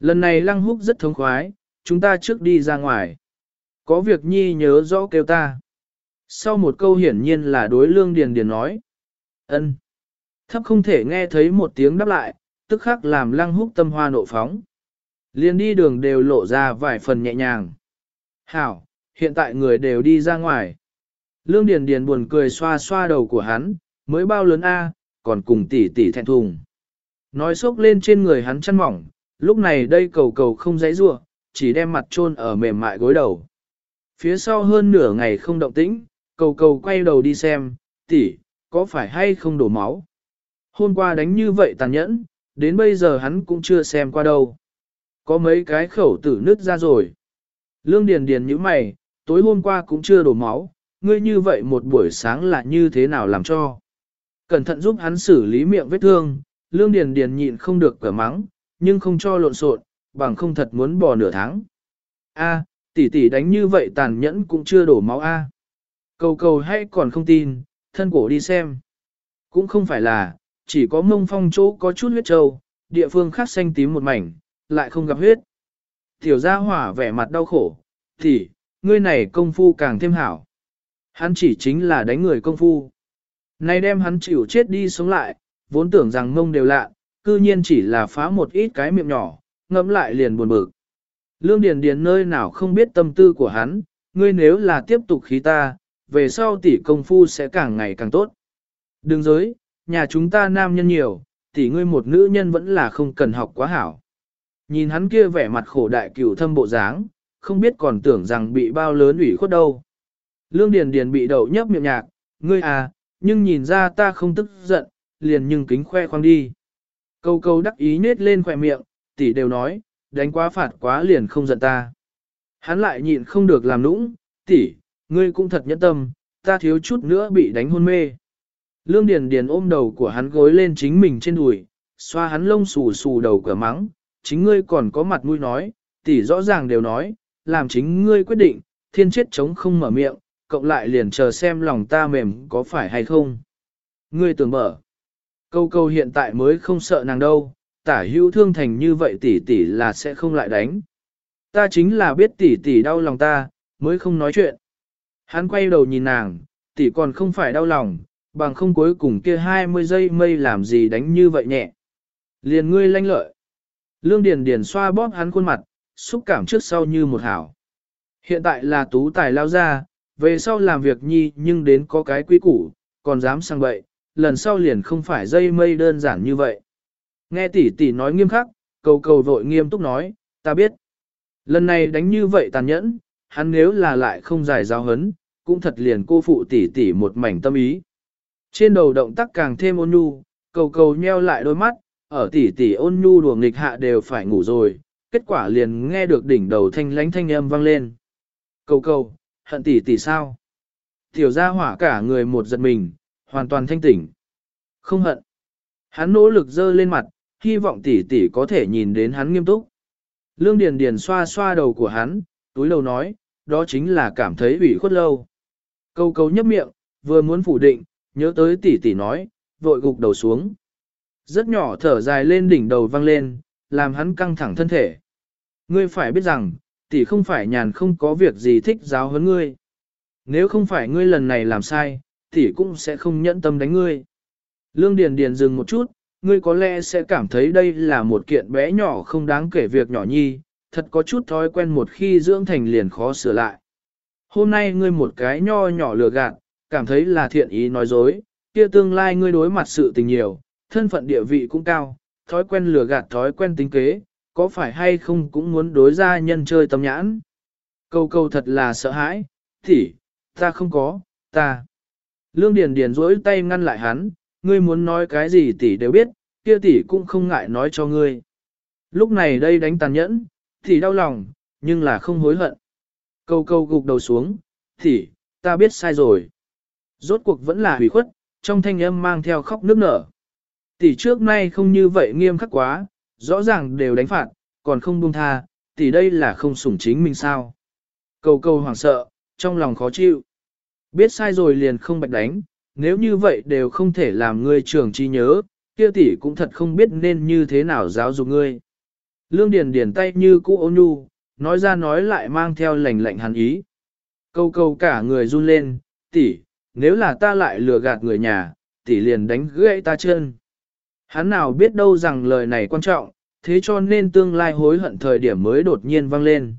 Speaker 1: Lần này lăng húc rất thống khoái, chúng ta trước đi ra ngoài. Có việc nhi nhớ rõ kêu ta. Sau một câu hiển nhiên là đối lương điền điền nói. ân Thấp không thể nghe thấy một tiếng đáp lại, tức khắc làm lăng húc tâm hoa nộ phóng. Liên đi đường đều lộ ra vài phần nhẹ nhàng. Hảo, hiện tại người đều đi ra ngoài. Lương Điền Điền buồn cười xoa xoa đầu của hắn, mới bao lớn a, còn cùng tỷ tỷ thẹn thùng. Nói xốc lên trên người hắn chăn mỏng, lúc này đây cầu cầu không dãy rua, chỉ đem mặt trôn ở mềm mại gối đầu. Phía sau hơn nửa ngày không động tĩnh, cầu cầu quay đầu đi xem, tỷ, có phải hay không đổ máu? Hôm qua đánh như vậy tàn nhẫn, đến bây giờ hắn cũng chưa xem qua đâu. Có mấy cái khẩu tử nứt ra rồi. Lương Điền Điền như mày, tối hôm qua cũng chưa đổ máu, ngươi như vậy một buổi sáng là như thế nào làm cho? Cẩn thận giúp hắn xử lý miệng vết thương, Lương Điền Điền nhịn không được cỡ mắng, nhưng không cho lộn xộn, bằng không thật muốn bỏ nửa tháng. A, tỷ tỷ đánh như vậy tàn nhẫn cũng chưa đổ máu a. Cầu cầu hay còn không tin, thân cổ đi xem. Cũng không phải là, chỉ có mông phong chỗ có chút huyết trâu, địa phương khác xanh tím một mảnh, lại không gặp huyết. Tiểu gia hỏa vẻ mặt đau khổ, thì, ngươi này công phu càng thêm hảo. Hắn chỉ chính là đánh người công phu. nay đem hắn chịu chết đi sống lại, vốn tưởng rằng mông đều lạ, cư nhiên chỉ là phá một ít cái miệng nhỏ, ngẫm lại liền buồn bực. Lương Điền Điền nơi nào không biết tâm tư của hắn, ngươi nếu là tiếp tục khí ta, về sau tỷ công phu sẽ càng ngày càng tốt. Đừng dối, nhà chúng ta nam nhân nhiều, tỷ ngươi một nữ nhân vẫn là không cần học quá hảo. Nhìn hắn kia vẻ mặt khổ đại cửu thâm bộ dáng, không biết còn tưởng rằng bị bao lớn ủy khuất đâu. Lương Điền Điền bị đậu nhấp miệng nhạc, ngươi à, nhưng nhìn ra ta không tức giận, liền nhưng kính khoe khoang đi. Câu câu đắc ý nết lên khỏe miệng, tỷ đều nói, đánh quá phạt quá liền không giận ta. Hắn lại nhịn không được làm nũng, tỷ, ngươi cũng thật nhẫn tâm, ta thiếu chút nữa bị đánh hôn mê. Lương Điền Điền ôm đầu của hắn gối lên chính mình trên đùi, xoa hắn lông xù xù đầu cửa mắng, chính ngươi còn có mặt mũi nói, tỷ rõ ràng đều nói, làm chính ngươi quyết định, thiên chết chống không mở miệng, cộng lại liền chờ xem lòng ta mềm có phải hay không. Ngươi tưởng mở. Câu câu hiện tại mới không sợ nàng đâu, tả hữu thương thành như vậy tỷ tỷ là sẽ không lại đánh. Ta chính là biết tỷ tỷ đau lòng ta, mới không nói chuyện. Hắn quay đầu nhìn nàng, tỷ còn không phải đau lòng, bằng không cuối cùng kia 20 giây mây làm gì đánh như vậy nhẹ. Liền ngươi lanh lợi. Lương Điền Điền xoa bóp hắn khuôn mặt, xúc cảm trước sau như một hảo. Hiện tại là tú tài lao ra, về sau làm việc nhi nhưng đến có cái quý củ, còn dám sang bậy, lần sau liền không phải dây mây đơn giản như vậy. Nghe tỷ tỷ nói nghiêm khắc, cầu cầu vội nghiêm túc nói, ta biết. Lần này đánh như vậy tàn nhẫn, hắn nếu là lại không giải giáo hấn, cũng thật liền cô phụ tỷ tỷ một mảnh tâm ý. Trên đầu động tác càng thêm ôn nhu, cầu cầu nheo lại đôi mắt, ở tỷ tỷ ôn nhu đùa nghịch hạ đều phải ngủ rồi, kết quả liền nghe được đỉnh đầu thanh lánh thanh âm vang lên. Cầu cầu, hận tỷ tỷ sao? Tiểu gia hỏa cả người một giật mình, hoàn toàn thanh tỉnh. Không hận. Hắn nỗ lực dơ lên mặt, hy vọng tỷ tỷ có thể nhìn đến hắn nghiêm túc. Lương Điền Điền xoa xoa đầu của hắn, túi lâu nói, đó chính là cảm thấy ủy khuất lâu. Câu câu nhấp miệng, vừa muốn phủ định, nhớ tới tỷ tỷ nói, vội gục đầu xuống. Rất nhỏ thở dài lên đỉnh đầu vang lên, làm hắn căng thẳng thân thể. Ngươi phải biết rằng, tỷ không phải nhàn không có việc gì thích giáo huấn ngươi. Nếu không phải ngươi lần này làm sai, tỷ cũng sẽ không nhẫn tâm đánh ngươi. Lương Điền Điền dừng một chút, ngươi có lẽ sẽ cảm thấy đây là một kiện bé nhỏ không đáng kể việc nhỏ nhi, thật có chút thói quen một khi dưỡng thành liền khó sửa lại. Hôm nay ngươi một cái nho nhỏ lừa gạt, cảm thấy là thiện ý nói dối, kia tương lai ngươi đối mặt sự tình nhiều, thân phận địa vị cũng cao, thói quen lừa gạt thói quen tính kế, có phải hay không cũng muốn đối ra nhân chơi tâm nhãn. Câu câu thật là sợ hãi, thì, ta không có, ta. Lương Điền Điền rỗi tay ngăn lại hắn, ngươi muốn nói cái gì tỷ đều biết, kia tỷ cũng không ngại nói cho ngươi. Lúc này đây đánh tàn nhẫn, tỷ đau lòng, nhưng là không hối hận. Câu câu gục đầu xuống, tỷ, ta biết sai rồi. Rốt cuộc vẫn là hủy khuất, trong thanh âm mang theo khóc nước nở. Tỷ trước nay không như vậy nghiêm khắc quá, rõ ràng đều đánh phạt, còn không buông tha, tỷ đây là không sủng chính mình sao. Câu câu hoảng sợ, trong lòng khó chịu. Biết sai rồi liền không bạch đánh, nếu như vậy đều không thể làm ngươi trưởng chi nhớ, kia tỷ cũng thật không biết nên như thế nào giáo dục ngươi. Lương Điền Điền tay như cũ ôn nhu, nói ra nói lại mang theo lạnh lạnh hắn ý. Câu câu cả người run lên, tỷ, nếu là ta lại lừa gạt người nhà, tỷ liền đánh gãy ta chân. Hắn nào biết đâu rằng lời này quan trọng, thế cho nên tương lai hối hận thời điểm mới đột nhiên vang lên.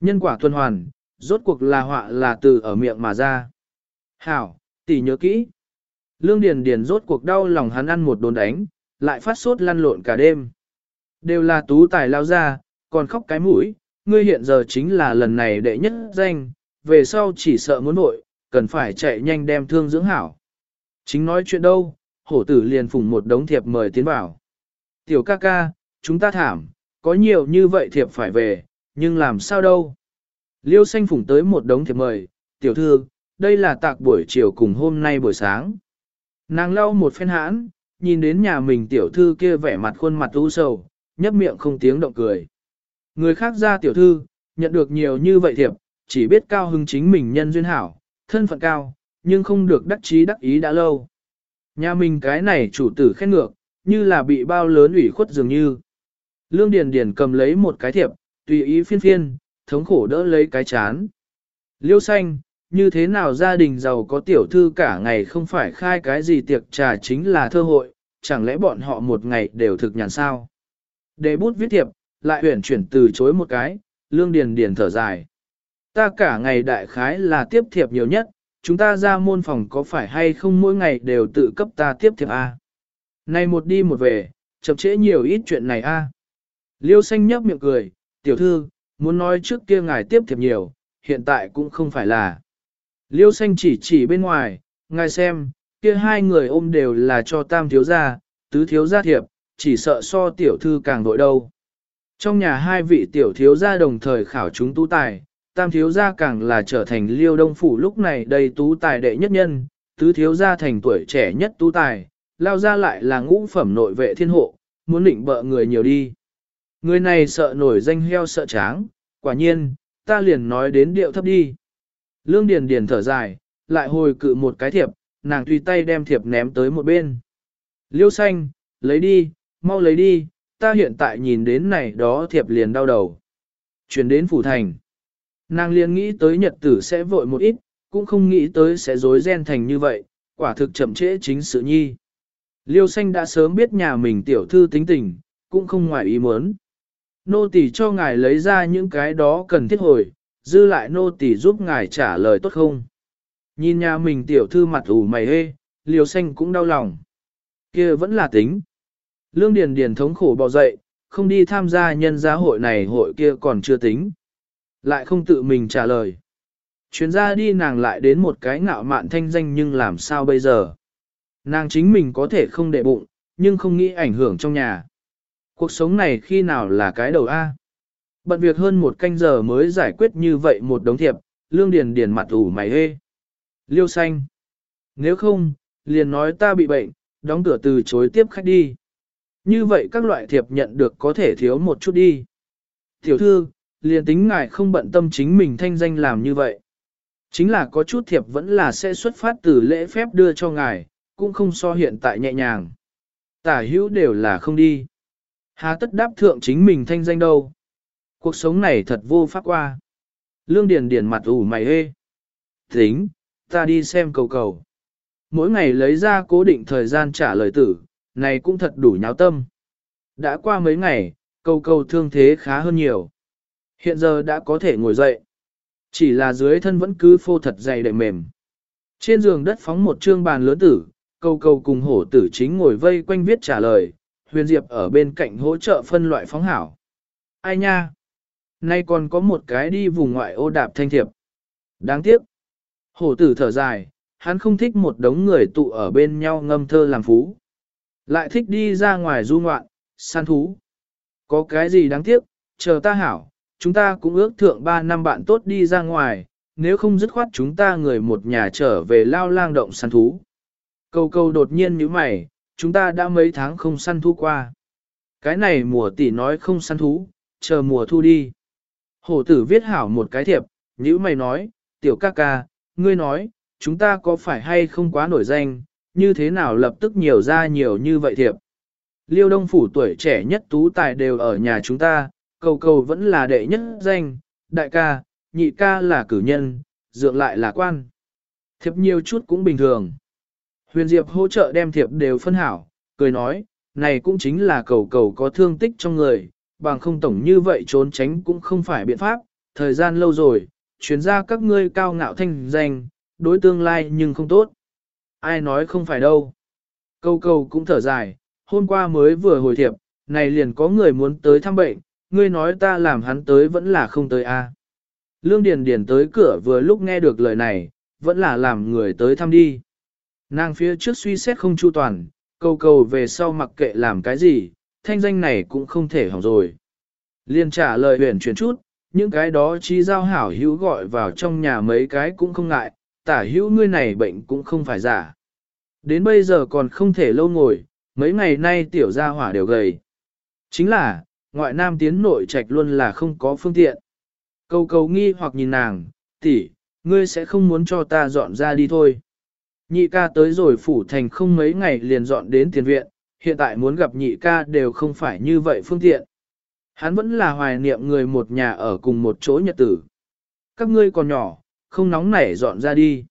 Speaker 1: Nhân quả tuần hoàn, rốt cuộc là họa là từ ở miệng mà ra. Hảo, tỷ nhớ kỹ. Lương Điền Điền rốt cuộc đau lòng hắn ăn một đốn đánh, lại phát sốt lăn lộn cả đêm. Đều là tú tài lao ra, còn khóc cái mũi, ngươi hiện giờ chính là lần này đệ nhất danh, về sau chỉ sợ muốn nội, cần phải chạy nhanh đem thương dưỡng hảo. Chính nói chuyện đâu, hổ tử liền phùng một đống thiệp mời tiến vào. Tiểu ca ca, chúng ta thảm, có nhiều như vậy thiệp phải về, nhưng làm sao đâu. Liêu xanh phùng tới một đống thiệp mời, tiểu thư, đây là tạc buổi chiều cùng hôm nay buổi sáng. Nàng lau một phen hãn, nhìn đến nhà mình tiểu thư kia vẻ mặt khuôn mặt u sầu, nhấp miệng không tiếng động cười. Người khác ra tiểu thư, nhận được nhiều như vậy thiệp, chỉ biết cao hứng chính mình nhân duyên hảo, thân phận cao, nhưng không được đắc chí đắc ý đã lâu. Nhà mình cái này chủ tử khen ngược, như là bị bao lớn ủy khuất dường như. Lương Điền Điền cầm lấy một cái thiệp, tùy ý phiên phiên, thống khổ đỡ lấy cái chán. Liêu xanh, như thế nào gia đình giàu có tiểu thư cả ngày không phải khai cái gì tiệc trà chính là thơ hội, chẳng lẽ bọn họ một ngày đều thực nhàn sao? Để bút viết thiệp, lại huyển chuyển từ chối một cái, Lương Điền Điền thở dài. Ta cả ngày đại khái là tiếp thiệp nhiều nhất, chúng ta ra môn phòng có phải hay không mỗi ngày đều tự cấp ta tiếp thiệp A. Này một đi một về, chậm trễ nhiều ít chuyện này A. Liêu xanh nhấp miệng cười, tiểu thư, muốn nói trước kia ngài tiếp thiệp nhiều, hiện tại cũng không phải là. Liêu xanh chỉ chỉ bên ngoài, ngài xem, kia hai người ôm đều là cho tam thiếu gia, tứ thiếu gia thiệp, chỉ sợ so tiểu thư càng đội đâu. Trong nhà hai vị tiểu thiếu gia đồng thời khảo chúng tú tài, tam thiếu gia càng là trở thành liêu đông phủ lúc này đầy tú tài đệ nhất nhân, tứ thiếu gia thành tuổi trẻ nhất tú tài, lao ra lại là ngũ phẩm nội vệ thiên hộ, muốn định bợ người nhiều đi. Người này sợ nổi danh heo sợ tráng, quả nhiên, ta liền nói đến điệu thấp đi. Lương Điền Điền thở dài, lại hồi cự một cái thiệp, nàng tùy tay đem thiệp ném tới một bên. Liêu xanh, lấy đi, mau lấy đi, ta hiện tại nhìn đến này đó thiệp liền đau đầu. Chuyển đến phủ thành. Nàng liền nghĩ tới nhật tử sẽ vội một ít, cũng không nghĩ tới sẽ rối ren thành như vậy, quả thực chậm trễ chính sự nhi. Liêu xanh đã sớm biết nhà mình tiểu thư tính tình, cũng không ngoài ý muốn. Nô tỳ cho ngài lấy ra những cái đó cần thiết hồi, dư lại nô tỳ giúp ngài trả lời tốt không? Nhìn nhà mình tiểu thư mặt ủ mày hê, liêu xanh cũng đau lòng. kia vẫn là tính. Lương Điền Điền thống khổ bò dậy, không đi tham gia nhân gia hội này hội kia còn chưa tính. Lại không tự mình trả lời. Chuyến ra đi nàng lại đến một cái ngạo mạn thanh danh nhưng làm sao bây giờ? Nàng chính mình có thể không để bụng, nhưng không nghĩ ảnh hưởng trong nhà. Cuộc sống này khi nào là cái đầu A? Bận việc hơn một canh giờ mới giải quyết như vậy một đống thiệp, lương điền điền mặt ủ mày hê. Liêu xanh. Nếu không, liền nói ta bị bệnh, đóng cửa từ chối tiếp khách đi. Như vậy các loại thiệp nhận được có thể thiếu một chút đi. Tiểu thư, liền tính ngài không bận tâm chính mình thanh danh làm như vậy. Chính là có chút thiệp vẫn là sẽ xuất phát từ lễ phép đưa cho ngài, cũng không so hiện tại nhẹ nhàng. Tả hữu đều là không đi. Há tất đáp thượng chính mình thanh danh đâu. Cuộc sống này thật vô pháp qua. Lương Điền Điền mặt ủ mày hê. Tính, ta đi xem cầu cầu. Mỗi ngày lấy ra cố định thời gian trả lời tử, này cũng thật đủ nháo tâm. Đã qua mấy ngày, cầu cầu thương thế khá hơn nhiều. Hiện giờ đã có thể ngồi dậy. Chỉ là dưới thân vẫn cứ phô thật dày đệm mềm. Trên giường đất phóng một trương bàn lớn tử, cầu cầu cùng hổ tử chính ngồi vây quanh viết trả lời, huyền diệp ở bên cạnh hỗ trợ phân loại phóng hảo. Ai nha? Nay còn có một cái đi vùng ngoại ô đạp thanh thiệp. Đáng tiếc. Hổ tử thở dài, hắn không thích một đống người tụ ở bên nhau ngâm thơ làm phú. Lại thích đi ra ngoài du ngoạn, săn thú. Có cái gì đáng tiếc, chờ ta hảo, chúng ta cũng ước thượng 3 năm bạn tốt đi ra ngoài, nếu không dứt khoát chúng ta người một nhà trở về lao lang động săn thú. câu câu đột nhiên như mày, chúng ta đã mấy tháng không săn thú qua. Cái này mùa tỷ nói không săn thú, chờ mùa thu đi. Hổ tử viết hảo một cái thiệp, như mày nói, tiểu ca ca, ngươi nói, chúng ta có phải hay không quá nổi danh, như thế nào lập tức nhiều ra nhiều như vậy thiệp. Liêu Đông Phủ tuổi trẻ nhất tú tài đều ở nhà chúng ta, cầu cầu vẫn là đệ nhất danh, đại ca, nhị ca là cử nhân, dượng lại là quan. Thiệp nhiều chút cũng bình thường. Huyền Diệp hỗ trợ đem thiệp đều phân hảo, cười nói, này cũng chính là cầu cầu có thương tích trong người, bằng không tổng như vậy trốn tránh cũng không phải biện pháp, thời gian lâu rồi, chuyến ra các ngươi cao ngạo thanh danh, đối tương lai nhưng không tốt. Ai nói không phải đâu. Cầu cầu cũng thở dài, hôm qua mới vừa hồi thiệp, này liền có người muốn tới thăm bệnh, ngươi nói ta làm hắn tới vẫn là không tới a. À. Lương Điền Điền tới cửa vừa lúc nghe được lời này, vẫn là làm người tới thăm đi. Nàng phía trước suy xét không chu toàn, cầu cầu về sau mặc kệ làm cái gì, thanh danh này cũng không thể hỏng rồi. Liên trả lời huyền chuyển chút, những cái đó trí giao hảo hữu gọi vào trong nhà mấy cái cũng không ngại, tả hữu ngươi này bệnh cũng không phải giả. Đến bây giờ còn không thể lâu ngồi, mấy ngày nay tiểu gia hỏa đều gầy. Chính là, ngoại nam tiến nội trạch luôn là không có phương tiện. Cầu cầu nghi hoặc nhìn nàng, tỷ, ngươi sẽ không muốn cho ta dọn ra đi thôi. Nhị ca tới rồi phủ thành không mấy ngày liền dọn đến tiền viện, hiện tại muốn gặp nhị ca đều không phải như vậy phương tiện. Hắn vẫn là hoài niệm người một nhà ở cùng một chỗ nhật tử. Các ngươi còn nhỏ, không nóng nảy dọn ra đi.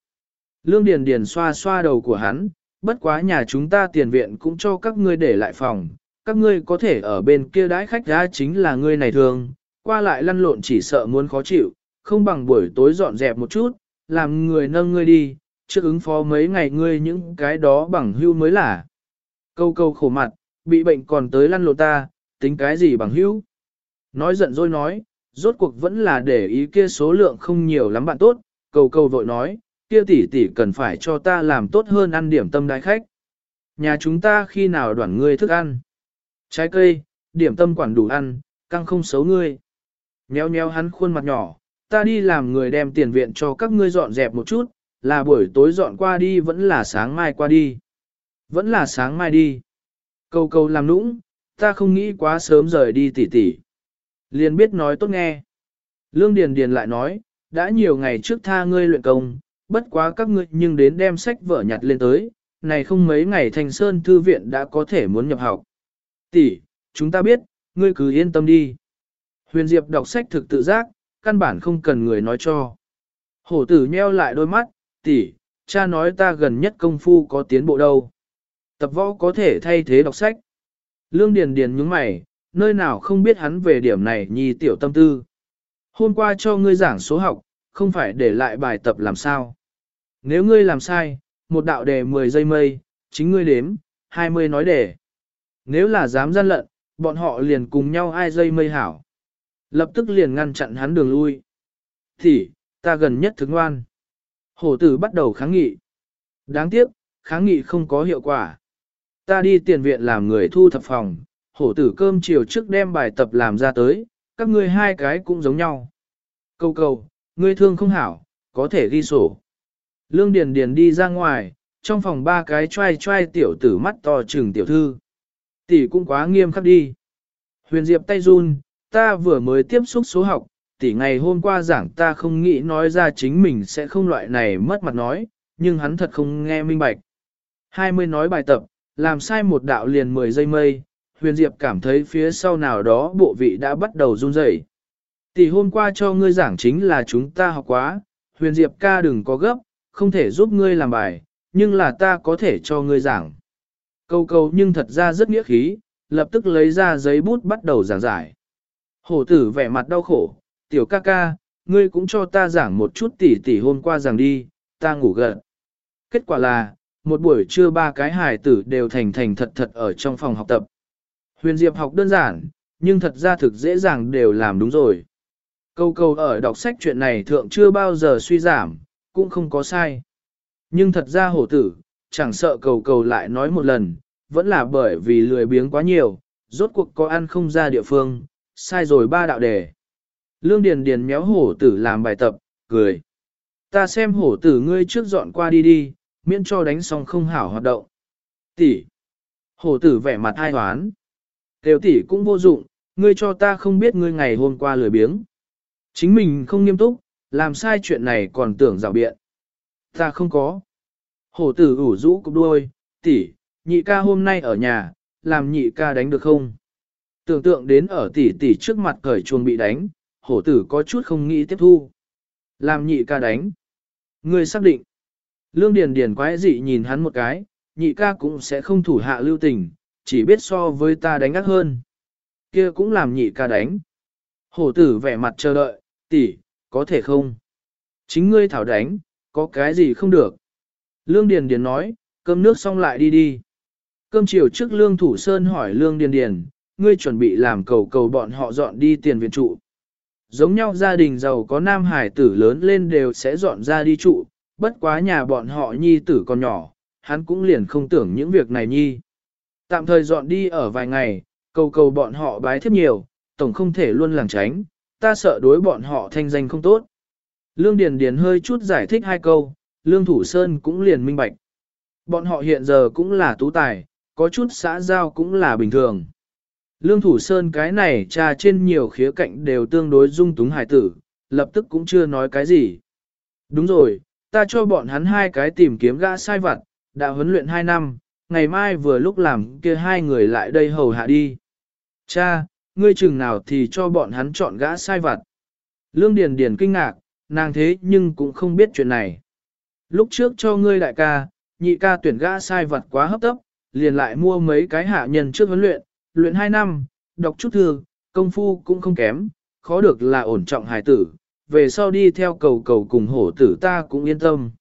Speaker 1: Lương Điền Điền xoa xoa đầu của hắn, bất quá nhà chúng ta tiền viện cũng cho các ngươi để lại phòng, các ngươi có thể ở bên kia đãi khách ra chính là ngươi này thường, Qua lại lăn lộn chỉ sợ muốn khó chịu, không bằng buổi tối dọn dẹp một chút, làm người nâng ngươi đi, trước ứng phó mấy ngày ngươi những cái đó bằng hưu mới là. Câu câu khổ mặt, bị bệnh còn tới lăn lộn ta, tính cái gì bằng hưu? Nói giận dỗi nói, rốt cuộc vẫn là để ý kia số lượng không nhiều lắm bạn tốt, cầu cầu vội nói, kia tỷ tỷ cần phải cho ta làm tốt hơn ăn điểm tâm đại khách. Nhà chúng ta khi nào đoản ngươi thức ăn? Trái cây, điểm tâm quản đủ ăn, căng không xấu ngươi. Nheo nheo hắn khuôn mặt nhỏ, ta đi làm người đem tiền viện cho các ngươi dọn dẹp một chút, là buổi tối dọn qua đi vẫn là sáng mai qua đi. Vẫn là sáng mai đi. Câu câu làm nũng, ta không nghĩ quá sớm rời đi tỉ tỉ. Liền biết nói tốt nghe. Lương Điền Điền lại nói, đã nhiều ngày trước tha ngươi luyện công, bất quá các ngươi nhưng đến đem sách vở nhặt lên tới, này không mấy ngày thành sơn thư viện đã có thể muốn nhập học. Tỷ, chúng ta biết, ngươi cứ yên tâm đi. Huyền Diệp đọc sách thực tự giác, căn bản không cần người nói cho. Hổ tử nheo lại đôi mắt, tỷ, cha nói ta gần nhất công phu có tiến bộ đâu. Tập võ có thể thay thế đọc sách. Lương Điền Điền nhướng mày, nơi nào không biết hắn về điểm này nhi tiểu tâm tư. Hôm qua cho ngươi giảng số học, không phải để lại bài tập làm sao. Nếu ngươi làm sai, một đạo đề 10 giây mây, chính ngươi đếm, 20 nói đề. Nếu là dám gian lận, bọn họ liền cùng nhau ai dây mây hảo. Lập tức liền ngăn chặn hắn đường lui. Thì, ta gần nhất thức ngoan. Hổ tử bắt đầu kháng nghị. Đáng tiếc, kháng nghị không có hiệu quả. Ta đi tiền viện làm người thu thập phòng, hổ tử cơm chiều trước đem bài tập làm ra tới, các ngươi hai cái cũng giống nhau. Câu câu, ngươi thương không hảo, có thể ghi sổ. Lương Điền Điền đi ra ngoài, trong phòng ba cái trai trai tiểu tử mắt to trừng tiểu thư. Tỷ cũng quá nghiêm khắc đi. Huyền Diệp tay run, ta vừa mới tiếp xúc số học, tỷ ngày hôm qua giảng ta không nghĩ nói ra chính mình sẽ không loại này mất mặt nói, nhưng hắn thật không nghe minh bạch. 20 nói bài tập, làm sai một đạo liền 10 giây mây, Huyền Diệp cảm thấy phía sau nào đó bộ vị đã bắt đầu run rẩy. Tỷ hôm qua cho ngươi giảng chính là chúng ta học quá, Huyền Diệp ca đừng có gấp, không thể giúp ngươi làm bài, nhưng là ta có thể cho ngươi giảng. Câu câu nhưng thật ra rất nghĩa khí, lập tức lấy ra giấy bút bắt đầu giảng giải. Hổ tử vẻ mặt đau khổ, tiểu ca ca, ngươi cũng cho ta giảng một chút tỉ tỉ hôm qua giảng đi, ta ngủ gần. Kết quả là, một buổi trưa ba cái hài tử đều thành thành thật thật ở trong phòng học tập. Huyền Diệp học đơn giản, nhưng thật ra thực dễ dàng đều làm đúng rồi. Câu câu ở đọc sách chuyện này thượng chưa bao giờ suy giảm, cũng không có sai. Nhưng thật ra hổ tử, chẳng sợ cầu cầu lại nói một lần, vẫn là bởi vì lười biếng quá nhiều, rốt cuộc có ăn không ra địa phương, sai rồi ba đạo đề. Lương Điền Điền méo hổ tử làm bài tập, cười. Ta xem hổ tử ngươi trước dọn qua đi đi, miễn cho đánh xong không hảo hoạt động. Tỷ. Hổ tử vẻ mặt ai hoán. Tiểu tỷ cũng vô dụng, ngươi cho ta không biết ngươi ngày hôm qua lười biếng. Chính mình không nghiêm túc, làm sai chuyện này còn tưởng rào biện. Ta không có. Hổ tử ủ rũ cục đuôi, tỷ, nhị ca hôm nay ở nhà, làm nhị ca đánh được không? Tưởng tượng đến ở tỷ tỷ trước mặt cởi chuồng bị đánh, hổ tử có chút không nghĩ tiếp thu. Làm nhị ca đánh. Ngươi xác định. Lương Điền Điền quái dị nhìn hắn một cái, nhị ca cũng sẽ không thủ hạ lưu tình, chỉ biết so với ta đánh ác hơn. Kia cũng làm nhị ca đánh. Hổ tử vẻ mặt chờ đợi, tỷ, có thể không? Chính ngươi thảo đánh, có cái gì không được? Lương Điền Điền nói, cơm nước xong lại đi đi. Cơm chiều trước Lương Thủ Sơn hỏi Lương Điền Điền, ngươi chuẩn bị làm cầu cầu bọn họ dọn đi tiền viện trụ. Giống nhau gia đình giàu có nam hải tử lớn lên đều sẽ dọn ra đi trụ, bất quá nhà bọn họ nhi tử còn nhỏ, hắn cũng liền không tưởng những việc này nhi. Tạm thời dọn đi ở vài ngày, cầu cầu bọn họ bái thiếp nhiều, tổng không thể luôn làng tránh, ta sợ đối bọn họ thanh danh không tốt. Lương Điền Điền hơi chút giải thích hai câu, Lương Thủ Sơn cũng liền minh bạch. Bọn họ hiện giờ cũng là tú tài, có chút xã giao cũng là bình thường. Lương Thủ Sơn cái này trà trên nhiều khía cạnh đều tương đối dung túng hải tử, lập tức cũng chưa nói cái gì. Đúng rồi, ta cho bọn hắn hai cái tìm kiếm gã sai vặt, đã huấn luyện hai năm, ngày mai vừa lúc làm kia hai người lại đây hầu hạ đi. Cha, ngươi chừng nào thì cho bọn hắn chọn gã sai vặt. Lương Điền Điền kinh ngạc, nàng thế nhưng cũng không biết chuyện này. Lúc trước cho ngươi đại ca, nhị ca tuyển gã sai vật quá hấp tấp, liền lại mua mấy cái hạ nhân trước huấn luyện, luyện hai năm, đọc chút thư, công phu cũng không kém, khó được là ổn trọng hài tử, về sau đi theo cầu cầu cùng hổ tử ta cũng yên tâm.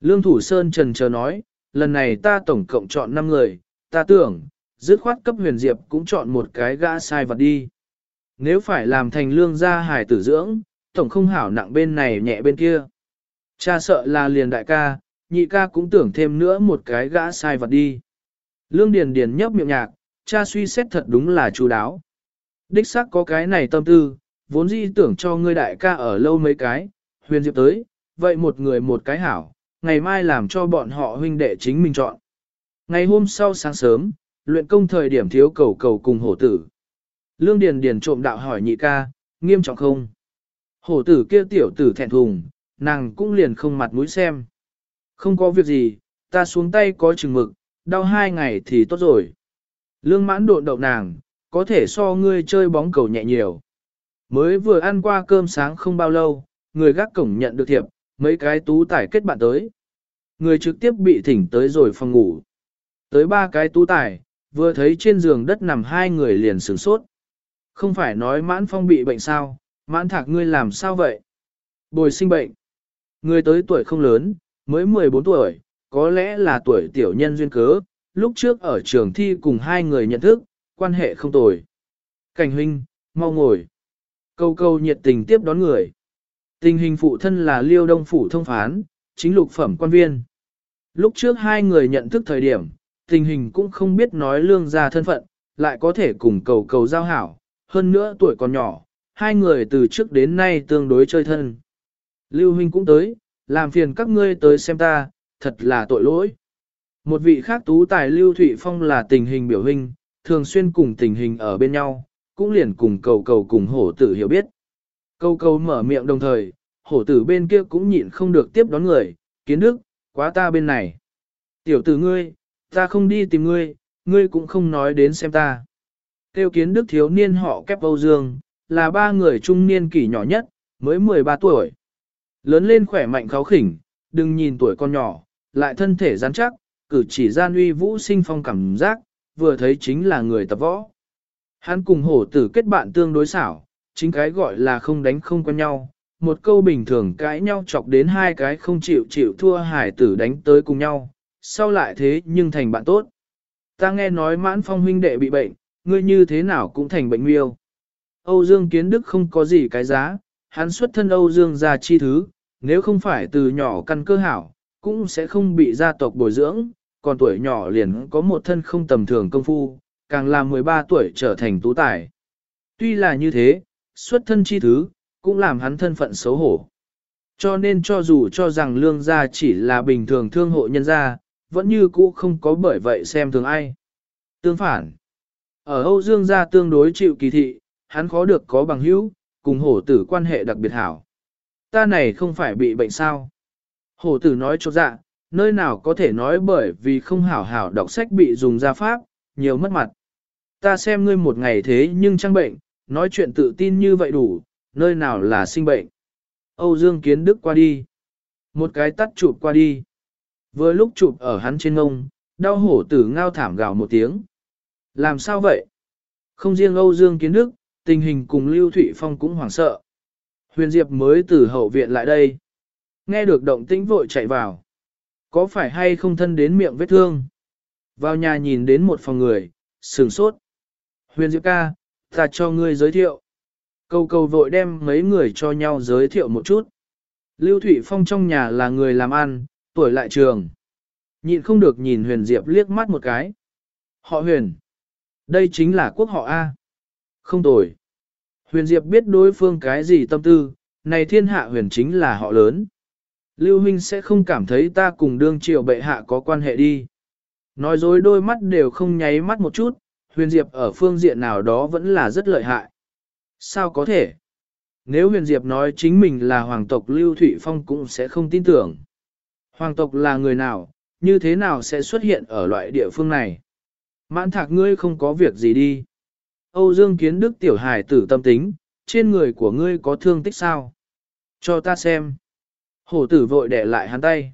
Speaker 1: Lương Thủ Sơn trần chờ nói, lần này ta tổng cộng chọn 5 người, ta tưởng, dứt khoát cấp huyền diệp cũng chọn một cái gã sai vật đi. Nếu phải làm thành lương gia hài tử dưỡng, tổng không hảo nặng bên này nhẹ bên kia. Cha sợ là liền đại ca, nhị ca cũng tưởng thêm nữa một cái gã sai vật đi. Lương Điền Điền nhấp miệng nhạc, cha suy xét thật đúng là chú đáo. Đích xác có cái này tâm tư, vốn dĩ tưởng cho ngươi đại ca ở lâu mấy cái, huyền diệp tới, vậy một người một cái hảo, ngày mai làm cho bọn họ huynh đệ chính mình chọn. Ngày hôm sau sáng sớm, luyện công thời điểm thiếu cầu cầu cùng hổ tử. Lương Điền Điền trộm đạo hỏi nhị ca, nghiêm trọng không? Hổ tử kia tiểu tử thẹn thùng, nàng cũng liền không mặt mũi xem. Không có việc gì, ta xuống tay có chừng mực, đau hai ngày thì tốt rồi. Lương mãn độn đậu nàng, có thể so ngươi chơi bóng cầu nhẹ nhiều. Mới vừa ăn qua cơm sáng không bao lâu, người gác cổng nhận được thiệp, mấy cái tú tải kết bạn tới. Người trực tiếp bị thỉnh tới rồi phòng ngủ. Tới ba cái tú tải, vừa thấy trên giường đất nằm hai người liền sửng sốt. Không phải nói mãn phong bị bệnh sao, mãn thạc ngươi làm sao vậy? Bồi sinh bệnh. Người tới tuổi không lớn, mới 14 tuổi, có lẽ là tuổi tiểu nhân duyên cớ, lúc trước ở trường thi cùng hai người nhận thức, quan hệ không tồi. Cảnh huynh, mau ngồi. Câu câu nhiệt tình tiếp đón người. Tình hình phụ thân là liêu đông phủ thông phán, chính lục phẩm quan viên. Lúc trước hai người nhận thức thời điểm, tình hình cũng không biết nói lương ra thân phận, lại có thể cùng cầu cầu giao hảo, hơn nữa tuổi còn nhỏ, hai người từ trước đến nay tương đối chơi thân. Lưu huynh cũng tới, làm phiền các ngươi tới xem ta, thật là tội lỗi. Một vị khác tú tài Lưu Thụy Phong là tình hình biểu hình, thường xuyên cùng tình hình ở bên nhau, cũng liền cùng cầu cầu cùng hổ tử hiểu biết. Cầu cầu mở miệng đồng thời, hổ tử bên kia cũng nhịn không được tiếp đón người, kiến đức, quá ta bên này. Tiểu tử ngươi, ta không đi tìm ngươi, ngươi cũng không nói đến xem ta. Tiêu kiến đức thiếu niên họ kép Âu Dương, là ba người trung niên kỷ nhỏ nhất, mới 13 tuổi. Lớn lên khỏe mạnh kháo khỉnh, đừng nhìn tuổi con nhỏ, lại thân thể rắn chắc, cử chỉ gian uy vũ sinh phong cảm giác, vừa thấy chính là người tập võ. Hắn cùng hổ tử kết bạn tương đối xảo, chính cái gọi là không đánh không quen nhau, một câu bình thường cãi nhau chọc đến hai cái không chịu chịu thua hải tử đánh tới cùng nhau, sau lại thế nhưng thành bạn tốt. Ta nghe nói mãn phong huynh đệ bị bệnh, ngươi như thế nào cũng thành bệnh miêu. Âu Dương Kiến Đức không có gì cái giá, hắn xuất thân Âu Dương gia chi thứ, nếu không phải từ nhỏ căn cơ hảo, cũng sẽ không bị gia tộc bồi dưỡng, còn tuổi nhỏ liền có một thân không tầm thường công phu, càng là 13 tuổi trở thành tú tài. Tuy là như thế, xuất thân chi thứ, cũng làm hắn thân phận xấu hổ. Cho nên cho dù cho rằng lương gia chỉ là bình thường thương hộ nhân gia, vẫn như cũ không có bởi vậy xem thường ai. Tương phản, ở Âu Dương gia tương đối chịu kỳ thị, hắn khó được có bằng hữu, cùng hổ tử quan hệ đặc biệt hảo. Ta này không phải bị bệnh sao? Hổ tử nói cho dạ, nơi nào có thể nói bởi vì không hảo hảo đọc sách bị dùng ra pháp, nhiều mất mặt. Ta xem ngươi một ngày thế nhưng trang bệnh, nói chuyện tự tin như vậy đủ, nơi nào là sinh bệnh. Âu Dương Kiến Đức qua đi. Một cái tắt chụp qua đi. Vừa lúc chụp ở hắn trên ngông, đau hổ tử ngao thảm gào một tiếng. Làm sao vậy? Không riêng Âu Dương Kiến Đức, tình hình cùng Lưu Thụy Phong cũng hoảng sợ. Huyền Diệp mới từ hậu viện lại đây. Nghe được động tĩnh vội chạy vào. Có phải hay không thân đến miệng vết thương? Vào nhà nhìn đến một phòng người, sừng sốt. Huyền Diệp ca, ta cho ngươi giới thiệu. Câu cầu vội đem mấy người cho nhau giới thiệu một chút. Lưu Thụy Phong trong nhà là người làm ăn, tuổi lại trường. Nhịn không được nhìn Huyền Diệp liếc mắt một cái. Họ Huyền. Đây chính là quốc họ A. Không tồi. Huyền Diệp biết đối phương cái gì tâm tư, này thiên hạ huyền chính là họ lớn. Lưu Huynh sẽ không cảm thấy ta cùng đương triều bệ hạ có quan hệ đi. Nói dối đôi mắt đều không nháy mắt một chút, huyền Diệp ở phương diện nào đó vẫn là rất lợi hại. Sao có thể? Nếu huyền Diệp nói chính mình là hoàng tộc Lưu Thụy Phong cũng sẽ không tin tưởng. Hoàng tộc là người nào, như thế nào sẽ xuất hiện ở loại địa phương này? Mãn thạc ngươi không có việc gì đi. Âu Dương Kiến Đức tiểu hài tử tâm tính, trên người của ngươi có thương tích sao? Cho ta xem. Hổ tử vội đẻ lại hắn tay.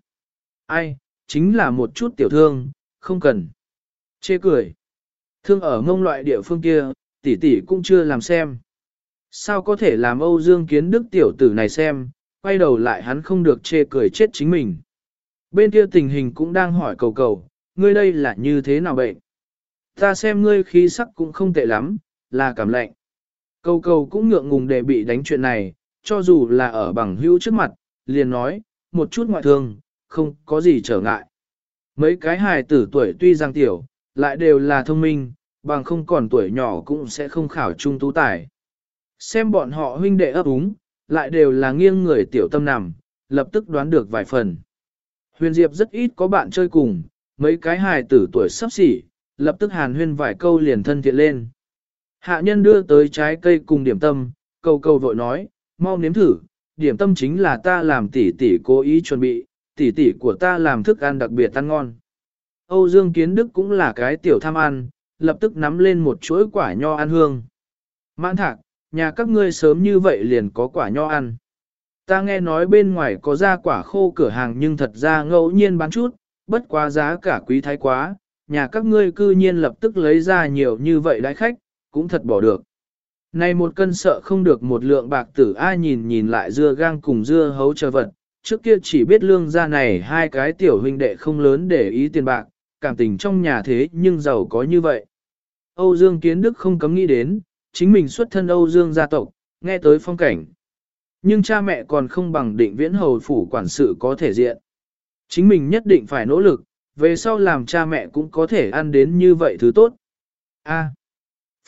Speaker 1: Ai, chính là một chút tiểu thương, không cần. Chê cười. Thương ở ngông loại địa phương kia, tỷ tỷ cũng chưa làm xem. Sao có thể làm Âu Dương Kiến Đức tiểu tử này xem, quay đầu lại hắn không được chê cười chết chính mình. Bên kia tình hình cũng đang hỏi cầu cầu, ngươi đây là như thế nào bệnh? Ta xem ngươi khí sắc cũng không tệ lắm, là cảm lạnh. Cầu cầu cũng ngượng ngùng để bị đánh chuyện này, cho dù là ở bằng hữu trước mặt, liền nói, một chút ngoại thương, không có gì trở ngại. Mấy cái hài tử tuổi tuy rằng tiểu, lại đều là thông minh, bằng không còn tuổi nhỏ cũng sẽ không khảo trung tú tài. Xem bọn họ huynh đệ ấp úng, lại đều là nghiêng người tiểu tâm nằm, lập tức đoán được vài phần. Huyền Diệp rất ít có bạn chơi cùng, mấy cái hài tử tuổi sắp xỉ, lập tức hàn huyên vài câu liền thân thiện lên. Hạ nhân đưa tới trái cây cùng điểm tâm, cầu cầu vội nói, mau nếm thử, điểm tâm chính là ta làm tỉ tỉ cố ý chuẩn bị, tỉ tỉ của ta làm thức ăn đặc biệt ăn ngon. Âu Dương Kiến Đức cũng là cái tiểu tham ăn, lập tức nắm lên một chuỗi quả nho ăn hương. Mãn thạc, nhà các ngươi sớm như vậy liền có quả nho ăn. Ta nghe nói bên ngoài có ra quả khô cửa hàng nhưng thật ra ngẫu nhiên bán chút, bất quá giá cả quý thái quá, nhà các ngươi cư nhiên lập tức lấy ra nhiều như vậy đái khách, cũng thật bỏ được. Này một cân sợ không được một lượng bạc tử ai nhìn nhìn lại dưa gang cùng dưa hấu chờ vật, trước kia chỉ biết lương gia này hai cái tiểu huynh đệ không lớn để ý tiền bạc, cảm tình trong nhà thế nhưng giàu có như vậy. Âu Dương Kiến Đức không cấm nghĩ đến, chính mình xuất thân Âu Dương gia tộc, nghe tới phong cảnh. Nhưng cha mẹ còn không bằng định viễn hầu phủ quản sự có thể diện. Chính mình nhất định phải nỗ lực, về sau làm cha mẹ cũng có thể ăn đến như vậy thứ tốt. A,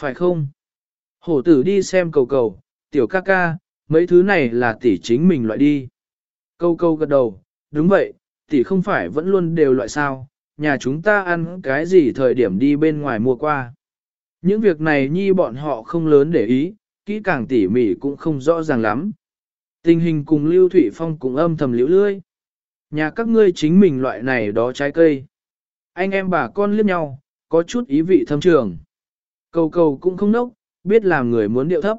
Speaker 1: phải không? Hổ tử đi xem cầu cầu, tiểu ca ca, mấy thứ này là tỷ chính mình loại đi. Câu câu gật đầu, đúng vậy, tỷ không phải vẫn luôn đều loại sao, nhà chúng ta ăn cái gì thời điểm đi bên ngoài mua qua. Những việc này nhi bọn họ không lớn để ý, kỹ càng tỉ mỉ cũng không rõ ràng lắm. Tình hình cùng Lưu Thụy Phong cũng âm thầm liễu lươi. Nhà các ngươi chính mình loại này đó trái cây. Anh em bà con liếc nhau, có chút ý vị thâm trường. Cầu cầu cũng không nốc, biết làm người muốn điệu thấp.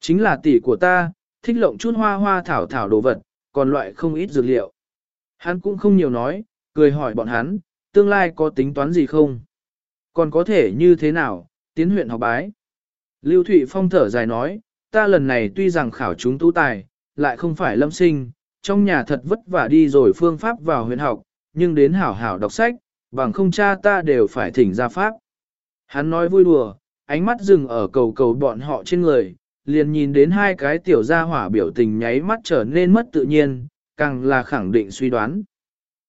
Speaker 1: Chính là tỷ của ta, thích lộng chút hoa hoa thảo thảo đồ vật, còn loại không ít dược liệu. Hắn cũng không nhiều nói, cười hỏi bọn hắn, tương lai có tính toán gì không? Còn có thể như thế nào, tiến huyện học bái? Lưu Thụy Phong thở dài nói, ta lần này tuy rằng khảo chúng tú tài, lại không phải lâm sinh, trong nhà thật vất vả đi rồi phương pháp vào huyện học, nhưng đến hảo hảo đọc sách, bằng không cha ta đều phải thỉnh ra pháp. Hắn nói vui đùa, ánh mắt dừng ở cầu cầu bọn họ trên người, liền nhìn đến hai cái tiểu gia hỏa biểu tình nháy mắt trở nên mất tự nhiên, càng là khẳng định suy đoán.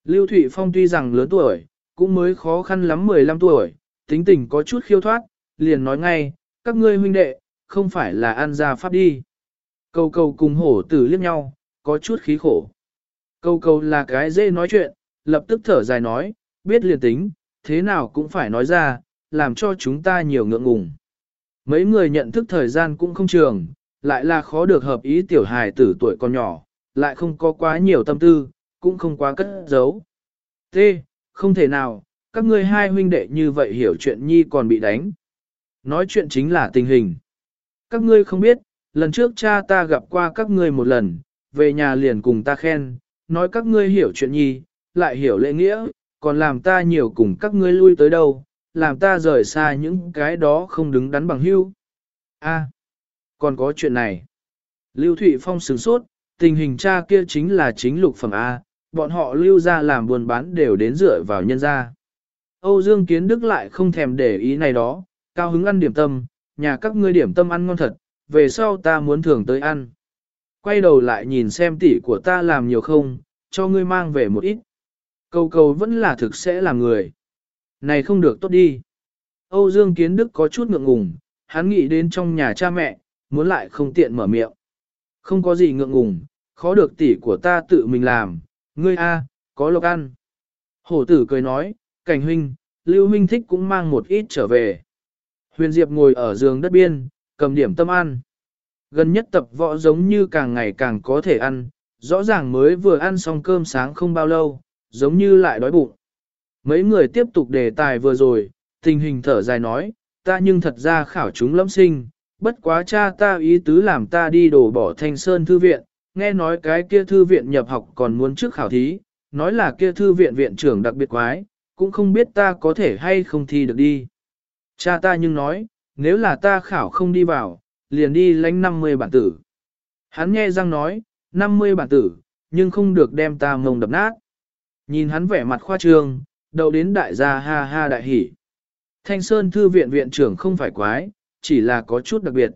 Speaker 1: Lưu Thụy Phong tuy rằng lớn tuổi, cũng mới khó khăn lắm 15 tuổi, tính tình có chút khiêu thoát, liền nói ngay, các ngươi huynh đệ, không phải là An gia pháp đi. Cầu cầu cùng hổ tử liếc nhau, có chút khí khổ. Cầu cầu là cái dễ nói chuyện, lập tức thở dài nói, biết liền tính, thế nào cũng phải nói ra, làm cho chúng ta nhiều ngượng ngùng. Mấy người nhận thức thời gian cũng không trường, lại là khó được hợp ý tiểu hài tử tuổi còn nhỏ, lại không có quá nhiều tâm tư, cũng không quá cất giấu. T. Không thể nào, các ngươi hai huynh đệ như vậy hiểu chuyện nhi còn bị đánh. Nói chuyện chính là tình hình. Các ngươi không biết, lần trước cha ta gặp qua các ngươi một lần, về nhà liền cùng ta khen, nói các ngươi hiểu chuyện nhi, lại hiểu lễ nghĩa, còn làm ta nhiều cùng các ngươi lui tới đâu, làm ta rời xa những cái đó không đứng đắn bằng hưu. A, còn có chuyện này. Lưu Thụy Phong sửng sốt, tình hình cha kia chính là chính lục phẩm A, bọn họ lưu ra làm buôn bán đều đến dựa vào nhân gia. Âu Dương Kiến Đức lại không thèm để ý này đó, cao hứng ăn điểm tâm, nhà các ngươi điểm tâm ăn ngon thật, về sau ta muốn thường tới ăn. Quay đầu lại nhìn xem tỷ của ta làm nhiều không, cho ngươi mang về một ít. Cầu cầu vẫn là thực sẽ làm người. Này không được tốt đi. Âu Dương Kiến Đức có chút ngượng ngùng, hắn nghĩ đến trong nhà cha mẹ, muốn lại không tiện mở miệng. Không có gì ngượng ngùng, khó được tỷ của ta tự mình làm, ngươi a, có lộc ăn. Hổ tử cười nói, cảnh huynh, lưu huynh thích cũng mang một ít trở về. Huyền Diệp ngồi ở giường đất biên, cầm điểm tâm ăn. Gần nhất tập võ giống như càng ngày càng có thể ăn, rõ ràng mới vừa ăn xong cơm sáng không bao lâu, giống như lại đói bụng. Mấy người tiếp tục đề tài vừa rồi, tình hình thở dài nói, ta nhưng thật ra khảo chúng lâm sinh, bất quá cha ta ý tứ làm ta đi đổ bỏ thanh sơn thư viện, nghe nói cái kia thư viện nhập học còn muốn trước khảo thí, nói là kia thư viện viện trưởng đặc biệt quái, cũng không biết ta có thể hay không thi được đi. Cha ta nhưng nói, nếu là ta khảo không đi vào, liền đi lãnh 50 bản tử. Hắn nghe răng nói, 50 bản tử, nhưng không được đem ta mông đập nát. Nhìn hắn vẻ mặt khoa trương, đầu đến đại gia ha ha đại hỉ. Thanh Sơn Thư viện viện trưởng không phải quái, chỉ là có chút đặc biệt.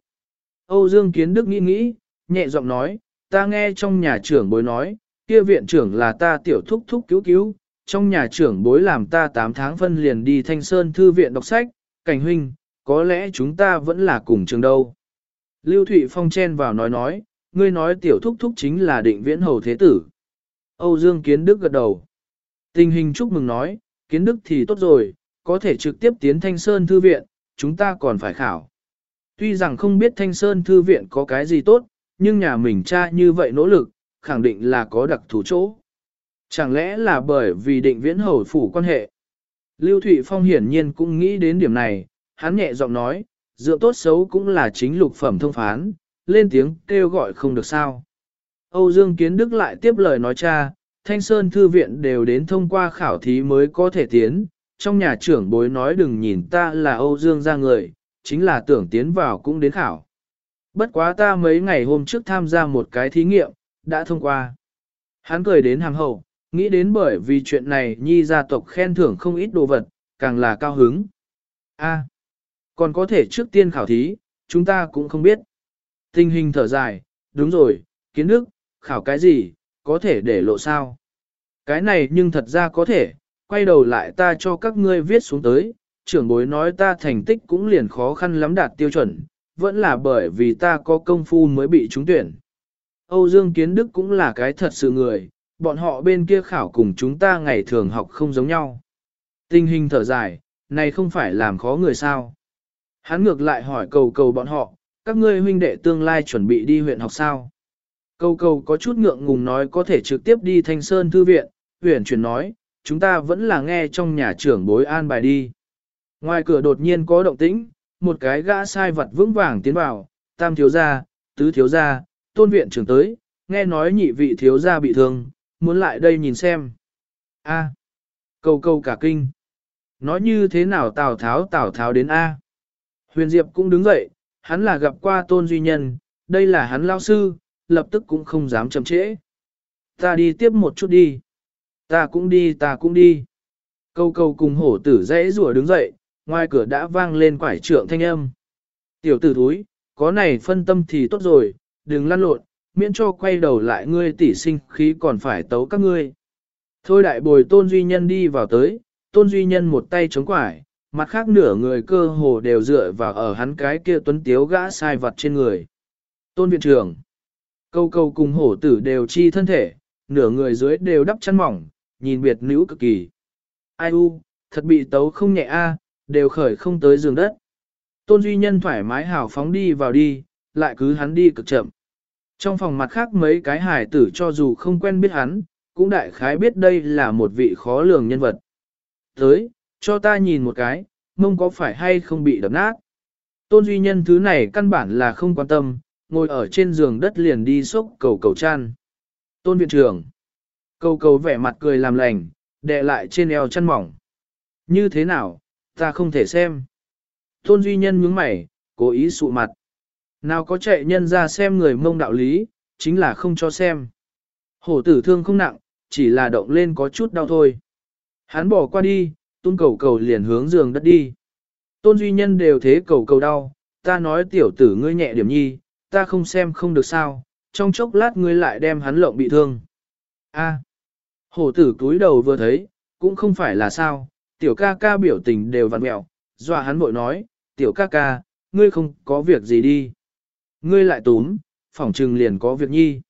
Speaker 1: Âu Dương Kiến Đức nghĩ nghĩ, nhẹ giọng nói, ta nghe trong nhà trưởng bối nói, kia viện trưởng là ta tiểu thúc thúc cứu cứu, trong nhà trưởng bối làm ta 8 tháng phân liền đi Thanh Sơn Thư viện đọc sách, cảnh huynh, có lẽ chúng ta vẫn là cùng trường đâu. Lưu Thụy Phong chen vào nói nói, ngươi nói tiểu thúc thúc chính là định viễn hầu thế tử. Âu Dương Kiến Đức gật đầu. Tình hình chúc mừng nói, Kiến Đức thì tốt rồi, có thể trực tiếp tiến Thanh Sơn Thư viện, chúng ta còn phải khảo. Tuy rằng không biết Thanh Sơn Thư viện có cái gì tốt, nhưng nhà mình cha như vậy nỗ lực, khẳng định là có đặc thù chỗ. Chẳng lẽ là bởi vì định viễn hầu phủ quan hệ? Lưu Thụy Phong hiển nhiên cũng nghĩ đến điểm này, hắn nhẹ giọng nói, dựa tốt xấu cũng là chính lục phẩm thông phán, lên tiếng kêu gọi không được sao. Âu Dương Kiến Đức lại tiếp lời nói cha, Thanh Sơn Thư Viện đều đến thông qua khảo thí mới có thể tiến, trong nhà trưởng bối nói đừng nhìn ta là Âu Dương ra người, chính là tưởng tiến vào cũng đến khảo. Bất quá ta mấy ngày hôm trước tham gia một cái thí nghiệm, đã thông qua. Hắn cười đến hàng hậu, nghĩ đến bởi vì chuyện này nhi gia tộc khen thưởng không ít đồ vật, càng là cao hứng. A, còn có thể trước tiên khảo thí, chúng ta cũng không biết. Tình hình thở dài, đúng rồi, kiến đức, khảo cái gì, có thể để lộ sao? Cái này nhưng thật ra có thể, quay đầu lại ta cho các ngươi viết xuống tới, trưởng bối nói ta thành tích cũng liền khó khăn lắm đạt tiêu chuẩn, vẫn là bởi vì ta có công phu mới bị trúng tuyển. Âu Dương Kiến Đức cũng là cái thật sự người, bọn họ bên kia khảo cùng chúng ta ngày thường học không giống nhau. Tình hình thở dài, này không phải làm khó người sao. Hắn ngược lại hỏi cầu cầu bọn họ, các ngươi huynh đệ tương lai chuẩn bị đi huyện học sao. Câu Câu có chút ngượng ngùng nói có thể trực tiếp đi Thanh Sơn Thư Viện, Huyền chuyển nói, chúng ta vẫn là nghe trong nhà trưởng bối an bài đi. Ngoài cửa đột nhiên có động tĩnh, một cái gã sai vật vững vàng tiến vào, tam thiếu gia, tứ thiếu gia, tôn viện trưởng tới, nghe nói nhị vị thiếu gia bị thương, muốn lại đây nhìn xem. A. Câu Câu cả kinh. Nói như thế nào Tào Tháo Tào Tháo đến A. Huyền Diệp cũng đứng dậy, hắn là gặp qua tôn duy nhân, đây là hắn lao sư, lập tức cũng không dám chậm trễ. Ta đi tiếp một chút đi. Ta cũng đi, ta cũng đi. Câu câu cùng hổ tử dễ rùa đứng dậy, ngoài cửa đã vang lên quải trượng thanh âm. Tiểu tử thúi, có này phân tâm thì tốt rồi, đừng lăn lộn, miễn cho quay đầu lại ngươi tỷ sinh khí còn phải tấu các ngươi. Thôi đại bồi tôn duy nhân đi vào tới, tôn duy nhân một tay chống quải, mặt khác nửa người cơ hồ đều dựa vào ở hắn cái kia tuấn tiếu gã sai vật trên người. Tôn viện trưởng, câu câu cùng hổ tử đều chi thân thể, nửa người dưới đều đắp chăn mỏng, nhìn biệt nữ cực kỳ. Ai u, thật bị tấu không nhẹ a, đều khởi không tới giường đất. Tôn Duy Nhân thoải mái hào phóng đi vào đi, lại cứ hắn đi cực chậm. Trong phòng mặt khác mấy cái hải tử cho dù không quen biết hắn, cũng đại khái biết đây là một vị khó lường nhân vật. Tới, cho ta nhìn một cái, mông có phải hay không bị đập nát. Tôn Duy Nhân thứ này căn bản là không quan tâm, ngồi ở trên giường đất liền đi xúc cầu cầu chăn. Tôn Viện trưởng. Cầu cầu vẻ mặt cười làm lành, đè lại trên eo chăn mỏng. Như thế nào, ta không thể xem. Tôn Duy Nhân nhướng mày, cố ý sụ mặt. Nào có chạy nhân ra xem người mông đạo lý, chính là không cho xem. Hổ tử thương không nặng, chỉ là động lên có chút đau thôi. Hắn bỏ qua đi, tôn cầu cầu liền hướng giường đất đi. Tôn Duy Nhân đều thế cầu cầu đau, ta nói tiểu tử ngươi nhẹ điểm nhi, ta không xem không được sao, trong chốc lát ngươi lại đem hắn lộng bị thương. A. Hổ tử cúi đầu vừa thấy, cũng không phải là sao, tiểu ca ca biểu tình đều vặn mẹo, dọa hắn bội nói, tiểu ca ca, ngươi không có việc gì đi. Ngươi lại túm, phỏng trừng liền có việc nhi.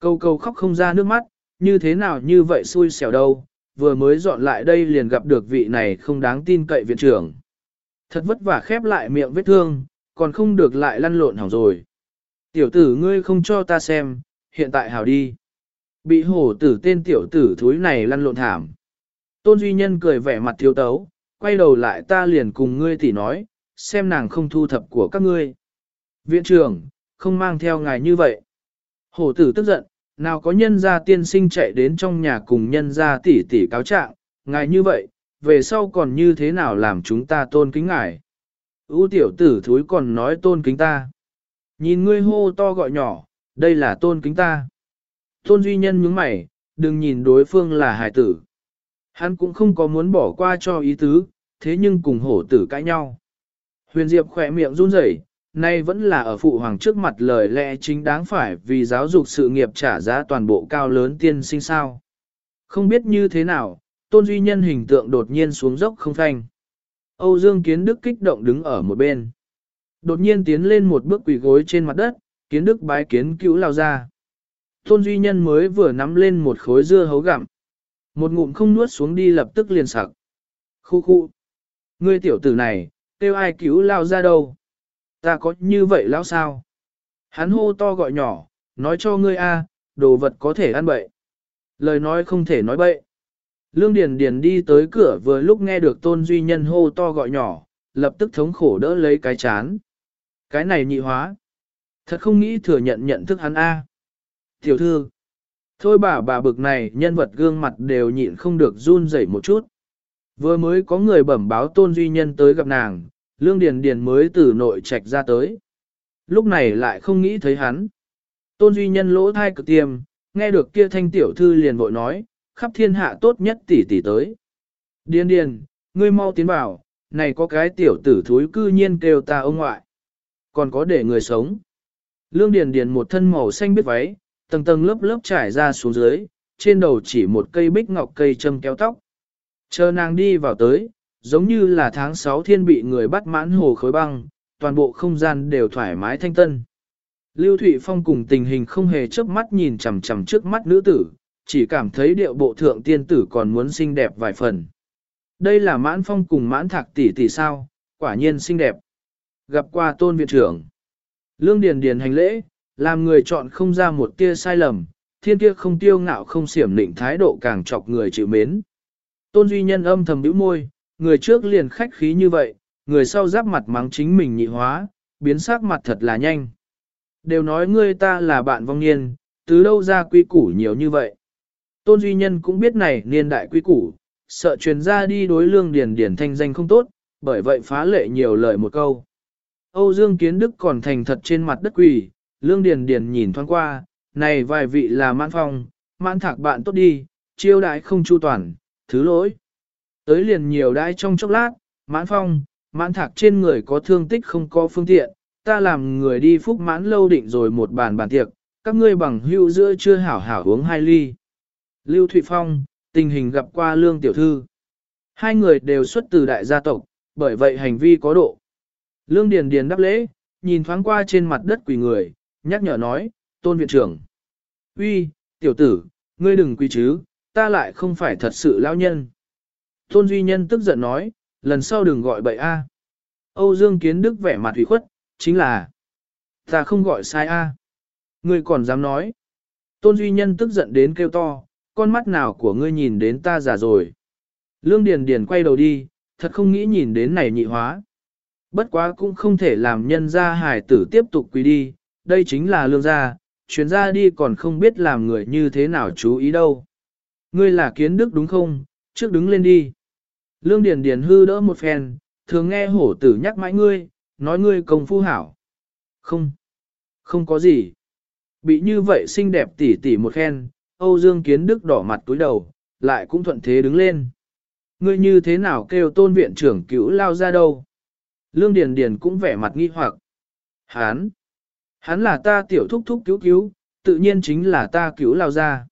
Speaker 1: Câu câu khóc không ra nước mắt, như thế nào như vậy xui xẻo đâu, vừa mới dọn lại đây liền gặp được vị này không đáng tin cậy viện trưởng. Thật vất vả khép lại miệng vết thương, còn không được lại lăn lộn hỏng rồi. Tiểu tử ngươi không cho ta xem, hiện tại hảo đi. Bị hổ tử tên tiểu tử thúi này lăn lộn thảm. Tôn Duy Nhân cười vẻ mặt thiếu tấu, quay đầu lại ta liền cùng ngươi tỉ nói, xem nàng không thu thập của các ngươi. Viện trưởng, không mang theo ngài như vậy. Hổ tử tức giận, nào có nhân gia tiên sinh chạy đến trong nhà cùng nhân gia tỉ tỉ cáo trạng, ngài như vậy, về sau còn như thế nào làm chúng ta tôn kính ngài. Ú tiểu tử thúi còn nói tôn kính ta. Nhìn ngươi hô to gọi nhỏ, đây là tôn kính ta. Tôn duy nhân nhướng mày, đừng nhìn đối phương là hài tử. Hắn cũng không có muốn bỏ qua cho ý tứ, thế nhưng cùng hổ tử cãi nhau. Huyền Diệp khỏe miệng run rẩy, nay vẫn là ở phụ hoàng trước mặt lời lẽ chính đáng phải vì giáo dục sự nghiệp trả giá toàn bộ cao lớn tiên sinh sao. Không biết như thế nào, tôn duy nhân hình tượng đột nhiên xuống dốc không phanh. Âu Dương Kiến Đức kích động đứng ở một bên. Đột nhiên tiến lên một bước quỳ gối trên mặt đất, Kiến Đức bái kiến cứu lao ra. Tôn duy nhân mới vừa nắm lên một khối dưa hấu gặm. Một ngụm không nuốt xuống đi lập tức liền sặc. Khu khu. Ngươi tiểu tử này, kêu ai cứu lao ra đâu? Ta có như vậy lão sao? Hắn hô to gọi nhỏ, nói cho ngươi a, đồ vật có thể ăn bậy. Lời nói không thể nói bậy. Lương Điền Điền đi tới cửa vừa lúc nghe được tôn duy nhân hô to gọi nhỏ, lập tức thống khổ đỡ lấy cái chán. Cái này nhị hóa. Thật không nghĩ thừa nhận nhận thức hắn A. Tiểu thư. Thôi bà bà bực này nhân vật gương mặt đều nhịn không được run rẩy một chút. Vừa mới có người bẩm báo tôn duy nhân tới gặp nàng, Lương Điền Điền mới từ nội trạch ra tới. Lúc này lại không nghĩ thấy hắn. Tôn duy nhân lỗ thai cực tiêm, nghe được kia thanh tiểu thư liền vội nói, khắp thiên hạ tốt nhất tỷ tỷ tới. Điền điền, ngươi mau tiến vào, này có cái tiểu tử thúi cư nhiên kêu ta ông ngoại. Còn có để người sống. Lương điền điền một thân màu xanh biết váy, tầng tầng lớp lớp trải ra xuống dưới, trên đầu chỉ một cây bích ngọc cây châm kéo tóc. Chờ nàng đi vào tới, giống như là tháng 6 thiên bị người bắt mãn hồ khối băng, toàn bộ không gian đều thoải mái thanh tân. Lưu Thụy Phong cùng tình hình không hề chớp mắt nhìn chằm chằm trước mắt nữ tử, chỉ cảm thấy điệu bộ thượng tiên tử còn muốn xinh đẹp vài phần. Đây là mãn phong cùng mãn thạc tỷ tỷ sao, quả nhiên xinh đẹp. Gặp qua tôn viện trưởng. Lương Điền Điền hành lễ, làm người chọn không ra một tia sai lầm, thiên kia không tiêu ngạo không xiểm định thái độ càng chọc người chịu mến. Tôn Duy Nhân âm thầm bĩu môi, người trước liền khách khí như vậy, người sau giáp mặt mắng chính mình nhị hóa, biến sắc mặt thật là nhanh. Đều nói ngươi ta là bạn vong niên, từ đâu ra quy củ nhiều như vậy. Tôn Duy Nhân cũng biết này niên đại quy củ, sợ truyền ra đi đối lương điền điển thanh danh không tốt, bởi vậy phá lệ nhiều lời một câu. Âu Dương Kiến Đức còn thành thật trên mặt đất quỳ, lương điền Điền nhìn thoáng qua, này vài vị là mãn phong, mãn thạc bạn tốt đi, chiêu đãi không chu toàn, thứ lỗi. Tới liền nhiều đãi trong chốc lát, mãn phong, mãn thạc trên người có thương tích không có phương tiện, ta làm người đi phúc mãn lâu định rồi một bàn bàn tiệc, các ngươi bằng hữu giữa chưa hảo hảo uống hai ly. Lưu Thụy Phong, tình hình gặp qua lương tiểu thư. Hai người đều xuất từ đại gia tộc, bởi vậy hành vi có độ. Lương Điền Điền đáp lễ, nhìn thoáng qua trên mặt đất quỳ người, nhắc nhở nói, tôn viện trưởng. uy, tiểu tử, ngươi đừng quỳ chứ, ta lại không phải thật sự lão nhân. Tôn Duy Nhân tức giận nói, lần sau đừng gọi bậy A. Âu Dương Kiến Đức vẻ mặt hủy khuất, chính là, ta không gọi sai A. Ngươi còn dám nói. Tôn Duy Nhân tức giận đến kêu to, con mắt nào của ngươi nhìn đến ta già rồi. Lương Điền Điền quay đầu đi, thật không nghĩ nhìn đến này nhị hóa. Bất quá cũng không thể làm nhân gia hải tử tiếp tục quỳ đi, đây chính là lương gia, chuyến ra đi còn không biết làm người như thế nào chú ý đâu. Ngươi là kiến đức đúng không, trước đứng lên đi. Lương Điền Điền hư đỡ một phen, thường nghe hổ tử nhắc mãi ngươi, nói ngươi công phu hảo. Không, không có gì. Bị như vậy xinh đẹp tỉ tỉ một khen, Âu Dương Kiến Đức đỏ mặt túi đầu, lại cũng thuận thế đứng lên. Ngươi như thế nào kêu tôn viện trưởng cứu lao ra đâu? Lương Điền Điền cũng vẻ mặt nghi hoặc. Hán! Hắn là ta tiểu thúc thúc cứu cứu, tự nhiên chính là ta cứu lao ra.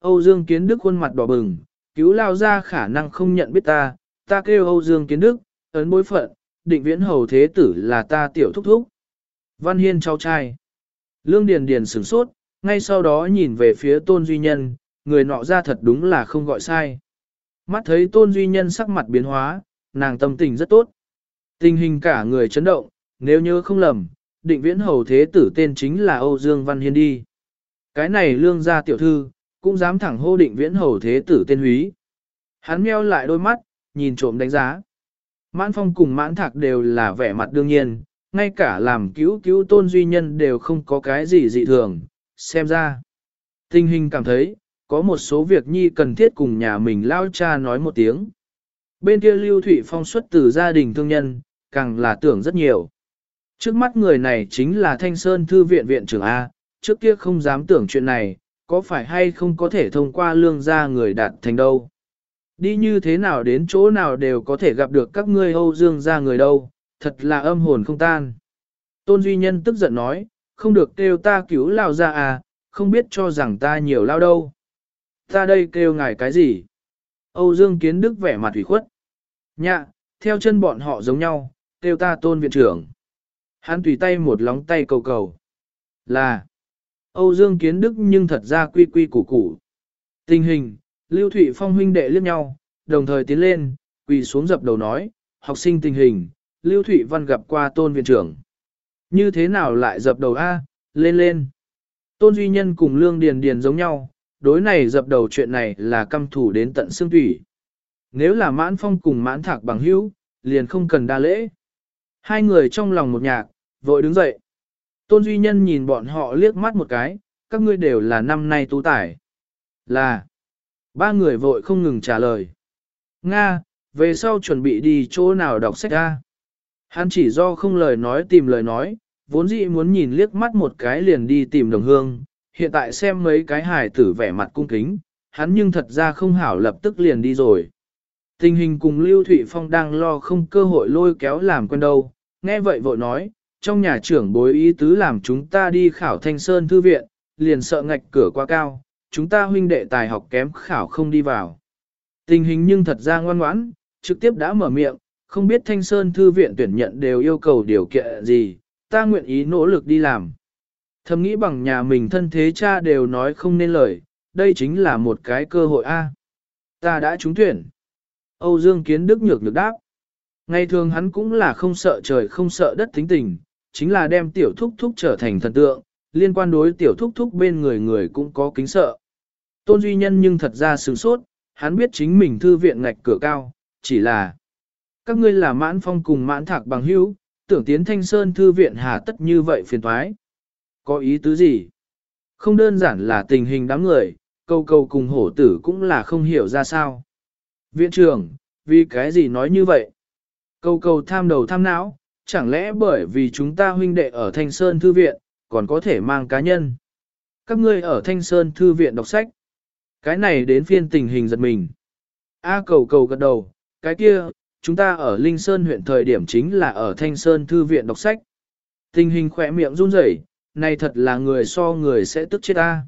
Speaker 1: Âu Dương Kiến Đức khuôn mặt đỏ bừng, cứu lao ra khả năng không nhận biết ta, ta kêu Âu Dương Kiến Đức, ấn bối phận, định viễn hầu thế tử là ta tiểu thúc thúc. Văn Hiên cháu trai. Lương Điền Điền sửng sốt, ngay sau đó nhìn về phía tôn duy nhân, người nọ ra thật đúng là không gọi sai. Mắt thấy tôn duy nhân sắc mặt biến hóa, nàng tâm tình rất tốt. Tình hình cả người chấn động, nếu nhớ không lầm, định viễn hầu thế tử tên chính là Âu Dương Văn Hiên đi. Cái này lương gia tiểu thư, cũng dám thẳng hô định viễn hầu thế tử tên húy. Hắn meo lại đôi mắt, nhìn trộm đánh giá. Mãn phong cùng mãn thạc đều là vẻ mặt đương nhiên, ngay cả làm cứu cứu tôn duy nhân đều không có cái gì dị thường, xem ra. Tình hình cảm thấy, có một số việc nhi cần thiết cùng nhà mình lao cha nói một tiếng. Bên kia Lưu Thụy Phong xuất từ gia đình thương nhân, càng là tưởng rất nhiều. Trước mắt người này chính là Thanh Sơn Thư viện viện trưởng A, trước kia không dám tưởng chuyện này, có phải hay không có thể thông qua lương gia người đạt thành đâu. Đi như thế nào đến chỗ nào đều có thể gặp được các ngươi Âu Dương gia người đâu, thật là âm hồn không tan. Tôn Duy Nhân tức giận nói, không được kêu ta cứu lao ra à, không biết cho rằng ta nhiều lao đâu. Ta đây kêu ngài cái gì? Âu Dương Kiến Đức vẻ mặt ủy khuất. Nhạ, theo chân bọn họ giống nhau, kêu ta tôn viện trưởng. Hắn tùy tay một lóng tay cầu cầu. Là, Âu Dương Kiến Đức nhưng thật ra quy quy củ củ. Tình hình, Lưu Thụy Phong huynh đệ liếc nhau, đồng thời tiến lên, quỳ xuống dập đầu nói, học sinh tình hình, Lưu Thụy Văn gặp qua tôn viện trưởng. Như thế nào lại dập đầu A, lên lên. Tôn Duy Nhân cùng Lương Điền Điền giống nhau, đối này dập đầu chuyện này là căm thủ đến tận xương thủy. Nếu là mãn phong cùng mãn thạc bằng hữu, liền không cần đa lễ. Hai người trong lòng một nhạc, vội đứng dậy. Tôn Duy Nhân nhìn bọn họ liếc mắt một cái, các ngươi đều là năm nay tú tải. Là. Ba người vội không ngừng trả lời. Nga, về sau chuẩn bị đi chỗ nào đọc sách ra. Hắn chỉ do không lời nói tìm lời nói, vốn dĩ muốn nhìn liếc mắt một cái liền đi tìm đồng hương, hiện tại xem mấy cái hài tử vẻ mặt cung kính, hắn nhưng thật ra không hảo lập tức liền đi rồi. Tình hình cùng Lưu Thụy Phong đang lo không cơ hội lôi kéo làm quen đâu, nghe vậy vội nói, trong nhà trưởng bối ý tứ làm chúng ta đi khảo thanh sơn thư viện, liền sợ ngạch cửa quá cao, chúng ta huynh đệ tài học kém khảo không đi vào. Tình hình nhưng thật ra ngoan ngoãn, trực tiếp đã mở miệng, không biết thanh sơn thư viện tuyển nhận đều yêu cầu điều kiện gì, ta nguyện ý nỗ lực đi làm. Thầm nghĩ bằng nhà mình thân thế cha đều nói không nên lời, đây chính là một cái cơ hội a. Ta đã trúng tuyển. Âu Dương Kiến Đức nhược nhược đáp. Ngày thường hắn cũng là không sợ trời không sợ đất tính tình, chính là đem tiểu thúc thúc trở thành thần tượng, liên quan đối tiểu thúc thúc bên người người cũng có kính sợ. Tôn Duy Nhân nhưng thật ra sửng sốt, hắn biết chính mình thư viện ngạch cửa cao, chỉ là các ngươi là mãn phong cùng mãn thạc bằng hữu, tưởng tiến thanh sơn thư viện hà tất như vậy phiền thoái. Có ý tứ gì? Không đơn giản là tình hình đám người, câu câu cùng hổ tử cũng là không hiểu ra sao. Viện trưởng, vì cái gì nói như vậy? Câu câu tham đầu tham não, chẳng lẽ bởi vì chúng ta huynh đệ ở Thanh Sơn Thư Viện, còn có thể mang cá nhân. Các ngươi ở Thanh Sơn Thư Viện đọc sách. Cái này đến phiên tình hình giật mình. A cầu cầu gật đầu, cái kia, chúng ta ở Linh Sơn huyện thời điểm chính là ở Thanh Sơn Thư Viện đọc sách. Tình hình khỏe miệng run rẩy, này thật là người so người sẽ tức chết ta.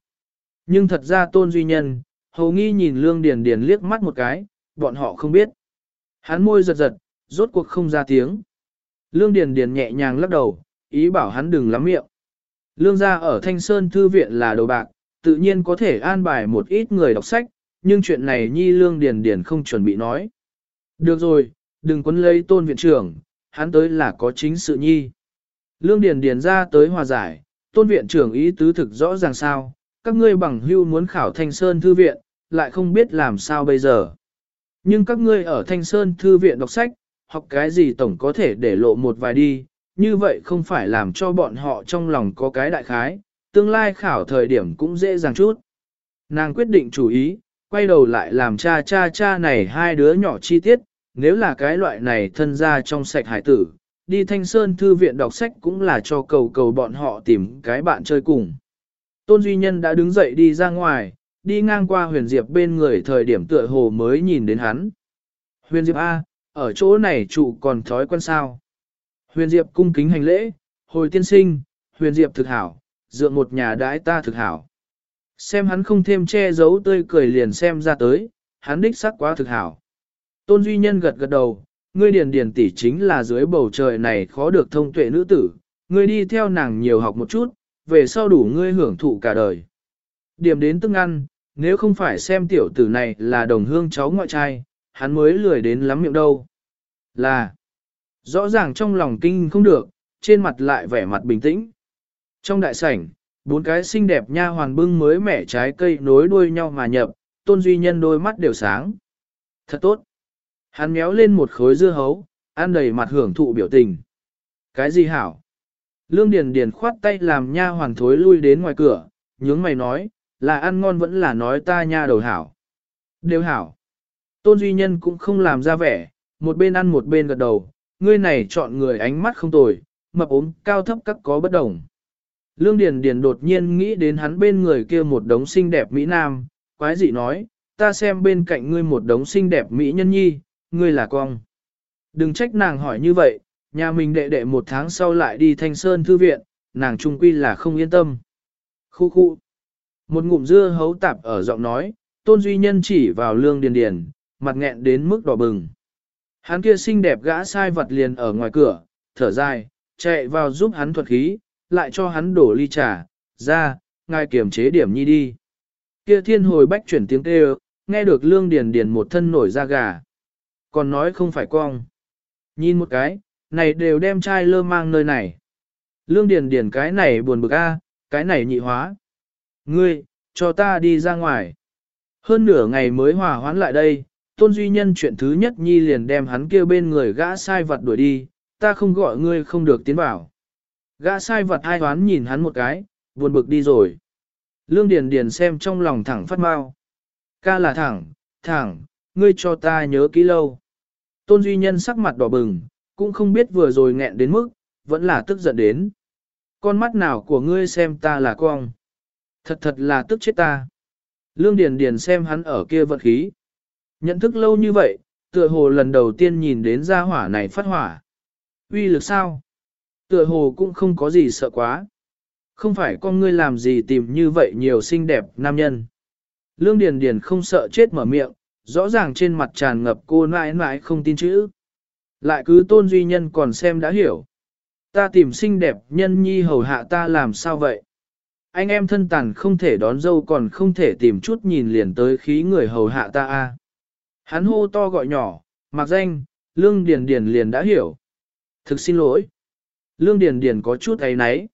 Speaker 1: Nhưng thật ra tôn duy nhân, hầu nghi nhìn Lương Điền Điền liếc mắt một cái, bọn họ không biết. Hắn môi giật giật, rốt cuộc không ra tiếng. Lương Điền Điền nhẹ nhàng lắc đầu, ý bảo hắn đừng lắm miệng. Lương gia ở Thanh Sơn Thư Viện là đồ bạc, tự nhiên có thể an bài một ít người đọc sách, nhưng chuyện này nhi Lương Điền Điền không chuẩn bị nói. Được rồi, đừng quấn lấy tôn viện trưởng, hắn tới là có chính sự nhi. Lương Điền Điền ra tới hòa giải, tôn viện trưởng ý tứ thực rõ ràng sao, các ngươi bằng hưu muốn khảo Thanh Sơn Thư Viện, lại không biết làm sao bây giờ. Nhưng các ngươi ở Thanh Sơn Thư Viện đọc sách, học cái gì tổng có thể để lộ một vài đi, như vậy không phải làm cho bọn họ trong lòng có cái đại khái, tương lai khảo thời điểm cũng dễ dàng chút. Nàng quyết định chủ ý, quay đầu lại làm cha cha cha này hai đứa nhỏ chi tiết, nếu là cái loại này thân ra trong sạch hải tử, đi thanh sơn thư viện đọc sách cũng là cho cầu cầu bọn họ tìm cái bạn chơi cùng. Tôn Duy Nhân đã đứng dậy đi ra ngoài, đi ngang qua huyền diệp bên người thời điểm tựa hồ mới nhìn đến hắn. Huyền diệp A, ở chỗ này trụ còn thói quen sao. Huyền Diệp cung kính hành lễ, hồi tiên sinh, Huyền Diệp thực hảo, dựa một nhà đãi ta thực hảo. Xem hắn không thêm che giấu tươi cười liền xem ra tới, hắn đích sắc quá thực hảo. Tôn Duy Nhân gật gật đầu, ngươi điền điền tỷ chính là dưới bầu trời này khó được thông tuệ nữ tử, ngươi đi theo nàng nhiều học một chút, về sau đủ ngươi hưởng thụ cả đời. Điểm đến tức ăn, nếu không phải xem tiểu tử này là đồng hương cháu ngoại trai, hắn mới lười đến lắm miệng đâu. Là, rõ ràng trong lòng kinh không được, trên mặt lại vẻ mặt bình tĩnh. Trong đại sảnh, bốn cái xinh đẹp nha hoàn bưng mới mẻ trái cây nối đuôi nhau mà nhập, tôn duy nhân đôi mắt đều sáng. Thật tốt. Hắn méo lên một khối dưa hấu, ăn đầy mặt hưởng thụ biểu tình. Cái gì hảo? Lương Điền Điền khoát tay làm nha hoàn thối lui đến ngoài cửa, nhướng mày nói, là ăn ngon vẫn là nói ta nha đầu hảo. Đều hảo. Tôn Duy Nhân cũng không làm ra vẻ, một bên ăn một bên gật đầu, ngươi này chọn người ánh mắt không tồi, mập ốm cao thấp các có bất đồng. Lương Điền Điền đột nhiên nghĩ đến hắn bên người kia một đống xinh đẹp Mỹ Nam, quái dị nói, ta xem bên cạnh ngươi một đống xinh đẹp Mỹ nhân nhi, ngươi là cong. Đừng trách nàng hỏi như vậy, nhà mình đệ đệ một tháng sau lại đi thanh sơn thư viện, nàng trung quy là không yên tâm. Khu khu. Một ngụm dưa hấu tạp ở giọng nói, tôn duy nhân chỉ vào lương điền điền, mặt nghẹn đến mức đỏ bừng. Hắn kia xinh đẹp gã sai vật liền ở ngoài cửa, thở dài, chạy vào giúp hắn thuật khí, lại cho hắn đổ ly trà, ra, ngài kiểm chế điểm nhi đi. Kia thiên hồi bách chuyển tiếng kêu, nghe được lương điền điền một thân nổi da gà. Còn nói không phải cong. Nhìn một cái, này đều đem chai lơ mang nơi này. Lương điền điền cái này buồn bực a, cái này nhị hóa. Ngươi, cho ta đi ra ngoài. Hơn nửa ngày mới hòa hoãn lại đây, tôn duy nhân chuyện thứ nhất nhi liền đem hắn kêu bên người gã sai vật đuổi đi, ta không gọi ngươi không được tiến vào. Gã sai vật ai hoán nhìn hắn một cái, buồn bực đi rồi. Lương Điền Điền xem trong lòng thẳng phát mau. Ca là thẳng, thẳng, ngươi cho ta nhớ kỹ lâu. Tôn Duy Nhân sắc mặt đỏ bừng, cũng không biết vừa rồi nghẹn đến mức, vẫn là tức giận đến. Con mắt nào của ngươi xem ta là cong. Thật thật là tức chết ta. Lương Điền Điền xem hắn ở kia vật khí. Nhận thức lâu như vậy, tựa hồ lần đầu tiên nhìn đến gia hỏa này phát hỏa. Uy lực sao? Tựa hồ cũng không có gì sợ quá. Không phải con ngươi làm gì tìm như vậy nhiều xinh đẹp nam nhân. Lương Điền Điền không sợ chết mở miệng, rõ ràng trên mặt tràn ngập cô nãi nãi không tin chữ. Lại cứ tôn duy nhân còn xem đã hiểu. Ta tìm xinh đẹp nhân nhi hầu hạ ta làm sao vậy? Anh em thân tàn không thể đón dâu còn không thể tìm chút nhìn liền tới khí người hầu hạ ta a. Hắn hô to gọi nhỏ, mặc danh, Lương Điền Điền liền đã hiểu. Thực xin lỗi. Lương Điền Điền có chút ấy nấy,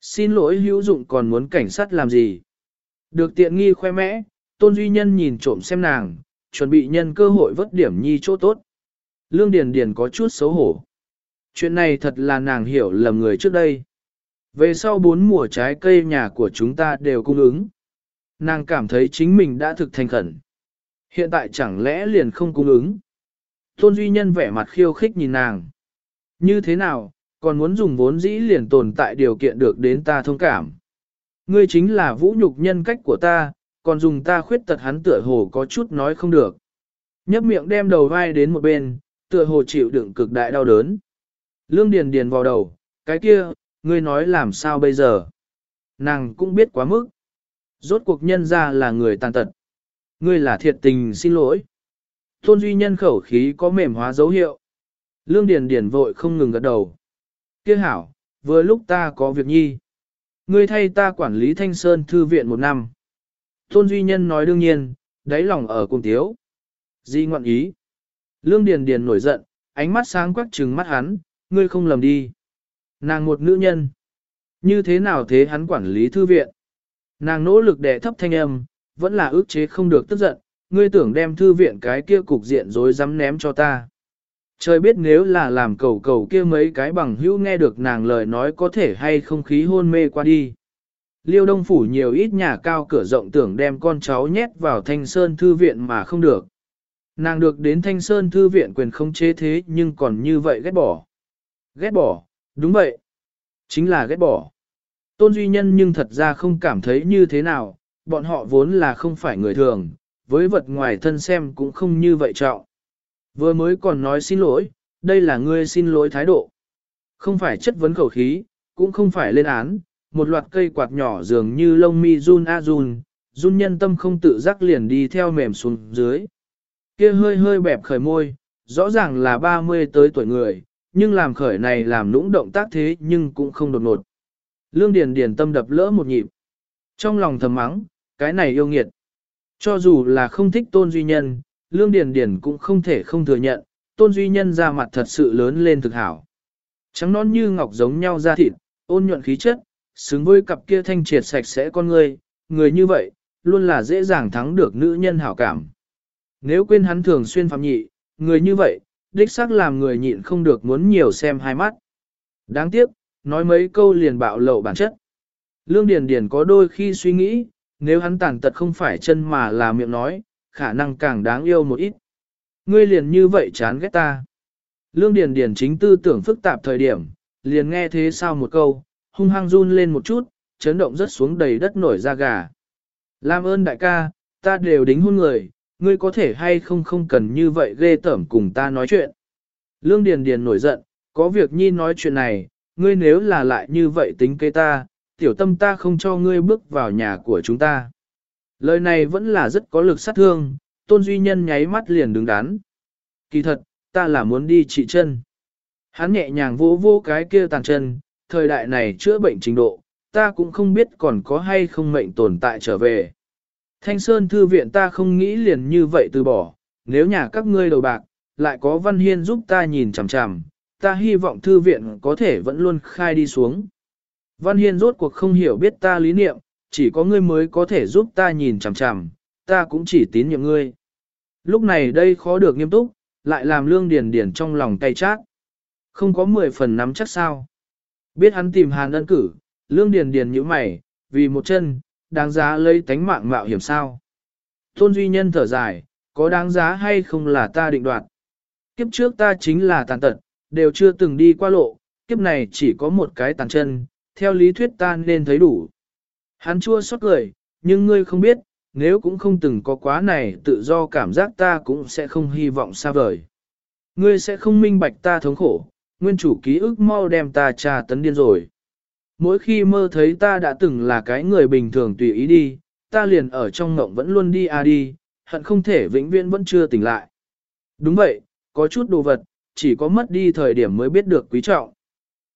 Speaker 1: Xin lỗi hữu dụng còn muốn cảnh sát làm gì? Được tiện nghi khoe mẽ, Tôn Duy Nhân nhìn trộm xem nàng, chuẩn bị nhân cơ hội vớt điểm nhi chỗ tốt. Lương Điền Điền có chút xấu hổ. Chuyện này thật là nàng hiểu lầm người trước đây. Về sau bốn mùa trái cây nhà của chúng ta đều cung ứng. Nàng cảm thấy chính mình đã thực thành khẩn. Hiện tại chẳng lẽ liền không cung ứng. Tôn Duy Nhân vẻ mặt khiêu khích nhìn nàng. Như thế nào, còn muốn dùng vốn dĩ liền tồn tại điều kiện được đến ta thông cảm. Ngươi chính là vũ nhục nhân cách của ta, còn dùng ta khuyết tật hắn tựa hồ có chút nói không được. Nhấp miệng đem đầu vai đến một bên, tựa hồ chịu đựng cực đại đau đớn. Lương Điền Điền vào đầu, cái kia, ngươi nói làm sao bây giờ? Nàng cũng biết quá mức. Rốt cuộc nhân ra là người tàn tật. Ngươi là thiệt tình xin lỗi. Tôn Duy Nhân khẩu khí có mềm hóa dấu hiệu. Lương Điền Điền vội không ngừng gật đầu. Kia hảo, vừa lúc ta có việc nhi. Ngươi thay ta quản lý Thanh Sơn Thư viện một năm. Tôn Duy Nhân nói đương nhiên, đáy lòng ở cùng thiếu. Di ngoạn ý. Lương Điền Điền nổi giận, ánh mắt sáng quắc trừng mắt hắn, ngươi không lầm đi. Nàng một nữ nhân. Như thế nào thế hắn quản lý thư viện? Nàng nỗ lực đè thấp thanh âm, vẫn là ước chế không được tức giận, ngươi tưởng đem thư viện cái kia cục diện rồi dám ném cho ta. Trời biết nếu là làm cầu cầu kia mấy cái bằng hữu nghe được nàng lời nói có thể hay không khí hôn mê qua đi. Liêu Đông Phủ nhiều ít nhà cao cửa rộng tưởng đem con cháu nhét vào Thanh Sơn Thư Viện mà không được. Nàng được đến Thanh Sơn Thư Viện quyền không chế thế nhưng còn như vậy ghét bỏ. Ghét bỏ, đúng vậy. Chính là ghét bỏ. Tôn Duy Nhân nhưng thật ra không cảm thấy như thế nào, bọn họ vốn là không phải người thường, với vật ngoài thân xem cũng không như vậy trọng. Vừa mới còn nói xin lỗi, đây là ngươi xin lỗi thái độ. Không phải chất vấn khẩu khí, cũng không phải lên án, một loạt cây quạt nhỏ dường như lông mi run a run, run nhân tâm không tự giác liền đi theo mềm xuống dưới. Kia hơi hơi bẹp khởi môi, rõ ràng là 30 tới tuổi người, nhưng làm khởi này làm nũng động tác thế nhưng cũng không đột ngột. Lương Điền Điền tâm đập lỡ một nhịp. Trong lòng thầm mắng, cái này yêu nghiệt. Cho dù là không thích tôn duy nhân, Lương Điền Điền cũng không thể không thừa nhận, tôn duy nhân ra mặt thật sự lớn lên thực hảo. Trắng non như ngọc giống nhau da thịt, ôn nhuận khí chất, xứng với cặp kia thanh triệt sạch sẽ con người, người như vậy, luôn là dễ dàng thắng được nữ nhân hảo cảm. Nếu quên hắn thường xuyên phạm nhị, người như vậy, đích xác làm người nhịn không được muốn nhiều xem hai mắt. Đáng tiếc, nói mấy câu liền bạo lộ bản chất. Lương Điền Điền có đôi khi suy nghĩ, nếu hắn tàn tật không phải chân mà là miệng nói, khả năng càng đáng yêu một ít. Ngươi liền như vậy chán ghét ta. Lương Điền Điền chính tư tưởng phức tạp thời điểm, liền nghe thế sao một câu, hung hăng run lên một chút, chấn động rất xuống đầy đất nổi da gà. Làm ơn đại ca, ta đều đính hôn người, ngươi có thể hay không không cần như vậy ghê tởm cùng ta nói chuyện. Lương Điền Điền nổi giận, có việc nhi nói chuyện này, ngươi nếu là lại như vậy tính kế ta, tiểu tâm ta không cho ngươi bước vào nhà của chúng ta. Lời này vẫn là rất có lực sát thương, tôn duy nhân nháy mắt liền đứng đắn. Kỳ thật, ta là muốn đi trị chân. Hắn nhẹ nhàng vỗ vỗ cái kia tàn chân, thời đại này chữa bệnh trình độ, ta cũng không biết còn có hay không mệnh tồn tại trở về. Thanh Sơn Thư viện ta không nghĩ liền như vậy từ bỏ, nếu nhà các ngươi đầu bạc, lại có Văn Hiên giúp ta nhìn chằm chằm, ta hy vọng Thư viện có thể vẫn luôn khai đi xuống. Văn Hiên rốt cuộc không hiểu biết ta lý niệm, chỉ có ngươi mới có thể giúp ta nhìn chằm chằm, ta cũng chỉ tín nhiệm ngươi. Lúc này đây khó được nghiêm túc, lại làm lương điền điền trong lòng cay chát. Không có 10 phần nắm chắc sao. Biết hắn tìm hàn ân cử, lương điền điền như mày, vì một chân, đáng giá lấy tánh mạng mạo hiểm sao. Tôn Duy Nhân thở dài, có đáng giá hay không là ta định đoạt. Kiếp trước ta chính là tàn tật, đều chưa từng đi qua lộ, kiếp này chỉ có một cái tàn chân, theo lý thuyết ta nên thấy đủ. Hắn chua xót cười, nhưng ngươi không biết, nếu cũng không từng có quá này tự do cảm giác ta cũng sẽ không hy vọng xa vời. Ngươi sẽ không minh bạch ta thống khổ, nguyên chủ ký ức mau đem ta trà tấn điên rồi. Mỗi khi mơ thấy ta đã từng là cái người bình thường tùy ý đi, ta liền ở trong ngộng vẫn luôn đi à đi, hận không thể vĩnh viễn vẫn chưa tỉnh lại. Đúng vậy, có chút đồ vật, chỉ có mất đi thời điểm mới biết được quý trọng.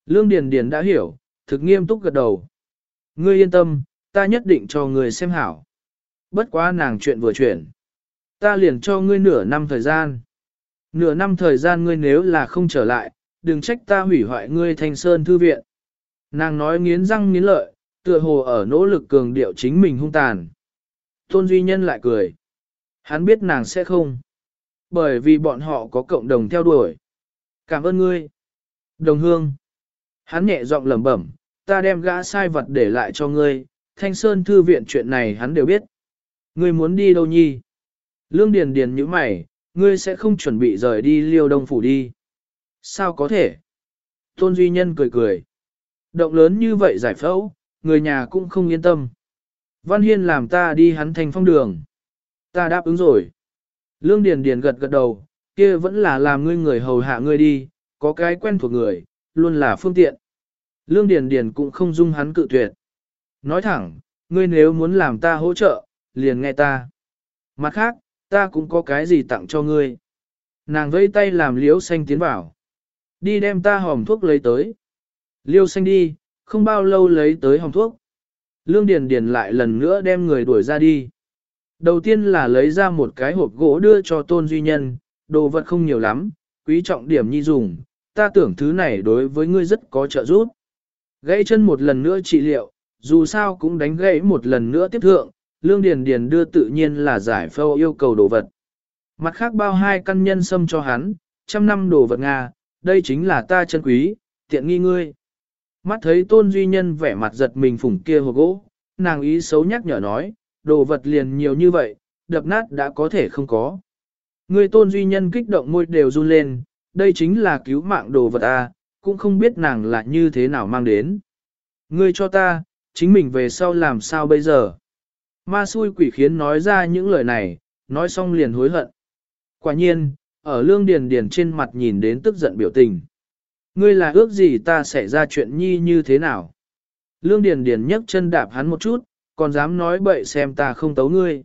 Speaker 1: Lương Điền Điền đã hiểu, thực nghiêm túc gật đầu. Ngươi yên tâm, ta nhất định cho ngươi xem hảo. Bất quá nàng chuyện vừa chuyển. Ta liền cho ngươi nửa năm thời gian. Nửa năm thời gian ngươi nếu là không trở lại, đừng trách ta hủy hoại ngươi thanh sơn thư viện. Nàng nói nghiến răng nghiến lợi, tựa hồ ở nỗ lực cường điệu chính mình hung tàn. Tôn Duy Nhân lại cười. Hắn biết nàng sẽ không. Bởi vì bọn họ có cộng đồng theo đuổi. Cảm ơn ngươi. Đồng hương. Hắn nhẹ giọng lẩm bẩm, ta đem gã sai vật để lại cho ngươi, thanh sơn thư viện chuyện này hắn đều biết. Ngươi muốn đi đâu nhi? Lương Điền Điền như mày, ngươi sẽ không chuẩn bị rời đi liêu đông phủ đi. Sao có thể? Tôn Duy Nhân cười cười. Động lớn như vậy giải phẫu, người nhà cũng không yên tâm. Văn Hiên làm ta đi hắn thành phong đường. Ta đáp ứng rồi. Lương Điền Điền gật gật đầu, kia vẫn là làm ngươi người hầu hạ ngươi đi, có cái quen thuộc người, luôn là phương tiện. Lương Điền Điền cũng không dung hắn cự tuyệt. Nói thẳng, ngươi nếu muốn làm ta hỗ trợ, liền nghe ta. Mặt khác, ta cũng có cái gì tặng cho ngươi. Nàng vây tay làm liễu xanh tiến vào. Đi đem ta hòm thuốc lấy tới. Liêu xanh đi, không bao lâu lấy tới hòm thuốc. Lương Điền Điền lại lần nữa đem người đuổi ra đi. Đầu tiên là lấy ra một cái hộp gỗ đưa cho tôn duy nhân, đồ vật không nhiều lắm, quý trọng điểm nhi dùng, ta tưởng thứ này đối với ngươi rất có trợ giúp. Gãy chân một lần nữa trị liệu, dù sao cũng đánh gãy một lần nữa tiếp thượng, Lương Điền Điền đưa tự nhiên là giải phâu yêu cầu đồ vật. Mặt khác bao hai căn nhân xâm cho hắn, trăm năm đồ vật Nga, đây chính là ta chân quý, tiện nghi ngươi. Mắt thấy tôn duy nhân vẻ mặt giật mình phủng kia hồ gỗ, nàng ý xấu nhắc nhở nói, đồ vật liền nhiều như vậy, đập nát đã có thể không có. Người tôn duy nhân kích động môi đều run lên, đây chính là cứu mạng đồ vật a, cũng không biết nàng là như thế nào mang đến. Ngươi cho ta, chính mình về sau làm sao bây giờ? Ma xui quỷ khiến nói ra những lời này, nói xong liền hối hận. Quả nhiên, ở lương điền điền trên mặt nhìn đến tức giận biểu tình. Ngươi là ước gì ta sẽ ra chuyện nhi như thế nào? Lương điền điền nhấc chân đạp hắn một chút, còn dám nói bậy xem ta không tấu ngươi.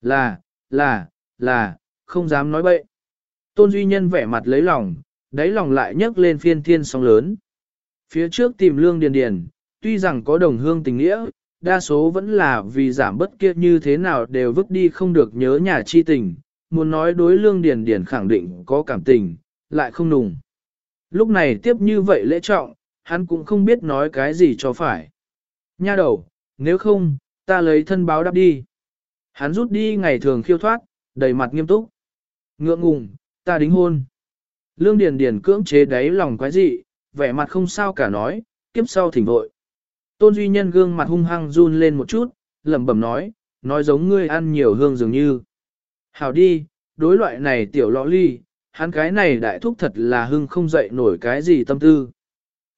Speaker 1: Là, là, là, không dám nói bậy. Tôn Duy Nhân vẻ mặt lấy lòng, đáy lòng lại nhấc lên phiên thiên sóng lớn. Phía trước tìm lương điền điền, tuy rằng có đồng hương tình nghĩa, đa số vẫn là vì giảm bất kia như thế nào đều vứt đi không được nhớ nhà chi tình, muốn nói đối lương điền điền khẳng định có cảm tình, lại không nùng. Lúc này tiếp như vậy lễ trọng, hắn cũng không biết nói cái gì cho phải. Nha đầu, nếu không, ta lấy thân báo đáp đi. Hắn rút đi ngày thường khiêu thoát, đầy mặt nghiêm túc. Ngượng ngùng, ta đính hôn. Lương Điền Điền cưỡng chế đáy lòng quái dị, vẻ mặt không sao cả nói, kiếp sau thỉnh vội. Tôn Duy Nhân gương mặt hung hăng run lên một chút, lẩm bẩm nói, nói giống ngươi ăn nhiều hương dường như. Hảo đi, đối loại này tiểu lọ ly, hắn cái này đại thúc thật là hưng không dậy nổi cái gì tâm tư.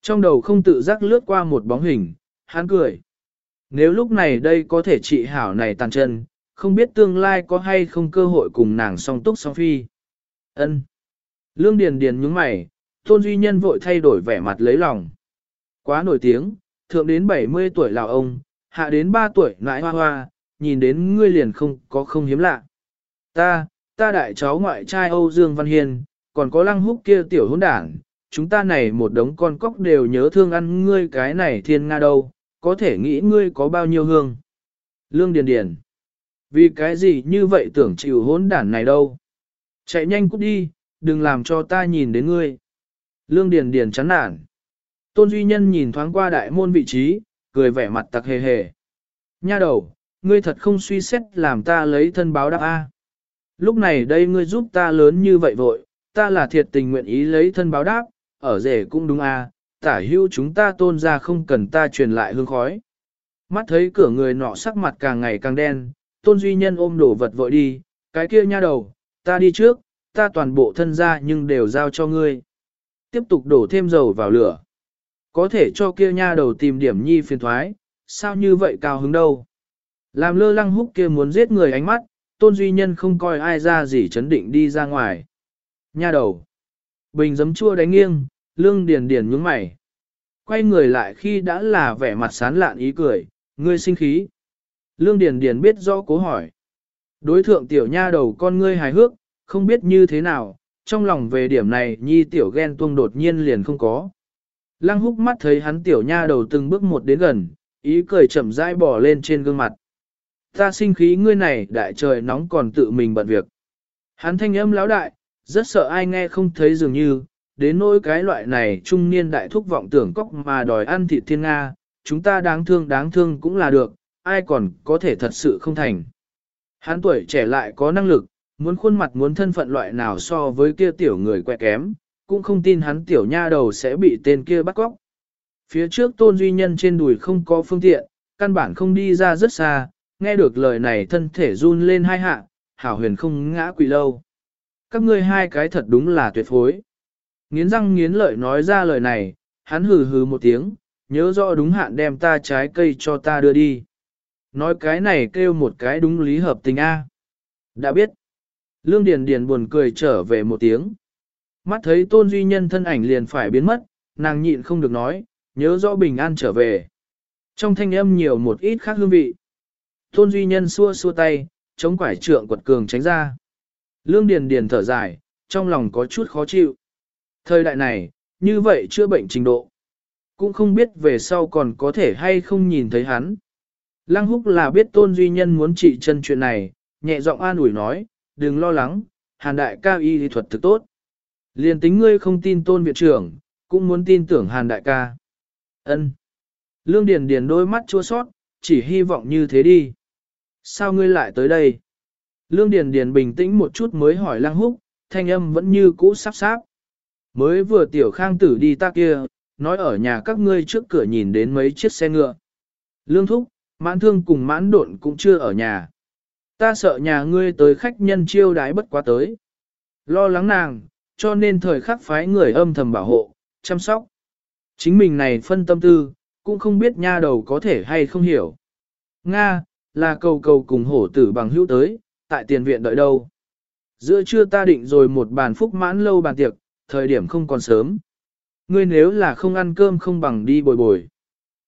Speaker 1: Trong đầu không tự giác lướt qua một bóng hình, hắn cười. Nếu lúc này đây có thể trị hảo này tàn chân, không biết tương lai có hay không cơ hội cùng nàng song túc song phi ân Lương Điền Điền nhướng mày, Tôn Duy Nhân vội thay đổi vẻ mặt lấy lòng. Quá nổi tiếng, thượng đến 70 tuổi lão ông, hạ đến 3 tuổi nãi hoa hoa, nhìn đến ngươi liền không có không hiếm lạ. Ta, ta đại cháu ngoại trai Âu Dương Văn Hiền, còn có lăng húc kia tiểu hỗn đảng, chúng ta này một đống con cóc đều nhớ thương ăn ngươi cái này thiên nga đâu, có thể nghĩ ngươi có bao nhiêu hương. Lương Điền Điền. Vì cái gì như vậy tưởng chịu hỗn đản này đâu. Chạy nhanh cút đi, đừng làm cho ta nhìn đến ngươi. Lương Điền Điền chán nản. Tôn Duy Nhân nhìn thoáng qua đại môn vị trí, cười vẻ mặt tặc hề hề. Nha đầu, ngươi thật không suy xét làm ta lấy thân báo đáp A. Lúc này đây ngươi giúp ta lớn như vậy vội, ta là thiệt tình nguyện ý lấy thân báo đáp, ở rể cũng đúng A, tả hưu chúng ta tôn ra không cần ta truyền lại hương khói. Mắt thấy cửa người nọ sắc mặt càng ngày càng đen, tôn duy nhân ôm đổ vật vội đi, cái kia nha đầu, ta đi trước, ta toàn bộ thân ra nhưng đều giao cho ngươi. Tiếp tục đổ thêm dầu vào lửa. Có thể cho kia nha đầu tìm điểm nhi phiền thoái, sao như vậy cao hứng đâu. Làm lơ lăng húc kia muốn giết người ánh mắt, tôn duy nhân không coi ai ra gì chấn định đi ra ngoài. Nha đầu. Bình giấm chua đánh nghiêng, lương điền điền nhướng mày. Quay người lại khi đã là vẻ mặt sán lạn ý cười, ngươi sinh khí. Lương điền điền biết rõ cố hỏi. Đối thượng tiểu nha đầu con ngươi hài hước, không biết như thế nào, trong lòng về điểm này nhi tiểu ghen tuông đột nhiên liền không có. Lăng húc mắt thấy hắn tiểu nha đầu từng bước một đến gần, ý cười chậm rãi bỏ lên trên gương mặt. Ta sinh khí ngươi này đại trời nóng còn tự mình bận việc. Hắn thanh âm lão đại, rất sợ ai nghe không thấy dường như, đến nỗi cái loại này trung niên đại thúc vọng tưởng cóc mà đòi ăn thịt thiên Nga, chúng ta đáng thương đáng thương cũng là được, ai còn có thể thật sự không thành. Hắn tuổi trẻ lại có năng lực, muốn khuôn mặt muốn thân phận loại nào so với kia tiểu người quẹ kém, cũng không tin hắn tiểu nha đầu sẽ bị tên kia bắt cóc. Phía trước tôn duy nhân trên đùi không có phương tiện, căn bản không đi ra rất xa, nghe được lời này thân thể run lên hai hạ, hảo huyền không ngã quỵ lâu. Các ngươi hai cái thật đúng là tuyệt phối. Nghiến răng nghiến lợi nói ra lời này, hắn hừ hừ một tiếng, nhớ rõ đúng hạn đem ta trái cây cho ta đưa đi. Nói cái này kêu một cái đúng lý hợp tình A. Đã biết. Lương Điền Điền buồn cười trở về một tiếng. Mắt thấy tôn duy nhân thân ảnh liền phải biến mất, nàng nhịn không được nói, nhớ rõ bình an trở về. Trong thanh âm nhiều một ít khác hương vị. Tôn duy nhân xua xua tay, chống quải trượng quật cường tránh ra. Lương Điền Điền thở dài, trong lòng có chút khó chịu. Thời đại này, như vậy chữa bệnh trình độ. Cũng không biết về sau còn có thể hay không nhìn thấy hắn. Lăng húc là biết tôn duy nhân muốn trị chân chuyện này, nhẹ giọng an ủi nói, đừng lo lắng, hàn đại ca y lý thuật thực tốt. Liên tính ngươi không tin tôn viện trưởng, cũng muốn tin tưởng hàn đại ca. Ân. Lương Điền Điền đôi mắt chua xót, chỉ hy vọng như thế đi. Sao ngươi lại tới đây? Lương Điền Điền bình tĩnh một chút mới hỏi Lăng Húc, thanh âm vẫn như cũ sắp sáp. Mới vừa tiểu khang tử đi ta kia, nói ở nhà các ngươi trước cửa nhìn đến mấy chiếc xe ngựa. Lương Thúc, mãn thương cùng mãn độn cũng chưa ở nhà. Ta sợ nhà ngươi tới khách nhân chiêu đái bất quá tới. Lo lắng nàng, cho nên thời khắc phái người âm thầm bảo hộ, chăm sóc. Chính mình này phân tâm tư, cũng không biết nha đầu có thể hay không hiểu. Nga, là cầu cầu cùng hổ tử bằng hữu tới, tại tiền viện đợi đâu. Giữa trưa ta định rồi một bàn phúc mãn lâu bàn tiệc, thời điểm không còn sớm. Ngươi nếu là không ăn cơm không bằng đi bồi bồi.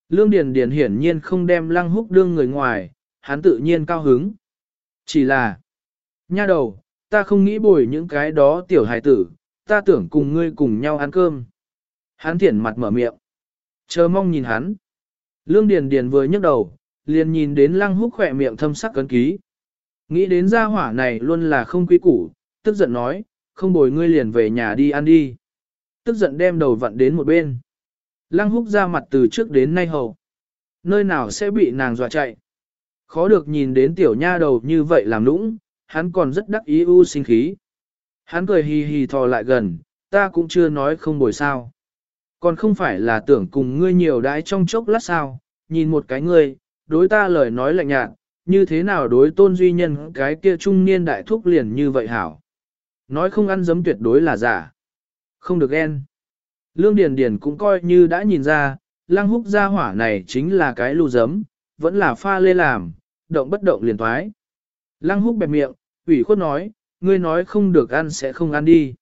Speaker 1: Lương Điền Điền hiển nhiên không đem lăng húc đương người ngoài, hắn tự nhiên cao hứng. Chỉ là, nha đầu, ta không nghĩ bồi những cái đó tiểu hài tử, ta tưởng cùng ngươi cùng nhau ăn cơm. Hắn thiển mặt mở miệng. Chờ mong nhìn hắn. Lương Điền Điền vừa nhấc đầu, liền nhìn đến lăng húc khỏe miệng thâm sắc cấn ký. Nghĩ đến gia hỏa này luôn là không quý củ, tức giận nói, không bồi ngươi liền về nhà đi ăn đi. Tức giận đem đầu vặn đến một bên. Lăng húc ra mặt từ trước đến nay hầu. Nơi nào sẽ bị nàng dọa chạy. Khó được nhìn đến tiểu nha đầu như vậy làm nũng, hắn còn rất đắc ý u sinh khí. Hắn cười hì hì thò lại gần, ta cũng chưa nói không bồi sao. Còn không phải là tưởng cùng ngươi nhiều đãi trong chốc lát sao, nhìn một cái ngươi, đối ta lời nói lạnh nhạt, như thế nào đối tôn duy nhân cái kia trung niên đại thúc liền như vậy hảo. Nói không ăn dấm tuyệt đối là giả. Không được ghen. Lương Điền Điền cũng coi như đã nhìn ra, lăng húc gia hỏa này chính là cái lưu giấm, vẫn là pha lê làm, động bất động liền thoái. Lăng húc bẹp miệng, ủy khuất nói, ngươi nói không được ăn sẽ không ăn đi.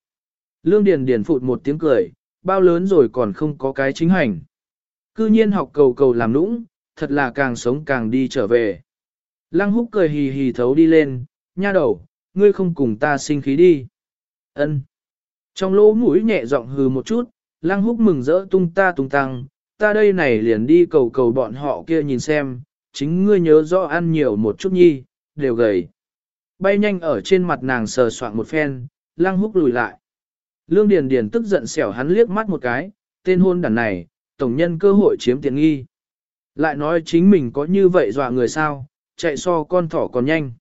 Speaker 1: Lương Điền Điền phụt một tiếng cười, bao lớn rồi còn không có cái chính hành. Cư nhiên học cầu cầu làm nũng, thật là càng sống càng đi trở về. Lăng húc cười hì hì thấu đi lên, nha đầu, ngươi không cùng ta sinh khí đi. Ân. Trong lỗ mũi nhẹ giọng hừ một chút, lăng húc mừng rỡ tung ta tung tăng, ta đây này liền đi cầu cầu bọn họ kia nhìn xem, chính ngươi nhớ rõ ăn nhiều một chút nhi, đều gầy. Bay nhanh ở trên mặt nàng sờ soạn một phen, lăng húc lùi lại. Lương Điền Điền tức giận xẻo hắn liếc mắt một cái, tên hôn đàn này, tổng nhân cơ hội chiếm tiện nghi. Lại nói chính mình có như vậy dọa người sao, chạy so con thỏ còn nhanh.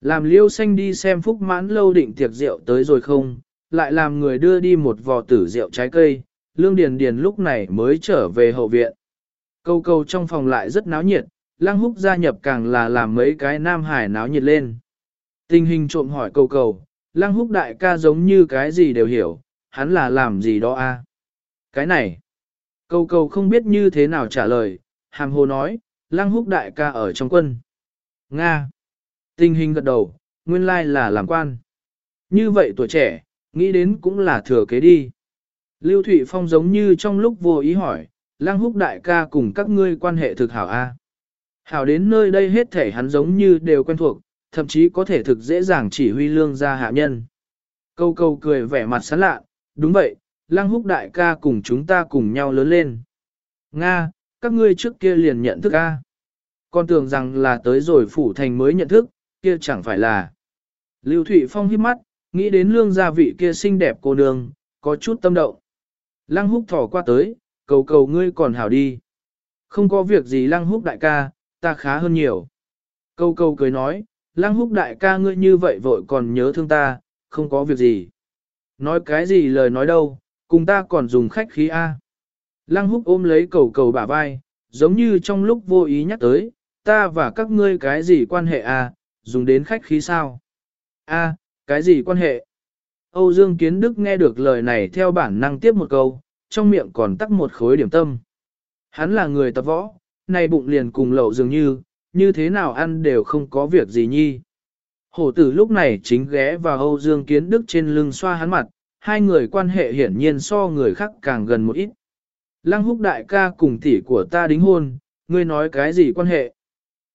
Speaker 1: Làm liêu xanh đi xem phúc mãn lâu định tiệc rượu tới rồi không, lại làm người đưa đi một vò tử rượu trái cây, lương điền điền lúc này mới trở về hậu viện. Câu câu trong phòng lại rất náo nhiệt, lăng húc gia nhập càng là làm mấy cái nam hải náo nhiệt lên. Tình hình trộm hỏi câu cầu, lăng húc đại ca giống như cái gì đều hiểu, hắn là làm gì đó a? Cái này, câu câu không biết như thế nào trả lời, hàm hồ nói, lăng húc đại ca ở trong quân. Nga. Tình hình gật đầu, nguyên lai là làm quan. Như vậy tuổi trẻ, nghĩ đến cũng là thừa kế đi. Lưu Thụy Phong giống như trong lúc vô ý hỏi, Lăng Húc đại ca cùng các ngươi quan hệ thực hảo A. Hảo đến nơi đây hết thể hắn giống như đều quen thuộc, thậm chí có thể thực dễ dàng chỉ huy lương gia hạ nhân. Câu câu cười vẻ mặt sán lạ, đúng vậy, Lăng Húc đại ca cùng chúng ta cùng nhau lớn lên. Nga, các ngươi trước kia liền nhận thức A. Con tưởng rằng là tới rồi phủ thành mới nhận thức, kia chẳng phải là. Lưu Thụy Phong hít mắt, nghĩ đến lương gia vị kia xinh đẹp cô nương, có chút tâm động. Lăng húc thỏ qua tới, cầu cầu ngươi còn hảo đi. Không có việc gì lăng húc đại ca, ta khá hơn nhiều. Cầu cầu cười nói, lăng húc đại ca ngươi như vậy vội còn nhớ thương ta, không có việc gì. Nói cái gì lời nói đâu, cùng ta còn dùng khách khí A. Lăng húc ôm lấy cầu cầu bả vai, giống như trong lúc vô ý nhắc tới, ta và các ngươi cái gì quan hệ A, dùng đến khách khí sao? A, cái gì quan hệ? Âu Dương Kiến Đức nghe được lời này theo bản năng tiếp một câu, trong miệng còn tắc một khối điểm tâm. Hắn là người tập võ, nay bụng liền cùng lậu dường như, như thế nào ăn đều không có việc gì nhi. Hổ tử lúc này chính ghé vào Âu Dương Kiến Đức trên lưng xoa hắn mặt, hai người quan hệ hiển nhiên so người khác càng gần một ít. Lăng húc đại ca cùng tỷ của ta đính hôn, ngươi nói cái gì quan hệ?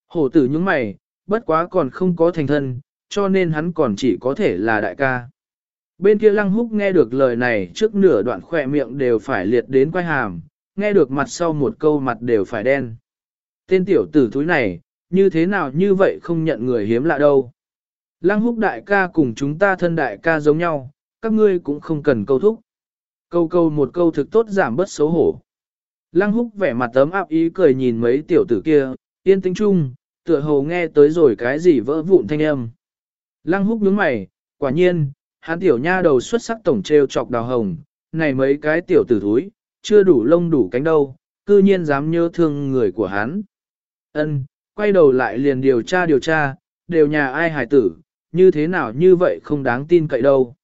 Speaker 1: Hổ tử nhướng mày, bất quá còn không có thành thân, cho nên hắn còn chỉ có thể là đại ca. Bên kia lăng húc nghe được lời này trước nửa đoạn khỏe miệng đều phải liệt đến quay hàm, nghe được mặt sau một câu mặt đều phải đen. Tên tiểu tử thúi này, như thế nào như vậy không nhận người hiếm lạ đâu. Lăng húc đại ca cùng chúng ta thân đại ca giống nhau, các ngươi cũng không cần câu thúc. Câu câu một câu thực tốt giảm bớt xấu hổ. Lăng húc vẻ mặt tấm áp ý cười nhìn mấy tiểu tử kia, yên tĩnh chung, tựa hồ nghe tới rồi cái gì vỡ vụn thanh âm. Lăng húc nhướng mày, quả nhiên, hắn tiểu nha đầu xuất sắc tổng treo chọc đào hồng, này mấy cái tiểu tử thúi, chưa đủ lông đủ cánh đâu, cư nhiên dám nhớ thương người của hắn. Ân, quay đầu lại liền điều tra điều tra, đều nhà ai hài tử, như thế nào như vậy không đáng tin cậy đâu.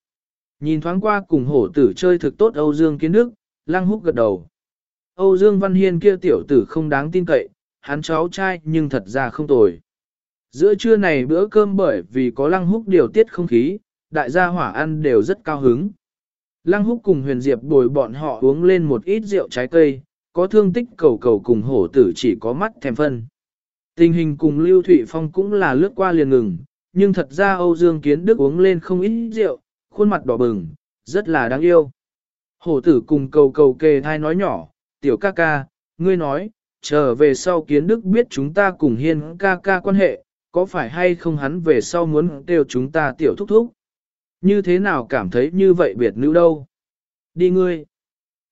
Speaker 1: Nhìn thoáng qua cùng hổ tử chơi thực tốt Âu Dương Kiến Đức, lăng húc gật đầu. Âu Dương Văn Hiên kia tiểu tử không đáng tin cậy, hắn cháu trai nhưng thật ra không tồi. Giữa trưa này bữa cơm bởi vì có lăng húc điều tiết không khí, đại gia hỏa ăn đều rất cao hứng. Lăng húc cùng huyền diệp bồi bọn họ uống lên một ít rượu trái cây, có thương tích cầu cầu cùng hổ tử chỉ có mắt thèm phân. Tình hình cùng Lưu Thụy Phong cũng là lướt qua liền ngừng, nhưng thật ra Âu Dương Kiến Đức uống lên không ít rượu, khuôn mặt đỏ bừng, rất là đáng yêu. Hổ tử cùng cầu cầu kề thai nói nhỏ, tiểu ca ca, ngươi nói, trở về sau Kiến Đức biết chúng ta cùng hiên ca ca quan hệ, có phải hay không hắn về sau muốn kêu chúng ta tiểu thúc thúc? Như thế nào cảm thấy như vậy biệt nữ đâu? Đi ngươi!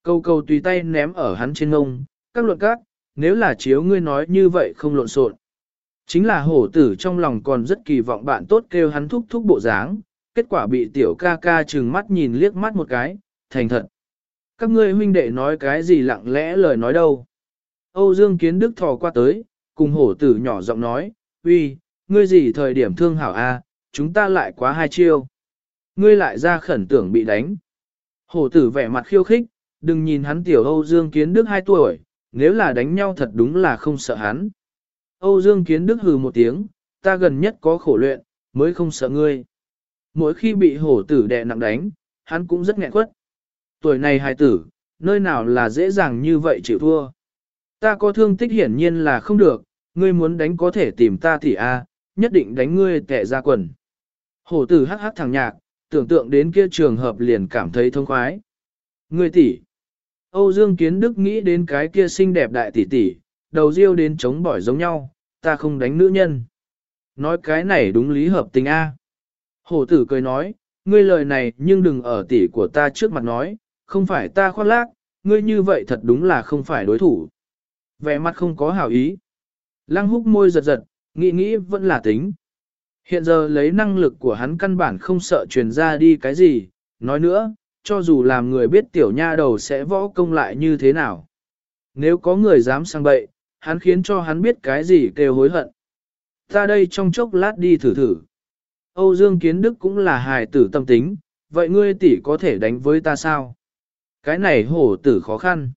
Speaker 1: Câu câu tùy tay ném ở hắn trên ngông, các luận các, nếu là chiếu ngươi nói như vậy không lộn xộn. Chính là hổ tử trong lòng còn rất kỳ vọng bạn tốt kêu hắn thúc thúc bộ dáng, kết quả bị tiểu ca ca trừng mắt nhìn liếc mắt một cái, thành thật. Các ngươi huynh đệ nói cái gì lặng lẽ lời nói đâu. Âu Dương Kiến Đức thò qua tới, cùng hổ tử nhỏ giọng nói, uy, ngươi gì thời điểm thương hảo a, chúng ta lại quá hai chiêu. Ngươi lại ra khẩn tưởng bị đánh. Hổ tử vẻ mặt khiêu khích, đừng nhìn hắn tiểu Âu Dương Kiến Đức 2 tuổi, nếu là đánh nhau thật đúng là không sợ hắn. Âu Dương Kiến Đức hừ một tiếng, ta gần nhất có khổ luyện, mới không sợ ngươi. Mỗi khi bị hổ tử đè nặng đánh, hắn cũng rất nghẹn quất. Tuổi này hài tử, nơi nào là dễ dàng như vậy chịu thua. Ta có thương tích hiển nhiên là không được, ngươi muốn đánh có thể tìm ta thì a, nhất định đánh ngươi tệ ra quần. Hổ tử hắc hắc thằng nhạc, tưởng tượng đến kia trường hợp liền cảm thấy thông khoái. Ngươi tỷ. Âu Dương Kiến Đức nghĩ đến cái kia xinh đẹp đại tỷ tỷ, đầu riêu đến chống bỏi giống nhau, ta không đánh nữ nhân. Nói cái này đúng lý hợp tình A. Hổ tử cười nói, ngươi lời này nhưng đừng ở tỷ của ta trước mặt nói, không phải ta khoác lác, ngươi như vậy thật đúng là không phải đối thủ. Vẻ mặt không có hảo ý. Lăng húc môi giật giật, nghĩ nghĩ vẫn là tính. Hiện giờ lấy năng lực của hắn căn bản không sợ truyền ra đi cái gì, nói nữa, cho dù làm người biết tiểu nha đầu sẽ võ công lại như thế nào. Nếu có người dám sang bậy, hắn khiến cho hắn biết cái gì kêu hối hận. Ta đây trong chốc lát đi thử thử. Âu Dương Kiến Đức cũng là hài tử tâm tính, vậy ngươi tỷ có thể đánh với ta sao? Cái này hổ tử khó khăn.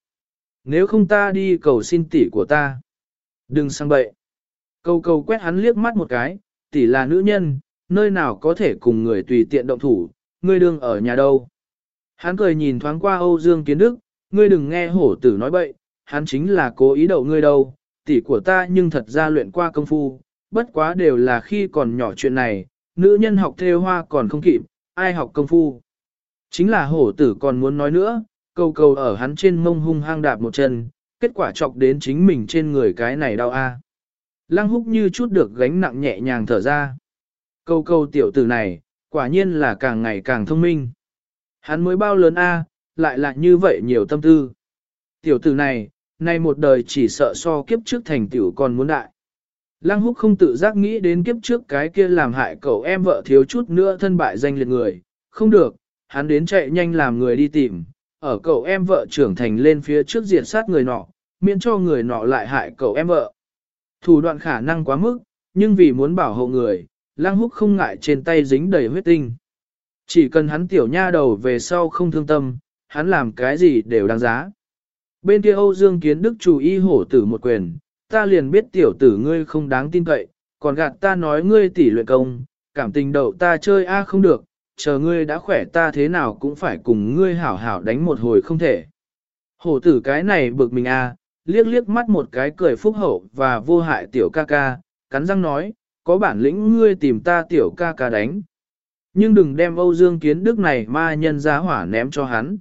Speaker 1: Nếu không ta đi cầu xin tỷ của ta. Đừng sang bậy. Cầu cầu quét hắn liếc mắt một cái, tỷ là nữ nhân, nơi nào có thể cùng người tùy tiện động thủ, ngươi đương ở nhà đâu. Hắn cười nhìn thoáng qua Âu Dương Kiến Đức, ngươi đừng nghe hổ tử nói bậy, hắn chính là cố ý đậu ngươi đâu, tỷ của ta nhưng thật ra luyện qua công phu, bất quá đều là khi còn nhỏ chuyện này, nữ nhân học theo hoa còn không kịp, ai học công phu. Chính là hổ tử còn muốn nói nữa, câu câu ở hắn trên mông hung hăng đạp một chân, kết quả chọc đến chính mình trên người cái này đau a. Lăng húc như chút được gánh nặng nhẹ nhàng thở ra. Câu câu tiểu tử này, quả nhiên là càng ngày càng thông minh. Hắn mới bao lớn a, lại là như vậy nhiều tâm tư. Tiểu tử này, nay một đời chỉ sợ so kiếp trước thành tiểu còn muốn đại. Lăng húc không tự giác nghĩ đến kiếp trước cái kia làm hại cậu em vợ thiếu chút nữa thân bại danh liệt người, không được, hắn đến chạy nhanh làm người đi tìm, ở cậu em vợ trưởng thành lên phía trước diệt sát người nọ, miễn cho người nọ lại hại cậu em vợ. Thủ đoạn khả năng quá mức, nhưng vì muốn bảo hộ người, Lang Húc không ngại trên tay dính đầy huyết tinh. Chỉ cần hắn tiểu nha đầu về sau không thương tâm, hắn làm cái gì đều đáng giá. Bên kia Âu Dương Kiến Đức chủ y hổ tử một quyền, ta liền biết tiểu tử ngươi không đáng tin cậy, còn gạt ta nói ngươi tỷ luyện công, cảm tình đậu ta chơi a không được, chờ ngươi đã khỏe ta thế nào cũng phải cùng ngươi hảo hảo đánh một hồi không thể. Hổ tử cái này bực mình a, liếc liếc mắt một cái cười phúc hậu và vô hại tiểu ca ca, cắn răng nói, có bản lĩnh ngươi tìm ta tiểu ca ca đánh. Nhưng đừng đem Âu Dương Kiến Đức này ma nhân giá hỏa ném cho hắn.